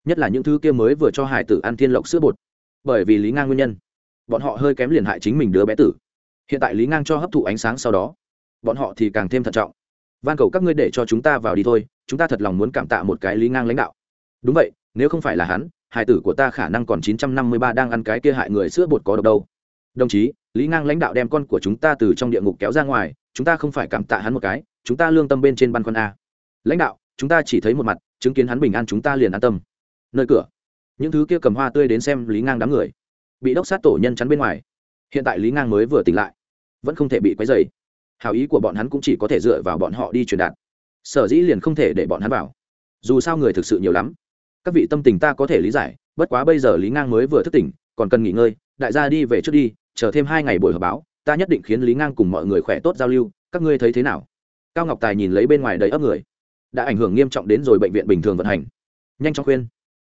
Nhất là những thứ kia mới vừa cho hải tử ăn thiên lộc sữa bột. Bởi vì lý ngang nguyên nhân, bọn họ hơi kém liền hại chính mình đứa bé tử. Hiện tại lý ngang cho hấp thụ ánh sáng sau đó bọn họ thì càng thêm thận trọng. Van cầu các ngươi để cho chúng ta vào đi thôi, chúng ta thật lòng muốn cảm tạ một cái lý ngang lãnh đạo. Đúng vậy, nếu không phải là hắn hải tử của ta khả năng còn chín trăm năm mươi ba đang ăn cái kia hại người sữa bột có độc đâu. Đồng chí, lý ngang lãnh đạo đem con của chúng ta từ trong địa ngục kéo ra ngoài, chúng ta không phải cảm tạ hắn một cái, chúng ta lương tâm bên trên ban con a. Lãnh đạo, chúng ta chỉ thấy một mặt, chứng kiến hắn bình an chúng ta liền an tâm. Nơi cửa, những thứ kia cầm hoa tươi đến xem lý ngang đám người. Bị đốc sát tổ nhân chắn bên ngoài. Hiện tại lý ngang mới vừa tỉnh lại, vẫn không thể bị quấy dày hào ý của bọn hắn cũng chỉ có thể dựa vào bọn họ đi truyền đạt. Sở dĩ liền không thể để bọn hắn vào. Dù sao người thực sự nhiều lắm. Các vị tâm tình ta có thể lý giải, bất quá bây giờ lý ngang mới vừa thức tỉnh, còn cần nghỉ ngơi, đại gia đi về trước đi, chờ thêm hai ngày buổi họp báo, ta nhất định khiến lý ngang cùng mọi người khỏe tốt giao lưu, các ngươi thấy thế nào? Cao ngọc tài nhìn lấy bên ngoài đầy ấp người. Đã ảnh hưởng nghiêm trọng đến rồi bệnh viện bình thường vận hành. Nhanh chóng khuyên.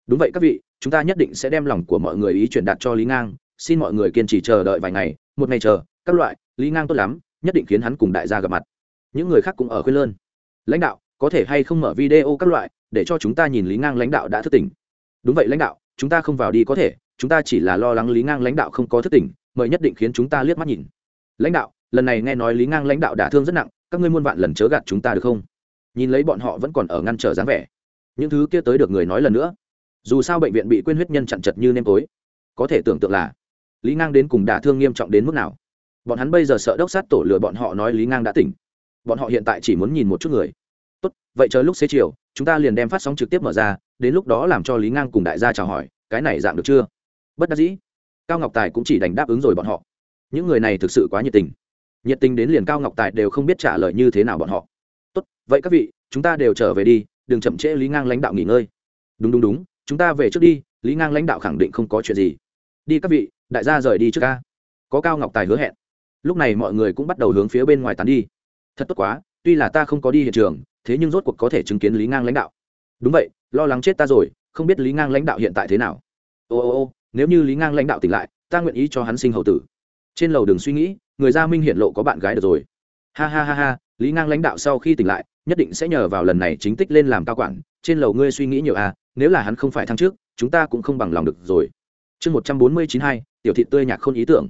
Đúng vậy các vị, chúng ta nhất định sẽ đem lòng của mọi người ý truyền đạt cho lý ngang, xin mọi người kiên trì chờ đợi vài ngày, một ngày chờ, các loại, lý ngang tốt lắm nhất định khiến hắn cùng đại gia gặp mặt. Những người khác cũng ở khuyên lơn. Lãnh đạo, có thể hay không mở video các loại, để cho chúng ta nhìn lý ngang lãnh đạo đã thức tỉnh? Đúng vậy lãnh đạo, chúng ta không vào đi có thể, chúng ta chỉ là lo lắng lý ngang lãnh đạo không có thức tỉnh, mời nhất định khiến chúng ta liếc mắt nhìn. Lãnh đạo, lần này nghe nói lý ngang lãnh đạo đả thương rất nặng, các ngươi muôn vạn lần chớ gạt chúng ta được không? Nhìn lấy bọn họ vẫn còn ở ngăn trở dáng vẻ. Những thứ kia tới được người nói lần nữa. Dù sao bệnh viện bị quên huyết nhân chặn chật như nêm tối. Có thể tưởng tượng là lý ngang đến cùng đả thương nghiêm trọng đến mức nào bọn hắn bây giờ sợ đốc sát tổ lừa bọn họ nói lý ngang đã tỉnh. Bọn họ hiện tại chỉ muốn nhìn một chút người. Tốt, vậy chờ lúc xế chiều, chúng ta liền đem phát sóng trực tiếp mở ra, đến lúc đó làm cho lý ngang cùng đại gia chào hỏi, cái này dạng được chưa? Bất đắc dĩ. Cao ngọc tài cũng chỉ đành đáp ứng rồi bọn họ. Những người này thực sự quá nhiệt tình. Nhiệt tình đến liền cao ngọc tài đều không biết trả lời như thế nào bọn họ. Tốt, vậy các vị, chúng ta đều trở về đi, đừng chậm trễ lý ngang lãnh đạo nghỉ ngơi. Đúng đúng đúng, chúng ta về trước đi, lý ngang lãnh đạo khẳng định không có chuyện gì. Đi các vị, đại gia rời đi trước ca. Có cao ngọc tài hứa hẹn lúc này mọi người cũng bắt đầu hướng phía bên ngoài tán đi. Thật tốt quá, tuy là ta không có đi hiện trường, thế nhưng rốt cuộc có thể chứng kiến lý ngang lãnh đạo. Đúng vậy, lo lắng chết ta rồi, không biết lý ngang lãnh đạo hiện tại thế nào. Ô ô ô, nếu như lý ngang lãnh đạo tỉnh lại, ta nguyện ý cho hắn sinh hậu tử. Trên lầu đường suy nghĩ, người gia minh hiện lộ có bạn gái được rồi. Ha ha ha ha, lý ngang lãnh đạo sau khi tỉnh lại, nhất định sẽ nhờ vào lần này chính tích lên làm cao quản. Trên lầu ngươi suy nghĩ nhiều à nếu là hắn không phải thăng trước chúng ta cũng không bằng lòng được rồi. Chương một trăm bốn mươi chín hai, tiểu thị tươi nhạc không ý tưởng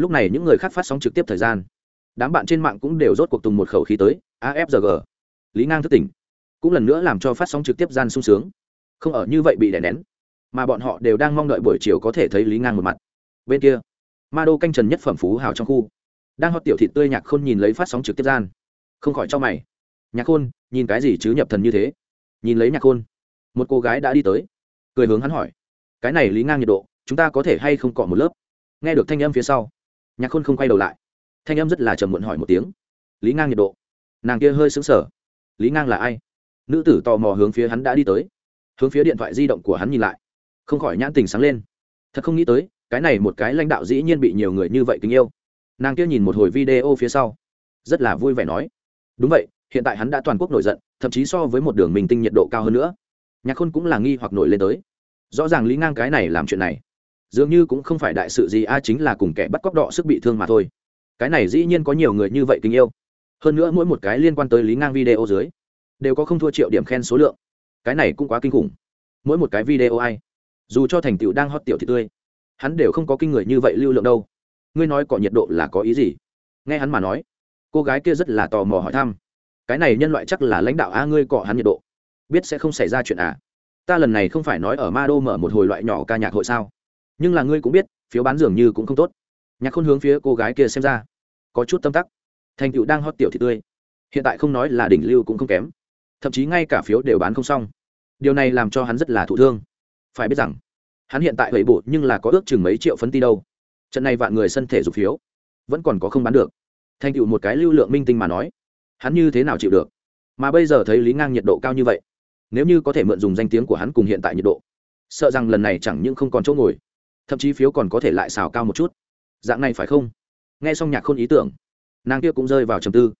lúc này những người khác phát sóng trực tiếp thời gian. Đám bạn trên mạng cũng đều rốt cuộc tùng một khẩu khí tới afg lý ngang thức tỉnh, cũng lần nữa làm cho phát sóng trực tiếp gian sung sướng. Không ở như vậy bị đè nén, mà bọn họ đều đang mong đợi buổi chiều có thể thấy lý ngang một mặt. Bên kia, ma đô canh trần nhất phẩm phú hào trong khu. Đang hót tiểu thịt tươi nhạc khôn nhìn lấy phát sóng trực tiếp gian. Không khỏi cho mày. Nhạc khôn, nhìn cái gì chứ nhập thần như thế? Nhìn lấy nhạc khôn. Một cô gái đã đi tới, cười hướng hắn hỏi. Cái này lý ngang nhiệt độ, chúng ta có thể hay không cọ một lớp? Nghe được thanh âm phía sau nhạc khôn không quay đầu lại. Thanh âm rất là trầm muộn hỏi một tiếng. Lý ngang nhiệt độ. Nàng kia hơi xứng sở lý ngang là ai? Nữ tử tò mò hướng phía hắn đã đi tới. Hướng phía điện thoại di động của hắn nhìn lại. Không khỏi nhãn tình sáng lên. Thật không nghĩ tới, cái này một cái lãnh đạo dĩ nhiên bị nhiều người như vậy kính yêu. Nàng kia nhìn một hồi video phía sau. Rất là vui vẻ nói. Đúng vậy, hiện tại hắn đã toàn quốc nổi giận, thậm chí so với một đường mình tinh nhiệt độ cao hơn nữa. Nhạc khôn cũng là nghi hoặc nổi lên tới. Rõ ràng lý ngang cái này làm chuyện này dường như cũng không phải đại sự gì, a, chính là cùng kẻ bắt cóc đọ sức bị thương mà thôi. Cái này dĩ nhiên có nhiều người như vậy tình yêu. Hơn nữa mỗi một cái liên quan tới lý ngang video dưới, đều có không thua triệu điểm khen số lượng. Cái này cũng quá kinh khủng. Mỗi một cái video ai, dù cho thành tựu đang hot tiểu thì tươi, hắn đều không có kinh người như vậy lưu lượng đâu. Ngươi nói cọ nhiệt độ là có ý gì? Nghe hắn mà nói, cô gái kia rất là tò mò hỏi thăm. Cái này nhân loại chắc là lãnh đạo a, ngươi cọ hắn nhiệt độ. Biết sẽ không xảy ra chuyện à? Ta lần này không phải nói ở ma đô mở một hồi loại nhỏ ca nhạc hội sao? Nhưng là ngươi cũng biết, phiếu bán dường như cũng không tốt. Nhạc khôn hướng phía cô gái kia xem ra, có chút tâm tắc. Thành tựu đang hót tiểu thị tươi. Hiện tại không nói là đỉnh lưu cũng không kém. Thậm chí ngay cả phiếu đều bán không xong. Điều này làm cho hắn rất là thụ thương. Phải biết rằng, hắn hiện tại hủy bộ nhưng là có ước chừng mấy triệu phấn ti đâu. Trận này vạn người sân thể dục phiếu, vẫn còn có không bán được. Thành tựu một cái lưu lượng minh tinh mà nói, hắn như thế nào chịu được? Mà bây giờ thấy lý ngang nhiệt độ cao như vậy, nếu như có thể mượn dùng danh tiếng của hắn cùng hiện tại nhiệt độ, sợ rằng lần này chẳng những không còn chỗ ngồi thậm chí phiếu còn có thể lại xào cao một chút. Dạng này phải không? Nghe xong nhạc khôn ý tưởng, nàng kia cũng rơi vào trầm tư.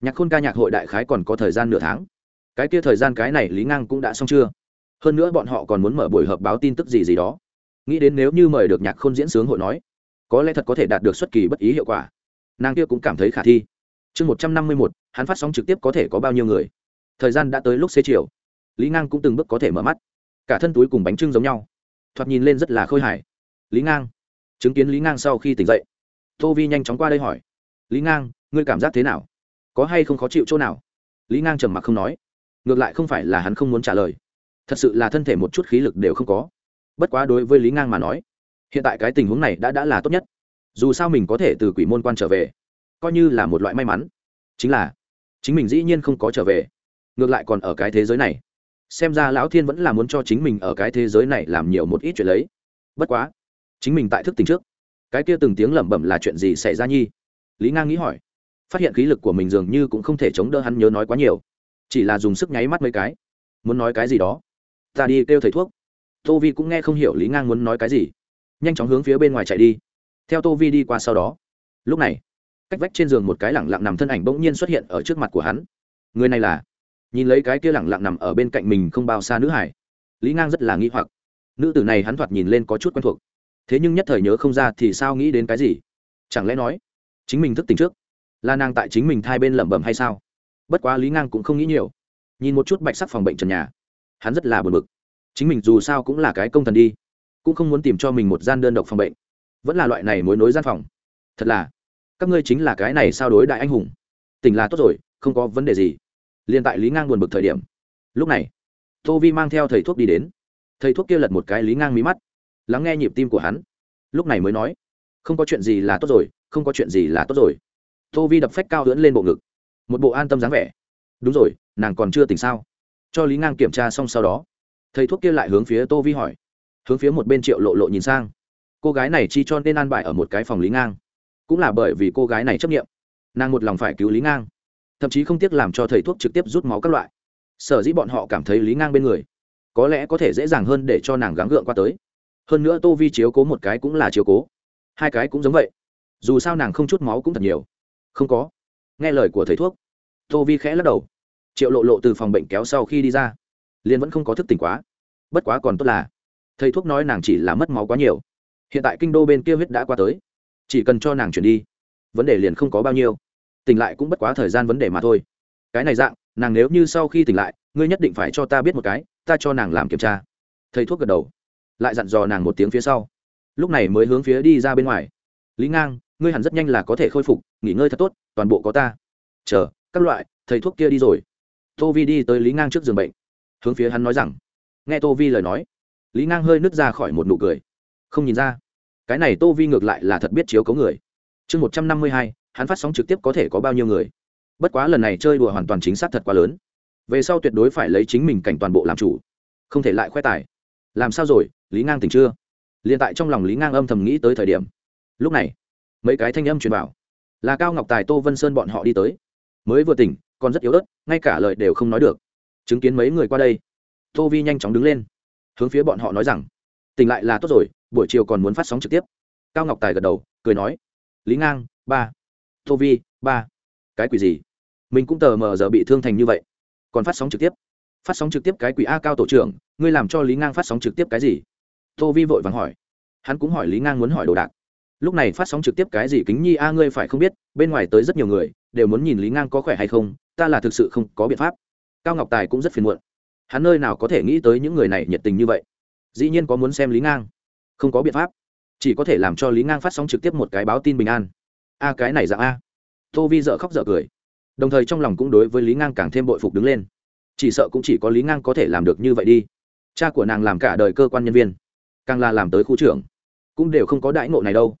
Nhạc khôn ca nhạc hội đại khái còn có thời gian nửa tháng. Cái kia thời gian cái này lý ngang cũng đã xong chưa? Hơn nữa bọn họ còn muốn mở buổi họp báo tin tức gì gì đó. Nghĩ đến nếu như mời được nhạc khôn diễn sướng hội nói, có lẽ thật có thể đạt được xuất kỳ bất ý hiệu quả. Nàng kia cũng cảm thấy khả thi. Chương một trăm năm mươi một hắn phát sóng trực tiếp có thể có bao nhiêu người? Thời gian đã tới lúc xế chiều. Lý ngang cũng từng bước có thể mở mắt. Cả thân túi cùng bánh trưng giống nhau. Thoạt nhìn lên rất là khôi hài lý ngang. Chứng kiến lý ngang sau khi tỉnh dậy, tô vi nhanh chóng qua đây hỏi. Lý ngang, ngươi cảm giác thế nào? Có hay không khó chịu chỗ nào? Lý ngang trầm mặc không nói. Ngược lại không phải là hắn không muốn trả lời. Thật sự là thân thể một chút khí lực đều không có. Bất quá đối với lý ngang mà nói, hiện tại cái tình huống này đã đã là tốt nhất. Dù sao mình có thể từ quỷ môn quan trở về, coi như là một loại may mắn. Chính là, chính mình dĩ nhiên không có trở về. Ngược lại còn ở cái thế giới này. Xem ra lão thiên vẫn là muốn cho chính mình ở cái thế giới này làm nhiều một ít chuyện lấy. Bất quá chính mình tại thức tỉnh trước. Cái kia từng tiếng lẩm bẩm là chuyện gì xảy ra nhi? Lý ngang nghĩ hỏi. Phát hiện khí lực của mình dường như cũng không thể chống đỡ hắn nhớ nói quá nhiều. Chỉ là dùng sức nháy mắt mấy cái. Muốn nói cái gì đó? Ta đi kêu thầy thuốc. Tô vi cũng nghe không hiểu lý ngang muốn nói cái gì. Nhanh chóng hướng phía bên ngoài chạy đi. Theo tô vi đi qua sau đó. Lúc này, cách vách trên giường một cái lẳng lặng nằm thân ảnh bỗng nhiên xuất hiện ở trước mặt của hắn. Người này là? Nhìn lấy cái kia lẳng lặng nằm ở bên cạnh mình không bao xa nữ hải. Lý ngang rất là nghi hoặc. Nữ tử này hắn thoạt nhìn lên có chút quen thuộc thế nhưng nhất thời nhớ không ra thì sao nghĩ đến cái gì? Chẳng lẽ nói, chính mình thức tỉnh trước, là nàng tại chính mình thai bên lẩm bẩm hay sao? Bất quá lý ngang cũng không nghĩ nhiều. Nhìn một chút bạch sắc phòng bệnh trần nhà, hắn rất là buồn bực. Chính mình dù sao cũng là cái công thần đi, cũng không muốn tìm cho mình một gian đơn độc phòng bệnh. Vẫn là loại này mối nối gian phòng. Thật là, các ngươi chính là cái này sao đối đại anh hùng. Tỉnh là tốt rồi, không có vấn đề gì. Liền tại lý ngang buồn bực thời điểm, lúc này, tô vi mang theo thầy thuốc đi đến. Thầy thuốc kia lật một cái lý ngang mí mắt lắng nghe nhịp tim của hắn. Lúc này mới nói, không có chuyện gì là tốt rồi, không có chuyện gì là tốt rồi. Tô vi đập phách cao lưỡn lên bộ ngực. Một bộ an tâm dáng vẻ. Đúng rồi, nàng còn chưa tỉnh sao? Cho lý ngang kiểm tra xong sau đó, thầy thuốc kia lại hướng phía tô vi hỏi. Hướng phía một bên triệu lộ lộ nhìn sang. Cô gái này chi cho nên an bài ở một cái phòng lý ngang. Cũng là bởi vì cô gái này chấp nghiệm nàng một lòng phải cứu lý ngang. Thậm chí không tiếc làm cho thầy thuốc trực tiếp rút máu các loại. Sở dĩ bọn họ cảm thấy lý ngang bên người, có lẽ có thể dễ dàng hơn để cho nàng gắng gượng qua tới hơn nữa tô vi chiếu cố một cái cũng là chiếu cố. Hai cái cũng giống vậy. Dù sao nàng không chút máu cũng thật nhiều. Không có. Nghe lời của thầy thuốc. Tô vi khẽ lắc đầu. Triệu lộ lộ từ phòng bệnh kéo sau khi đi ra. Liền vẫn không có thức tỉnh quá. Bất quá còn tốt là, thầy thuốc nói nàng chỉ là mất máu quá nhiều. Hiện tại kinh đô bên kia huyết đã qua tới. Chỉ cần cho nàng chuyển đi, vấn đề liền không có bao nhiêu. Tỉnh lại cũng bất quá thời gian vấn đề mà thôi. Cái này dạng, nàng nếu như sau khi tỉnh lại, ngươi nhất định phải cho ta biết một cái, ta cho nàng làm kiểm tra. Thầy thuốc gật đầu lại dặn dò nàng một tiếng phía sau. Lúc này mới hướng phía đi ra bên ngoài. Lý ngang, ngươi hẳn rất nhanh là có thể khôi phục, nghỉ ngơi thật tốt, toàn bộ có ta. Chờ, các loại, thầy thuốc kia đi rồi. Tô vi đi tới lý ngang trước giường bệnh. Hướng phía hắn nói rằng, nghe tô vi lời nói, lý ngang hơi nứt ra khỏi một nụ cười. Không nhìn ra, cái này tô vi ngược lại là thật biết chiếu cấu người. Chương một trăm năm mươi hai, hắn phát sóng trực tiếp có thể có bao nhiêu người? Bất quá lần này chơi đùa hoàn toàn chính xác thật quá lớn. Về sau tuyệt đối phải lấy chính mình cảnh toàn bộ làm chủ, không thể lại khoe tài. Làm sao rồi? Lý ngang tỉnh chưa? Liền tại trong lòng lý ngang âm thầm nghĩ tới thời điểm. Lúc này, mấy cái thanh âm truyền bảo là cao ngọc tài, tô vân sơn bọn họ đi tới. Mới vừa tỉnh, còn rất yếu ớt, ngay cả lời đều không nói được. Chứng kiến mấy người qua đây, tô vi nhanh chóng đứng lên, hướng phía bọn họ nói rằng, tỉnh lại là tốt rồi, buổi chiều còn muốn phát sóng trực tiếp. Cao ngọc tài gật đầu, cười nói, lý ngang, ba, tô vi, ba, cái quỷ gì? Mình cũng tờ mờ giờ bị thương thành như vậy, còn phát sóng trực tiếp? Phát sóng trực tiếp cái quỷ a cao tổ trưởng, ngươi làm cho lý ngang phát sóng trực tiếp cái gì? Tô vi vội vàng hỏi. Hắn cũng hỏi lý ngang muốn hỏi đồ đạc. Lúc này phát sóng trực tiếp cái gì kính nhi a, ngươi phải không biết, bên ngoài tới rất nhiều người, đều muốn nhìn lý ngang có khỏe hay không, ta là thực sự không có biện pháp. Cao ngọc tài cũng rất phiền muộn. Hắn nơi nào có thể nghĩ tới những người này nhiệt tình như vậy? Dĩ nhiên có muốn xem lý ngang. Không có biện pháp. Chỉ có thể làm cho lý ngang phát sóng trực tiếp một cái báo tin bình an. A, cái này dạng a. Tô vi dợ khóc dợ cười. Đồng thời trong lòng cũng đối với lý ngang càng thêm bội phục đứng lên. Chỉ sợ cũng chỉ có lý ngang có thể làm được như vậy đi. Cha của nàng làm cả đời cơ quan nhân viên càng là làm tới khu trưởng, cũng đều không có đãi ngộ này đâu.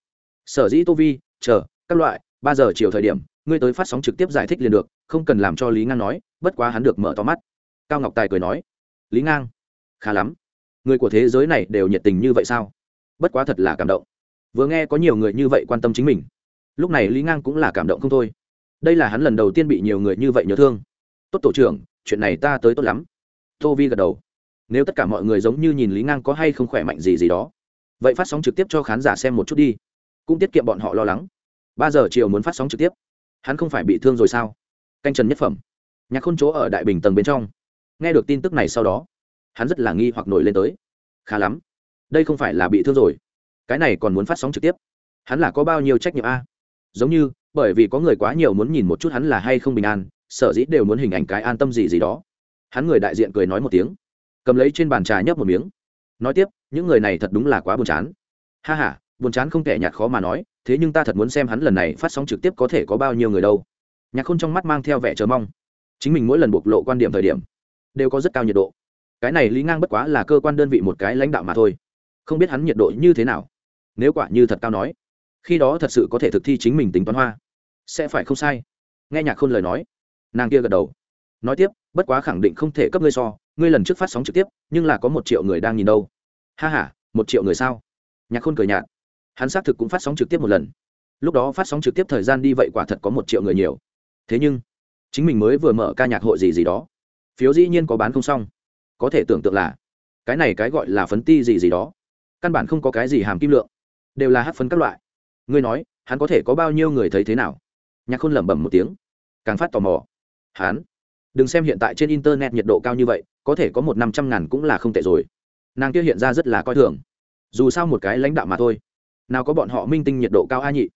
Sở dĩ tô vi, chờ, các loại, ba giờ chiều thời điểm, ngươi tới phát sóng trực tiếp giải thích liền được, không cần làm cho lý ngang nói, bất quá hắn được mở to mắt. Cao ngọc tài cười nói, lý ngang, khá lắm. Người của thế giới này đều nhiệt tình như vậy sao? Bất quá thật là cảm động. Vừa nghe có nhiều người như vậy quan tâm chính mình. Lúc này lý ngang cũng là cảm động không thôi. Đây là hắn lần đầu tiên bị nhiều người như vậy nhớ thương. Tốt tổ trưởng, chuyện này ta tới tốt lắm. Tô vi gật đầu nếu tất cả mọi người giống như nhìn lý ngang có hay không khỏe mạnh gì gì đó. Vậy phát sóng trực tiếp cho khán giả xem một chút đi. Cũng tiết kiệm bọn họ lo lắng. Ba giờ chiều muốn phát sóng trực tiếp. Hắn không phải bị thương rồi sao? Canh trần nhất phẩm. Nhạc khôn chỗ ở đại bình tầng bên trong. Nghe được tin tức này sau đó, hắn rất là nghi hoặc nổi lên tới. Khá lắm. Đây không phải là bị thương rồi. Cái này còn muốn phát sóng trực tiếp. Hắn là có bao nhiêu trách nhiệm a? Giống như, bởi vì có người quá nhiều muốn nhìn một chút hắn là hay không bình an, sở dĩ đều muốn hình ảnh cái an tâm gì gì đó. Hắn người đại diện cười nói một tiếng cầm lấy trên bàn trà nhấp một miếng. Nói tiếp, những người này thật đúng là quá buồn chán. Ha h a buồn chán không thể nhạt khó mà nói, thế nhưng ta thật muốn xem hắn lần này phát sóng trực tiếp có thể có bao nhiêu người đâu. Nhạc khôn trong mắt mang theo vẻ chờ mong. Chính mình mỗi lần bộc lộ quan điểm thời điểm, đều có rất cao nhiệt độ. Cái này lý ngang bất quá là cơ quan đơn vị một cái lãnh đạo mà thôi. Không biết hắn nhiệt độ như thế nào. Nếu quả như thật cao nói, khi đó thật sự có thể thực thi chính mình tính toán hoa. Sẽ phải không sai. Nghe nhạc khôn lời nói, nàng kia gật đầu. Nói tiếp, bất quá khẳng định không thể cấp ngươi so ngươi lần trước phát sóng trực tiếp, nhưng là có một triệu người đang nhìn đâu. Ha h a một triệu người sao? Nhạc khôn cười nhạt. Hắn xác thực cũng phát sóng trực tiếp một lần. Lúc đó phát sóng trực tiếp thời gian đi vậy quả thật có một triệu người nhiều. Thế nhưng, chính mình mới vừa mở ca nhạc hội gì gì đó. Phiếu dĩ nhiên có bán không xong. Có thể tưởng tượng là, cái này cái gọi là phấn ti gì gì đó. Căn bản không có cái gì hàm kim lượng. Đều là hát phấn các loại. Ngươi nói, hắn có thể có bao nhiêu người thấy thế nào? Nhạc khôn lẩm bẩm một tiếng. Càng phát tò mò. Hắn, đừng xem hiện tại trên internet nhiệt độ cao như vậy có thể có một năm trăm ngàn cũng là không tệ rồi. Nàng kia hiện ra rất là coi thường. Dù sao một cái lãnh đạo mà thôi. Nào có bọn họ minh tinh nhiệt độ cao a nhị.